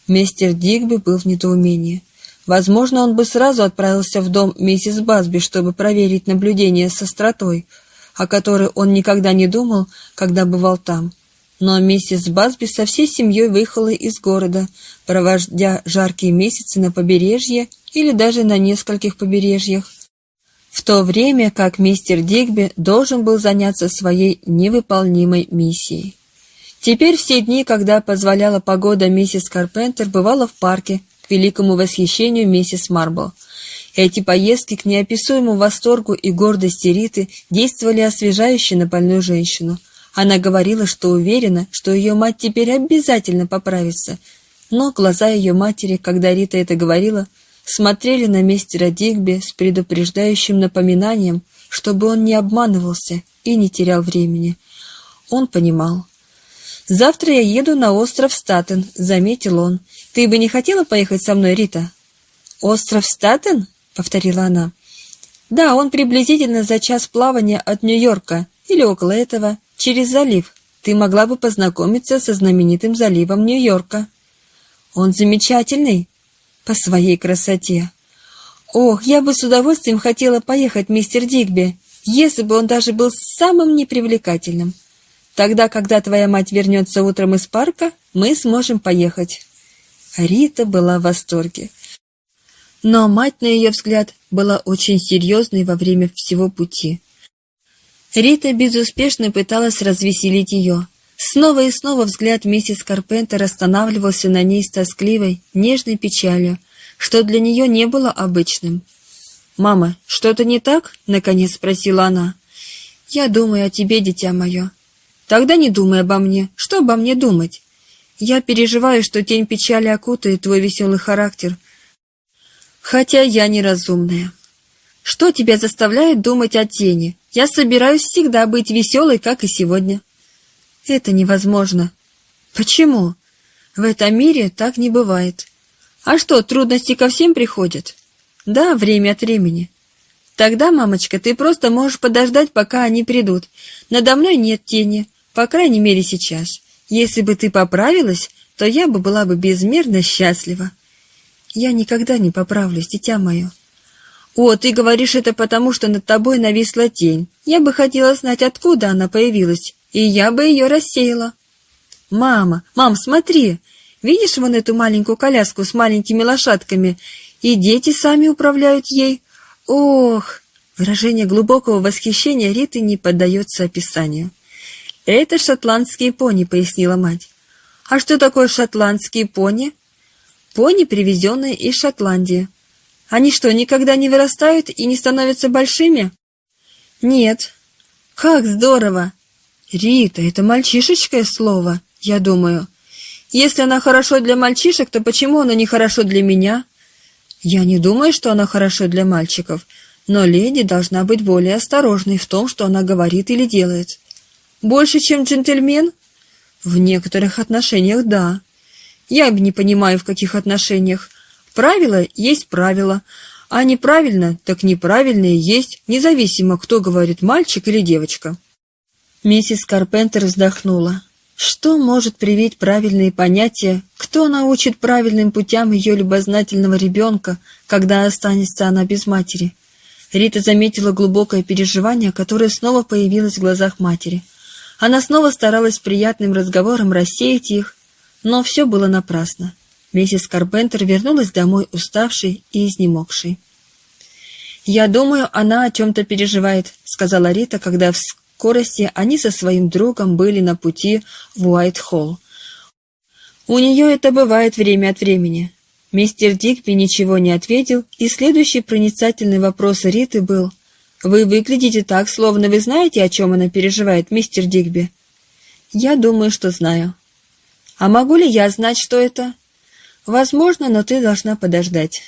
Мистер Дигби был в недоумении. Возможно, он бы сразу отправился в дом миссис Басби, чтобы проверить наблюдение со стратой, о которой он никогда не думал, когда бывал там. Но миссис Басби со всей семьей выехала из города, проводя жаркие месяцы на побережье или даже на нескольких побережьях, в то время как мистер Дигби должен был заняться своей невыполнимой миссией. Теперь все дни, когда позволяла погода, миссис Карпентер бывала в парке, к великому восхищению миссис Марбл. Эти поездки к неописуемому восторгу и гордости Риты действовали освежающе на больную женщину. Она говорила, что уверена, что ее мать теперь обязательно поправится. Но глаза ее матери, когда Рита это говорила, смотрели на мистера Дигби с предупреждающим напоминанием, чтобы он не обманывался и не терял времени. Он понимал. «Завтра я еду на остров Статен», — заметил он. «Ты бы не хотела поехать со мной, Рита?» «Остров Статен?» — повторила она. «Да, он приблизительно за час плавания от Нью-Йорка, или около этого, через залив. Ты могла бы познакомиться со знаменитым заливом Нью-Йорка». «Он замечательный», по своей красоте. Ох, я бы с удовольствием хотела поехать, мистер Дигби, если бы он даже был самым непривлекательным. Тогда, когда твоя мать вернется утром из парка, мы сможем поехать. Рита была в восторге. Но мать, на ее взгляд, была очень серьезной во время всего пути. Рита безуспешно пыталась развеселить ее. Снова и снова взгляд миссис Карпентер останавливался на ней с тоскливой, нежной печалью, что для нее не было обычным. «Мама, что-то не так?» — наконец спросила она. «Я думаю о тебе, дитя мое». «Тогда не думай обо мне. Что обо мне думать?» «Я переживаю, что тень печали окутает твой веселый характер. Хотя я неразумная». «Что тебя заставляет думать о тени? Я собираюсь всегда быть веселой, как и сегодня». Это невозможно. Почему? В этом мире так не бывает. А что, трудности ко всем приходят? Да, время от времени. Тогда, мамочка, ты просто можешь подождать, пока они придут. Надо мной нет тени, по крайней мере сейчас. Если бы ты поправилась, то я бы была бы безмерно счастлива. Я никогда не поправлюсь, дитя мое. О, ты говоришь это потому, что над тобой нависла тень. Я бы хотела знать, откуда она появилась и я бы ее рассеяла. «Мама, мам, смотри! Видишь вон эту маленькую коляску с маленькими лошадками? И дети сами управляют ей. Ох!» Выражение глубокого восхищения Риты не поддается описанию. «Это шотландские пони», — пояснила мать. «А что такое шотландские пони?» «Пони, привезенные из Шотландии». «Они что, никогда не вырастают и не становятся большими?» «Нет». «Как здорово! Рита, это мальчишечкое слово, я думаю. Если она хорошо для мальчишек, то почему она не хорошо для меня? Я не думаю, что она хорошо для мальчиков, но леди должна быть более осторожной в том, что она говорит или делает. Больше, чем джентльмен? В некоторых отношениях да. Я не понимаю, в каких отношениях. Правило есть правило, а неправильно, так неправильное есть, независимо, кто говорит, мальчик или девочка. Миссис Карпентер вздохнула. Что может привить правильные понятия, кто научит правильным путям ее любознательного ребенка, когда останется она без матери? Рита заметила глубокое переживание, которое снова появилось в глазах матери. Она снова старалась приятным разговором рассеять их, но все было напрасно. Миссис Карпентер вернулась домой уставшей и изнемогшей. «Я думаю, она о чем-то переживает», — сказала Рита, когда в скорости они со своим другом были на пути в Уайт-Холл. «У нее это бывает время от времени». Мистер Дигби ничего не ответил, и следующий проницательный вопрос Риты был «Вы выглядите так, словно вы знаете, о чем она переживает, мистер Дигби?» «Я думаю, что знаю». «А могу ли я знать, что это?» «Возможно, но ты должна подождать».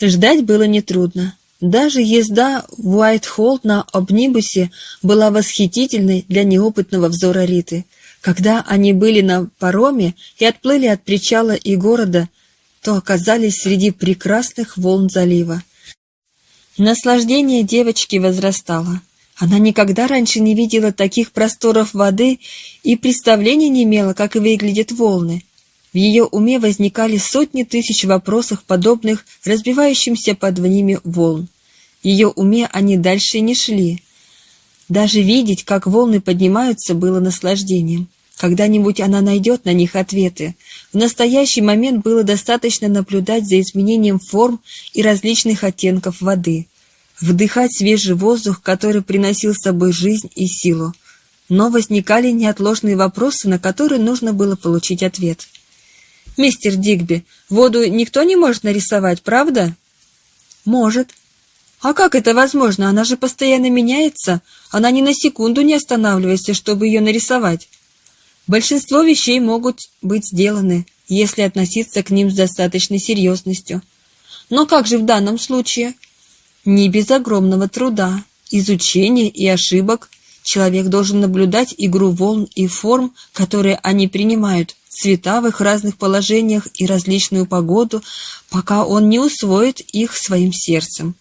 Ждать было нетрудно. Даже езда в Уайт-Холл на обнибусе была восхитительной для неопытного взора Риты. Когда они были на пароме и отплыли от причала и города, то оказались среди прекрасных волн залива. Наслаждение девочки возрастало. Она никогда раньше не видела таких просторов воды и представления не имела, как выглядят волны. В ее уме возникали сотни тысяч вопросов, подобных разбивающимся под ними волн. В ее уме они дальше не шли. Даже видеть, как волны поднимаются, было наслаждением. Когда-нибудь она найдет на них ответы. В настоящий момент было достаточно наблюдать за изменением форм и различных оттенков воды. Вдыхать свежий воздух, который приносил с собой жизнь и силу. Но возникали неотложные вопросы, на которые нужно было получить ответ. «Мистер Дигби, воду никто не может нарисовать, правда?» «Может». «А как это возможно? Она же постоянно меняется. Она ни на секунду не останавливается, чтобы ее нарисовать». Большинство вещей могут быть сделаны, если относиться к ним с достаточной серьезностью. Но как же в данном случае? Не без огромного труда, изучения и ошибок человек должен наблюдать игру волн и форм, которые они принимают, цвета в их разных положениях и различную погоду, пока он не усвоит их своим сердцем.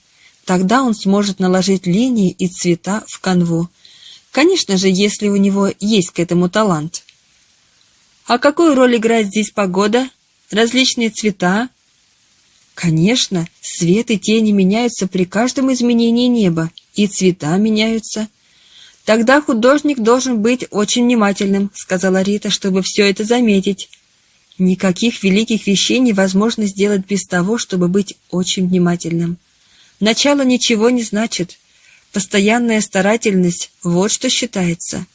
Тогда он сможет наложить линии и цвета в канву. Конечно же, если у него есть к этому талант. А какую роль играет здесь погода? Различные цвета? Конечно, свет и тени меняются при каждом изменении неба, и цвета меняются – «Тогда художник должен быть очень внимательным», — сказала Рита, чтобы все это заметить. Никаких великих вещей невозможно сделать без того, чтобы быть очень внимательным. Начало ничего не значит. Постоянная старательность — вот что считается.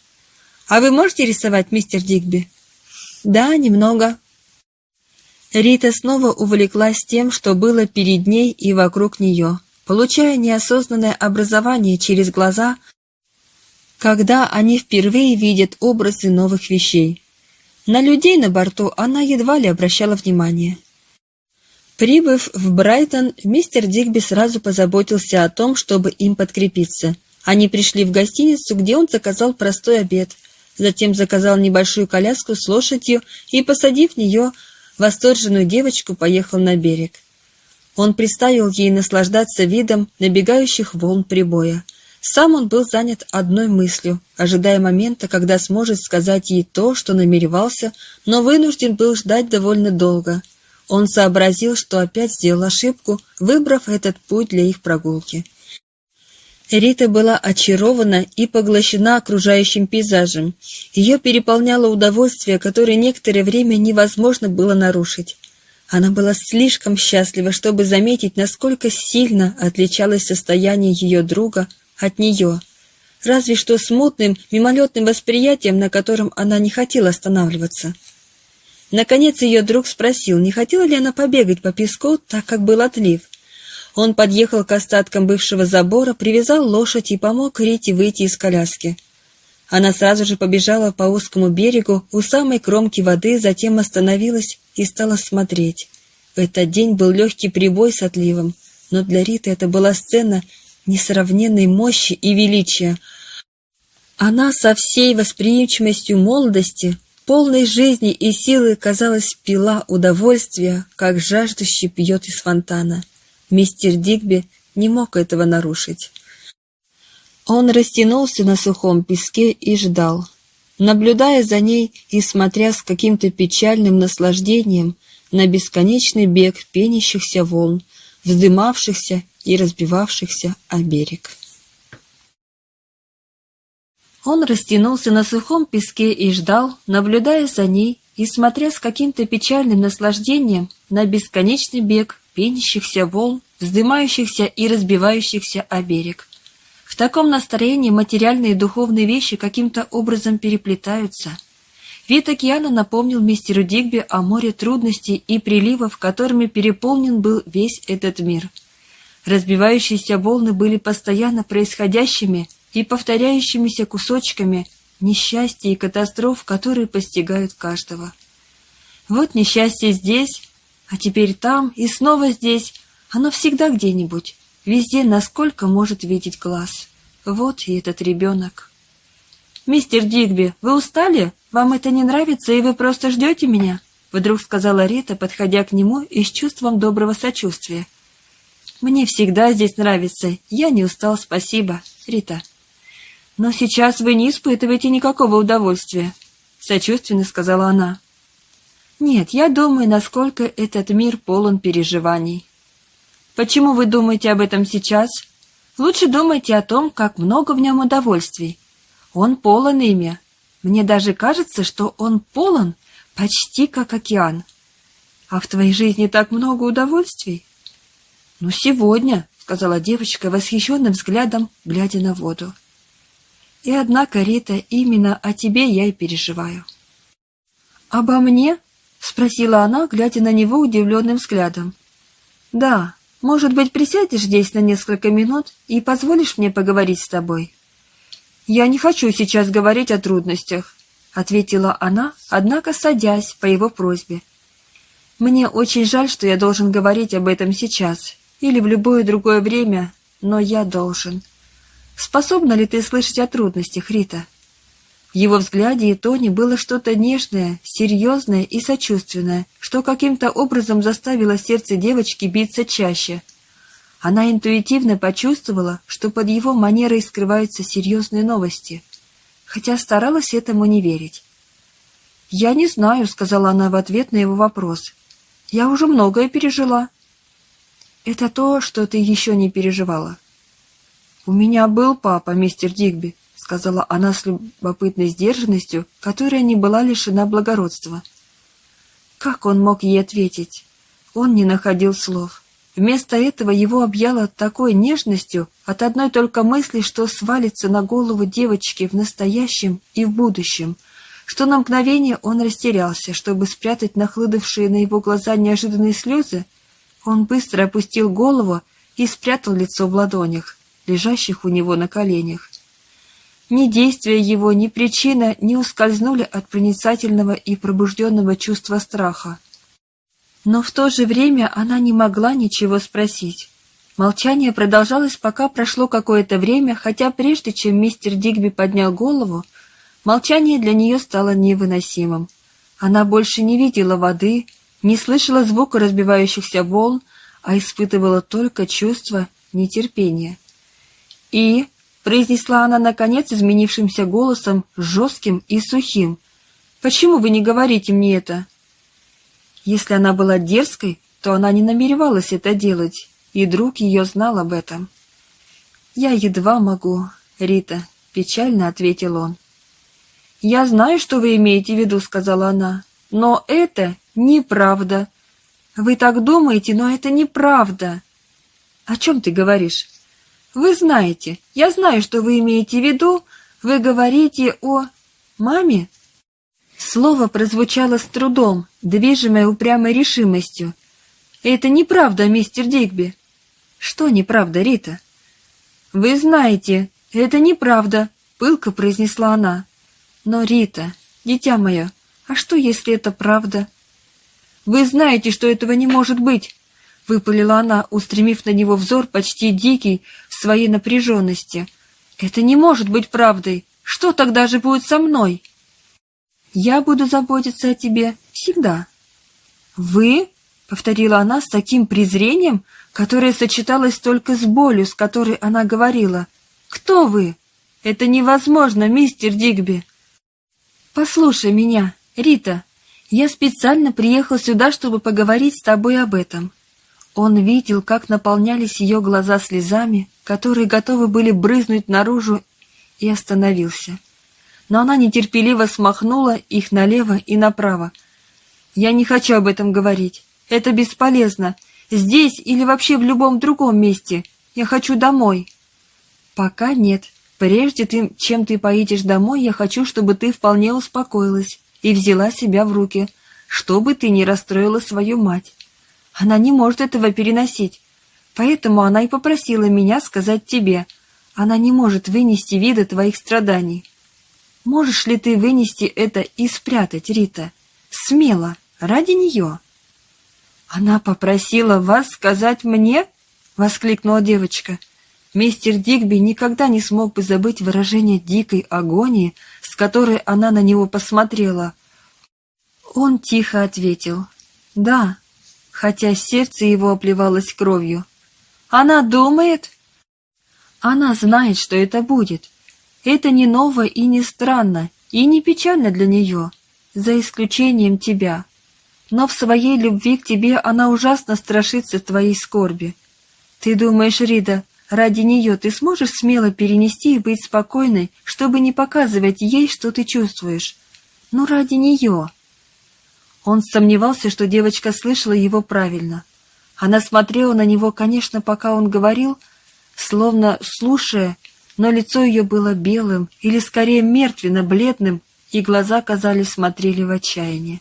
«А вы можете рисовать, мистер Дигби?» «Да, немного». Рита снова увлеклась тем, что было перед ней и вокруг нее. Получая неосознанное образование через глаза — когда они впервые видят образы новых вещей. На людей на борту она едва ли обращала внимание. Прибыв в Брайтон, мистер Дигби сразу позаботился о том, чтобы им подкрепиться. Они пришли в гостиницу, где он заказал простой обед, затем заказал небольшую коляску с лошадью и, посадив в нее восторженную девочку, поехал на берег. Он приставил ей наслаждаться видом набегающих волн прибоя – сам он был занят одной мыслью, ожидая момента, когда сможет сказать ей то, что намеревался, но вынужден был ждать довольно долго. Он сообразил, что опять сделал ошибку, выбрав этот путь для их прогулки. Рита была очарована и поглощена окружающим пейзажем. Ее переполняло удовольствие, которое некоторое время невозможно было нарушить. Она была слишком счастлива, чтобы заметить, насколько сильно отличалось состояние ее друга от нее, разве что смутным, мимолетным восприятием, на котором она не хотела останавливаться. Наконец ее друг спросил, не хотела ли она побегать по песку, так как был отлив. Он подъехал к остаткам бывшего забора, привязал лошадь и помог Рите выйти из коляски. Она сразу же побежала по узкому берегу у самой кромки воды, затем остановилась и стала смотреть. В этот день был легкий прибой с отливом, но для Риты это была сцена, несравненной мощи и величия. Она со всей восприимчивостью молодости, полной жизни и силы, казалось, пила удовольствие, как жаждущий пьет из фонтана. Мистер Дигби не мог этого нарушить. Он растянулся на сухом песке и ждал. наблюдая за ней и смотря с каким-то печальным наслаждением на бесконечный бег пенящихся волн, вздымавшихся и разбивавшихся о берег. Он растянулся на сухом песке и ждал, наблюдая за ней и смотря с каким-то печальным наслаждением на бесконечный бег пенящихся волн, вздымающихся и разбивающихся о берег. В таком настроении материальные и духовные вещи каким-то образом переплетаются. Вид океана напомнил мистеру Дигби о море трудностей и приливов, которыми переполнен был весь этот мир. Разбивающиеся волны были постоянно происходящими и повторяющимися кусочками несчастья и катастроф, которые постигают каждого. Вот несчастье здесь, а теперь там, и снова здесь. Оно всегда где-нибудь, везде, насколько может видеть глаз. Вот и этот ребенок. «Мистер Дигби, вы устали? Вам это не нравится, и вы просто ждете меня?» Вдруг сказала Рита, подходя к нему и с чувством доброго сочувствия. «Мне всегда здесь нравится. Я не устал, спасибо, Рита». «Но сейчас вы не испытываете никакого удовольствия», — сочувственно сказала она. «Нет, я думаю, насколько этот мир полон переживаний». «Почему вы думаете об этом сейчас?» «Лучше думайте о том, как много в нем удовольствий. Он полон ими. Мне даже кажется, что он полон почти как океан. А в твоей жизни так много удовольствий?» «Ну, сегодня», — сказала девочка восхищенным взглядом, глядя на воду. И однако, Рита, именно о тебе я и переживаю. «Обо мне?» — спросила она, глядя на него удивленным взглядом. «Да, может быть, присядешь здесь на несколько минут и позволишь мне поговорить с тобой?» «Я не хочу сейчас говорить о трудностях», — ответила она, однако садясь по его просьбе. «Мне очень жаль, что я должен говорить об этом сейчас или в любое другое время, но я должен». Способна ли ты слышать о трудностях, Рита? В его взгляде и тоне было что-то нежное, серьезное и сочувственное, что каким-то образом заставило сердце девочки биться чаще. Она интуитивно почувствовала, что под его манерой скрываются серьезные новости, хотя старалась этому не верить. «Я не знаю», — сказала она в ответ на его вопрос. «Я уже многое пережила». «Это то, что ты еще не переживала». «У меня был папа, мистер Дигби», — сказала она с любопытной сдержанностью, которая не была лишена благородства. Как он мог ей ответить? Он не находил слов. Вместо этого его объяло такой нежностью от одной только мысли, что свалится на голову девочки в настоящем и в будущем, что на мгновение он растерялся, чтобы спрятать нахлынувшие на его глаза неожиданные слезы. Он быстро опустил голову и спрятал лицо в ладонях лежащих у него на коленях. Ни действия его, ни причина не ускользнули от проницательного и пробужденного чувства страха. Но в то же время она не могла ничего спросить. Молчание продолжалось, пока прошло какое-то время, хотя прежде чем мистер Дигби поднял голову, молчание для нее стало невыносимым. Она больше не видела воды, не слышала звука разбивающихся волн, а испытывала только чувство нетерпения. «И?» — произнесла она, наконец, изменившимся голосом, жестким и сухим. «Почему вы не говорите мне это?» Если она была дерзкой, то она не намеревалась это делать, и друг ее знал об этом. «Я едва могу, Рита», — печально ответил он. «Я знаю, что вы имеете в виду», — сказала она, — «но это неправда. Вы так думаете, но это неправда». «О чем ты говоришь?» Вы знаете, я знаю, что вы имеете в виду. Вы говорите о... маме?» Слово прозвучало с трудом, движимое упрямой решимостью. «Это неправда, мистер Дигби». «Что неправда, Рита?» «Вы знаете, это неправда», — пылко произнесла она. «Но, Рита, дитя мое, а что, если это правда?» «Вы знаете, что этого не может быть», — выпалила она, устремив на него взор почти дикий в своей напряженности. «Это не может быть правдой! Что тогда же будет со мной?» «Я буду заботиться о тебе всегда». «Вы?» — повторила она с таким презрением, которое сочеталось только с болью, с которой она говорила. «Кто вы?» «Это невозможно, мистер Дигби!» «Послушай меня, Рита, я специально приехал сюда, чтобы поговорить с тобой об этом». Он видел, как наполнялись ее глаза слезами, которые готовы были брызнуть наружу, и остановился. Но она нетерпеливо смахнула их налево и направо. «Я не хочу об этом говорить. Это бесполезно. Здесь или вообще в любом другом месте. Я хочу домой». «Пока нет. Прежде ты, чем ты поедешь домой, я хочу, чтобы ты вполне успокоилась и взяла себя в руки, чтобы ты не расстроила свою мать. Она не может этого переносить, поэтому она и попросила меня сказать тебе. Она не может вынести вида твоих страданий. Можешь ли ты вынести это и спрятать, Рита? Смело, ради нее». «Она попросила вас сказать мне?» — воскликнула девочка. Мистер Дигби никогда не смог бы забыть выражение дикой агонии, которой она на него посмотрела. Он тихо ответил «Да», хотя сердце его обливалось кровью. «Она думает?» «Она знает, что это будет. Это не ново и не странно, и не печально для нее, за исключением тебя» но в своей любви к тебе она ужасно страшится твоей скорби. Ты думаешь, Рида, ради нее ты сможешь смело перенести и быть спокойной, чтобы не показывать ей, что ты чувствуешь? Ну, ради нее. Он сомневался, что девочка слышала его правильно. Она смотрела на него, конечно, пока он говорил, словно слушая, но лицо ее было белым или скорее мертвенно-бледным, и глаза, казались, смотрели в отчаянии.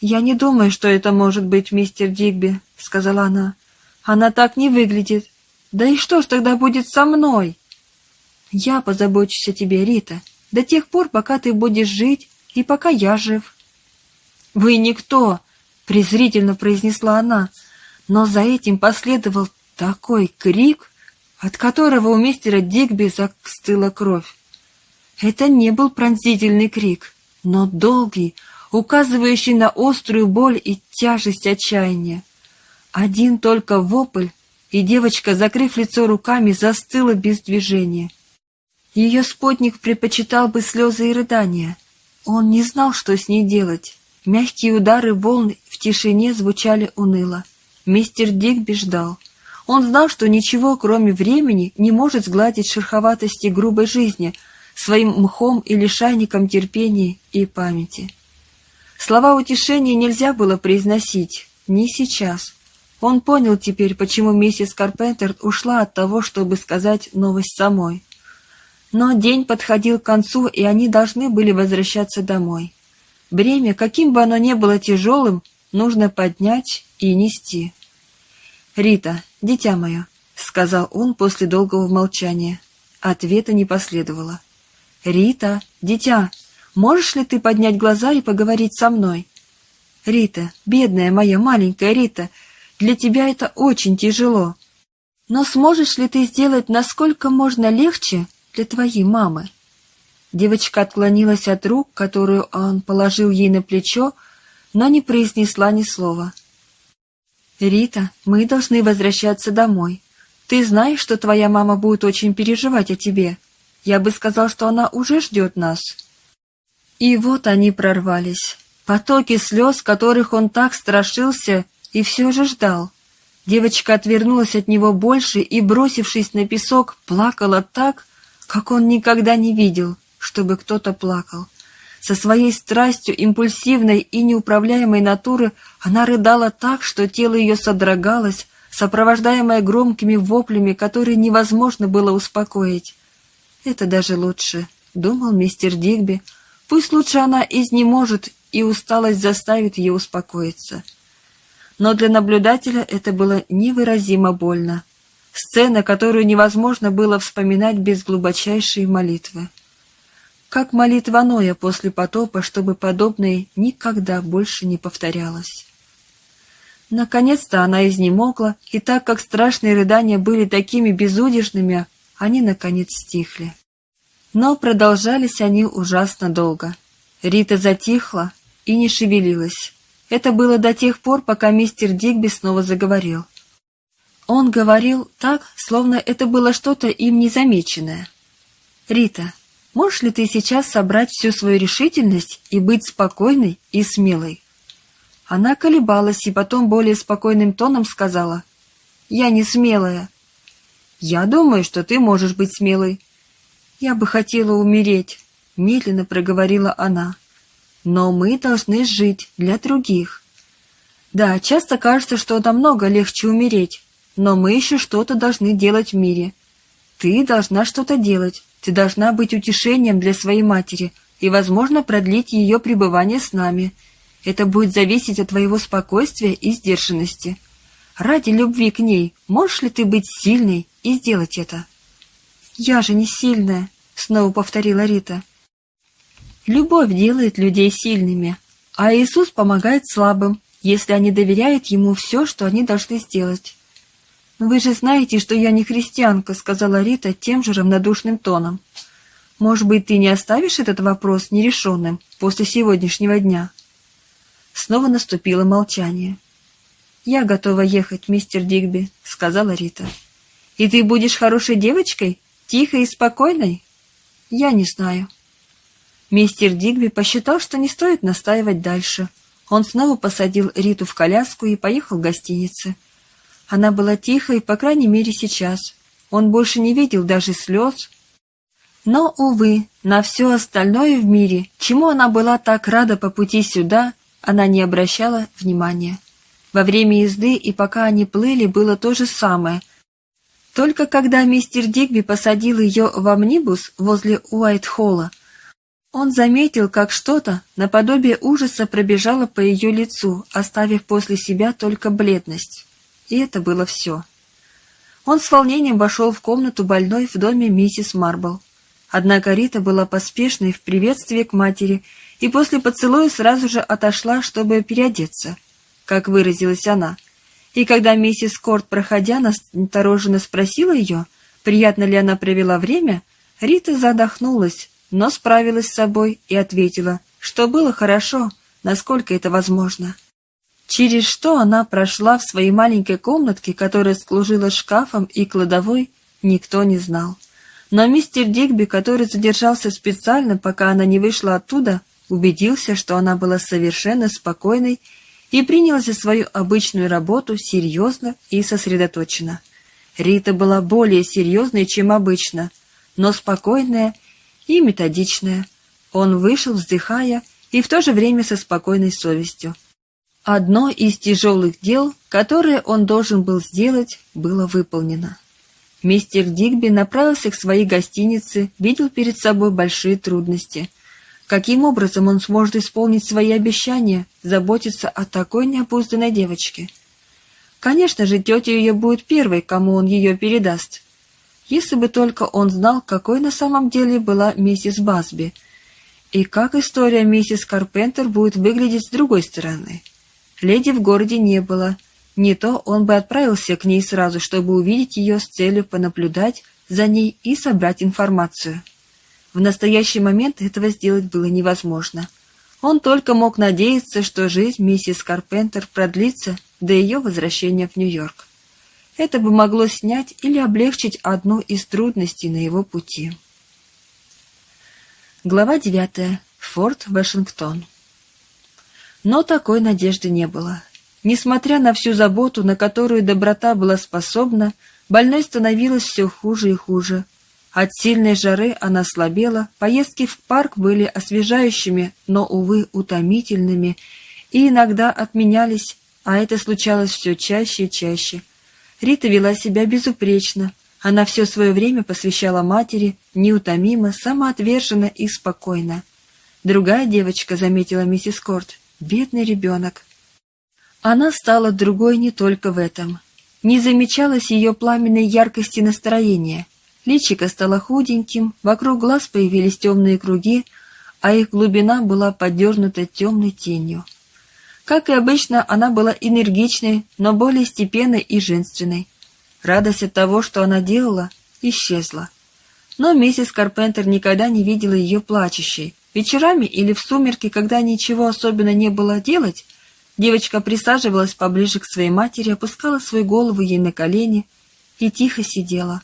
«Я не думаю, что это может быть мистер Дигби», — сказала она. «Она так не выглядит. Да и что ж тогда будет со мной?» «Я позабочусь о тебе, Рита, до тех пор, пока ты будешь жить и пока я жив». «Вы никто!» — презрительно произнесла она, но за этим последовал такой крик, от которого у мистера Дигби застыла кровь. Это не был пронзительный крик, но долгий, указывающий на острую боль и тяжесть отчаяния. Один только вопль, и девочка, закрыв лицо руками, застыла без движения. Ее спутник предпочитал бы слезы и рыдания. Он не знал, что с ней делать. Мягкие удары волн в тишине звучали уныло. Мистер Дигби ждал. Он знал, что ничего, кроме времени, не может сгладить шероховатости грубой жизни своим мхом или шайником терпения и памяти. Слова утешения нельзя было произносить, не сейчас. Он понял теперь, почему миссис Карпентер ушла от того, чтобы сказать новость самой. Но день подходил к концу, и они должны были возвращаться домой. Бремя, каким бы оно ни было тяжелым, нужно поднять и нести. «Рита, дитя мое», — сказал он после долгого молчания. Ответа не последовало. «Рита, дитя», Можешь ли ты поднять глаза и поговорить со мной? Рита, бедная моя маленькая Рита, для тебя это очень тяжело. Но сможешь ли ты сделать насколько можно легче для твоей мамы? Девочка отклонилась от рук, которую он положил ей на плечо, но не произнесла ни слова. «Рита, мы должны возвращаться домой. Ты знаешь, что твоя мама будет очень переживать о тебе. Я бы сказал, что она уже ждет нас». И вот они прорвались. Потоки слез, которых он так страшился и все же ждал. Девочка отвернулась от него больше и, бросившись на песок, плакала так, как он никогда не видел, чтобы кто-то плакал. Со своей страстью импульсивной и неуправляемой натуры она рыдала так, что тело ее содрогалось, сопровождаемое громкими воплями, которые невозможно было успокоить. «Это даже лучше», — думал мистер Дигби, — Пусть лучше она изнеможет, и усталость заставит ее успокоиться. Но для наблюдателя это было невыразимо больно. Сцена, которую невозможно было вспоминать без глубочайшей молитвы. Как молитва Ноя после потопа, чтобы подобное никогда больше не повторялось. Наконец-то она изнемогла, и так как страшные рыдания были такими безудержными, они, наконец, стихли. Но продолжались они ужасно долго. Рита затихла и не шевелилась. Это было до тех пор, пока мистер Дигби снова заговорил. Он говорил так, словно это было что-то им незамеченное. «Рита, можешь ли ты сейчас собрать всю свою решительность и быть спокойной и смелой?» Она колебалась и потом более спокойным тоном сказала, «Я не смелая». «Я думаю, что ты можешь быть смелой». «Я бы хотела умереть», — медленно проговорила она. «Но мы должны жить для других». «Да, часто кажется, что намного легче умереть, но мы еще что-то должны делать в мире. Ты должна что-то делать, ты должна быть утешением для своей матери и, возможно, продлить ее пребывание с нами. Это будет зависеть от твоего спокойствия и сдержанности. Ради любви к ней можешь ли ты быть сильной и сделать это?» «Я же не сильная», — снова повторила Рита. «Любовь делает людей сильными, а Иисус помогает слабым, если они доверяют Ему все, что они должны сделать». «Вы же знаете, что я не христианка», — сказала Рита тем же равнодушным тоном. «Может быть, ты не оставишь этот вопрос нерешенным после сегодняшнего дня?» Снова наступило молчание. «Я готова ехать, мистер Дигби», — сказала Рита. «И ты будешь хорошей девочкой? Тихой и спокойной?» «Я не знаю». Мистер Дигби посчитал, что не стоит настаивать дальше. Он снова посадил Риту в коляску и поехал в гостиницу. Она была тихой, по крайней мере, сейчас. Он больше не видел даже слез. Но, увы, на все остальное в мире, чему она была так рада по пути сюда, она не обращала внимания. Во время езды и пока они плыли, было то же самое. Только когда мистер Дигби посадил ее в амнибус возле Уайт-Холла, он заметил, как что-то наподобие ужаса пробежало по ее лицу, оставив после себя только бледность. И это было все. Он с волнением вошел в комнату больной в доме миссис Марбл. Однако Рита была поспешной в приветствии к матери и после поцелуя сразу же отошла, чтобы переодеться, как выразилась она. И когда миссис Корт, проходя, настороженно спросила ее, приятно ли она провела время, Рита задохнулась, но справилась с собой и ответила, что было хорошо, насколько это возможно. Через что она прошла в своей маленькой комнатке, которая служила шкафом и кладовой, никто не знал. Но мистер Дигби, который задержался специально, пока она не вышла оттуда, убедился, что она была совершенно спокойной и принялась за свою обычную работу серьезно и сосредоточенно. Рита была более серьезной, чем обычно, но спокойная и методичная. Он вышел, вздыхая, и в то же время со спокойной совестью. Одно из тяжелых дел, которое он должен был сделать, было выполнено. Мистер Дигби направился к своей гостинице, видел перед собой большие трудности. Каким образом он сможет исполнить свои обещания, заботиться о такой неопузданной девочке? Конечно же, тетя ее будет первой, кому он ее передаст. Если бы только он знал, какой на самом деле была миссис Басби, и как история миссис Карпентер будет выглядеть с другой стороны. Леди в городе не было. Не то он бы отправился к ней сразу, чтобы увидеть ее с целью понаблюдать за ней и собрать информацию. В настоящий момент этого сделать было невозможно. Он только мог надеяться, что жизнь миссис Карпентер продлится до ее возвращения в Нью-Йорк. Это бы могло снять или облегчить одну из трудностей на его пути. Глава 9. Форт Вашингтон. Но такой надежды не было. Несмотря на всю заботу, на которую доброта была способна, больной становилось все хуже и хуже. От сильной жары она слабела, поездки в парк были освежающими, но, увы, утомительными, и иногда отменялись, а это случалось все чаще и чаще. Рита вела себя безупречно. Она все свое время посвящала матери, неутомимо, самоотверженно и спокойно. Другая девочка, заметила миссис Корт, Бедный ребенок. Она стала другой не только в этом. Не замечалось ее пламенной яркости настроения. Личико стало худеньким, вокруг глаз появились темные круги, а их глубина была подернута темной тенью. Как и обычно, она была энергичной, но более степенной и женственной. Радость от того, что она делала, исчезла. Но миссис Карпентер никогда не видела ее плачущей, Вечерами или в сумерки, когда ничего особенно не было делать, девочка присаживалась поближе к своей матери, опускала свою голову ей на колени и тихо сидела.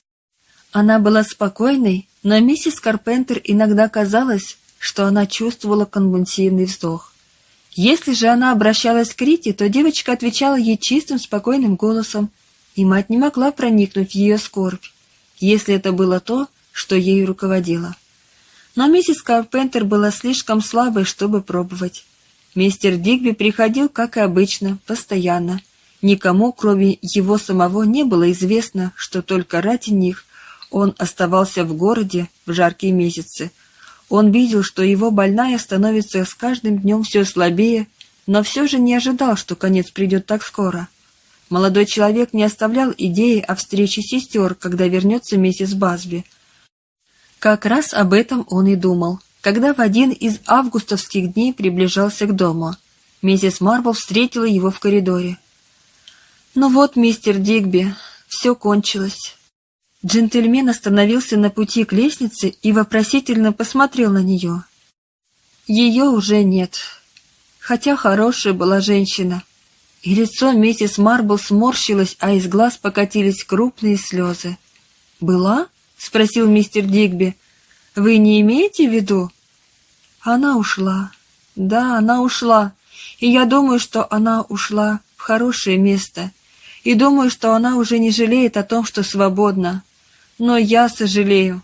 Она была спокойной Но миссис Карпентер иногда казалось, что она чувствовала конвульсивный вздох. Если же она обращалась к Рите, то девочка отвечала ей чистым, спокойным голосом, и мать не могла проникнуть в ее скорбь, если это было то, что ею руководило. Но миссис Карпентер была слишком слабой, чтобы пробовать. Мистер Дигби приходил, как и обычно, постоянно. Никому, кроме его самого, не было известно, что только ради них он оставался в городе в жаркие месяцы. Он видел, что его больная становится с каждым днем все слабее, но все же не ожидал, что конец придет так скоро. Молодой человек не оставлял идеи о встрече сестер, когда вернется миссис Базби – как раз об этом он и думал, когда в один из августовских дней приближался к дому. Миссис Марбл встретила его в коридоре. «Ну вот, мистер Дигби, все кончилось». Джентльмен остановился на пути к лестнице и вопросительно посмотрел на нее. Ее уже нет, хотя хорошая была женщина. И лицо миссис Марбл сморщилось, а из глаз покатились крупные слезы. «Была?» — спросил мистер Дигби. «Вы не имеете в виду?» «Она ушла. Да, она ушла. И я думаю, что она ушла в хорошее место. И думаю, что она уже не жалеет о том, что свободна. Но я сожалею».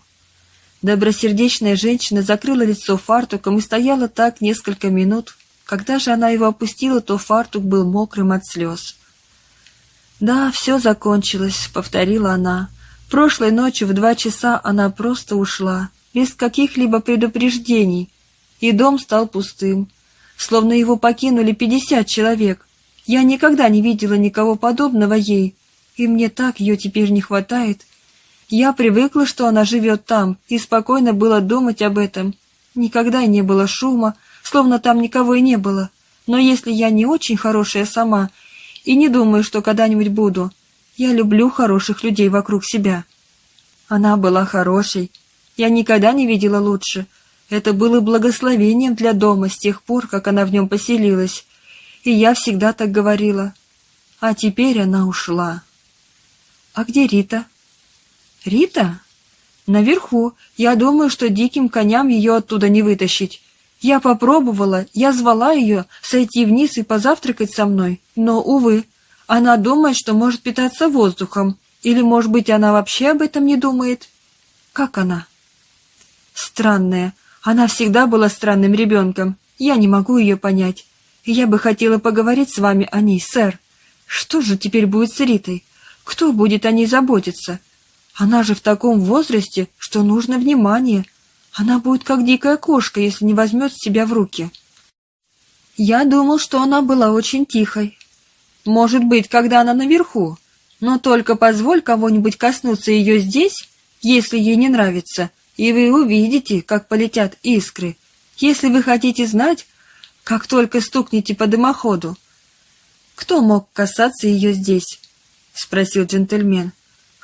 Добросердечная женщина закрыла лицо фартуком и стояла так несколько минут. Когда же она его опустила, то фартук был мокрым от слез. «Да, все закончилось», — повторила она. Прошлой ночью в два часа она просто ушла, без каких-либо предупреждений, и дом стал пустым, словно его покинули пятьдесят человек. Я никогда не видела никого подобного ей, и мне так ее теперь не хватает. Я привыкла, что она живет там, и спокойно было думать об этом. Никогда не было шума, словно там никого и не было. Но если я не очень хорошая сама, и не думаю, что когда-нибудь буду, я люблю хороших людей вокруг себя. Она была хорошей. Я никогда не видела лучше. Это было благословением для дома с тех пор, как она в нем поселилась. И я всегда так говорила. А теперь она ушла. А где Рита? Рита? Наверху. Я думаю, что диким коням ее оттуда не вытащить. Я попробовала, я звала ее сойти вниз и позавтракать со мной, но, увы, она думает, что может питаться воздухом. Или, может быть, она вообще об этом не думает? Как она? Странная. Она всегда была странным ребенком. Я не могу ее понять. Я бы хотела поговорить с вами о ней, сэр. Что же теперь будет с Ритой? Кто будет о ней заботиться? Она же в таком возрасте, что нужно внимание. Она будет как дикая кошка, если не возьмет себя в руки. Я думал, что она была очень тихой, может быть, когда она наверху. Но только позволь кого-нибудь коснуться ее здесь, если ей не нравится, и вы увидите, как полетят искры. Если вы хотите знать, как только стукнете по дымоходу. Кто мог касаться ее здесь? Спросил джентльмен.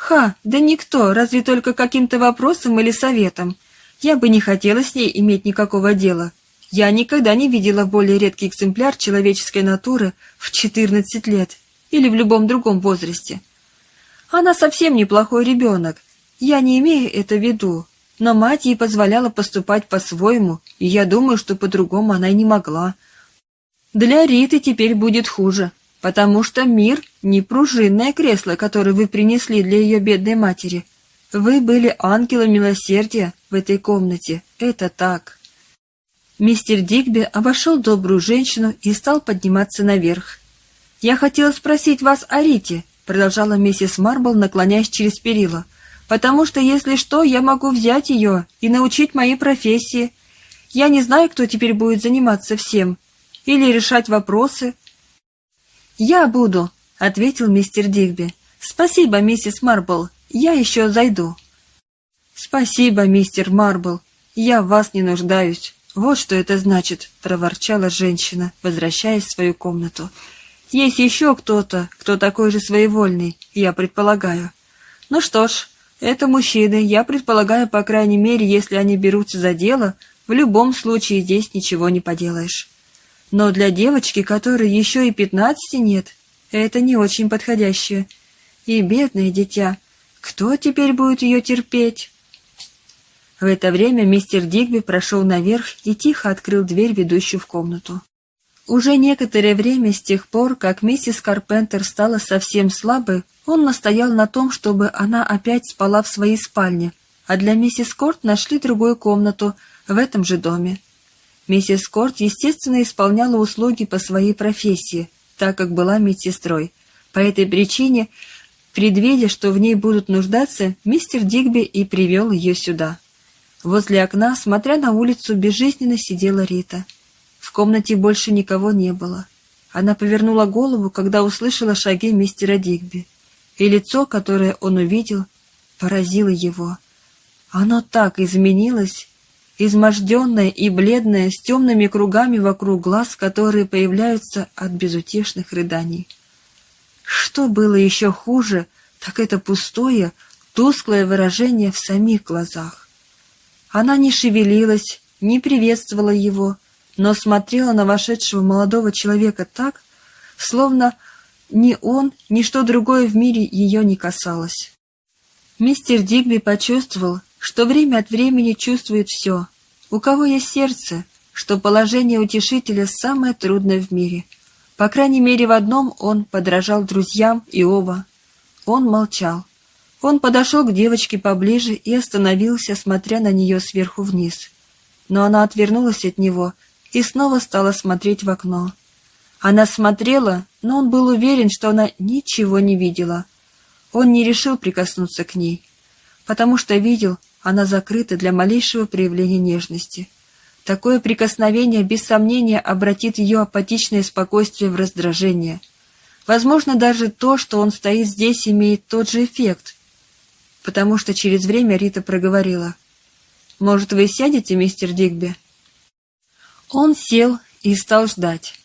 Ха, да никто, разве только каким-то вопросом или советом. Я бы не хотела с ней иметь никакого дела. Я никогда не видела более редкий экземпляр человеческой натуры в 14 лет или в любом другом возрасте. Она совсем неплохой ребенок, я не имею это в виду, но мать ей позволяла поступать по-своему, и я думаю, что по-другому она и не могла. Для Риты теперь будет хуже, потому что мир — не пружинное кресло, которое вы принесли для ее бедной матери. Вы были ангелом милосердия в этой комнате, это так. Мистер Дигби обошел добрую женщину и стал подниматься наверх. «Я хотела спросить вас о Рите», — продолжала миссис Марбл, наклоняясь через перила, «потому что, если что, я могу взять ее и научить моей профессии. Я не знаю, кто теперь будет заниматься всем. Или решать вопросы». «Я буду», — ответил мистер Дигби. «Спасибо, миссис Марбл, я еще зайду». «Спасибо, мистер Марбл, я в вас не нуждаюсь». «Вот что это значит», — проворчала женщина, возвращаясь в свою комнату. «Есть еще кто-то, кто такой же своевольный, я предполагаю. Ну что ж, это мужчины, я предполагаю, по крайней мере, если они берутся за дело, в любом случае здесь ничего не поделаешь. Но для девочки, которой еще и пятнадцати нет, это не очень подходящее. И бедное дитя, кто теперь будет ее терпеть?» В это время мистер Дигби прошел наверх и тихо открыл дверь, ведущую в комнату. Уже некоторое время с тех пор, как миссис Карпентер стала совсем слабой, он настоял на том, чтобы она опять спала в своей спальне, а для миссис Корт нашли другую комнату в этом же доме. Миссис Корт, естественно, исполняла услуги по своей профессии, так как была медсестрой. По этой причине, предвидя, что в ней будут нуждаться, мистер Дигби и привел ее сюда. Возле окна, смотря на улицу, безжизненно сидела Рита. В комнате больше никого не было. Она повернула голову, когда услышала шаги мистера Дигби, и лицо, которое он увидел, поразило его. Оно так изменилось, изможденное и бледное, с темными кругами вокруг глаз, которые появляются от безутешных рыданий. Что было еще хуже, так это пустое, тусклое выражение в самих глазах. Она не шевелилась, не приветствовала его, но смотрела на вошедшего молодого человека так, словно ни он, ни что другое в мире ее не касалось. Мистер Дигби почувствовал, что время от времени чувствует все. У кого есть сердце, что положение утешителя самое трудное в мире. По крайней мере, в одном он подражал друзьям и оба. Он молчал. Он подошел к девочке поближе и остановился, смотря на нее сверху вниз. Но она отвернулась от него и снова стала смотреть в окно. Она смотрела, но он был уверен, что она ничего не видела. Он не решил прикоснуться к ней, потому что видел, она закрыта для малейшего проявления нежности. Такое прикосновение, без сомнения, обратит ее апатичное спокойствие в раздражение. Возможно, даже то, что он стоит здесь, имеет тот же эффект, потому что через время Рита проговорила. «Может, вы сядете, мистер Дигби?» Он сел и стал ждать.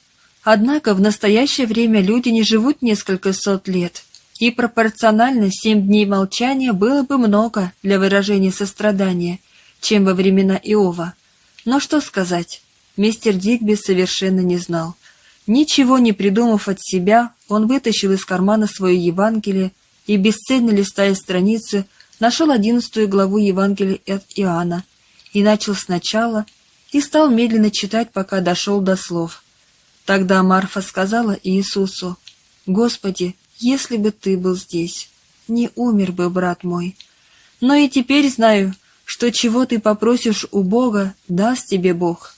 Однако в настоящее время люди не живут несколько сот лет, и пропорционально семь дней молчания было бы много для выражения сострадания, чем во времена Иова. Но что сказать, мистер Дигби совершенно не знал. Ничего не придумав от себя, он вытащил из кармана свое Евангелие и, бесцельно листая страницы, нашел одиннадцатую главу Евангелия от Иоанна и начал сначала и стал медленно читать, пока дошел до слов. Тогда Марфа сказала Иисусу, «Господи, если бы ты был здесь, не умер бы, брат мой. Но и теперь знаю, что чего ты попросишь у Бога, даст тебе Бог».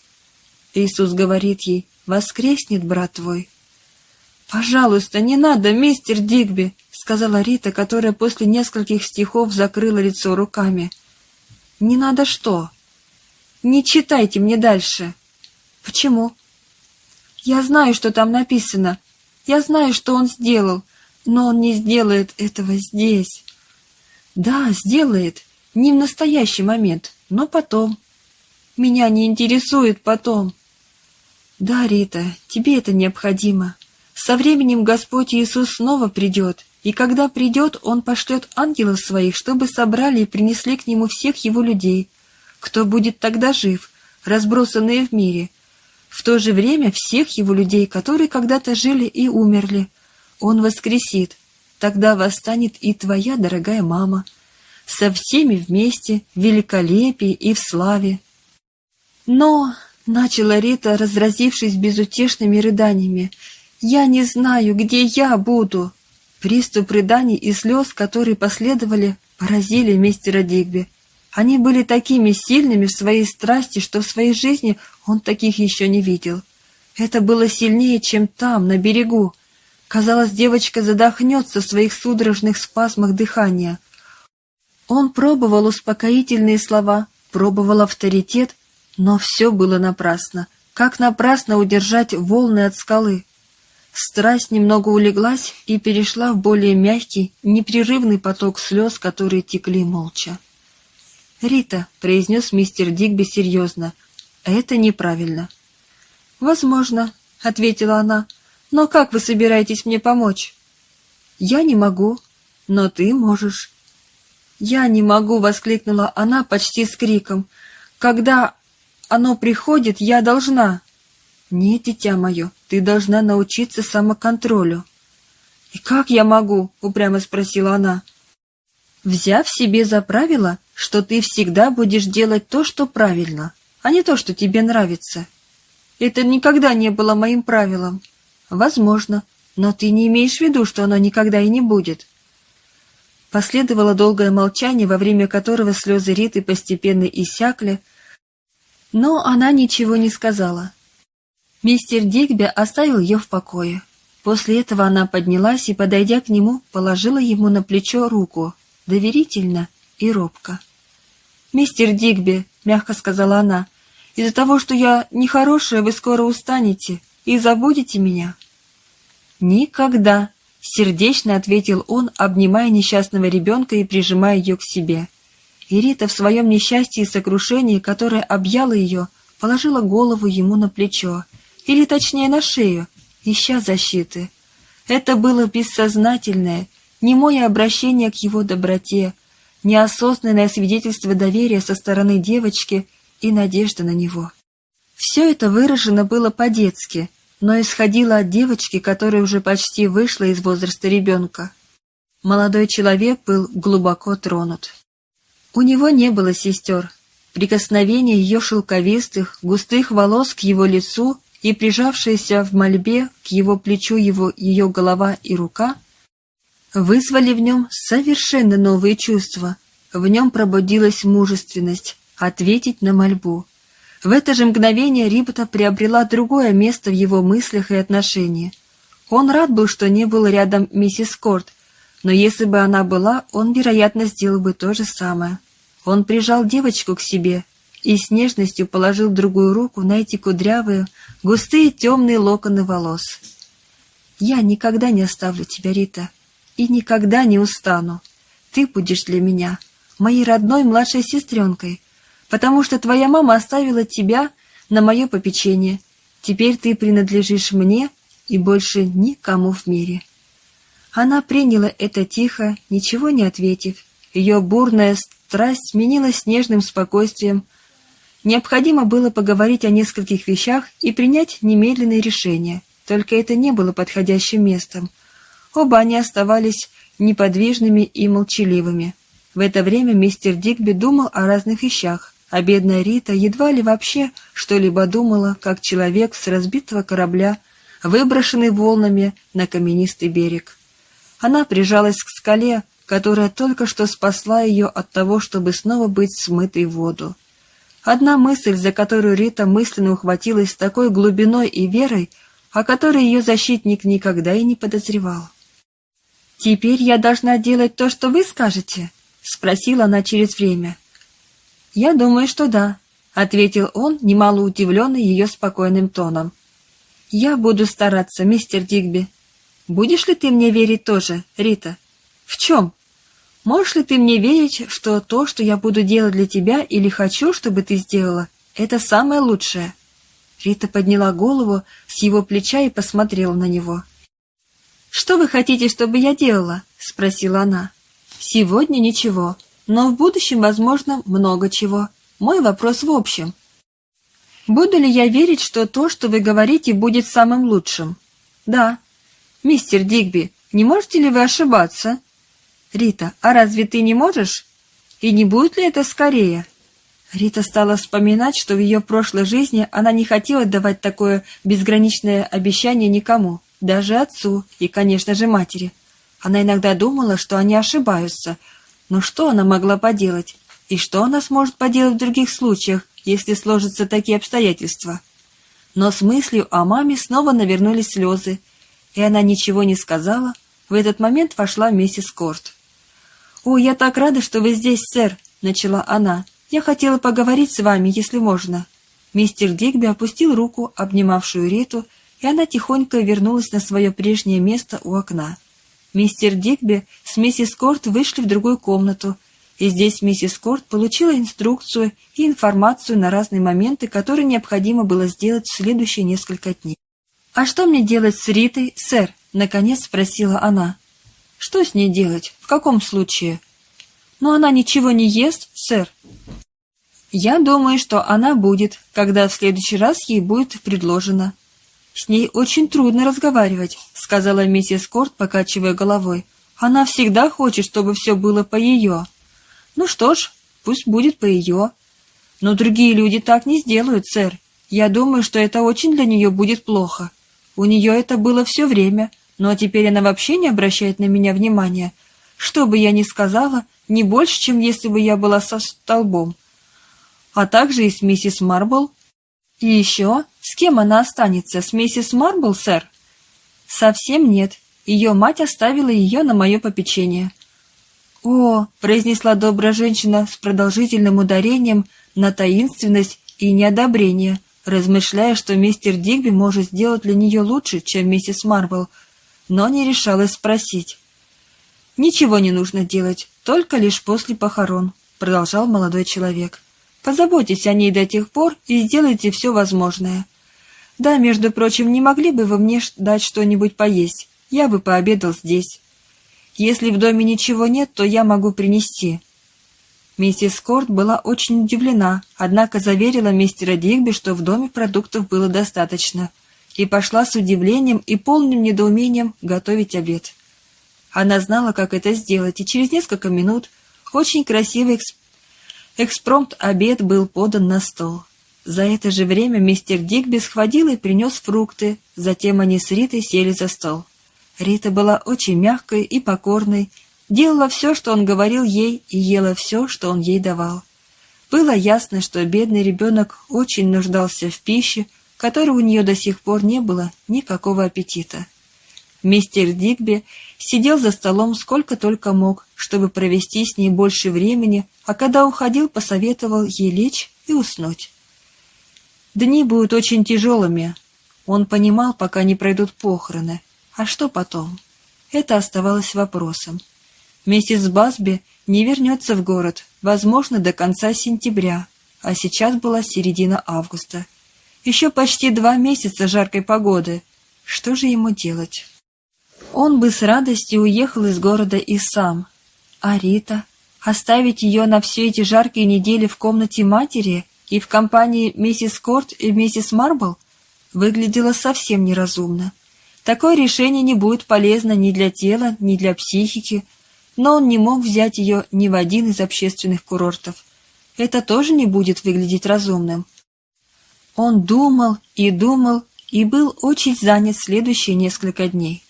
Иисус говорит ей, «Воскреснет брат твой». «Пожалуйста, не надо, мистер Дигби», — сказала Рита, которая после нескольких стихов закрыла лицо руками. «Не надо что?» Не читайте мне дальше. Почему? Я знаю, что там написано. Я знаю, что он сделал, но он не сделает этого здесь. Да, сделает. Не в настоящий момент, но потом. Меня не интересует потом. Да, Рита, тебе это необходимо. Со временем Господь Иисус снова придет, и когда придет, Он пошлет ангелов своих, чтобы собрали и принесли к Нему всех Его людей, кто будет тогда жив, разбросанные в мире? В то же время всех его людей, которые когда-то жили и умерли. Он воскресит. Тогда восстанет и твоя дорогая мама. Со всеми вместе, в великолепии и в славе. Но, — начала Рита, разразившись безутешными рыданиями, — я не знаю, где я буду. Приступ рыданий и слез, которые последовали, поразили мистера Дигби. Они были такими сильными в своей страсти, что в своей жизни он таких еще не видел. Это было сильнее, чем там, на берегу. Казалось, девочка задохнется в своих судорожных спазмах дыхания. Он пробовал успокоительные слова, пробовал авторитет, но все было напрасно. Как напрасно удержать волны от скалы. Страсть немного улеглась и перешла в более мягкий, непрерывный поток слез, которые текли молча. «Рита», — произнес мистер Дигби серьезно, — «это неправильно». «Возможно», — ответила она, — «но как вы собираетесь мне помочь?» «Я не могу, но ты можешь». «Я не могу!» — воскликнула она почти с криком. «Когда оно приходит, я должна!» «Нет, дитя мое, ты должна научиться самоконтролю». «И как я могу?» — упрямо спросила она. «Взяв себе за правило что ты всегда будешь делать то, что правильно, а не то, что тебе нравится. Это никогда не было моим правилом. Возможно, но ты не имеешь в виду, что оно никогда и не будет. Последовало долгое молчание, во время которого слезы Риты постепенно иссякли, но она ничего не сказала. Мистер Дигби оставил ее в покое. После этого она поднялась и, подойдя к нему, положила ему на плечо руку, доверительно и робко. «Мистер Дигби», — мягко сказала она, — «из-за того, что я нехорошая, вы скоро устанете и забудете меня». «Никогда», — сердечно ответил он, обнимая несчастного ребенка и прижимая ее к себе. И Рита в своем несчастье и сокрушении, которое объяло ее, положила голову ему на плечо, или точнее на шею, ища защиты. Это было бессознательное, немое обращение к его доброте, неосознанное свидетельство доверия со стороны девочки и надежда на него. Все это выражено было по-детски, но исходило от девочки, которая уже почти вышла из возраста ребенка. Молодой человек был глубоко тронут. У него не было сестер. Прикосновение ее шелковистых, густых волос к его лицу и прижавшаяся в мольбе к его плечу его ее голова и рука вызвали в нем совершенно новые чувства. В нем пробудилась мужественность ответить на мольбу. В это же мгновение Рибота приобрела другое место в его мыслях и отношениях. Он рад был, что не был рядом миссис Корт, но если бы она была, он, вероятно, сделал бы то же самое. Он прижал девочку к себе и с нежностью положил другую руку на эти кудрявые, густые темные локоны волос. «Я никогда не оставлю тебя, Рита, и никогда не устану. Ты будешь для меня моей родной младшей сестренкой, потому что твоя мама оставила тебя на мое попечение. Теперь ты принадлежишь мне и больше никому в мире». Она приняла это тихо, ничего не ответив. Ее бурная страсть сменилась нежным спокойствием, Необходимо было поговорить о нескольких вещах и принять немедленное решение, только это не было подходящим местом. Оба они оставались неподвижными и молчаливыми. В это время мистер Дигби думал о разных вещах, а бедная Рита едва ли вообще что-либо думала, как человек с разбитого корабля, выброшенный волнами на каменистый берег. Она прижалась к скале, которая только что спасла ее от того, чтобы снова быть смытой в воду. Одна мысль, за которую Рита мысленно ухватилась с такой глубиной и верой, о которой ее защитник никогда и не подозревал. «Теперь я должна делать то, что вы скажете?» — спросила она через время. «Я думаю, что да», — ответил он, немало удивленный ее спокойным тоном. «Я буду стараться, мистер Дигби. Будешь ли ты мне верить тоже, Рита?» «В чем?» Можешь ли ты мне верить, что то, что я буду делать для тебя или хочу, чтобы ты сделала, это самое лучшее?» Рита подняла голову с его плеча и посмотрела на него. «Что вы хотите, чтобы я делала?» — спросила она. «Сегодня ничего, но в будущем, возможно, много чего. Мой вопрос в общем. Буду ли я верить, что то, что вы говорите, будет самым лучшим?» «Да». «Мистер Дигби, не можете ли вы ошибаться?» «Рита, а разве ты не можешь? И не будет ли это скорее?» Рита стала вспоминать, что в ее прошлой жизни она не хотела давать такое безграничное обещание никому, даже отцу и, конечно же, матери. Она иногда думала, что они ошибаются, но что она могла поделать? И что она сможет поделать в других случаях, если сложатся такие обстоятельства? Но с мыслью о маме снова навернулись слезы, и она ничего не сказала. В этот момент вошла миссис Корт. «О, я так рада, что вы здесь, сэр!» — начала она. «Я хотела поговорить с вами, если можно». Мистер Дигби опустил руку, обнимавшую Риту, и она тихонько вернулась на свое прежнее место у окна. Мистер Дигби с миссис Корт вышли в другую комнату, и здесь миссис Корт получила инструкцию и информацию на разные моменты, которые необходимо было сделать в следующие несколько дней. «А что мне делать с Ритой, сэр?» — наконец спросила она. Что с ней делать? В каком случае? Но она ничего не ест, сэр. Я думаю, что она будет, когда в следующий раз ей будет предложено. С ней очень трудно разговаривать, сказала миссис Корт, покачивая головой. Она всегда хочет, чтобы все было по ее. Ну что ж, пусть будет по ее. Но другие люди так не сделают, сэр. Я думаю, что это очень для нее будет плохо. У нее это было все время, но теперь она вообще не обращает на меня внимания. Что бы я ни сказала, не больше, чем если бы я была со столбом. А также и с миссис Марбл. И еще, с кем она останется? С миссис Марбл, сэр? Совсем нет. Ее мать оставила ее на мое попечение. «О!» — произнесла добрая женщина с продолжительным ударением на таинственность и неодобрение, размышляя, что мистер Дигби может сделать для нее лучше, чем миссис Марбл, но не решалась спросить. «Ничего не нужно делать, только лишь после похорон», — продолжал молодой человек. «Позаботьтесь о ней до тех пор и сделайте все возможное. Да, между прочим, не могли бы вы мне дать что-нибудь поесть? Я бы пообедал здесь. Если в доме ничего нет, то я могу принести». Миссис Корт была очень удивлена, однако заверила мистера Дигби, что в доме продуктов было достаточно, и пошла с удивлением и полным недоумением готовить обед. Она знала, как это сделать, и через несколько минут очень красивый эксп... экспромт-обед был подан на стол. За это же время мистер Дигби схватил и принес фрукты, затем они с Ритой сели за стол. Рита была очень мягкой и покорной, делала все, что он говорил ей, и ела все, что он ей давал. Было ясно, что бедный ребенок очень нуждался в пище, которой у нее до сих пор не было никакого аппетита. Мистер Дигби сидел за столом сколько только мог, чтобы провести с ней больше времени, а когда уходил, посоветовал ей лечь и уснуть. Дни будут очень тяжелыми. Он понимал, пока не пройдут похороны. А что потом? Это оставалось вопросом. Миссис Басби не вернется в город, возможно, до конца сентября, а сейчас была середина августа. Еще почти два месяца жаркой погоды. Что же ему делать? Он бы с радостью уехал из города и сам. А Рита? Оставить ее на все эти жаркие недели в комнате матери и в компании миссис Корт и миссис Марбл выглядело совсем неразумно. Такое решение не будет полезно ни для тела, ни для психики, но он не мог взять ее ни в один из общественных курортов. Это тоже не будет выглядеть разумным. Он думал и думал и был очень занят следующие несколько дней.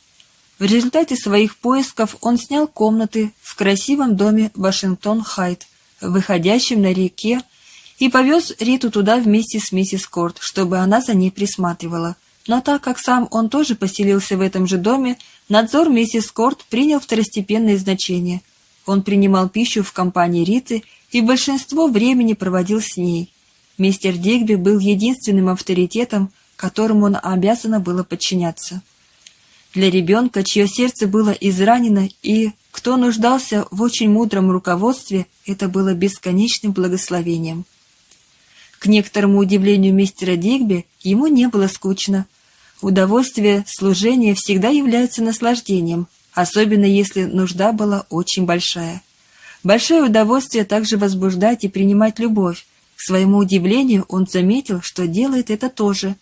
В результате своих поисков он снял комнаты в красивом доме Вашингтон-Хайт, выходящем на реке, и повез Риту туда вместе с миссис Корт, чтобы она за ней присматривала – но так как сам он тоже поселился в этом же доме, надзор миссис Корт принял второстепенное значение. Он принимал пищу в компании Риты и большинство времени проводил с ней. Мистер Дигби был единственным авторитетом, которому он обязано было подчиняться. Для ребенка, чье сердце было изранено и кто нуждался в очень мудром руководстве, это было бесконечным благословением. К некоторому удивлению мистера Дигби ему не было скучно, Удовольствие служения всегда является наслаждением, особенно если нужда была очень большая. Большое удовольствие также возбуждать и принимать любовь. К своему удивлению он заметил, что делает это тоже.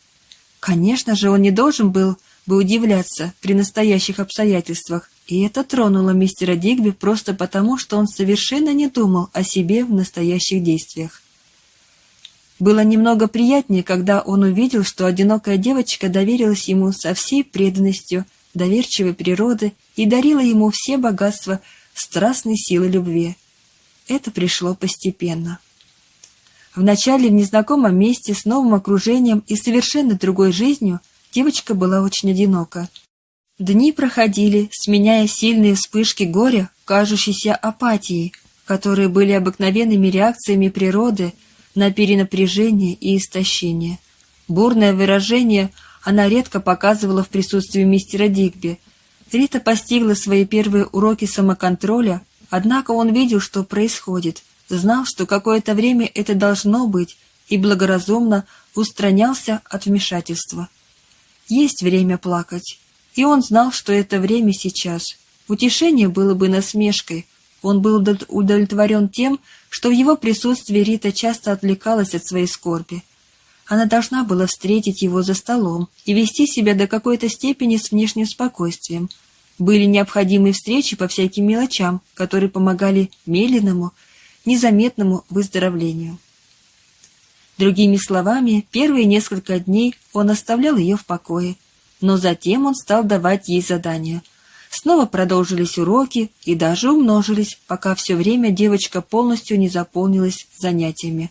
Конечно же, он не должен был бы удивляться при настоящих обстоятельствах, и это тронуло мистера Дигби просто потому, что он совершенно не думал о себе в настоящих действиях. Было немного приятнее, когда он увидел, что одинокая девочка доверилась ему со всей преданностью доверчивой природы и дарила ему все богатства страстной силы любви. Это пришло постепенно. Вначале в незнакомом месте с новым окружением и совершенно другой жизнью девочка была очень одинока. Дни проходили, сменяя сильные вспышки горя, кажущейся апатией, которые были обыкновенными реакциями природы – на перенапряжение и истощение. Бурное выражение она редко показывала в присутствии мистера Дигби. Рита постигла свои первые уроки самоконтроля, однако он видел, что происходит, знал, что какое-то время это должно быть, и благоразумно устранялся от вмешательства. Есть время плакать, и он знал, что это время сейчас. Утешение было бы насмешкой, он был удовлетворен тем, что в его присутствии Рита часто отвлекалась от своей скорби. Она должна была встретить его за столом и вести себя до какой-то степени с внешним спокойствием. Были необходимые встречи по всяким мелочам, которые помогали медленному, незаметному выздоровлению. Другими словами, первые несколько дней он оставлял ее в покое, но затем он стал давать ей задания. Снова продолжились уроки и даже умножились, пока все время девочка полностью не заполнилась занятиями.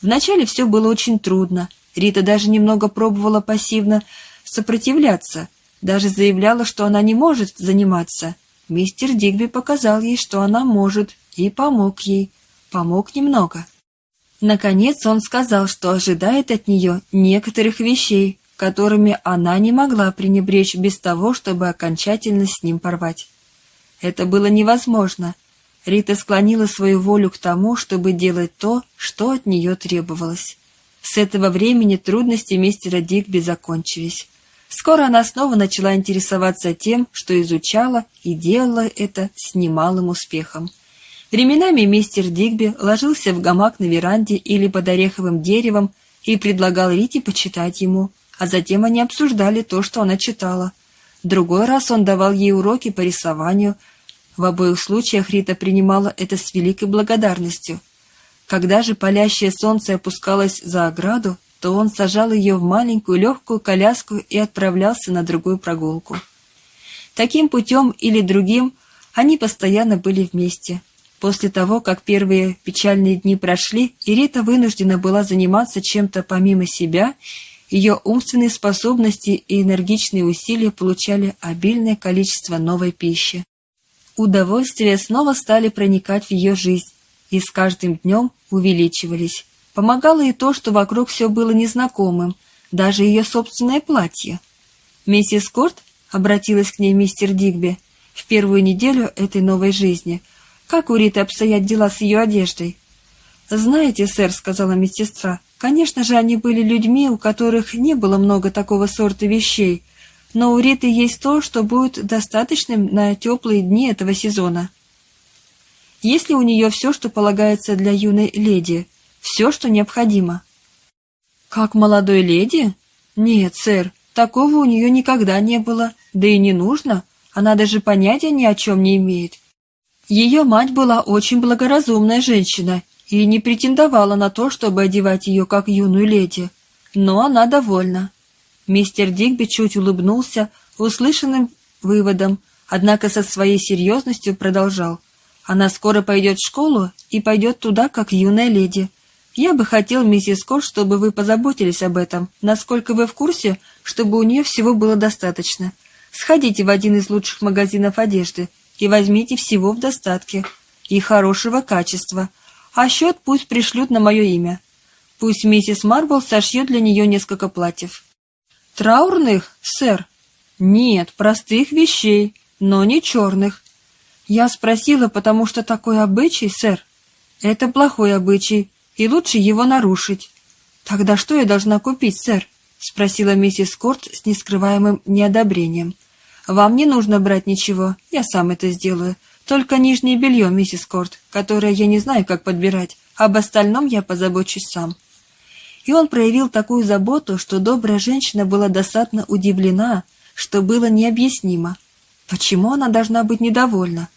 Вначале все было очень трудно. Рита даже немного пробовала пассивно сопротивляться, даже заявляла, что она не может заниматься. Мистер Дигби показал ей, что она может, и помог ей. Помог немного. Наконец он сказал, что ожидает от нее некоторых вещей, которыми она не могла пренебречь без того, чтобы окончательно с ним порвать. Это было невозможно. Рита склонила свою волю к тому, чтобы делать то, что от нее требовалось. С этого времени трудности мистера Дигби закончились. Скоро она снова начала интересоваться тем, что изучала, и делала это с немалым успехом. Временами мистер Дигби ложился в гамак на веранде или под ореховым деревом и предлагал Рите почитать ему, а затем они обсуждали то, что она читала. Другой раз он давал ей уроки по рисованию. В обоих случаях Рита принимала это с великой благодарностью. Когда же палящее солнце опускалось за ограду, то он сажал ее в маленькую легкую коляску и отправлялся на другую прогулку. Таким путем или другим они постоянно были вместе – После того, как первые печальные дни прошли, и Рита вынуждена была заниматься чем-то помимо себя, ее умственные способности и энергичные усилия получали обильное количество новой пищи. Удовольствия снова стали проникать в ее жизнь, и с каждым днем увеличивались. Помогало и то, что вокруг все было незнакомым, даже ее собственное платье. «Миссис Корт», — обратилась к ней мистер Дигби, в первую неделю этой новой жизни — как у Риты обстоят дела с ее одеждой? «Знаете, сэр», — сказала медсестра, — «конечно же, они были людьми, у которых не было много такого сорта вещей, но у Риты есть то, что будет достаточным на теплые дни этого сезона. Если у нее все, что полагается для юной леди, все, что необходимо». «Как молодой леди? Нет, сэр, такого у нее никогда не было, да и не нужно, она даже понятия ни о чем не имеет». Ее мать была очень благоразумная женщина и не претендовала на то, чтобы одевать ее как юную леди. Но она довольна. Мистер Дигби чуть улыбнулся услышанным выводом, однако со своей серьезностью продолжал. Она скоро пойдет в школу и пойдет туда, как юная леди. Я бы хотел, миссис Кор, чтобы вы позаботились об этом, насколько вы в курсе, чтобы у нее всего было достаточно. Сходите в один из лучших магазинов одежды и возьмите всего в достатке и хорошего качества, а счет пусть пришлют на мое имя. Пусть миссис Марбл сошьет для нее несколько платьев. Траурных, сэр? Нет, простых вещей, но не черных. Я спросила, потому что такой обычай, сэр. Это плохой обычай, и лучше его нарушить. Тогда что я должна купить, сэр? Спросила миссис Корт с нескрываемым неодобрением. «Вам не нужно брать ничего, я сам это сделаю. Только нижнее белье, миссис Корт, которое я не знаю, как подбирать. Об остальном я позабочусь сам». И он проявил такую заботу, что добрая женщина была досадно удивлена, что было необъяснимо. Почему она должна быть недовольна?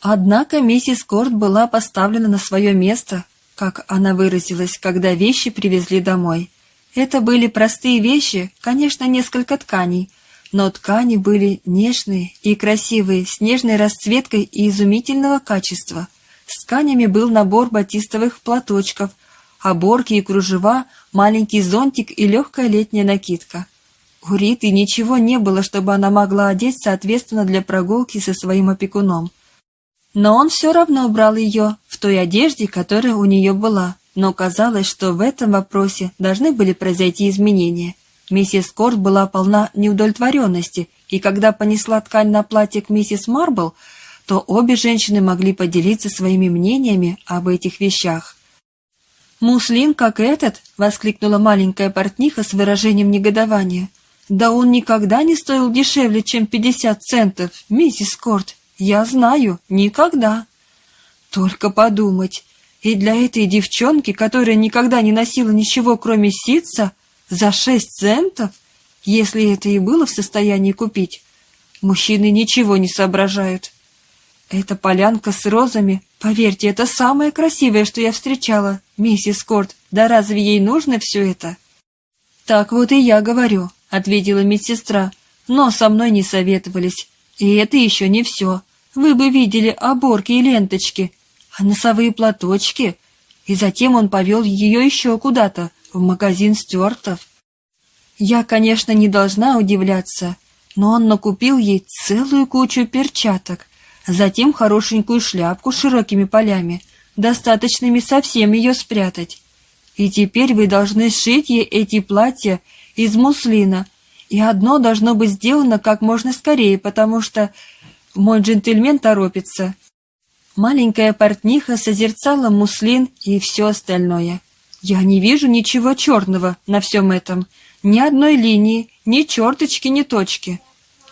Однако миссис Корт была поставлена на свое место, как она выразилась, когда вещи привезли домой. Это были простые вещи, конечно, несколько тканей, но ткани были нежные и красивые, с нежной расцветкой и изумительного качества. С тканями был набор батистовых платочков, оборки и кружева, маленький зонтик и легкая летняя накидка. У Риты ничего не было, чтобы она могла одеть соответственно для прогулки со своим опекуном. Но он все равно брал ее в той одежде, которая у нее была, но казалось, что в этом вопросе должны были произойти изменения. Миссис Корт была полна неудовлетворенности, и когда понесла ткань на платье к миссис Марбл, то обе женщины могли поделиться своими мнениями об этих вещах. «Муслин, как этот!» — воскликнула маленькая портниха с выражением негодования. «Да он никогда не стоил дешевле, чем пятьдесят центов, миссис Корт. Я знаю, никогда». «Только подумать, и для этой девчонки, которая никогда не носила ничего, кроме ситца, за шесть центов? Если это и было в состоянии купить. Мужчины ничего не соображают. Эта полянка с розами, поверьте, это самое красивое, что я встречала, миссис Корт. Да разве ей нужно все это? Так вот и я говорю, ответила медсестра, но со мной не советовались. И это еще не все. Вы бы видели оборки и ленточки, а носовые платочки. И затем он повел ее еще куда-то, в магазин стюартов. Я, конечно, не должна удивляться, но он накупил ей целую кучу перчаток, затем хорошенькую шляпку с широкими полями, достаточными совсем ее спрятать. И теперь вы должны сшить ей эти платья из муслина, и одно должно быть сделано как можно скорее, потому что мой джентльмен торопится. Маленькая портниха созерцала муслин и все остальное. Я не вижу ничего черного на всем этом, ни одной линии, ни черточки, ни точки.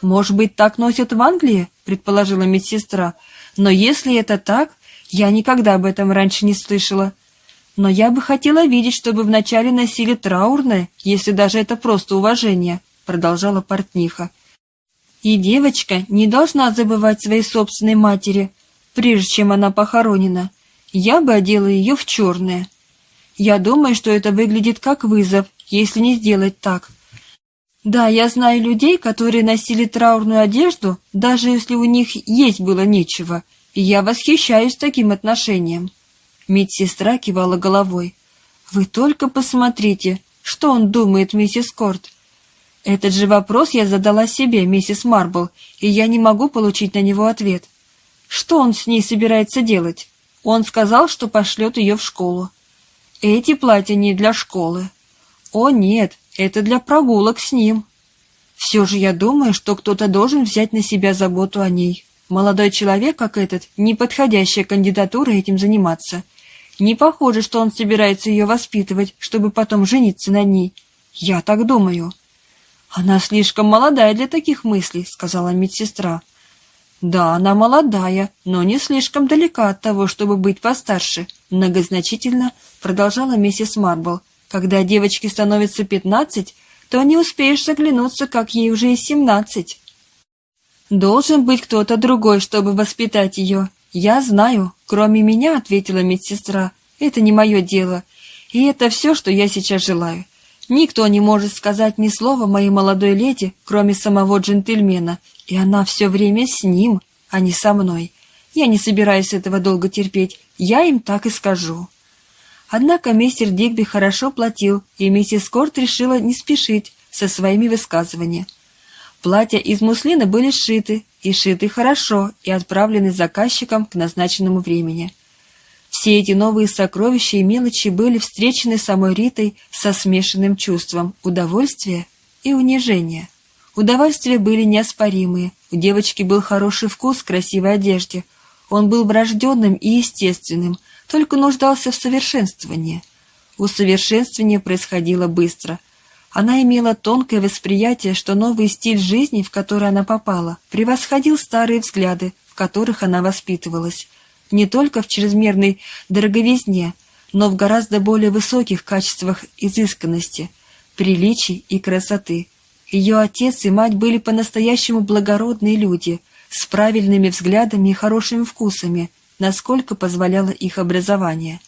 Может быть, так носят в Англии, предположила медсестра. Но если это так, я никогда об этом раньше не слышала. Но я бы хотела видеть, чтобы вначале носили траурное, если даже это просто уважение, продолжала портниха. И девочка не должна забывать своей собственной матери, прежде чем она похоронена. Я бы одела ее в черное. Я думаю, что это выглядит как вызов, если не сделать так. Да, я знаю людей, которые носили траурную одежду, даже если у них есть было нечего, и я восхищаюсь таким отношением. Медсестра кивала головой. «Вы только посмотрите, что он думает, миссис Корт?» Этот же вопрос я задала себе, миссис Марбл, и я не могу получить на него ответ. Что он с ней собирается делать? Он сказал, что пошлет ее в школу. Эти платья не для школы. О нет, это для прогулок с ним. Все же я думаю, что кто-то должен взять на себя заботу о ней. Молодой человек, как этот, неподходящая кандидатура этим заниматься. Не похоже, что он собирается ее воспитывать, чтобы потом жениться на ней. Я так думаю. Она слишком молодая для таких мыслей, сказала медсестра. Да, она молодая, но не слишком далека от того, чтобы быть постарше, многозначительно продолжала миссис Марбл. Когда девочке становится пятнадцать, то не успеешь заглянуться, как ей уже и семнадцать. Должен быть кто-то другой, чтобы воспитать ее. Я знаю, кроме меня, ответила медсестра. Это не мое дело. И это все, что я сейчас желаю. Никто не может сказать ни слова моей молодой леди, кроме самого джентльмена, и она все время с ним, а не со мной. Я не собираюсь этого долго терпеть, я им так и скажу. Однако мистер Дигби хорошо платил, и миссис Корт решила не спешить со своими высказываниями. Платья из муслина были сшиты, и шиты хорошо, и отправлены заказчикам к назначенному времени. Все эти новые сокровища и мелочи были встречены самой Ритой со смешанным чувством удовольствия и унижения. Удовольствия были неоспоримые, у девочки был хороший вкус в красивой одежде, он был врожденным и естественным, только нуждался в совершенствовании. Усовершенствование происходило быстро. Она имела тонкое восприятие, что новый стиль жизни, в который она попала, превосходил старые взгляды, в которых она воспитывалась. Не только в чрезмерной дороговизне, но в гораздо более высоких качествах изысканности, приличий и красоты. Ее отец и мать были по-настоящему благородные люди, с правильными взглядами и хорошими вкусами, насколько позволяло их образование.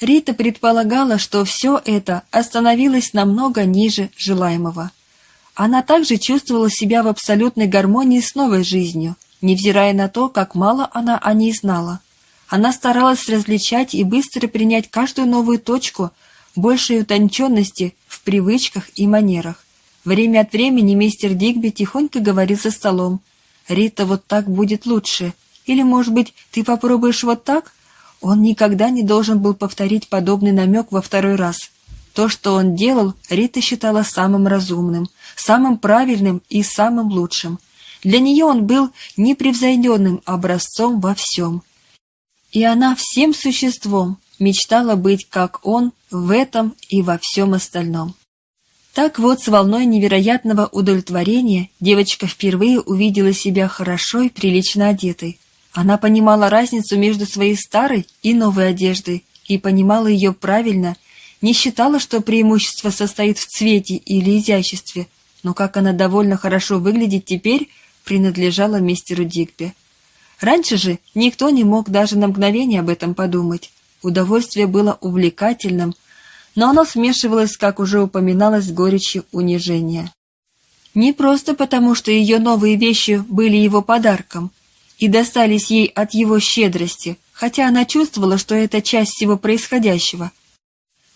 Рита предполагала, что все это остановилось намного ниже желаемого. Она также чувствовала себя в абсолютной гармонии с новой жизнью, невзирая на то, как мало она о ней знала. Она старалась различать и быстро принять каждую новую точку большей утонченности в привычках и манерах. Время от времени мистер Дигби тихонько говорил за столом. «Рита, вот так будет лучше», или, может быть, ты попробуешь вот так? Он никогда не должен был повторить подобный намек во второй раз. То, что он делал, Рита считала самым разумным, самым правильным и самым лучшим. Для нее он был непревзойденным образцом во всем. И она всем существом мечтала быть как он в этом и во всем остальном. Так вот, с волной невероятного удовлетворения девочка впервые увидела себя хорошо и прилично одетой, она понимала разницу между своей старой и новой одеждой и понимала ее правильно, не считала, что преимущество состоит в цвете или изяществе, но как она довольно хорошо выглядит теперь, принадлежала мистеру Дигби. Раньше же никто не мог даже на мгновение об этом подумать. Удовольствие было увлекательным, но оно смешивалось, как уже упоминалось, с горечью унижения. Не просто потому, что ее новые вещи были его подарком и достались ей от его щедрости, хотя она чувствовала, что это часть всего происходящего.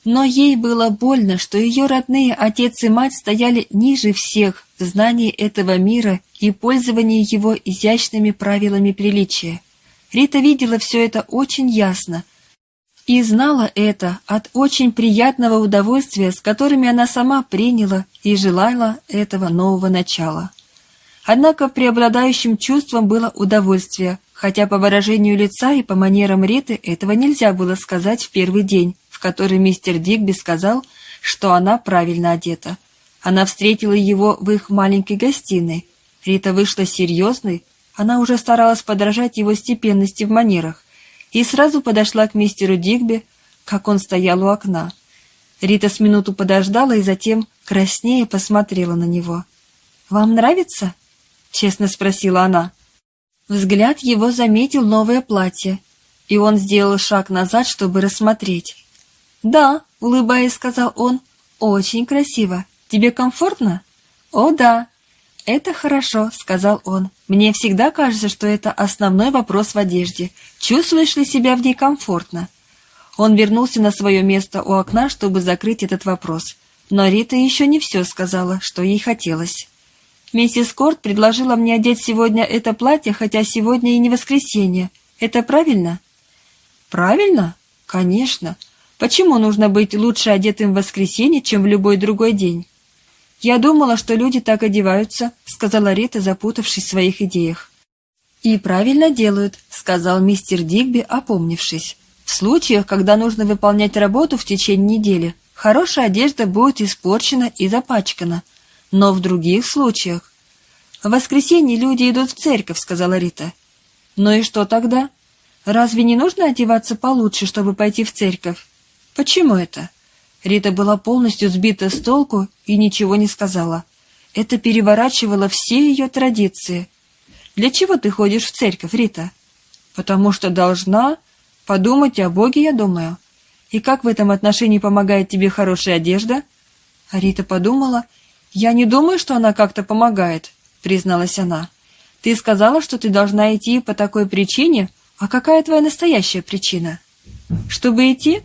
Но ей было больно, что ее родные отец и мать стояли ниже всех в знании этого мира и пользовании его изящными правилами приличия. Рита видела все это очень ясно, и знала это от очень приятного удовольствия, с которыми она сама приняла и желала этого нового начала. Однако преобладающим чувством было удовольствие, хотя по выражению лица и по манерам Риты этого нельзя было сказать в первый день, в который мистер Дигби сказал, что она правильно одета. Она встретила его в их маленькой гостиной. Рита вышла серьезной, она уже старалась подражать его степенности в манерах, и сразу подошла к мистеру Дигби, как он стоял у окна. Рита с минуту подождала и затем краснее посмотрела на него. «Вам нравится?» — честно спросила она. Взгляд его заметил новое платье, и он сделал шаг назад, чтобы рассмотреть. «Да», — улыбаясь, сказал он, — «очень красиво. Тебе комфортно?» «О, да». «Это хорошо», — сказал он. «Мне всегда кажется, что это основной вопрос в одежде. Чувствуешь ли себя в ней комфортно?» Он вернулся на свое место у окна, чтобы закрыть этот вопрос. Но Рита еще не все сказала, что ей хотелось. «Миссис Корт предложила мне одеть сегодня это платье, хотя сегодня и не воскресенье. Это правильно?» «Правильно? Конечно. Почему нужно быть лучше одетым в воскресенье, чем в любой другой день?» «Я думала, что люди так одеваются», — сказала Рита, запутавшись в своих идеях. «И правильно делают», — сказал мистер Дигби, опомнившись. «В случаях, когда нужно выполнять работу в течение недели, хорошая одежда будет испорчена и запачкана. Но в других случаях...» «В воскресенье люди идут в церковь», — сказала Рита. «Ну и что тогда? Разве не нужно одеваться получше, чтобы пойти в церковь? Почему это?» Рита была полностью сбита с толку и ничего не сказала. Это переворачивало все ее традиции. «Для чего ты ходишь в церковь, Рита?» «Потому что должна подумать о Боге, я думаю. И как в этом отношении помогает тебе хорошая одежда?» А Рита подумала. «Я не думаю, что она как-то помогает», — призналась она. «Ты сказала, что ты должна идти по такой причине, а какая твоя настоящая причина?» «Чтобы идти?»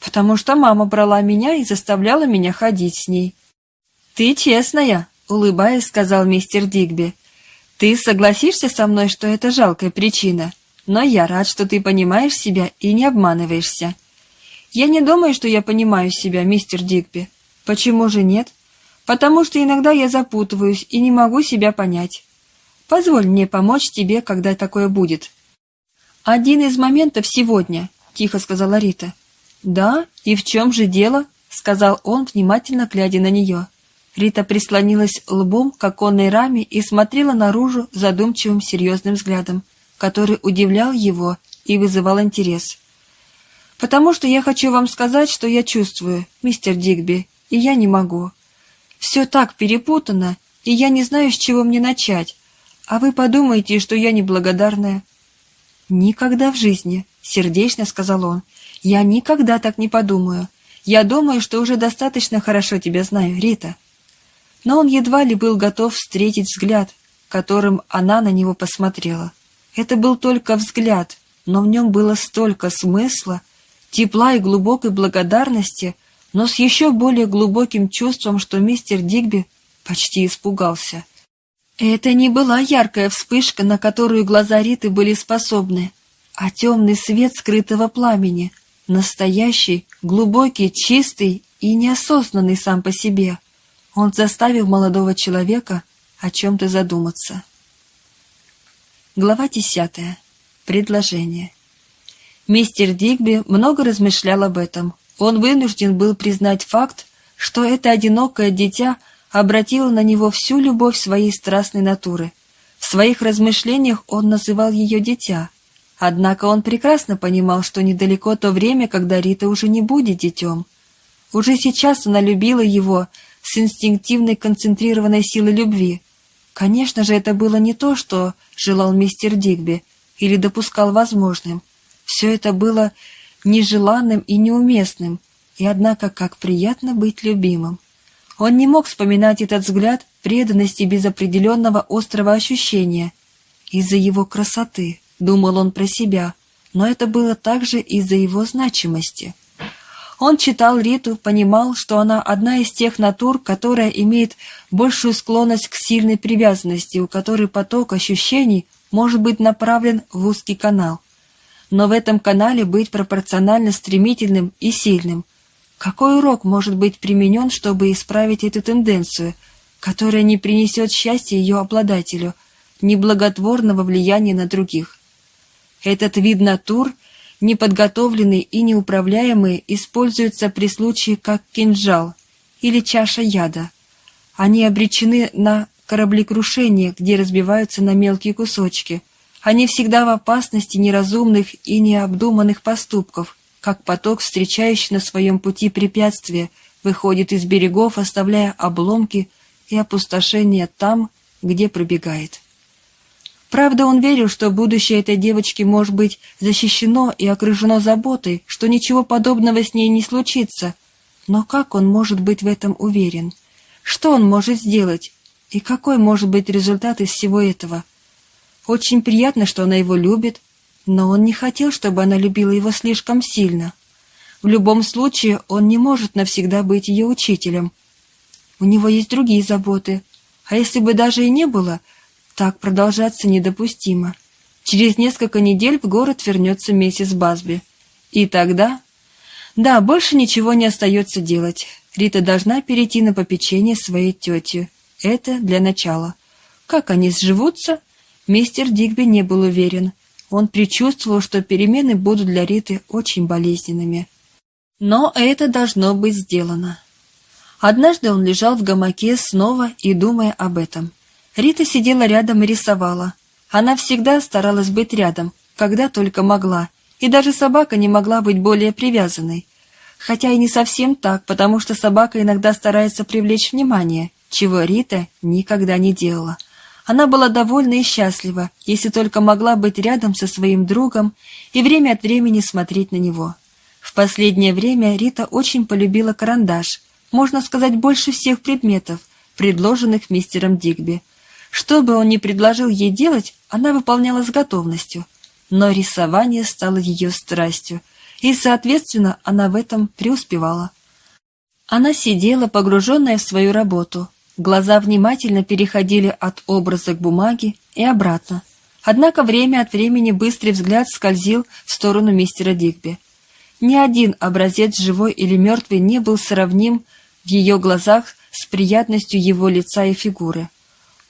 Потому что мама брала меня и заставляла меня ходить с ней. «Ты честная», — улыбаясь, сказал мистер Дигби. «Ты согласишься со мной, что это жалкая причина, но я рад, что ты понимаешь себя и не обманываешься». «Я не думаю, что я понимаю себя, мистер Дигби». «Почему же нет?» «Потому что иногда я запутываюсь и не могу себя понять. Позволь мне помочь тебе, когда такое будет». «Один из моментов сегодня», — тихо сказала Рита. «Да? И в чем же дело?» — сказал он, внимательно глядя на нее. Рита прислонилась лбом к оконной раме и смотрела наружу задумчивым серьезным взглядом, который удивлял его и вызывал интерес. «Потому что я хочу вам сказать, что я чувствую, мистер Дигби, и я не могу. Все так перепутано, и я не знаю, с чего мне начать. А вы подумаете, что я неблагодарная». «Никогда в жизни», — сердечно сказал он, — я никогда так не подумаю. Я думаю, что уже достаточно хорошо тебя знаю, Рита. Но он едва ли был готов встретить взгляд, которым она на него посмотрела. Это был только взгляд, но в нем было столько смысла, тепла и глубокой благодарности, но с еще более глубоким чувством, что мистер Дигби почти испугался. Это не была яркая вспышка, на которую глаза Риты были способны, а темный свет скрытого пламени, Настоящий, глубокий, чистый и неосознанный сам по себе. Он заставил молодого человека о чем-то задуматься. Глава десятая. Предложение. Мистер Дигби много размышлял об этом. Он вынужден был признать факт, что это одинокое дитя обратило на него всю любовь своей страстной натуры. В своих размышлениях он называл ее «дитя», Однако он прекрасно понимал, что недалеко то время, когда Рита уже не будет детем. Уже сейчас она любила его с инстинктивной концентрированной силой любви. Конечно же, это было не то, что желал мистер Дигби. или допускал возможным. Все это было нежеланным и неуместным, и однако как приятно быть любимым. Он не мог вспоминать этот взгляд преданности без определенного острого ощущения. Из-за его красоты, думал он про себя, но это было также из-за его значимости. Он читал Риту, понимал, что она одна из тех натур, которая имеет большую склонность к сильной привязанности, у которой поток ощущений может быть направлен в узкий канал. Но в этом канале быть пропорционально стремительным и сильным. Какой урок может быть применен, чтобы исправить эту тенденцию, которая не принесет счастья ее обладателю, ни благотворного влияния на других? Этот вид натур – неподготовленные и неуправляемые используются при случае как кинжал или чаша яда. Они обречены на кораблекрушение, где разбиваются на мелкие кусочки. Они всегда в опасности неразумных и необдуманных поступков, как поток, встречающий на своем пути препятствия, выходит из берегов, оставляя обломки и опустошение там, где пробегает. Правда, он верил, что будущее этой девочки может быть защищено и окружено заботой, что ничего подобного с ней не случится. Но как он может быть в этом уверен? Что он может сделать? И какой может быть результат из всего этого? Очень приятно, что она его любит, но он не хотел, чтобы она любила его слишком сильно. В любом случае, он не может навсегда быть ее учителем. У него есть другие заботы. А если бы даже и не было – так продолжаться недопустимо. Через несколько недель в город вернется миссис Базби. И тогда... Да, больше ничего не остается делать. Рита должна перейти на попечение своей тети. Это для начала. Как они сживутся? Мистер Дигби не был уверен. Он предчувствовал, что перемены будут для Риты очень болезненными. Но это должно быть сделано. Однажды он лежал в гамаке снова и думая об этом. Рита сидела рядом и рисовала. Она всегда старалась быть рядом, когда только могла, и даже собака не могла быть более привязанной. Хотя и не совсем так, потому что собака иногда старается привлечь внимание, чего Рита никогда не делала. Она была довольна и счастлива, если только могла быть рядом со своим другом и время от времени смотреть на него. В последнее время Рита очень полюбила карандаш, можно сказать, больше всех предметов, предложенных мистером Дигби. Что бы он ни предложил ей делать, она выполняла с готовностью. Но рисование стало ее страстью, и, соответственно, она в этом преуспевала. Она сидела, погруженная в свою работу. Глаза внимательно переходили от образа к бумаге и обратно. Однако время от времени быстрый взгляд скользил в сторону мистера Дигби. Ни один образец, живой или мертвый, не был сравним в ее глазах с приятностью его лица и фигуры.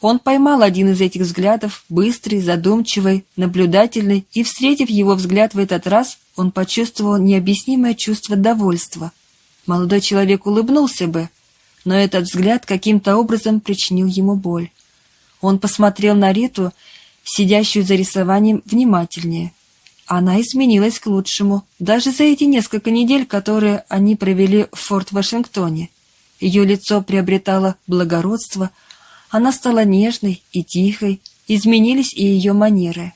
Он поймал один из этих взглядов, быстрый, задумчивый, наблюдательный, и, встретив его взгляд в этот раз, он почувствовал необъяснимое чувство довольства. Молодой человек улыбнулся бы, но этот взгляд каким-то образом причинил ему боль. Он посмотрел на Риту, сидящую за рисованием, внимательнее. Она изменилась к лучшему, даже за эти несколько недель, которые они провели в Форт-Вашингтоне. Ее лицо приобретало благородство – она стала нежной и тихой, изменились и ее манеры.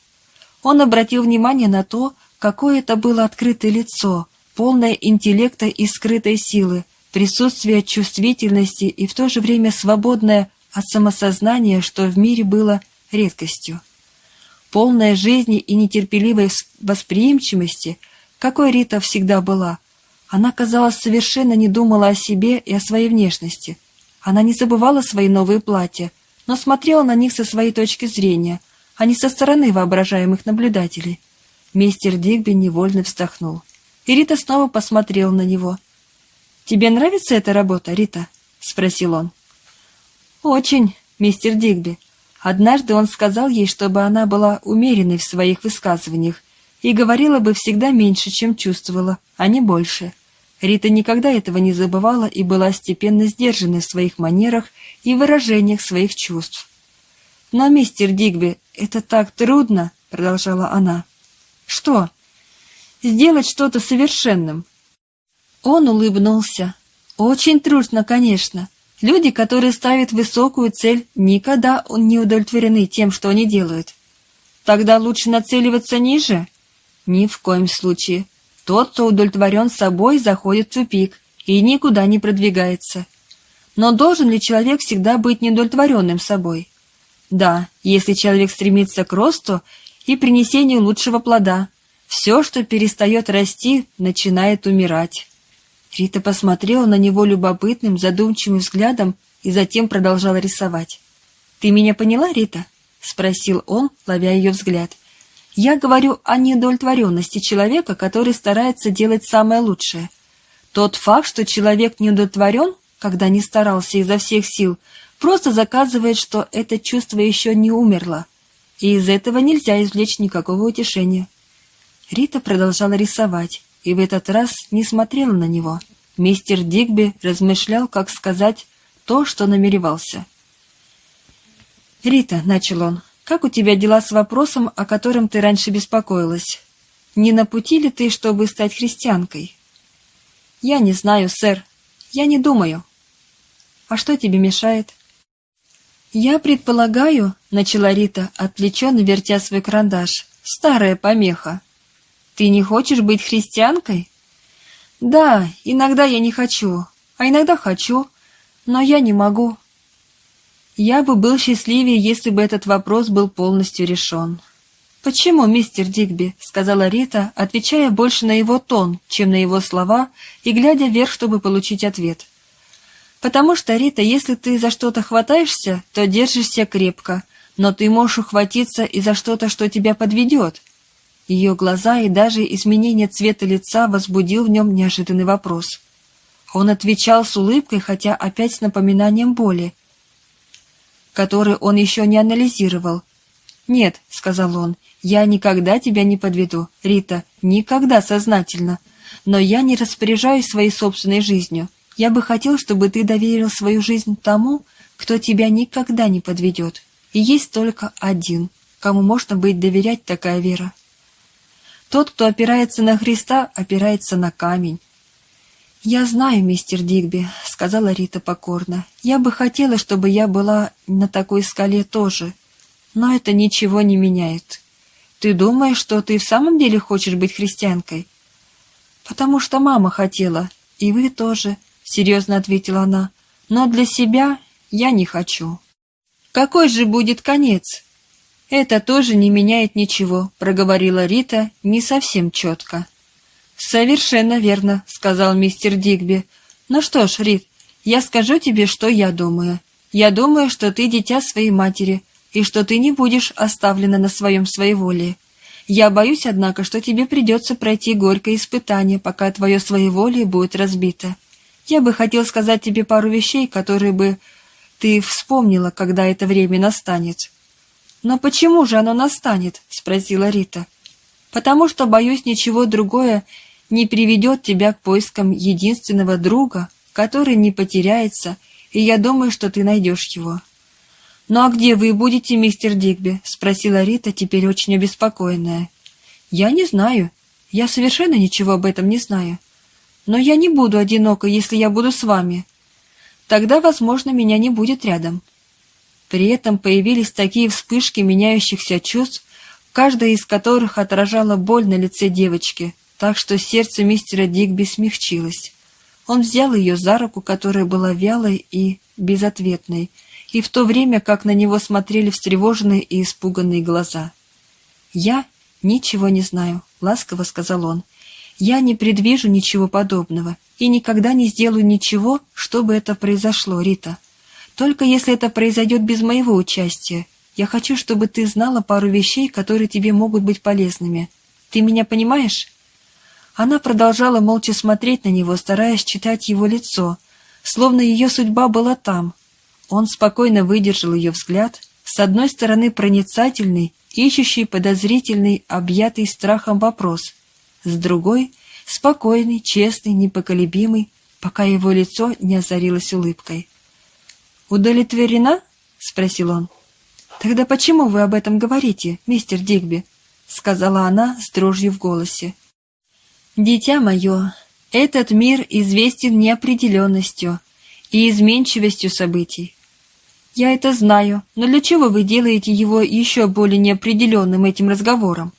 Он обратил внимание на то, какое это было открытое лицо, полное интеллекта и скрытой силы, присутствие чувствительности и в то же время свободное от самосознания, что в мире было редкостью. Полная жизни и нетерпеливой восприимчивости, какой Рита всегда была, она, казалось, совершенно не думала о себе и о своей внешности – она не забывала свои новые платья, но смотрела на них со своей точки зрения, а не со стороны воображаемых наблюдателей. Мистер Дигби невольно вздохнул. И Рита снова посмотрела на него. «Тебе нравится эта работа, Рита?» — спросил он. «Очень, мистер Дигби». Однажды он сказал ей, чтобы она была умеренной в своих высказываниях и говорила бы всегда меньше, чем чувствовала, а не больше. Рита никогда этого не забывала и была степенно сдержанной в своих манерах и выражениях своих чувств. «Но, мистер Дигби, это так трудно», — продолжала она. «Что?» «Сделать что-то совершенным». Он улыбнулся. «Очень трудно, конечно. Люди, которые ставят высокую цель, никогда не удовлетворены тем, что они делают. Тогда лучше нацеливаться ниже? Ни в коем случае. Тот, кто удовлетворен собой, заходит в тупик и никуда не продвигается. Но должен ли человек всегда быть неудовлетворенным собой? Да, если человек стремится к росту и принесению лучшего плода, все, что перестает расти, начинает умирать. Рита посмотрела на него любопытным, задумчивым взглядом и затем продолжала рисовать. «Ты меня поняла, Рита?» — спросил он, ловя ее взгляд. «Я говорю о неудовлетворенности человека, который старается делать самое лучшее. Тот факт, что человек не когда не старался изо всех сил, просто заказывает, что это чувство еще не умерло, и из этого нельзя извлечь никакого утешения». Рита продолжала рисовать, и в этот раз не смотрела на него. Мистер Дигби размышлял, как сказать то, что намеревался. «Рита», — начал он, — «как у тебя дела с вопросом, о котором ты раньше беспокоилась? Не на пути ли ты, чтобы стать христианкой?» «Я не знаю, сэр. Я не думаю». «А что тебе мешает?» «Я предполагаю», — начала Рита, отвлеченно вертя свой карандаш, — «старая помеха». «Ты не хочешь быть христианкой?» «Да, иногда я не хочу, а иногда хочу, но я не могу». Я бы был счастливее, если бы этот вопрос был полностью решен. «Почему, мистер Дигби?» — сказала Рита, отвечая больше на его тон, чем на его слова, и глядя вверх, чтобы получить ответ. «Потому что, Рита, если ты за что-то хватаешься, то держишься крепко, но ты можешь ухватиться и за что-то, что тебя подведет». Ее глаза и даже изменение цвета лица возбудил в нем неожиданный вопрос. Он отвечал с улыбкой, хотя опять с напоминанием боли, который он еще не анализировал. «Нет», — сказал он, — «я никогда тебя не подведу, Рита, никогда сознательно. Но я не распоряжаюсь своей собственной жизнью. Я бы хотел, чтобы ты доверил свою жизнь тому, кто тебя никогда не подведет. И есть только один, кому можно быть доверять такая вера. Тот, кто опирается на Христа, опирается на камень. «Я знаю, мистер Дигби», — сказала Рита покорно. «Я бы хотела, чтобы я была на такой скале тоже, но это ничего не меняет. Ты думаешь, что ты в самом деле хочешь быть христианкой?» «Потому что мама хотела, и вы тоже», — серьезно ответила она. «Но для себя я не хочу». «Какой же будет конец?» «Это тоже не меняет ничего», — проговорила Рита не совсем четко. «Совершенно верно», — сказал мистер Дигби. «Ну что ж, Рит, я скажу тебе, что я думаю. Я думаю, что ты дитя своей матери, и что ты не будешь оставлена на своем своеволии. Я боюсь, однако, что тебе придется пройти горькое испытание, пока твое своеволие будет разбито. Я бы хотел сказать тебе пару вещей, которые бы ты вспомнила, когда это время настанет». «Но почему же оно настанет?» — спросила Рита. «Потому что, боюсь, ничего другое не приведет тебя к поискам единственного друга, который не потеряется, и я думаю, что ты найдешь его». «Ну а где вы будете, мистер Дигби?» — спросила Рита, теперь очень обеспокоенная. «Я не знаю. Я совершенно ничего об этом не знаю. Но я не буду одинока, если я буду с вами. Тогда, возможно, меня не будет рядом». При этом появились такие вспышки меняющихся чувств, каждая из которых отражала боль на лице девочки — так что сердце мистера Дигби смягчилось. Он взял ее за руку, которая была вялой и безответной, и в то время как на него смотрели встревоженные и испуганные глаза. «Я ничего не знаю», — ласково сказал он. «Я не предвижу ничего подобного и никогда не сделаю ничего, чтобы это произошло, Рита. Только если это произойдет без моего участия. Я хочу, чтобы ты знала пару вещей, которые тебе могут быть полезными. Ты меня понимаешь?» Она продолжала молча смотреть на него, стараясь читать его лицо, словно ее судьба была там. Он спокойно выдержал ее взгляд, с одной стороны проницательный, ищущий, подозрительный, объятый страхом вопрос, с другой — спокойный, честный, непоколебимый, пока его лицо не озарилось улыбкой. «Удовлетворена?» — спросил он. «Тогда почему вы об этом говорите, мистер Дигби?» — сказала она с дрожью в голосе. «Дитя мое, этот мир известен неопределенностью и изменчивостью событий. «Я это знаю, но для чего вы делаете его еще более неопределенным этим разговором?»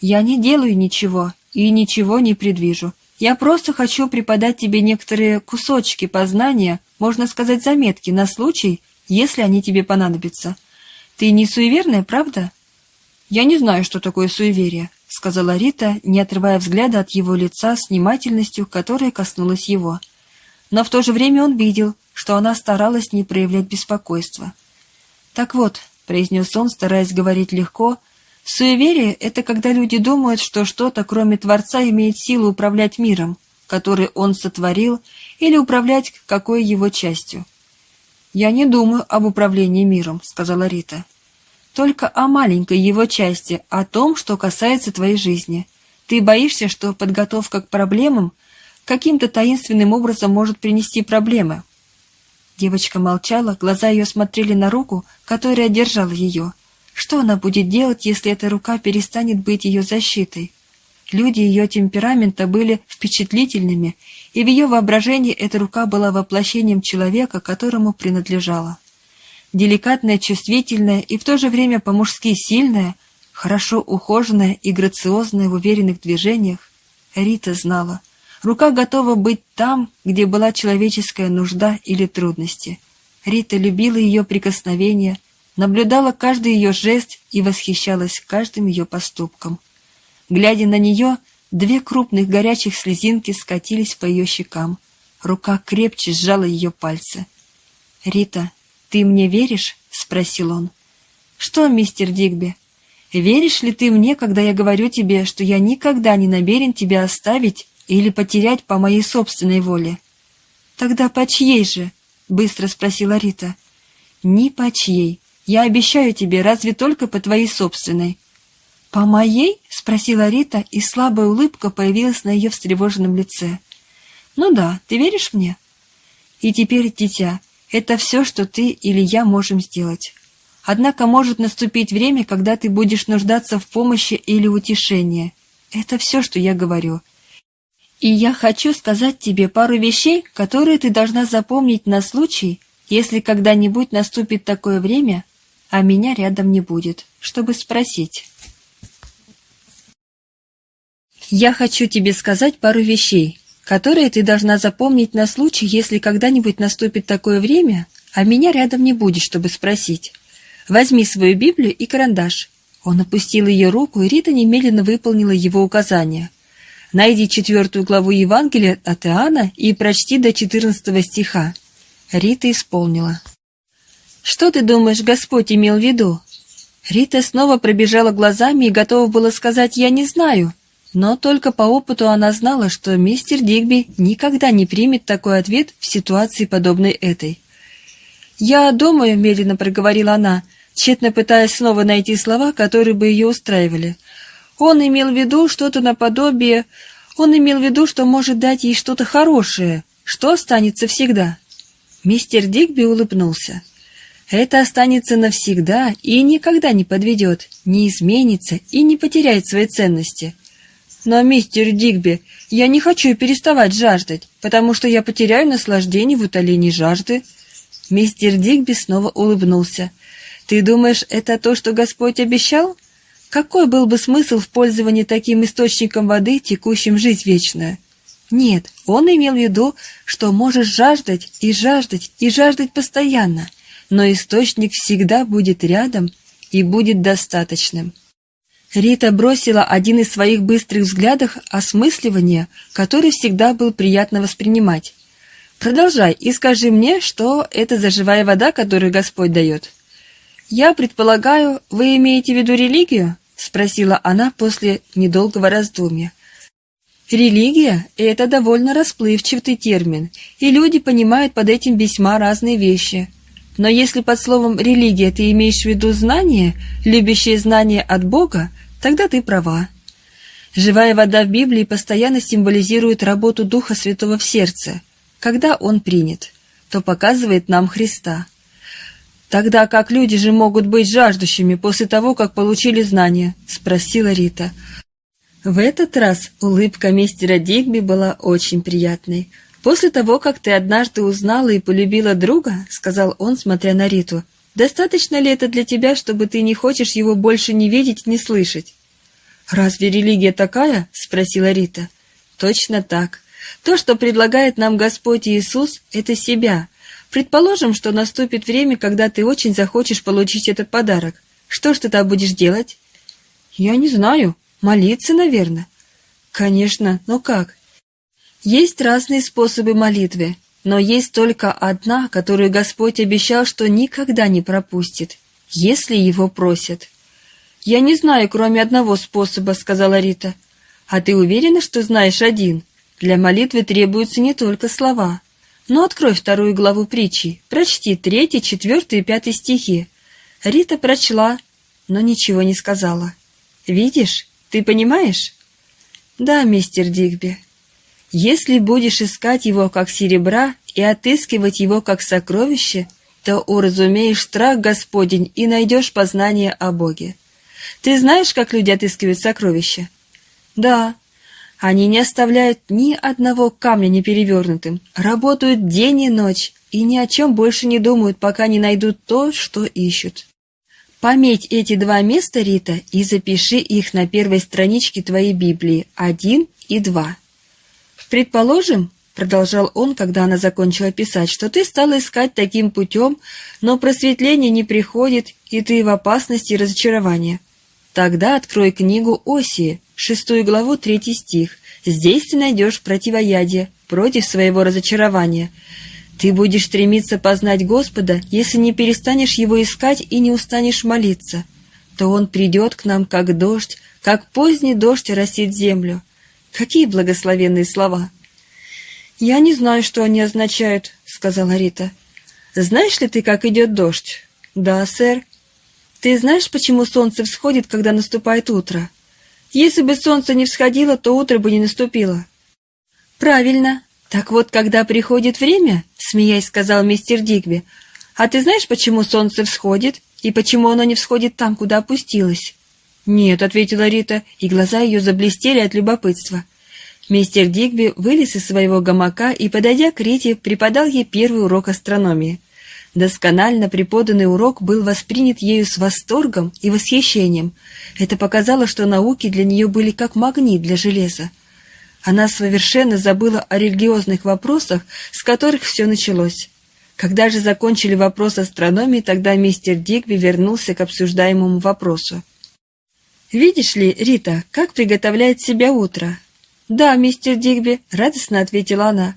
«Я не делаю ничего и ничего не предвижу. Я просто хочу преподать тебе некоторые кусочки познания, можно сказать, заметки на случай, если они тебе понадобятся. Ты не суеверная, правда?» «Я не знаю, что такое суеверие», — сказала Рита, не отрывая взгляда от его лица с внимательностью, которая коснулась его. Но в то же время он видел, что она старалась не проявлять беспокойства. «Так вот», — произнес он, стараясь говорить легко, — «суеверие — это когда люди думают, что что-то, кроме Творца, имеет силу управлять миром, который он сотворил, или управлять какой его частью». «Я не думаю об управлении миром», — сказала Рита только о маленькой его части, о том, что касается твоей жизни. Ты боишься, что подготовка к проблемам каким-то таинственным образом может принести проблемы. Девочка молчала, глаза ее смотрели на руку, которая держала ее. Что она будет делать, если эта рука перестанет быть ее защитой? Люди ее темперамента были впечатлительными, и в ее воображении эта рука была воплощением человека, которому принадлежала деликатная, чувствительная и в то же время по-мужски сильная, хорошо ухоженная и грациозная в уверенных движениях, Рита знала. Рука готова быть там, где была человеческая нужда или трудности. Рита любила ее прикосновения, наблюдала каждый ее жест и восхищалась каждым ее поступком. Глядя на нее, две крупных горячих слезинки скатились по ее щекам. Рука крепче сжала ее пальцы. «Рита, «Ты мне веришь?» — спросил он. «Что, мистер Дигби, веришь ли ты мне, когда я говорю тебе, что я никогда не намерен тебя оставить или потерять по моей собственной воле?» «Тогда по чьей же?» — быстро спросила Рита. «Ни по чьей. Я обещаю тебе, разве только по твоей собственной». «По моей?» — спросила Рита, и слабая улыбка появилась на ее встревоженном лице. «Ну да, ты веришь мне?» «И теперь, дитя, это все, что ты или я можем сделать. Однако может наступить время, когда ты будешь нуждаться в помощи или утешении. Это все, что я говорю. И я хочу сказать тебе пару вещей, которые ты должна запомнить на случай, если когда-нибудь наступит такое время, а меня рядом не будет, чтобы спросить. Я хочу тебе сказать пару вещей, которые ты должна запомнить на случай, если когда-нибудь наступит такое время, а меня рядом не будет, чтобы спросить. Возьми свою Библию и карандаш. Он опустил ее руку, и Рита немедленно выполнила его указание. Найди четвертую главу Евангелия от Иоанна и прочти до четырнадцатого стиха. Рита исполнила. «Что ты думаешь, Господь имел в виду?» Рита снова пробежала глазами и готова была сказать «я не знаю», но только по опыту она знала, что мистер Дигби никогда не примет такой ответ в ситуации, подобной этой. «Я думаю», — медленно проговорила она, тщетно пытаясь снова найти слова, которые бы ее устраивали. «Он имел в виду что-то наподобие... Он имел в виду, что может дать ей что-то хорошее, что останется всегда». Мистер Дигби улыбнулся. «Это останется навсегда и никогда не подведет, не изменится и не потеряет своей ценности». Но, мистер Дигби, я не хочу переставать жаждать, потому что я потеряю наслаждение в утолении жажды. Мистер Дигби снова улыбнулся. Ты думаешь, это то, что Господь обещал? Какой был бы смысл в пользовании таким источником воды, текущим жизнь вечная? Нет, он имел в виду, что можешь жаждать и жаждать и жаждать постоянно, но источник всегда будет рядом и будет достаточным. Рита бросила один из своих быстрых взглядов осмысливания, который всегда был приятно воспринимать. «Продолжай и скажи мне, что это за живая вода, которую Господь дает». «Я предполагаю, вы имеете в виду религию?» — спросила она после недолгого раздумья. Религия – это довольно расплывчатый термин, и люди понимают под этим весьма разные вещи. Но если под словом «религия» ты имеешь в виду знание, любящее знание от Бога, тогда ты права. Живая вода в Библии постоянно символизирует работу Духа Святого в сердце. Когда Он принят, то показывает нам Христа. «Тогда как люди же могут быть жаждущими после того, как получили знания?» – спросила Рита. В этот раз улыбка мистера Дигби была очень приятной. «После того, как ты однажды узнала и полюбила друга, — сказал он, смотря на Риту, — достаточно ли это для тебя, чтобы ты не хочешь его больше не видеть, не слышать?» «Разве религия такая?» — спросила Рита. «Точно так. То, что предлагает нам Господь Иисус, — это себя. Предположим, что наступит время, когда ты очень захочешь получить этот подарок. Что ж ты там будешь делать?» «Я не знаю. Молиться, наверное». «Конечно. Но как?» Есть разные способы молитвы, но есть только одна, которую Господь обещал, что никогда не пропустит, если его просят. «Я не знаю, кроме одного способа», — сказала Рита. «А ты уверена, что знаешь один? Для молитвы требуются не только слова. Но открой вторую главу притчи, прочти третий, четвертый и пятый стихи». Рита прочла, но ничего не сказала. «Видишь? Ты понимаешь?» «Да, мистер Дигби», если будешь искать его как серебра и отыскивать его как сокровище, то уразумеешь страх Господень и найдешь познание о Боге. Ты знаешь, как люди отыскивают сокровища? Да. Они не оставляют ни одного камня неперевернутым, работают день и ночь и ни о чем больше не думают, пока не найдут то, что ищут. Пометь эти два места, Рита, и запиши их на первой страничке твоей Библии, один и два. «Предположим, — продолжал он, когда она закончила писать, — что ты стала искать таким путем, но просветление не приходит, и ты в опасности разочарования. Тогда открой книгу Осии, шестую главу, третий стих. Здесь ты найдешь противоядие против своего разочарования. Ты будешь стремиться познать Господа, если не перестанешь Его искать и не устанешь молиться. То Он придет к нам, как дождь, как поздний дождь росит землю. Какие благословенные слова!» «Я не знаю, что они означают», — сказала Рита. «Знаешь ли ты, как идет дождь?» «Да, сэр». «Ты знаешь, почему солнце всходит, когда наступает утро?» «Если бы солнце не всходило, то утро бы не наступило». «Правильно. Так вот, когда приходит время, — смеясь сказал мистер Дигби, — а ты знаешь, почему солнце всходит и почему оно не всходит там, куда опустилось?» «Нет», — ответила Рита, и глаза ее заблестели от любопытства. Мистер Дигби вылез из своего гамака и, подойдя к Рите, преподал ей первый урок астрономии. Досконально преподанный урок был воспринят ею с восторгом и восхищением. Это показало, что науки для нее были как магнит для железа. Она совершенно забыла о религиозных вопросах, с которых все началось. Когда же закончили вопрос астрономии, тогда мистер Дигби вернулся к обсуждаемому вопросу. «Видишь ли, Рита, как приготовляет себя утро?» «Да, мистер Дигби», — радостно ответила она.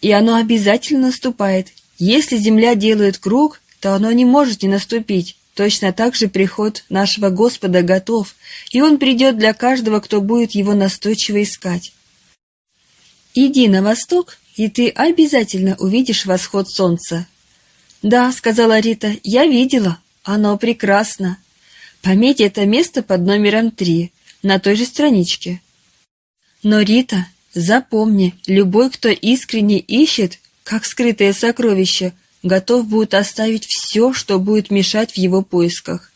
«И оно обязательно наступает. Если Земля делает круг, то оно не может не наступить. Точно так же приход нашего Господа готов, и Он придет для каждого, кто будет его настойчиво искать. Иди на восток, и ты обязательно увидишь восход солнца». «Да», — сказала Рита, — «я видела. Оно прекрасно». Пометь это место под номером три на той же страничке. Но, Рита, запомни, любой, кто искренне ищет, как скрытое сокровище, готов будет оставить все, что будет мешать в его поисках.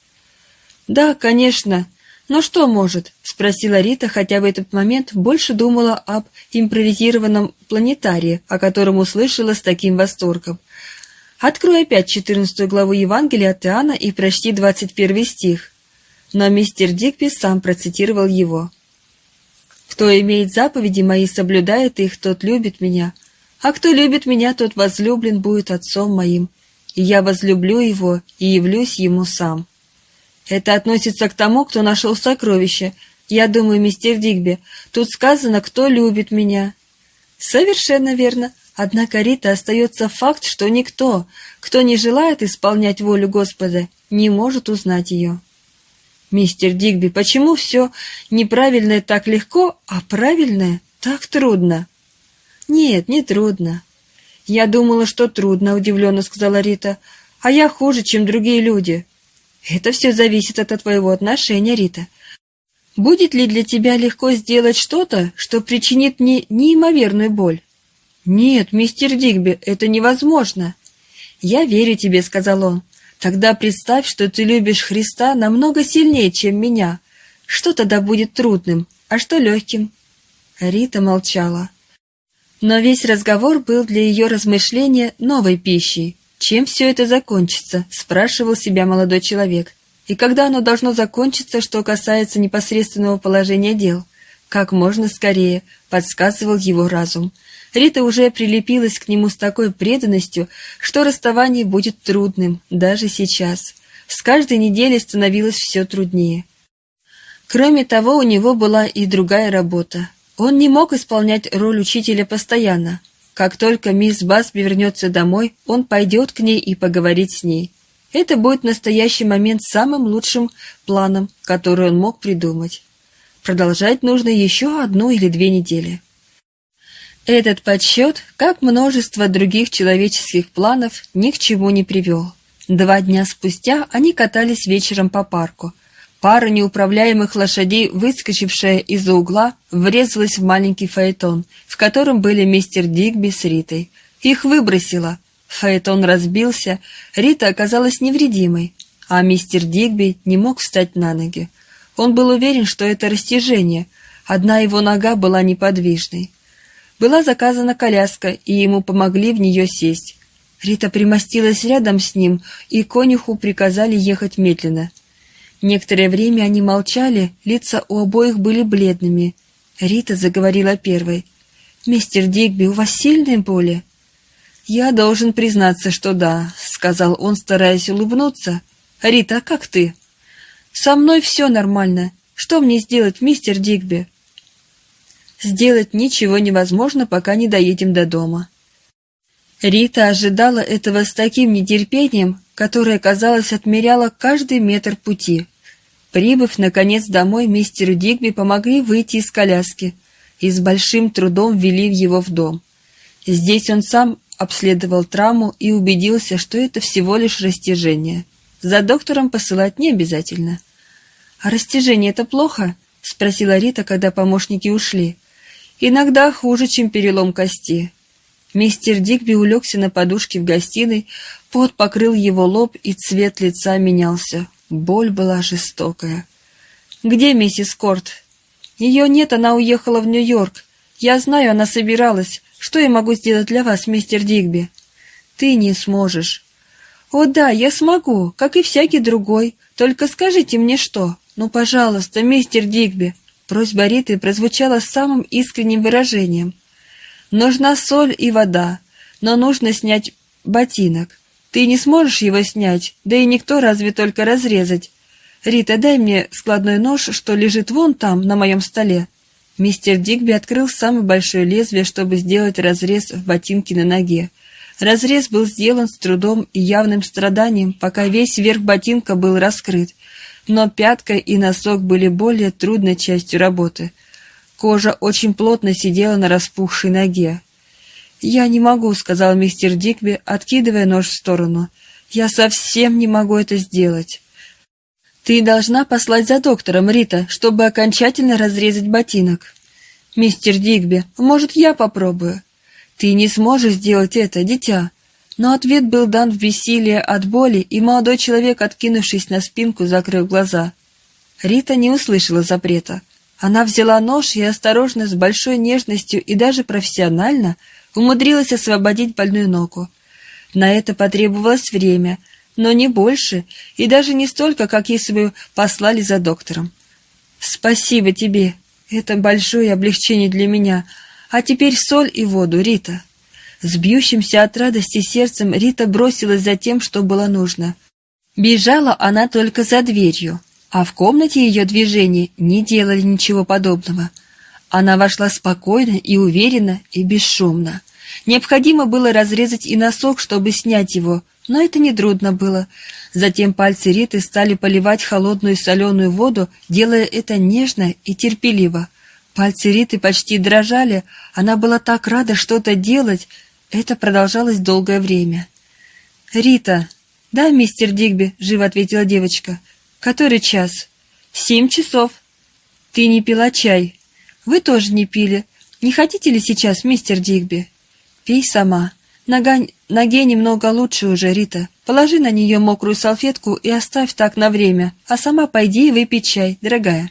«Да, конечно. Но что может?» — спросила Рита, хотя в этот момент больше думала об импровизированном планетарии, о котором услышала с таким восторгом. Открой опять четырнадцатую главу Евангелия от Иоанна и прочти двадцать первый стих но мистер Дигби сам процитировал его. «Кто имеет заповеди мои, соблюдает их, тот любит меня, а кто любит меня, тот возлюблен будет отцом моим, и я возлюблю его и явлюсь ему сам». Это относится к тому, кто нашел сокровище. Я думаю, мистер Дигби, тут сказано, кто любит меня. Совершенно верно. Однако, Рита, остается факт, что никто, кто не желает исполнять волю Господа, не может узнать ее. «Мистер Дигби, почему все неправильное так легко, а правильное так трудно?» «Нет, не трудно». «Я думала, что трудно», — удивленно сказала Рита. «А я хуже, чем другие люди». «Это все зависит от твоего отношения, Рита. Будет ли для тебя легко сделать что-то, что причинит мне неимоверную боль?» «Нет, мистер Дигби, это невозможно». «Я верю тебе», — сказал он. Тогда представь, что ты любишь Христа намного сильнее, чем меня. Что тогда будет трудным, а что легким?» Рита молчала. Но весь разговор был для ее размышления новой пищей. Чем все это закончится, спрашивал себя молодой человек. И когда оно должно закончиться, что касается непосредственного положения дел? Как можно скорее, подсказывал его разум. Рита уже прилепилась к нему с такой преданностью, что расставание будет трудным, даже сейчас. С каждой неделей становилось все труднее. Кроме того, у него была и другая работа. Он не мог исполнять роль учителя постоянно. Как только мисс Басби вернется домой, он пойдет к ней и поговорит с ней. Это будет настоящий момент самым лучшим планом, который он мог придумать. Продолжать нужно еще одну или две недели. Этот подсчет, как множество других человеческих планов, ни к чему не привел. Два дня спустя они катались вечером по парку. Пара неуправляемых лошадей, выскочившая из-за угла, врезалась в маленький фаэтон, в котором были мистер Дигби с Ритой. Их выбросило. Фаэтон разбился, Рита оказалась невредимой, а мистер Дигби не мог встать на ноги. Он был уверен, что это растяжение, одна его нога была неподвижной. Была заказана коляска, и ему помогли в нее сесть. Рита примостилась рядом с ним, и конюху приказали ехать медленно. Некоторое время они молчали, лица у обоих были бледными. Рита заговорила первой. «Мистер Дигби, у вас сильные боли?» «Я должен признаться, что да», — сказал он, стараясь улыбнуться. «Рита, а как ты?» «Со мной все нормально. Что мне сделать, мистер Дигби?» Сделать ничего невозможно, пока не доедем до дома. Рита ожидала этого с таким нетерпением, которое, казалось, отмеряло каждый метр пути. Прибыв, наконец, домой, мистеру Дигби помогли выйти из коляски и с большим трудом ввели его в дом. Здесь он сам обследовал травму и убедился, что это всего лишь растяжение. За доктором посылать не обязательно. «А растяжение — это плохо?» — спросила Рита, когда помощники ушли. Иногда хуже, чем перелом кости. Мистер Дигби улегся на подушке в гостиной, пот покрыл его лоб, и цвет лица менялся. Боль была жестокая. «Где миссис Корт?» «Ее нет, она уехала в Нью-Йорк. Я знаю, она собиралась. Что я могу сделать для вас, мистер Дигби?» «Ты не сможешь». «О да, я смогу, как и всякий другой. Только скажите мне что. Ну, пожалуйста, мистер Дигби». Просьба Риты прозвучала самым искренним выражением. «Нужна соль и вода, но нужно снять ботинок. Ты не сможешь его снять, да и никто разве только разрезать. Рита, дай мне складной нож, что лежит вон там, на моем столе». Мистер Дигби открыл самое большое лезвие, чтобы сделать разрез в ботинке на ноге. Разрез был сделан с трудом и явным страданием, пока весь верх ботинка был раскрыт но пятка и носок были более трудной частью работы. Кожа очень плотно сидела на распухшей ноге. «Я не могу», — сказал мистер Дикби, откидывая нож в сторону. «Я совсем не могу это сделать». «Ты должна послать за доктором, Рита, чтобы окончательно разрезать ботинок». «Мистер Дигби, может, я попробую?» «Ты не сможешь сделать это, дитя. Но ответ был дан в бессилие от боли, и молодой человек, откинувшись на спинку, закрыл глаза. Рита не услышала запрета. Она взяла нож и осторожно, с большой нежностью и даже профессионально умудрилась освободить больную ногу. На это потребовалось время, но не больше, и даже не столько, как если бы послали за доктором. «Спасибо тебе, это большое облегчение для меня. А теперь соль и воду, Рита». С бьющимся от радости сердцем Рита бросилась за тем, что было нужно. Бежала она только за дверью, а в комнате ее движения не делали ничего подобного. Она вошла спокойно и уверенно и бесшумно. Необходимо было разрезать и носок, чтобы снять его, но это не трудно было. Затем пальцы Риты стали поливать холодную соленую воду, делая это нежно и терпеливо. Пальцы Риты почти дрожали, она была так рада что-то делать, это продолжалось долгое время. «Рита!» «Да, мистер Дигби», — живо ответила девочка. «Который час?» «Семь часов». «Ты не пила чай?» «Вы тоже не пили. Не хотите ли сейчас, мистер Дигби?» «Пей сама. Нога... Ноге немного лучше уже, Рита. Положи на нее мокрую салфетку и оставь так на время, а сама пойди и выпей чай, дорогая».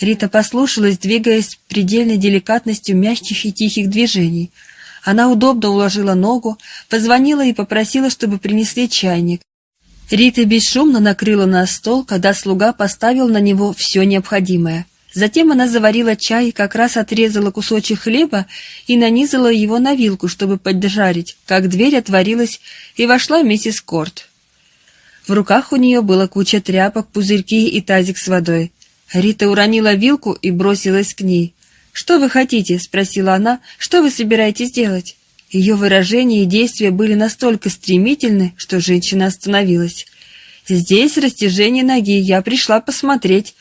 Рита послушалась, двигаясь с предельной деликатностью мягких и тихих движений — Она удобно уложила ногу, позвонила и попросила, чтобы принесли чайник. Рита бесшумно накрыла на стол, когда слуга поставил на него все необходимое. Затем она заварила чай, как раз отрезала кусочек хлеба и нанизала его на вилку, чтобы поджарить, как дверь отворилась, и вошла миссис Корт. В руках у нее была куча тряпок, пузырьки и тазик с водой. Рита уронила вилку и бросилась к ней. «Что вы хотите?» — спросила она. «Что вы собираетесь делать?» Ее выражения и действия были настолько стремительны, что женщина остановилась. «Здесь растяжение ноги, я пришла посмотреть».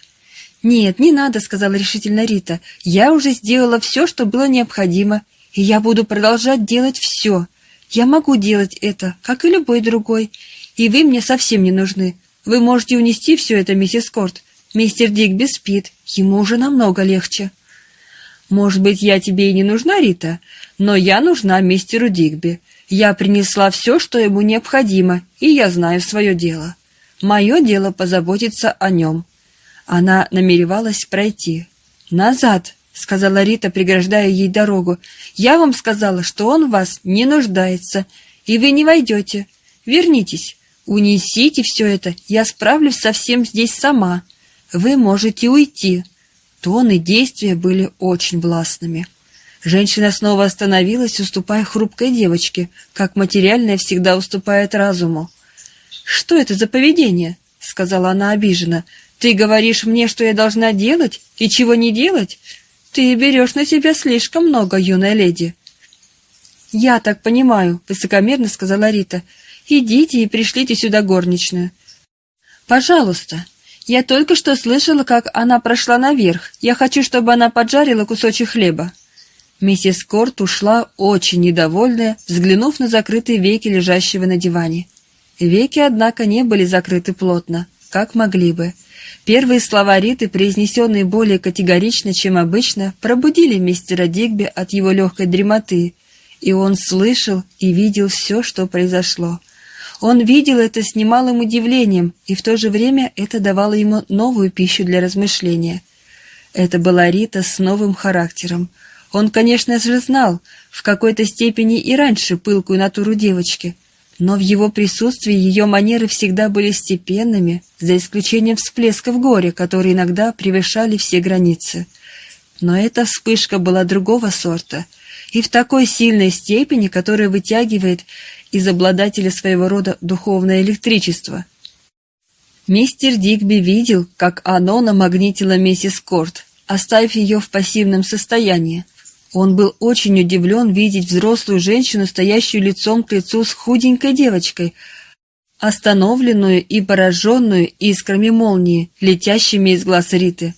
«Нет, не надо», — сказала решительно Рита. «Я уже сделала все, что было необходимо, и я буду продолжать делать все. Я могу делать это, как и любой другой, и вы мне совсем не нужны. Вы можете унести все это, миссис Корт. Мистер Дигби спит, ему уже намного легче». Может быть, я тебе и не нужна, Рита, но я нужна мистеру Дигби. Я принесла все, что ему необходимо, и я знаю свое дело. Мое дело позаботиться о нем. Она намеревалась пройти. «Назад!» — сказала Рита, преграждая ей дорогу. «Я вам сказала, что он вас не нуждается, и вы не войдете. Вернитесь, унесите все это, я справлюсь со всем здесь сама. Вы можете уйти». Тон и действия были очень властными. Женщина снова остановилась, уступая хрупкой девочке, как материальное всегда уступает разуму. «Что это за поведение?» — сказала она обиженно. «Ты говоришь мне, что я должна делать и чего не делать? Ты берешь на себя слишком много, юная леди». «Я так понимаю», — высокомерно сказала Рита. «Идите и пришлите сюда горничную». «Пожалуйста», я только что слышала, как она прошла наверх. Я хочу, чтобы она поджарила кусочек хлеба. Миссис Корт ушла очень недовольная, взглянув на закрытые веки лежащего на диване. Веки, однако, не были закрыты плотно, как могли бы. Первые слова Риты, произнесенные более категорично, чем обычно, пробудили мистера Дигби от его легкой дремоты, и он слышал и видел все, что произошло. Он видел это с немалым удивлением, и в то же время это давало ему новую пищу для размышления. Это была Рита с новым характером. Он, конечно же, знал в какой-то степени и раньше пылкую натуру девочки, но в его присутствии ее манеры всегда были степенными, за исключением всплесков горя, которые иногда превышали все границы. Но эта вспышка была другого сорта — и в такой сильной степени, которая вытягивает из обладателя своего рода духовное электричество. Мистер Дигби видел, как оно намагнитило миссис Корт, оставив ее в пассивном состоянии. Он был очень удивлен видеть взрослую женщину, стоящую лицом к лицу с худенькой девочкой, остановленную и пораженную искрами молнии, летящими из глаз Риты.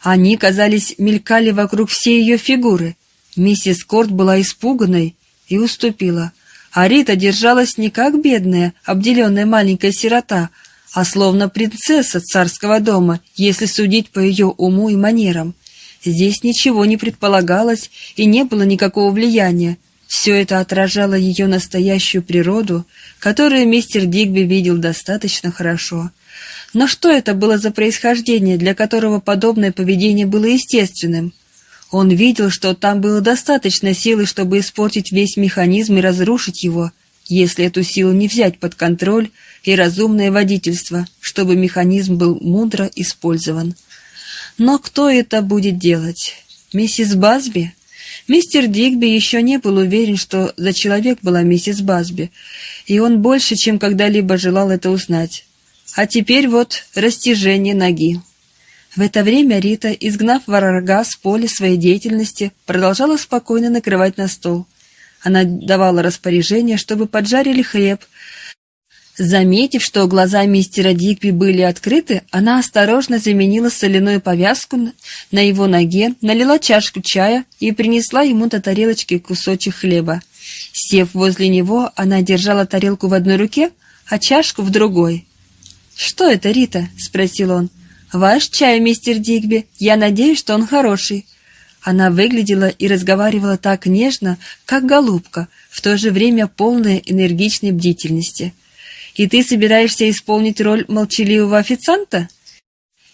Они, казались, мелькали вокруг всей ее фигуры. Миссис Корт была испуганной и уступила, а Рита держалась не как бедная, обделенная маленькая сирота, а словно принцесса царского дома, если судить по ее уму и манерам. Здесь ничего не предполагалось и не было никакого влияния. Все это отражало ее настоящую природу, которую мистер Дигби видел достаточно хорошо. Но что это было за происхождение, для которого подобное поведение было естественным? Он видел, что там было достаточно силы, чтобы испортить весь механизм и разрушить его, если эту силу не взять под контроль и разумное водительство, чтобы механизм был мудро использован. Но кто это будет делать? Миссис Базби? Мистер Дигби еще не был уверен, что за человек была миссис Базби, и он больше, чем когда-либо желал это узнать. А теперь вот растяжение ноги. В это время Рита, изгнав врага с поля своей деятельности, продолжала спокойно накрывать на стол. Она давала распоряжение, чтобы поджарили хлеб. Заметив, что глаза мистера Дигби были открыты, она осторожно заменила соляную повязку на его ноге, налила чашку чая и принесла ему до тарелочки кусочек хлеба. Сев возле него, она держала тарелку в одной руке, а чашку в другой. «Что это, Рита?» — спросил он. «Ваш чай, мистер Дигби. Я надеюсь, что он хороший». Она выглядела и разговаривала так нежно, как голубка, в то же время полная энергичной бдительности. «И ты собираешься исполнить роль молчаливого официанта?»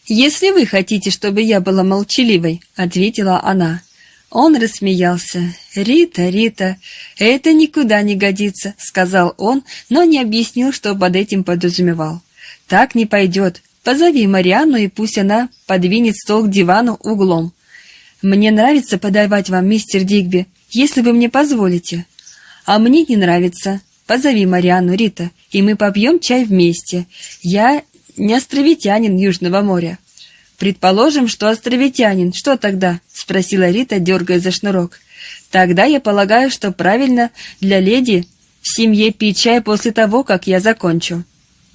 «Если вы хотите, чтобы я была молчаливой», — ответила она. Он рассмеялся. «Рита, Рита, это никуда не годится», — сказал он, но не объяснил, что под этим подразумевал. «Так не пойдет. Позови Марианну, и пусть она подвинет стол к дивану углом. Мне нравится подавать вам, мистер Дигби, если вы мне позволите». «А мне не нравится. Позови Марианну, Рита, и мы попьем чай вместе. Я не островитянин Южного моря». «Предположим, что островитянин. Что тогда?» — спросила Рита, дергая за шнурок. «Тогда я полагаю, что правильно для леди в семье пить чай после того, как я закончу».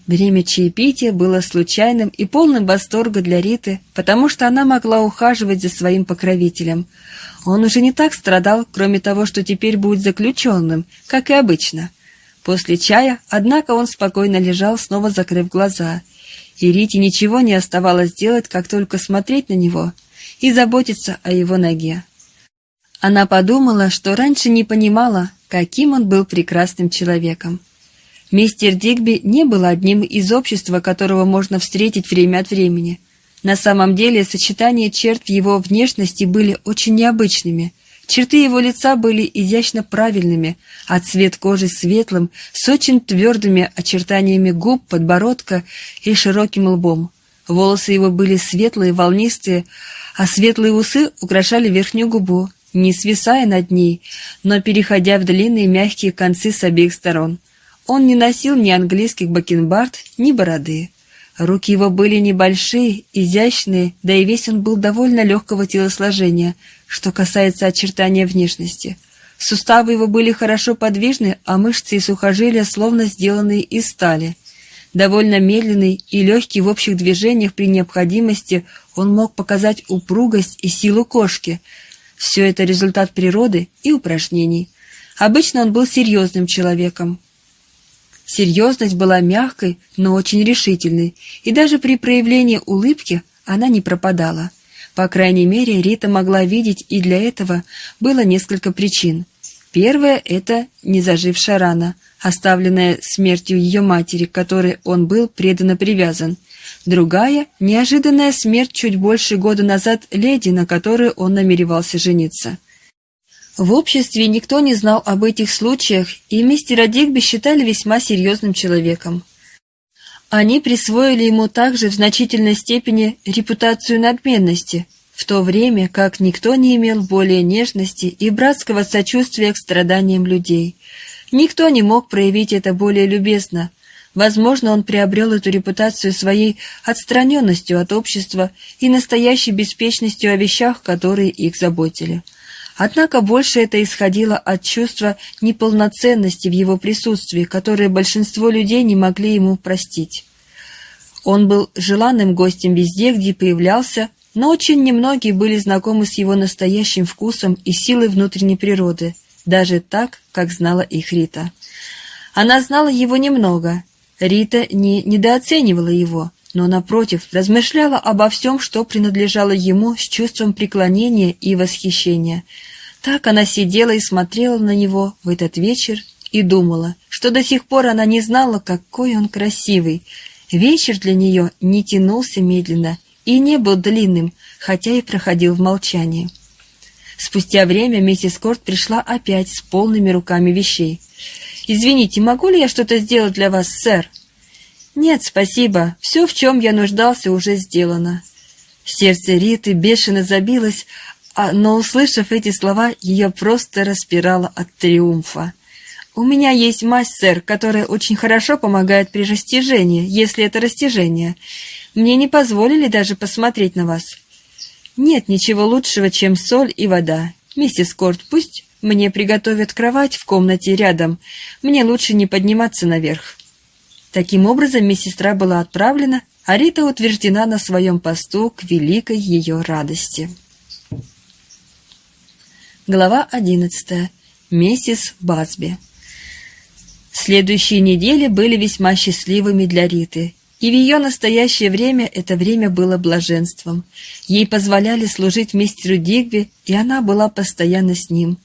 Время чаепития было случайным и полным восторга для Риты, потому что она могла ухаживать за своим покровителем. Он уже не так страдал, кроме того, что теперь будет заключенным, как и обычно. После чая, однако, он спокойно лежал, снова закрыв глаза, и Рите ничего не оставалось делать, как только смотреть на него и заботиться о его ноге. Она подумала, что раньше не понимала, каким он был прекрасным человеком. Мистер Дигби не был одним из общества, которого можно встретить время от времени. На самом деле, сочетание черт в его внешности были очень необычными – Черты его лица были изящно правильными, а цвет кожи светлым, с очень твердыми очертаниями губ, подбородка и широким лбом. Волосы его были светлые, волнистые, а светлые усы украшали верхнюю губу, не свисая над ней, но переходя в длинные мягкие концы с обеих сторон. Он не носил ни английских бакенбард, ни бороды. Руки его были небольшие, изящные, да и весь он был довольно легкого телосложения, что касается очертания внешности. Суставы его были хорошо подвижны, а мышцы и сухожилия словно сделанные из стали. Довольно медленный и легкий в общих движениях при необходимости, он мог показать упругость и силу кошки. Все это результат природы и упражнений. Обычно он был серьезным человеком, Серьезность была мягкой, но очень решительной, и даже при проявлении улыбки она не пропадала. По крайней мере, Рита могла видеть, и для этого было несколько причин. Первая — это незажившая рана, оставленная смертью ее матери, которой он был преданно привязан. Другая — неожиданная смерть чуть больше года назад леди, на которой он намеревался жениться. В обществе никто не знал об этих случаях, и мистера Дигби считали весьма серьезным человеком. Они присвоили ему также в значительной степени репутацию надменности, в то время как никто не имел более нежности и братского сочувствия к страданиям людей. Никто не мог проявить это более любезно. Возможно, он приобрел эту репутацию своей отстраненностью от общества и настоящей беспечностью о вещах, которые их заботили. Однако больше это исходило от чувства неполноценности в его присутствии, которое большинство людей не могли ему простить. Он был желанным гостем везде, где появлялся, но очень немногие были знакомы с его настоящим вкусом и силой внутренней природы, даже так, как знала их Рита. Она знала его немного. Рита не недооценивала его, но, напротив, размышляла обо всем, что принадлежало ему с чувством преклонения и восхищения – так она сидела и смотрела на него в этот вечер и думала, что до сих пор она не знала, какой он красивый. Вечер для нее не тянулся медленно и не был длинным, хотя и проходил в молчании. Спустя время миссис Корт пришла опять с полными руками вещей. «Извините, могу ли я что-то сделать для вас, сэр?» «Нет, спасибо. Все, в чем я нуждался, уже сделано». Сердце Риты бешено забилось, а, но, услышав эти слова, ее просто распирало от триумфа. «У меня есть сэр, которая очень хорошо помогает при растяжении, если это растяжение. Мне не позволили даже посмотреть на вас. Нет ничего лучшего, чем соль и вода. Миссис Корт, пусть мне приготовят кровать в комнате рядом. Мне лучше не подниматься наверх». Таким образом, медсестра была отправлена, а Рита утверждена на своем посту к великой ее радости. Глава 11. Миссис Басби. Следующие недели были весьма счастливыми для Риты, и в ее настоящее время это время было блаженством. Ей позволяли служить мистеру Дигби, и она была постоянно с ним.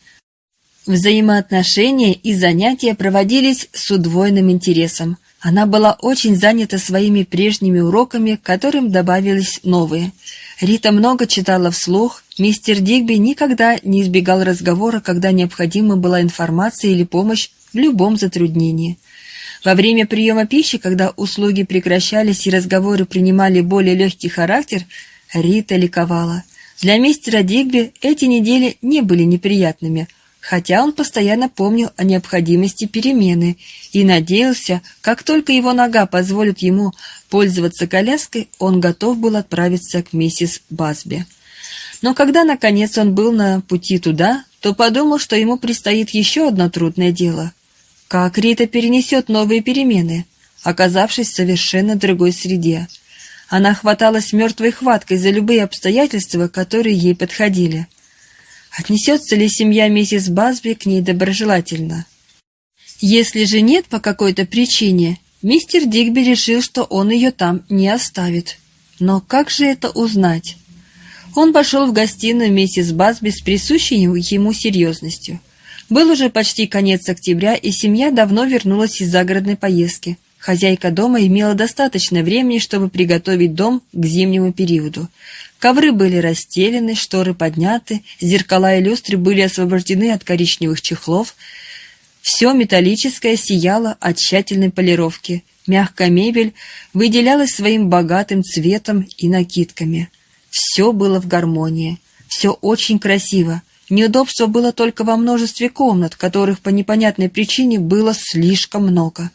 Взаимоотношения и занятия проводились с удвоенным интересом. Она была очень занята своими прежними уроками, к которым добавились новые. Рита много читала вслух, Мистер Дигби никогда не избегал разговора, когда необходима была информация или помощь в любом затруднении. Во время приема пищи, когда услуги прекращались и разговоры принимали более легкий характер, Рита ликовала. Для мистера Дигби эти недели не были неприятными, хотя он постоянно помнил о необходимости перемены и надеялся, как только его нога позволит ему пользоваться коляской, он готов был отправиться к миссис Басби. Но когда, наконец, он был на пути туда, то подумал, что ему предстоит еще одно трудное дело. Как Рита перенесет новые перемены, оказавшись в совершенно другой среде? Она хваталась мертвой хваткой за любые обстоятельства, которые ей подходили. Отнесется ли семья миссис Басби к ней доброжелательно? Если же нет по какой-то причине, мистер Дигби решил, что он ее там не оставит. Но как же это узнать? Он пошел в гостиную миссис Басби с присущей ему серьезностью. Был уже почти конец октября, и семья давно вернулась из загородной поездки. Хозяйка дома имела достаточно времени, чтобы приготовить дом к зимнему периоду. Ковры были расстелены, шторы подняты, зеркала и люстры были освобождены от коричневых чехлов. Все металлическое сияло от тщательной полировки. Мягкая мебель выделялась своим богатым цветом и накидками. Все было в гармонии, все очень красиво. Неудобство было только во множестве комнат, которых по непонятной причине было слишком много.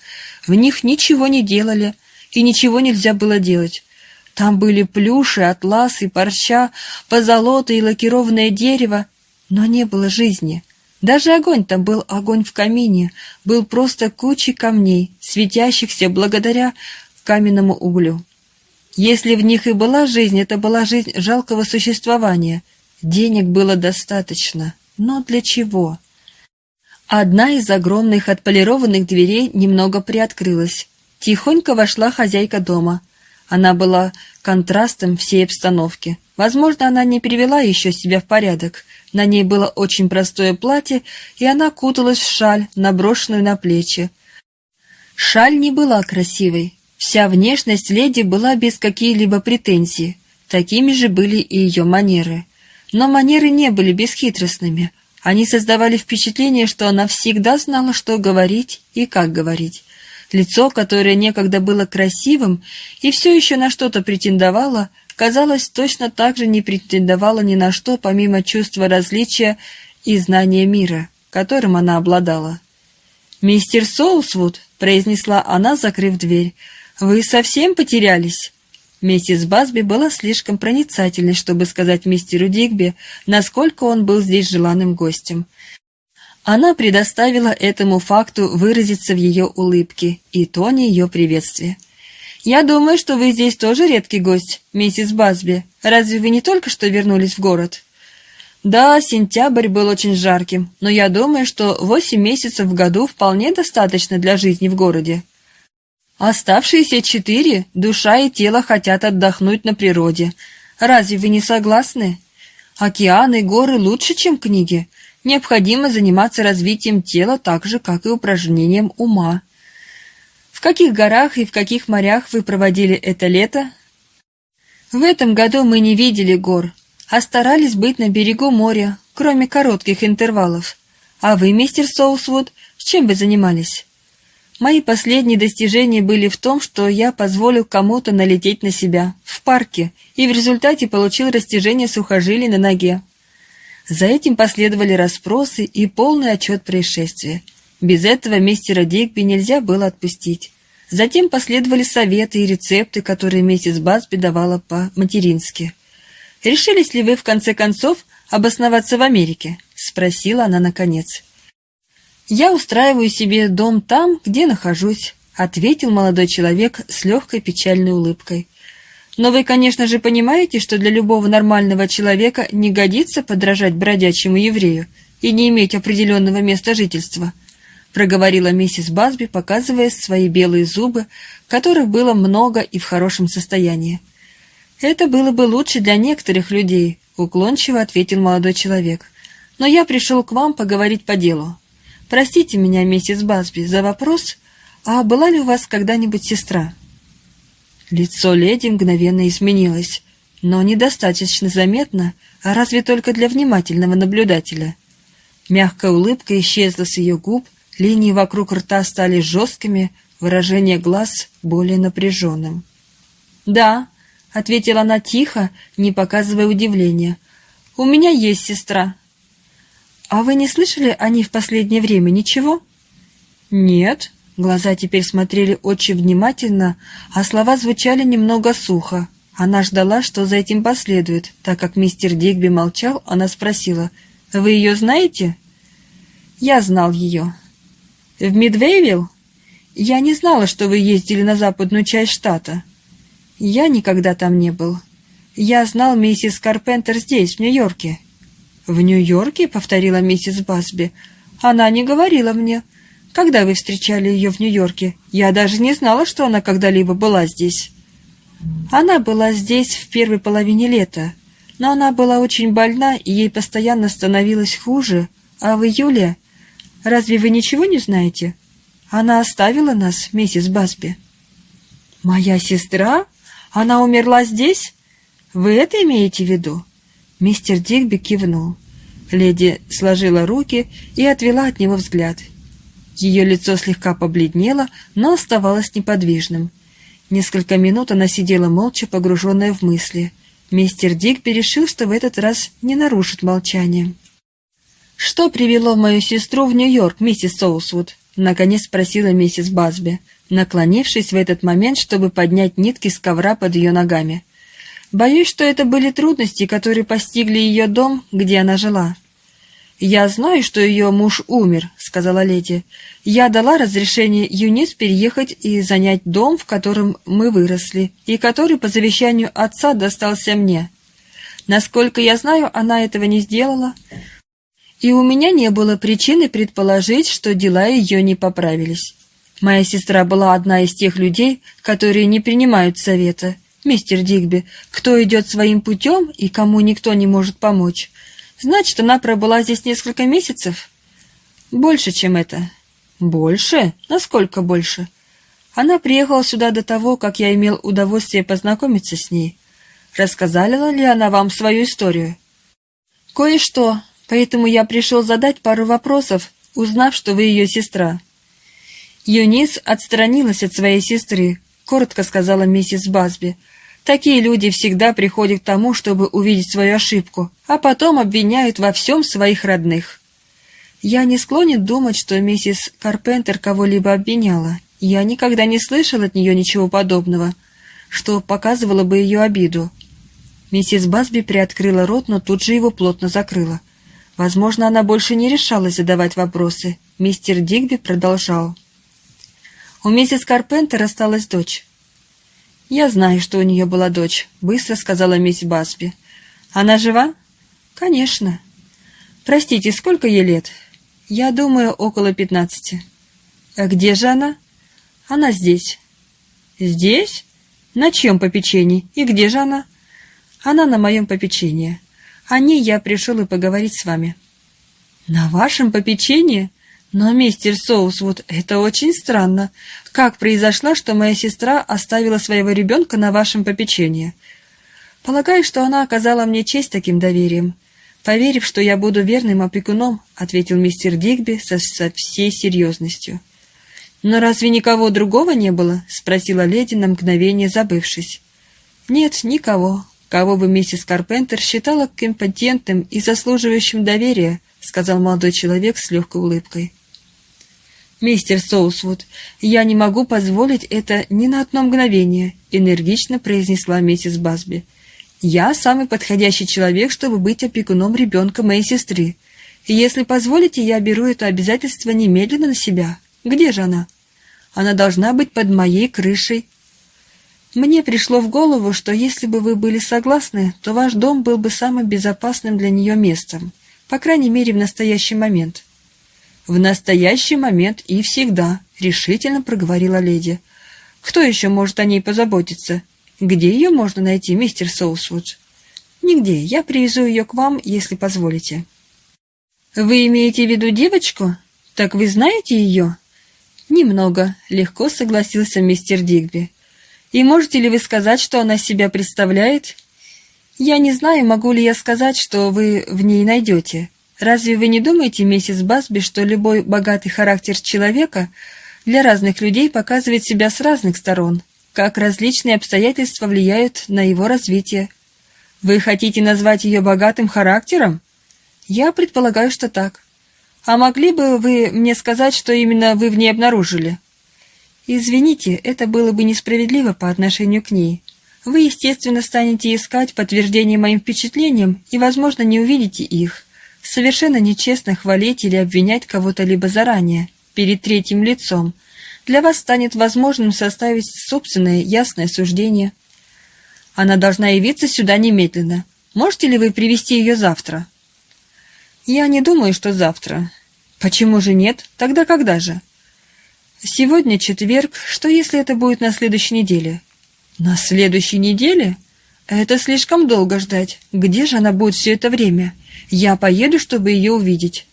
В них ничего не делали, и ничего нельзя было делать. Там были плюши, атласы, парча, позолота и лакированное дерево, но не было жизни. Даже огонь там был огонь в камине, был просто кучей камней, светящихся благодаря каменному углю. Если в них и была жизнь, это была жизнь жалкого существования — Денег было достаточно, но для чего? Одна из огромных отполированных дверей немного приоткрылась. Тихонько вошла хозяйка дома. Она была контрастом всей обстановки. Возможно, она не привела еще себя в порядок. На ней было очень простое платье, и она куталась в шаль, наброшенную на плечи. Шаль не была красивой. Вся внешность леди была без каких-либо претензий. Такими же были и ее манеры. Но манеры не были бесхитростными. Они создавали впечатление, что она всегда знала, что говорить и как говорить. Лицо, которое некогда было красивым и все еще на что-то претендовало, казалось, точно так же не претендовало ни на что, помимо чувства различия и знания мира, которым она обладала. «Мистер Соусвуд», — произнесла она, закрыв дверь, — «вы совсем потерялись?» Миссис Басби была слишком проницательной, чтобы сказать мистеру Дигби, насколько он был здесь желанным гостем. Она предоставила этому факту выразиться в ее улыбке и тоне ее приветствия. «Я думаю, что вы здесь тоже редкий гость, миссис Басби. Разве вы не только что вернулись в город?» «Да, сентябрь был очень жарким, но я думаю, что восемь месяцев в году вполне достаточно для жизни в городе», Оставшиеся четыре душа и тело хотят отдохнуть на природе. Разве вы не согласны? Океаны, горы лучше, чем книги. Необходимо заниматься развитием тела так же, как и упражнением ума. В каких горах и в каких морях вы проводили это лето? В этом году мы не видели гор, а старались быть на берегу моря, кроме коротких интервалов. А вы, мистер Соусвуд, чем вы занимались? Мои последние достижения были в том, что я позволил кому-то налететь на себя в парке и в результате получил растяжение сухожилий на ноге. За этим последовали расспросы и полный отчет происшествия. Без этого мистера Дигби нельзя было отпустить. Затем последовали советы и рецепты, которые миссис Басби давала по-матерински. «Решились ли вы, в конце концов, обосноваться в Америке?» — спросила она наконец. «Я устраиваю себе дом там, где нахожусь», — ответил молодой человек с легкой печальной улыбкой. «Но вы, конечно же, понимаете, что для любого нормального человека не годится подражать бродячему еврею и не иметь определенного места жительства», — проговорила миссис Басби, показывая свои белые зубы, которых было много и в хорошем состоянии. «Это было бы лучше для некоторых людей», — уклончиво ответил молодой человек. «Но я пришел к вам поговорить по делу. Простите меня, миссис Басби, за вопрос, а была ли у вас когда-нибудь сестра?» Лицо леди мгновенно изменилось. но недостаточно заметно, а разве только для внимательного наблюдателя. Мягкая улыбка исчезла с ее губ, линии вокруг рта стали жесткими, выражение глаз более напряженным. «Да», — ответила она тихо, не показывая удивления, — «у меня есть сестра». «А вы не слышали о ней в последнее время ничего?» «Нет», Глаза теперь смотрели очень внимательно, а слова звучали немного сухо. Она ждала, что за этим последует. Так как мистер Дигби молчал, она спросила, «Вы ее знаете?» «Я знал ее». «В Мидвейвилл?» «Я не знала, что вы ездили на западную часть штата». «Я никогда там не был. Я знал миссис Карпентер здесь, в Нью-Йорке». «В Нью-Йорке?» — повторила миссис Басби. «Она не говорила мне». Когда вы встречали ее в Нью-Йорке? Я даже не знала, что она когда-либо была здесь». Она была здесь в первой половине лета, но она была очень больна, и ей постоянно становилось хуже. А в июле... Разве вы ничего не знаете? Она оставила нас, миссис Басби. «Моя сестра? Она умерла здесь? Вы это имеете в виду?» Мистер Дигби кивнул. Леди сложила руки и отвела от него взгляд. Ее лицо слегка побледнело, но оставалось неподвижным. Несколько минут она сидела молча, погруженная в мысли. Мистер Дигби решил, что в этот раз не нарушит молчание. «Что привело мою сестру в Нью-Йорк, миссис Соусвуд?» — наконец спросила миссис Базби, наклонившись в этот момент, чтобы поднять нитки с ковра под ее ногами. «Боюсь, что это были трудности, которые постигли ее дом, где она жила». «Я знаю, что ее муж умер», — сказала леди. «Я дала разрешение Юнис переехать и занять дом, в котором мы выросли, и который по завещанию отца достался мне. Насколько я знаю, она этого не сделала, и у меня не было причины предположить, что дела ее не поправились. Моя сестра была одна из тех людей, которые не принимают совета. Мистер Дигби, кто идет своим путем и кому никто не может помочь». Значит, она пробыла здесь несколько месяцев? Больше, чем это. Больше? Насколько больше? Она приехала сюда до того, как я имел удовольствие познакомиться с ней. Рассказала ли она вам свою историю? Кое-что, поэтому я пришел задать пару вопросов, узнав, что вы ее сестра. Юнис отстранилась от своей сестры, коротко сказала миссис Базби, Такие люди всегда приходят к тому, чтобы увидеть свою ошибку, а потом обвиняют во всем своих родных. Я не склонен думать, что миссис Карпентер кого-либо обвиняла. Я никогда не слышал от нее ничего подобного, что показывало бы ее обиду. Миссис Басби приоткрыла рот, но тут же его плотно закрыла. Возможно, она больше не решалась задавать вопросы. Мистер Дигби продолжал. У миссис Карпентер осталась дочь. «Я знаю, что у нее была дочь», — быстро сказала мисс Басби. «Она жива?» «Конечно». «Простите, сколько ей лет?» «Я думаю, около пятнадцати». «А где же она?» «Она здесь». «Здесь? На чьем попечении? И где же она?» «Она на моем попечении. О ней я пришел и поговорить с вами». «На вашем попечении?» Но, мистер Соусвуд, это очень странно. Как произошло, что моя сестра оставила своего ребенка на вашем попечении? Полагаю, что она оказала мне честь таким доверием. Поверив, что я буду верным опекуном, ответил мистер Дигби со, со всей серьезностью. «Но разве никого другого не было?» — спросила леди на мгновение, забывшись. «Нет, никого, кого бы миссис Карпентер считала компетентным и заслуживающим доверия», — сказал молодой человек с легкой улыбкой. «Мистер Соусвуд, я не могу позволить это ни на одно мгновение», — энергично произнесла миссис Басби. «Я самый подходящий человек, чтобы быть опекуном ребенка моей сестры. Если позволите, я беру это обязательство немедленно на себя. Где же она? Она должна быть под моей крышей». Мне пришло в голову, что если бы вы были согласны, то ваш дом был бы самым безопасным для нее местом, по крайней мере, в настоящий момент. «В настоящий момент и всегда», — решительно проговорила леди. «Кто еще может о ней позаботиться? Где ее можно найти, мистер Соусвуд?» «Нигде. Я привезу ее к вам, если позволите». «Вы имеете в виду девочку? Так вы знаете ее?» «Немного», — легко согласился мистер Дигби. «И можете ли вы сказать, что она себя представляет?» Я не знаю, могу ли я сказать, что вы в ней найдете. Разве вы не думаете, миссис Басби, что любой богатый характер человека для разных людей показывает себя с разных сторон, как различные обстоятельства влияют на его развитие? Вы хотите назвать ее богатым характером? Я предполагаю, что так. А могли бы вы мне сказать, что именно вы в ней обнаружили? Извините, это было бы несправедливо по отношению к ней. Вы, естественно, станете искать подтверждение моим впечатлениям и, возможно, не увидите их. Совершенно нечестно хвалить или обвинять кого-то либо заранее, перед третьим лицом. Для вас станет возможным составить собственное ясное суждение. Она должна явиться сюда немедленно. Можете ли вы привести ее завтра? Я не думаю, что завтра. Почему же нет? Тогда когда же? Сегодня четверг. Что, если это будет на следующей неделе? На следующей неделе? Это слишком долго ждать. Где же она будет все это время? Я поеду, чтобы ее увидеть.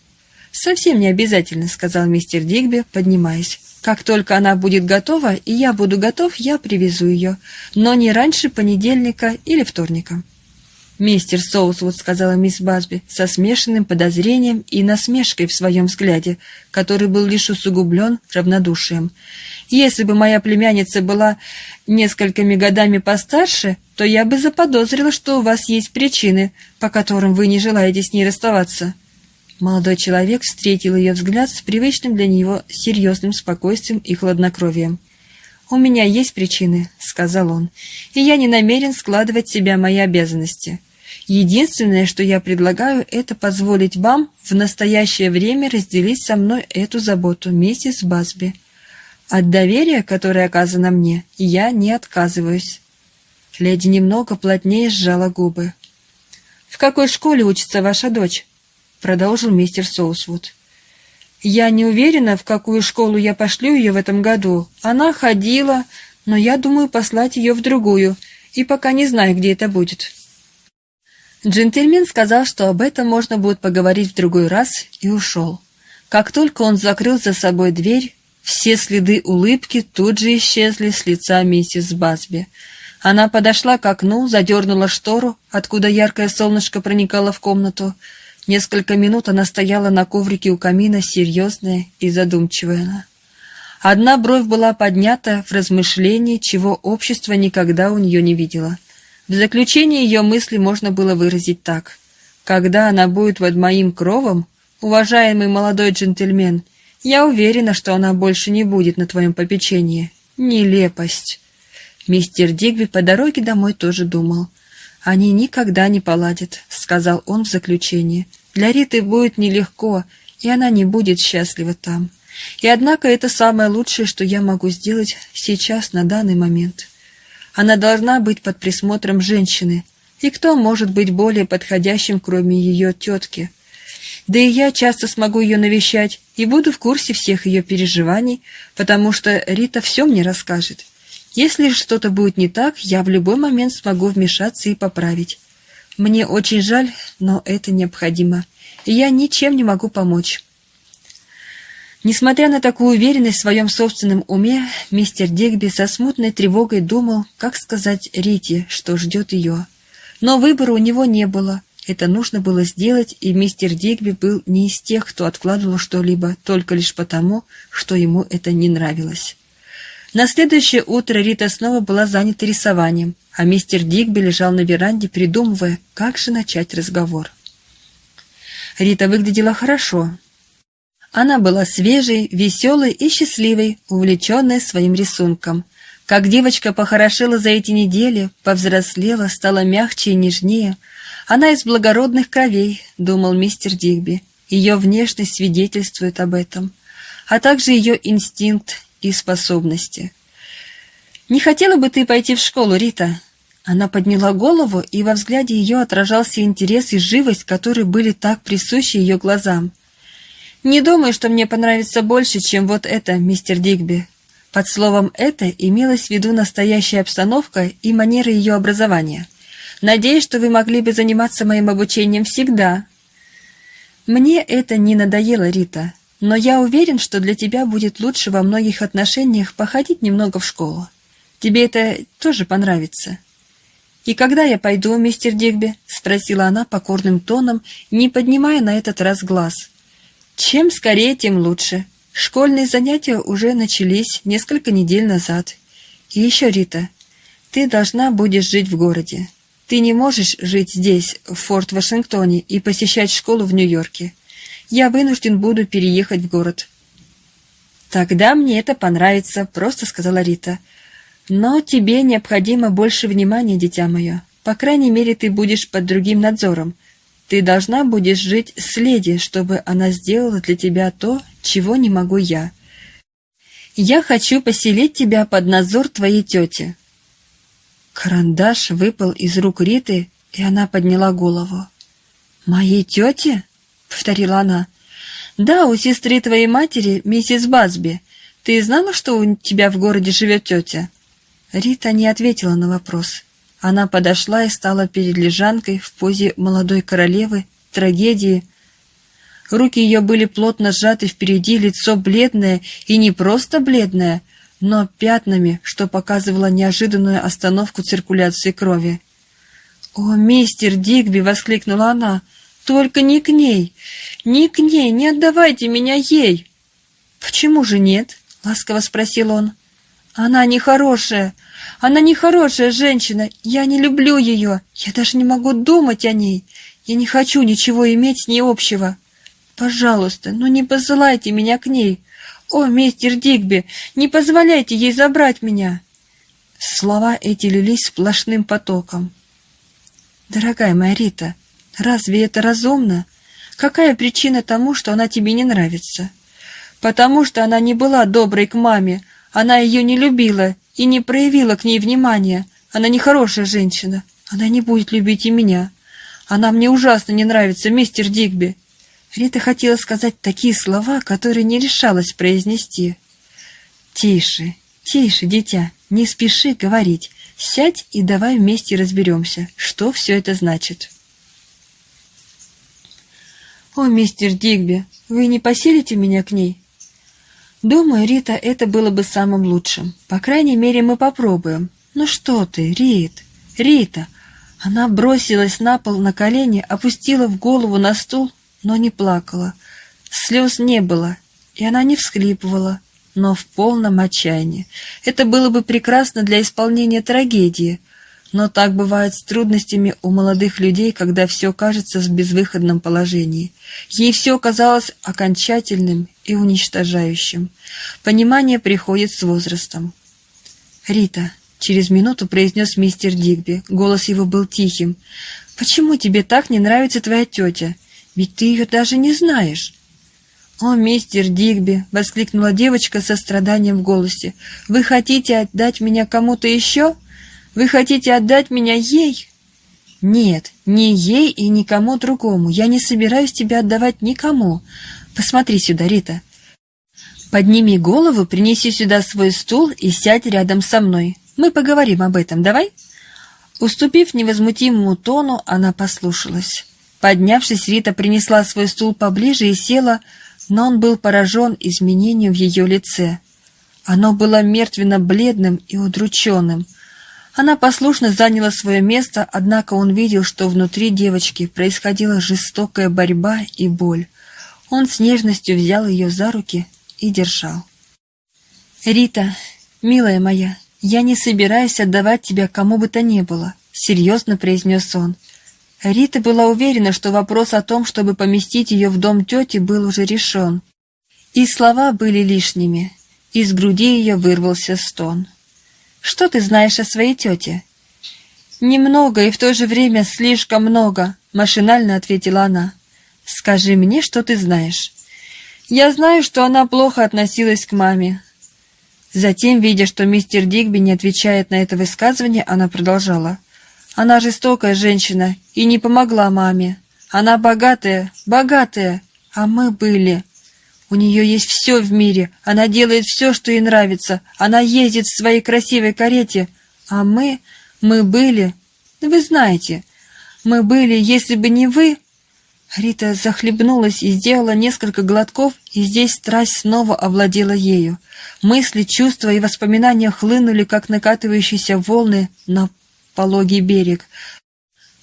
Совсем не обязательно, сказал мистер Дигби, поднимаясь. Как только она будет готова, и я буду готов, я привезу ее, но не раньше понедельника или вторника. «Мистер Соусвуд», — сказала мисс Басби, со смешанным подозрением и насмешкой в своем взгляде, который был лишь усугублен равнодушием. «Если бы моя племянница была несколькими годами постарше, то я бы заподозрила, что у вас есть причины, по которым вы не желаете с ней расставаться». Молодой человек встретил ее взгляд с привычным для него серьезным спокойствием и хладнокровием. «У меня есть причины», — сказал он, — «и я не намерен складывать в себя мои обязанности. Единственное, что я предлагаю, это позволить вам в настоящее время разделить со мной эту заботу, миссис Басби. От доверия, которое оказано мне, я не отказываюсь». Леди немного плотнее сжала губы. «В какой школе учится ваша дочь?» — продолжил мистер Соусвуд. «Я не уверена, в какую школу я пошлю ее в этом году. Она ходила, но я думаю послать ее в другую, и пока не знаю, где это будет». Джентльмен сказал, что об этом можно будет поговорить в другой раз, и ушел. Как только он закрыл за собой дверь, все следы улыбки тут же исчезли с лица миссис Басби. Она подошла к окну, задернула штору, откуда яркое солнышко проникало в комнату, Несколько минут она стояла на коврике у камина, серьезная и задумчивая. Одна бровь была поднята в размышлении, чего общество никогда у нее не видело. В заключение ее мысли можно было выразить так. «Когда она будет под моим кровом, уважаемый молодой джентльмен, я уверена, что она больше не будет на твоем попечении. Нелепость!» Мистер Дигби по дороге домой тоже думал. «Они никогда не поладят», — сказал он в заключение. Для Риты будет нелегко, и она не будет счастлива там. И однако это самое лучшее, что я могу сделать сейчас, на данный момент. Она должна быть под присмотром женщины, и кто может быть более подходящим, кроме ее тетки? Да и я часто смогу ее навещать и буду в курсе всех ее переживаний, потому что Рита все мне расскажет. Если что-то будет не так, я в любой момент смогу вмешаться и поправить. Мне очень жаль, но это необходимо, и я ничем не могу помочь. Несмотря на такую уверенность в своем собственном уме, мистер Дегби со смутной тревогой думал, как сказать Рите, что ждет ее. Но выбора у него не было. Это нужно было сделать, и мистер Дигби был не из тех, кто откладывал что-либо только лишь потому, что ему это не нравилось. На следующее утро Рита снова была занята рисованием, а мистер Дигби лежал на веранде, придумывая, как же начать разговор. Рита выглядела хорошо. Она была свежей, веселой и счастливой, увлеченной своим рисунком. Как девочка похорошела за эти недели, повзрослела, стала мягче и нежнее. Она из благородных кровей, думал мистер Дигби. Ее внешность свидетельствует об этом, а также ее инстинкт и способности. «Не хотела бы ты пойти в школу, Рита?» Она подняла голову, и во взгляде ее отражался интерес и живость, которые были так присущи ее глазам. «Не думаю, что мне понравится больше, чем вот это, мистер Дигби». Под словом «это» имелась в виду настоящая обстановка и манера ее образования. «Надеюсь, что вы могли бы заниматься моим обучением всегда». «Мне это не надоело, Рита. Но я уверен, что для тебя будет лучше во многих отношениях походить немного в школу. Тебе это тоже понравится. «И когда я пойду, мистер Дигби?» — спросила она покорным тоном, не поднимая на этот раз глаз. «Чем скорее, тем лучше. Школьные занятия уже начались несколько недель назад. И еще, Рита, ты должна будешь жить в городе. Ты не можешь жить здесь, в Форт-Вашингтоне, и посещать школу в Нью-Йорке. Я вынужден буду переехать в город». «Тогда мне это понравится», — просто сказала Рита. «Но тебе необходимо больше внимания, дитя мое. По крайней мере, ты будешь под другим надзором. Ты должна будешь жить с леди, чтобы она сделала для тебя то, чего не могу я. Я хочу поселить тебя под надзор твоей тети». Карандаш выпал из рук Риты, и она подняла голову. «Моей тете?» — повторила она. «Да, у сестры твоей матери, миссис Базби. Ты знала, что у тебя в городе живет тетя?» Рита не ответила на вопрос. Она подошла и стала перед лежанкой в позе молодой королевы, трагедии. Руки ее были плотно сжаты впереди, лицо бледное, и не просто бледное, но пятнами, что показывало неожиданную остановку циркуляции крови. «О, мистер Дигби!» — воскликнула она. «Только не к ней! Не к ней! Не отдавайте меня ей!» «Почему же нет?» — ласково спросил он. «Она нехорошая! Она нехорошая женщина! Я не люблю ее! Я даже не могу думать о ней! Я не хочу ничего иметь с ней общего! Пожалуйста, ну не посылайте меня к ней! О, мистер Дигби, не позволяйте ей забрать меня!» Слова эти лились сплошным потоком. «Дорогая моя Рита, разве это разумно? Какая причина тому, что она тебе не нравится?» «Потому что она не была доброй к маме, она ее не любила и не проявила к ней внимания. Она не хорошая женщина. Она не будет любить и меня. Она мне ужасно не нравится, мистер Дигби. Рита хотела сказать такие слова, которые не решалась произнести. «Тише, тише, дитя, не спеши говорить. Сядь и давай вместе разберемся, что все это значит». «О, мистер Дигби, вы не поселите меня к ней?» Думаю, Рита, это было бы самым лучшим. По крайней мере, мы попробуем. Ну что ты, Рит? Рита! Она бросилась на пол на колени, опустила в голову на стул, но не плакала. Слез не было, и она не всхлипывала, но в полном отчаянии. Это было бы прекрасно для исполнения трагедии, но так бывает с трудностями у молодых людей, когда все кажется в безвыходном положении. Ей все казалось окончательным и уничтожающим. Понимание приходит с возрастом. «Рита», — через минуту произнес мистер Дигби, голос его был тихим, «почему тебе так не нравится твоя тетя? Ведь ты ее даже не знаешь». «О, мистер Дигби!» — воскликнула девочка со страданием в голосе. «Вы хотите отдать меня кому-то еще?» Вы хотите отдать меня ей? Нет, не ей и никому другому. Я не собираюсь тебя отдавать никому. Посмотри сюда, Рита. Подними голову, принеси сюда свой стул и сядь рядом со мной. Мы поговорим об этом, давай? Уступив невозмутимому тону, она послушалась. Поднявшись, Рита принесла свой стул поближе и села, но он был поражен изменением в ее лице. Оно было мертвенно-бледным и удрученным — она послушно заняла свое место, однако он видел, что внутри девочки происходила жестокая борьба и боль. Он с нежностью взял ее за руки и держал. «Рита, милая моя, я не собираюсь отдавать тебя кому бы то ни было», — серьезно произнес он. Рита была уверена, что вопрос о том, чтобы поместить ее в дом тети, был уже решен. И слова были лишними. Из груди ее вырвался стон. Что ты знаешь о своей тете?» «Немного и в то же время слишком много», — машинально ответила она. «Скажи мне, что ты знаешь». «Я знаю, что она плохо относилась к маме». Затем, видя, что мистер Дигби не отвечает на это высказывание, она продолжала. «Она жестокая женщина и не помогла маме. Она богатая, богатая, а мы были. У нее есть все в мире, она делает все, что ей нравится, она ездит в своей красивой карете, а мы, мы были, вы знаете, мы были, если бы не вы...» Рита захлебнулась и сделала несколько глотков, и здесь страсть снова овладела ею. Мысли, чувства и воспоминания хлынули, как накатывающиеся волны, но пологий берег,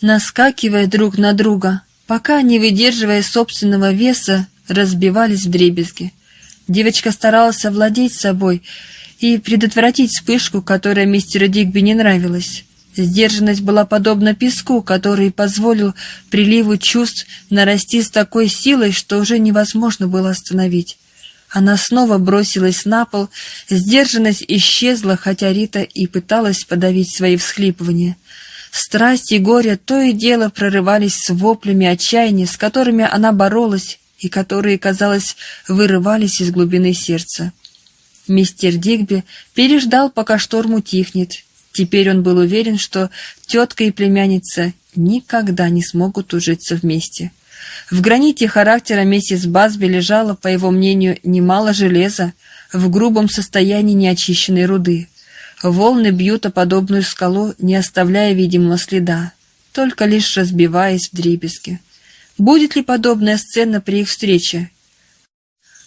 наскакивая друг на друга, пока, не выдерживая собственного веса, разбивались в дребезги. Девочка старалась овладеть собой и предотвратить вспышку, которая мистеру Дигби не нравилась. Сдержанность была подобна песку, который позволил приливу чувств нарасти с такой силой, что уже невозможно было остановить. Она снова бросилась на пол, сдержанность исчезла, хотя Рита и пыталась подавить свои всхлипывания. Страсть и горе то и дело прорывались с воплями отчаяния, с которыми она боролась и которые, казалось, вырывались из глубины сердца. Мистер Дигби переждал, пока шторм утихнет. Теперь он был уверен, что тетка и племянница никогда не смогут ужиться вместе. В граните характера миссис Басби лежало, по его мнению, немало железа в грубом состоянии неочищенной руды. Волны бьют о подобную скалу, не оставляя видимого следа, только лишь разбиваясь в дребезги. Будет ли подобная сцена при их встрече?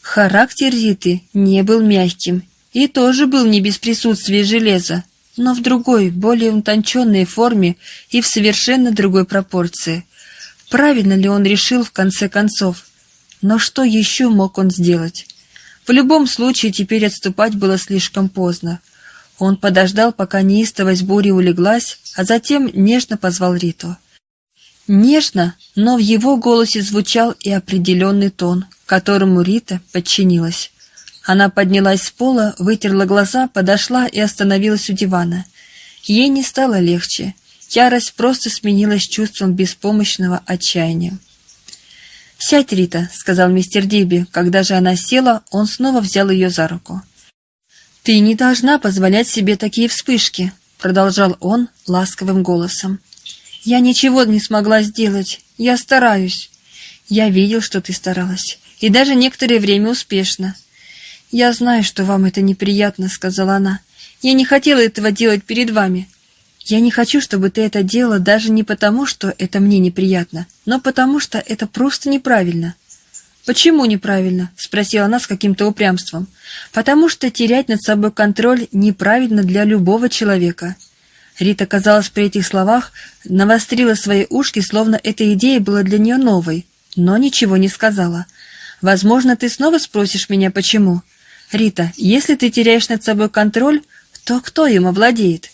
Характер Риты не был мягким и тоже был не без присутствия железа, но в другой, более утонченной форме и в совершенно другой пропорции. Правильно ли он решил в конце концов? Но что еще мог он сделать? В любом случае теперь отступать было слишком поздно. Он подождал, пока неистовость бури улеглась, а затем нежно позвал Риту. Нежно, но в его голосе звучал и определенный тон, которому Рита подчинилась. Она поднялась с пола, вытерла глаза, подошла и остановилась у дивана. Ей не стало легче. Ярость просто сменилась чувством беспомощного отчаяния. «Сядь, Рита», — сказал мистер Диби. Когда же она села, он снова взял ее за руку. «Ты не должна позволять себе такие вспышки», — продолжал он ласковым голосом. «Я ничего не смогла сделать. Я стараюсь. Я видел, что ты старалась. И даже некоторое время успешно. Я знаю, что вам это неприятно», — сказала она. «Я не хотела этого делать перед вами. Я не хочу, чтобы ты это делала даже не потому, что это мне неприятно, но потому, что это просто неправильно. Почему неправильно? спросила она с каким-то упрямством. Потому что терять над собой контроль неправильно для любого человека. Рита, казалось, при этих словах навострила свои ушки, словно эта идея была для нее новой, но ничего не сказала. Возможно, ты снова спросишь меня почему. Рита, если ты теряешь над собой контроль, то кто им овладеет?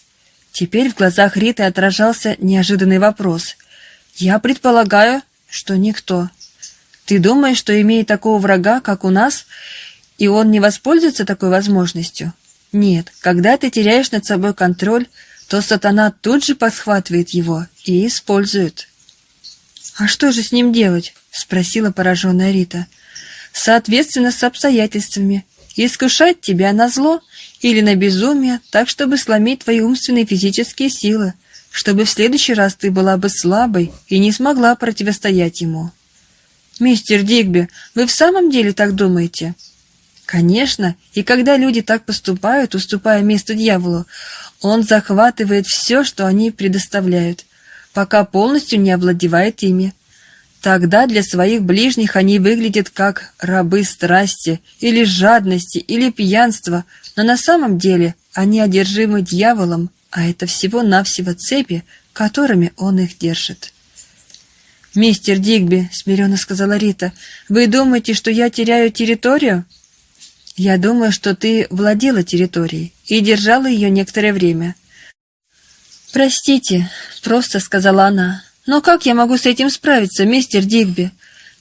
Теперь в глазах Риты отражался неожиданный вопрос. «Я предполагаю, что никто. Ты думаешь, что имея такого врага, как у нас, и он не воспользуется такой возможностью? Нет, когда ты теряешь над собой контроль, то сатана тут же подхватывает его и использует». «А что же с ним делать?» — спросила пораженная Рита. «Соответственно с обстоятельствами. Искушать тебя на зло — или на безумие, так, чтобы сломить твои умственные и физические силы, чтобы в следующий раз ты была бы слабой и не смогла противостоять ему. Мистер Дигби, вы в самом деле так думаете? Конечно, и когда люди так поступают, уступая место дьяволу, он захватывает все, что они предоставляют, пока полностью не овладевает ими. Тогда для своих ближних они выглядят как рабы страсти, или жадности, или пьянства, но на самом деле они одержимы дьяволом, а это всего-навсего цепи, которыми он их держит. «Мистер Дигби», — смиренно сказала Рита, — «вы думаете, что я теряю территорию?» «Я думаю, что ты владела территорией и держала ее некоторое время». «Простите», — просто сказала она, — «но как я могу с этим справиться, мистер Дигби?»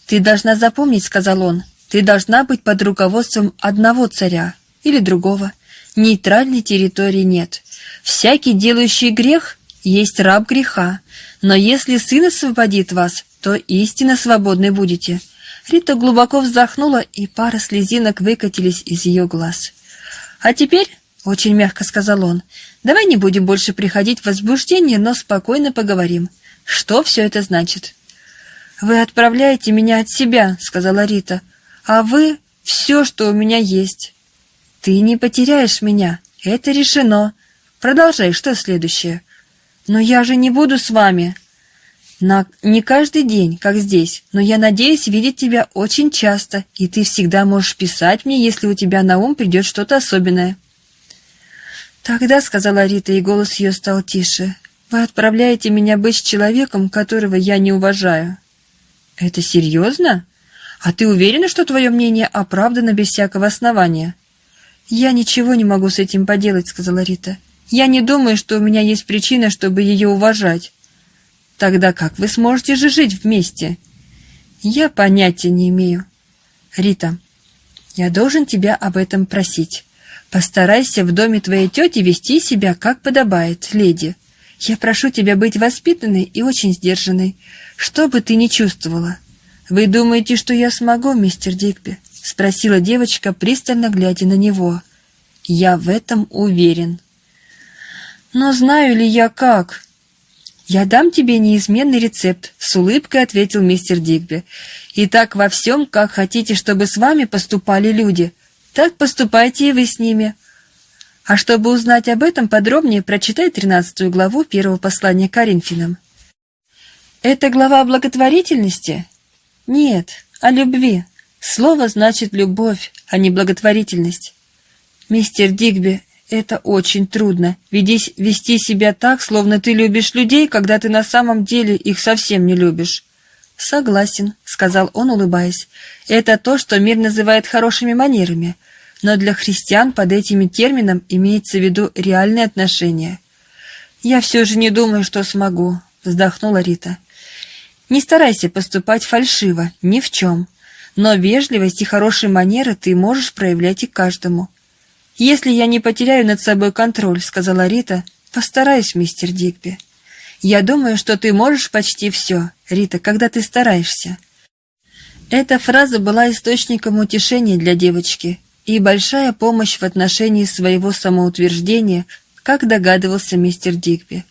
«Ты должна запомнить», — сказал он, — «ты должна быть под руководством одного царя, или другого. Нейтральной территории нет. Всякий, делающий грех, есть раб греха. Но если сын освободит вас, то истинно свободны будете». Рита глубоко вздохнула, и пара слезинок выкатились из ее глаз. «А теперь, — очень мягко сказал он, — давай не будем больше приходить в возбуждение, но спокойно поговорим. Что все это значит?» «Вы отправляете меня от себя», — сказала Рита, — «а вы — все, что у меня есть. Ты не потеряешь меня. Это решено. Продолжай, что следующее? Но я же не буду с вами. На... Не каждый день, как здесь, но я надеюсь видеть тебя очень часто, и ты всегда можешь писать мне, если у тебя на ум придет что-то особенное. Тогда, — сказала Рита, и голос ее стал тише, — Вы отправляете меня быть с человеком, которого я не уважаю. Это серьезно? А ты уверена, что твое мнение оправдано без всякого основания? Я ничего не могу с этим поделать, сказала Рита. Я не думаю, что у меня есть причина, чтобы ее уважать. Тогда как вы сможете же жить вместе? Я понятия не имею. Рита, я должен тебя об этом просить. Постарайся в доме твоей тети вести себя, как подобает, леди. Я прошу тебя быть воспитанной и очень сдержанной, что бы ты ни чувствовала. Вы думаете, что я смогу, мистер Дигби? спросила девочка, пристально глядя на него. Я в этом уверен. Но знаю ли я как? Я дам тебе неизменный рецепт, с улыбкой ответил мистер Дигби. И так во всем, как хотите, чтобы с вами поступали люди, так поступайте и вы с ними. А чтобы узнать об этом подробнее, прочитай тринадцатую главу первого послания Коринфянам. Это глава о благотворительности? Нет, о любви. Слово значит любовь, а не благотворительность. Мистер Дигби, это очень трудно. Ведись, вести себя так, словно ты любишь людей, когда ты на самом деле их совсем не любишь. Согласен, сказал он, улыбаясь. Это то, что мир называет хорошими манерами, но для христиан под этим термином имеется в виду реальные отношения. Я все же не думаю, что смогу, вздохнула Рита. Не старайся поступать фальшиво, ни в чем. Но вежливость и хорошие манеры ты можешь проявлять и каждому. Если я не потеряю над собой контроль, сказала Рита, постараюсь, мистер Дигби. Я думаю, что ты можешь почти все, Рита, когда ты стараешься. Эта фраза была источником утешения для девочки и большая помощь в отношении своего самоутверждения, как догадывался мистер Дигби.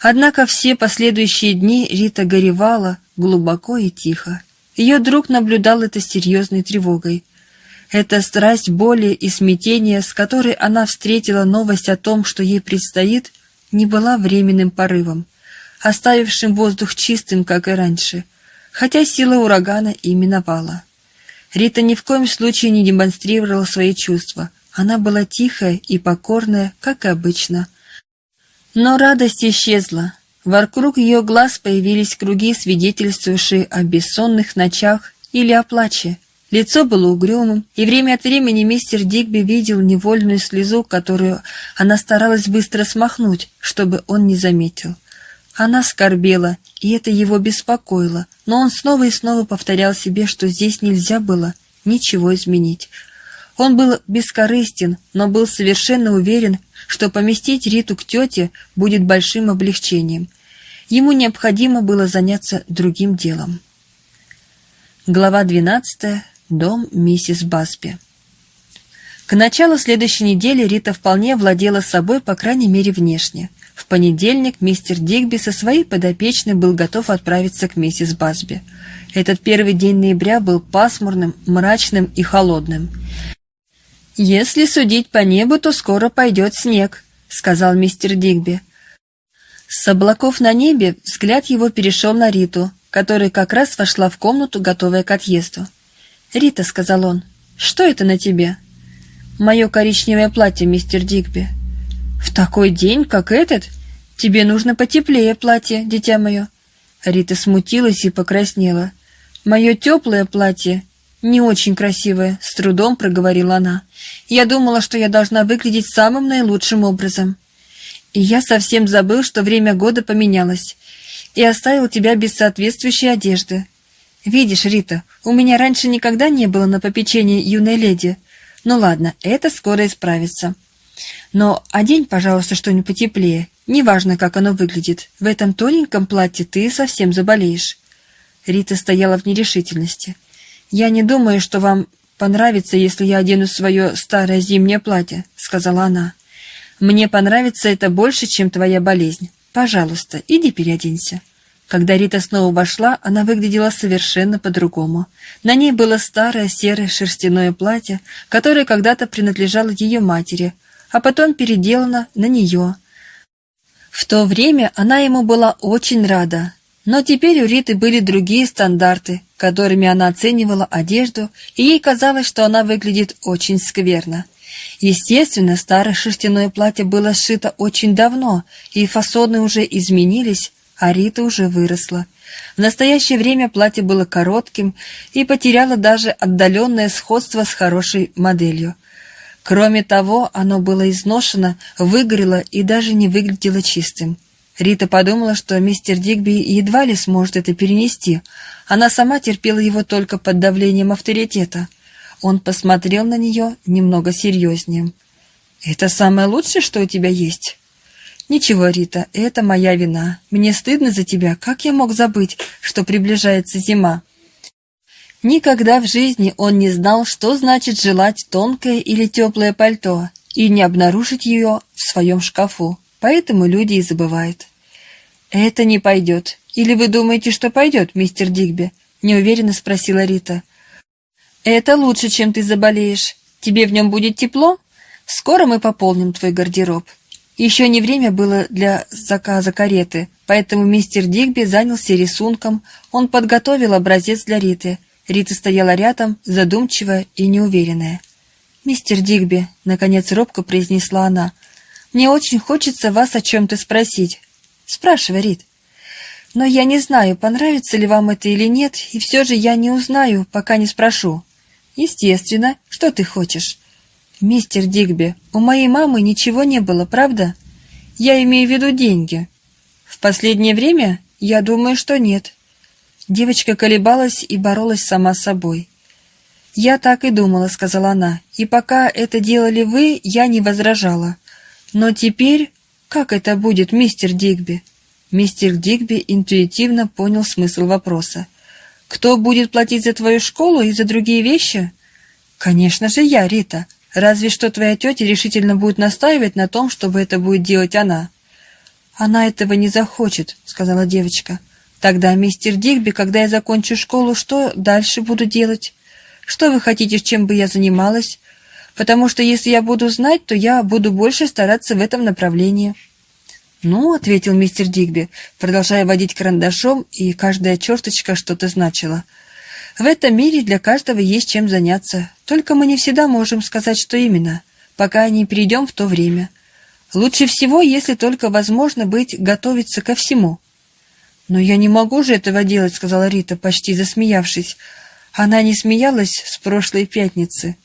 Однако все последующие дни Рита горевала глубоко и тихо. Ее друг наблюдал это серьезной тревогой. Эта страсть боли и смятения, с которой она встретила новость о том, что ей предстоит, не была временным порывом, оставившим воздух чистым, как и раньше, хотя сила урагана и миновала. Рита ни в коем случае не демонстрировала свои чувства. Она была тихая и покорная, как обычно. Но радость исчезла. Вокруг ее глаз появились круги, свидетельствующие о бессонных ночах или о плаче. Лицо было угрюмым, и время от времени мистер Дигби видел невольную слезу, которую она старалась быстро смахнуть, чтобы он не заметил. Она скорбела, и это его беспокоило, но он снова и снова повторял себе, что здесь нельзя было ничего изменить. Он был бескорыстен, но был совершенно уверен, что поместить Риту к тете будет большим облегчением. Ему необходимо было заняться другим делом. Глава 12. Дом миссис Басби. К началу следующей недели Рита вполне владела собой, по крайней мере, внешне. В понедельник мистер Дигби со своей подопечной был готов отправиться к миссис Басби. Этот первый день ноября был пасмурным, мрачным и холодным. «Если судить по небу, то скоро пойдет снег», — сказал мистер Дигби. С облаков на небе взгляд его перешел на Риту, которая как раз вошла в комнату, готовая к отъезду. «Рита», — сказал он, — «что это на тебе?» «Мое коричневое платье, мистер Дигби». «В такой день, как этот? Тебе нужно потеплее платье, дитя мое». Рита смутилась и покраснела. «Мое теплое платье не очень красивое», — с трудом проговорила она. «Я думала, что я должна выглядеть самым наилучшим образом. И я совсем забыл, что время года поменялось, и оставил тебя без соответствующей одежды. Видишь, Рита, у меня раньше никогда не было на попечении юной леди. Ну ладно, это скоро исправится». Но одень, пожалуйста, что-нибудь потеплее. Неважно, как оно выглядит. В этом тоненьком платье ты совсем заболеешь. Рита стояла в нерешительности. Я не думаю, что вам понравится, если я одену свое старое зимнее платье, сказала она. Мне понравится это больше, чем твоя болезнь. Пожалуйста, иди переоденься. Когда Рита снова вошла, она выглядела совершенно по-другому. На ней было старое серое шерстяное платье, которое когда-то принадлежало ее матери, а потом переделана на нее. В то время она ему была очень рада, но теперь у Риты были другие стандарты, которыми она оценивала одежду, и ей казалось, что она выглядит очень скверно. Естественно, старое шерстяное платье было сшито очень давно, и фасоны уже изменились, а Рита уже выросла. В настоящее время платье было коротким и потеряло даже отдаленное сходство с хорошей моделью. Кроме того, оно было изношено, выгорело и даже не выглядело чистым. Рита подумала, что мистер Дигби едва ли сможет это перенести. Она сама терпела его только под давлением авторитета. Он посмотрел на нее немного серьезнее. «Это самое лучшее, что у тебя есть?» «Ничего, Рита, это моя вина. Мне стыдно за тебя. Как я мог забыть, что приближается зима?» Никогда в жизни он не знал, что значит желать тонкое или теплое пальто и не обнаружить ее в своем шкафу. Поэтому люди и забывают. «Это не пойдет. Или вы думаете, что пойдет, мистер Дигби?» — неуверенно спросила Рита. «Это лучше, чем ты заболеешь. Тебе в нем будет тепло? Скоро мы пополним твой гардероб». Еще не время было для заказа кареты, поэтому мистер Дигби занялся рисунком. Он подготовил образец для Риты. Рита стояла рядом, задумчивая и неуверенная. «Мистер Дигби», — наконец робко произнесла она, — «мне очень хочется вас о чем-то спросить. Спрашивай, Рит. Но я не знаю, понравится ли вам это или нет, и все же я не узнаю, пока не спрошу. Естественно, что ты хочешь? Мистер Дигби, у моей мамы ничего не было, правда? Я имею в виду деньги. В последнее время я думаю, что нет. Девочка колебалась и боролась сама с собой. «Я так и думала», — сказала она, — «и пока это делали вы, я не возражала. Но теперь «Как это будет, мистер Дигби?» Мистер Дигби интуитивно понял смысл вопроса. «Кто будет платить за твою школу и за другие вещи?» «Конечно же я, Рита. Разве что твоя тетя решительно будет настаивать на том, чтобы это будет делать она». «Она этого не захочет», — сказала девочка. «Тогда, мистер Дигби, когда я закончу школу, что дальше буду делать? Что вы хотите, чем бы я занималась? потому что если я буду знать, то я буду больше стараться в этом направлении». «Ну», — ответил мистер Дигби, продолжая водить карандашом, и каждая черточка что-то значила. «В этом мире для каждого есть чем заняться, только мы не всегда можем сказать, что именно, пока не перейдем в то время. Лучше всего, если только возможно быть, готовиться ко всему». «Но я не могу же этого делать», — сказала Рита, почти засмеявшись. Она не смеялась с прошлой пятницы.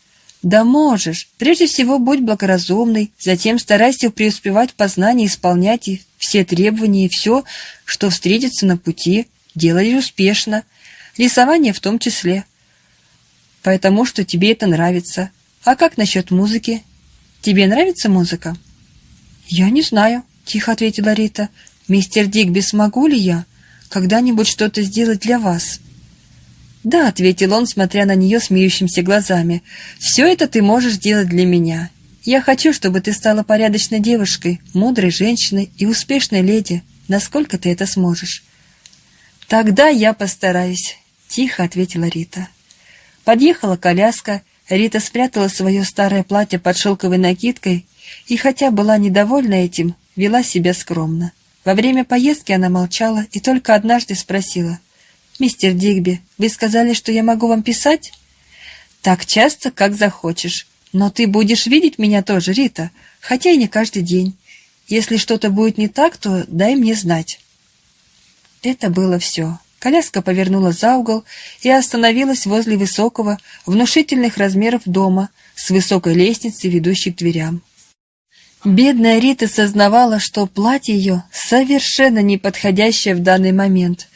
Да можешь. Прежде всего будь благоразумной, затем старайся преуспевать в познании, исполнять все требования и все, что встретится на пути, делай успешно. Рисование в том числе. Потому что тебе это нравится. А как насчет музыки? Тебе нравится музыка? Я не знаю, тихо ответила Рита. Мистер Дигби, смогу ли я когда-нибудь что-то сделать для вас? «Да», — ответил он, смотря на нее смеющимися глазами, — «все это ты можешь делать для меня. Я хочу, чтобы ты стала порядочной девушкой, мудрой женщиной и успешной леди, насколько ты это сможешь». «Тогда я постараюсь», — тихо ответила Рита. Подъехала коляска, Рита спрятала свое старое платье под шелковой накидкой и, хотя была недовольна этим, вела себя скромно. Во время поездки она молчала и только однажды спросила, «Мистер Дигби, вы сказали, что я могу вам писать?» «Так часто, как захочешь. Но ты будешь видеть меня тоже, Рита, хотя и не каждый день. Если что-то будет не так, то дай мне знать». Это было все. Коляска повернула за угол и остановилась возле высокого, внушительных размеров дома с высокой лестницей, ведущей к дверям. Бедная Рита сознавала, что платье ее совершенно неподходящее в данный момент —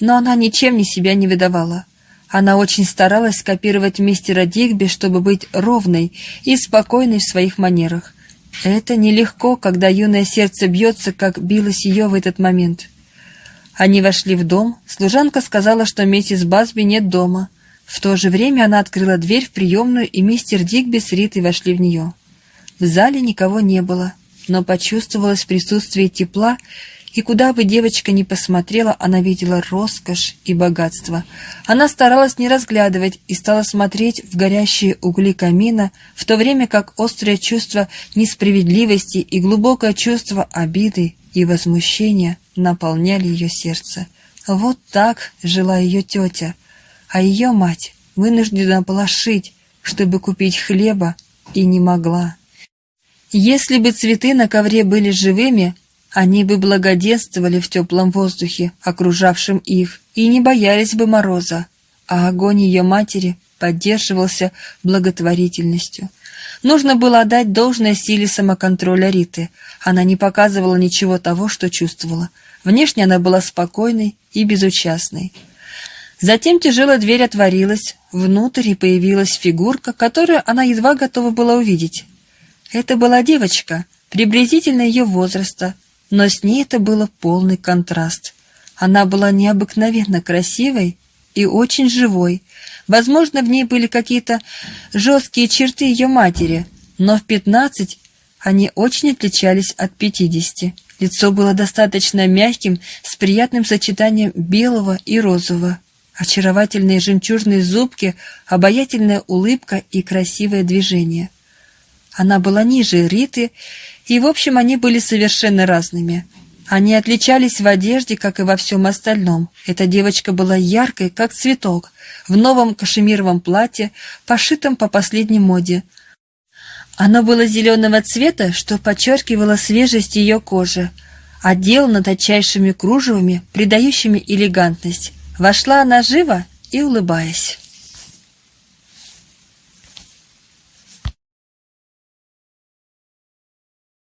но она ничем ни себя не выдавала. Она очень старалась скопировать мистера Дигби, чтобы быть ровной и спокойной в своих манерах. Это нелегко, когда юное сердце бьется, как билось ее в этот момент. Они вошли в дом. Служанка сказала, что миссис Басби нет дома. В то же время она открыла дверь в приемную, и мистер Дигби с Ритой вошли в нее. В зале никого не было, но почувствовалось присутствие тепла и куда бы девочка ни посмотрела, она видела роскошь и богатство. Она старалась не разглядывать и стала смотреть в горящие угли камина, в то время как острое чувство несправедливости и глубокое чувство обиды и возмущения наполняли ее сердце. Вот так жила ее тетя, а ее мать вынуждена была шить, чтобы купить хлеба и не могла. Если бы цветы на ковре были живыми, они бы благоденствовали в теплом воздухе, окружавшем их, и не боялись бы мороза, а огонь ее матери поддерживался благотворительностью. Нужно было отдать должное силе самоконтроля Риты. Она не показывала ничего того, что чувствовала. Внешне она была спокойной и безучастной. Затем тяжелая дверь отворилась, внутрь и появилась фигурка, которую она едва готова была увидеть. Это была девочка, приблизительно ее возраста, но с ней это было полный контраст. Она была необыкновенно красивой и очень живой. Возможно, в ней были какие-то жесткие черты ее матери, но в пятнадцать они очень отличались от пятидесяти. Лицо было достаточно мягким, с приятным сочетанием белого и розового. Очаровательные жемчужные зубки, обаятельная улыбка и красивое движение. Она была ниже Риты, и, в общем, они были совершенно разными. Они отличались в одежде, как и во всем остальном. Эта девочка была яркой, как цветок, в новом кашемировом платье, пошитом по последней моде. Оно было зеленого цвета, что подчеркивало свежесть ее кожи, отделано тончайшими кружевами, придающими элегантность. Вошла она живо и улыбаясь.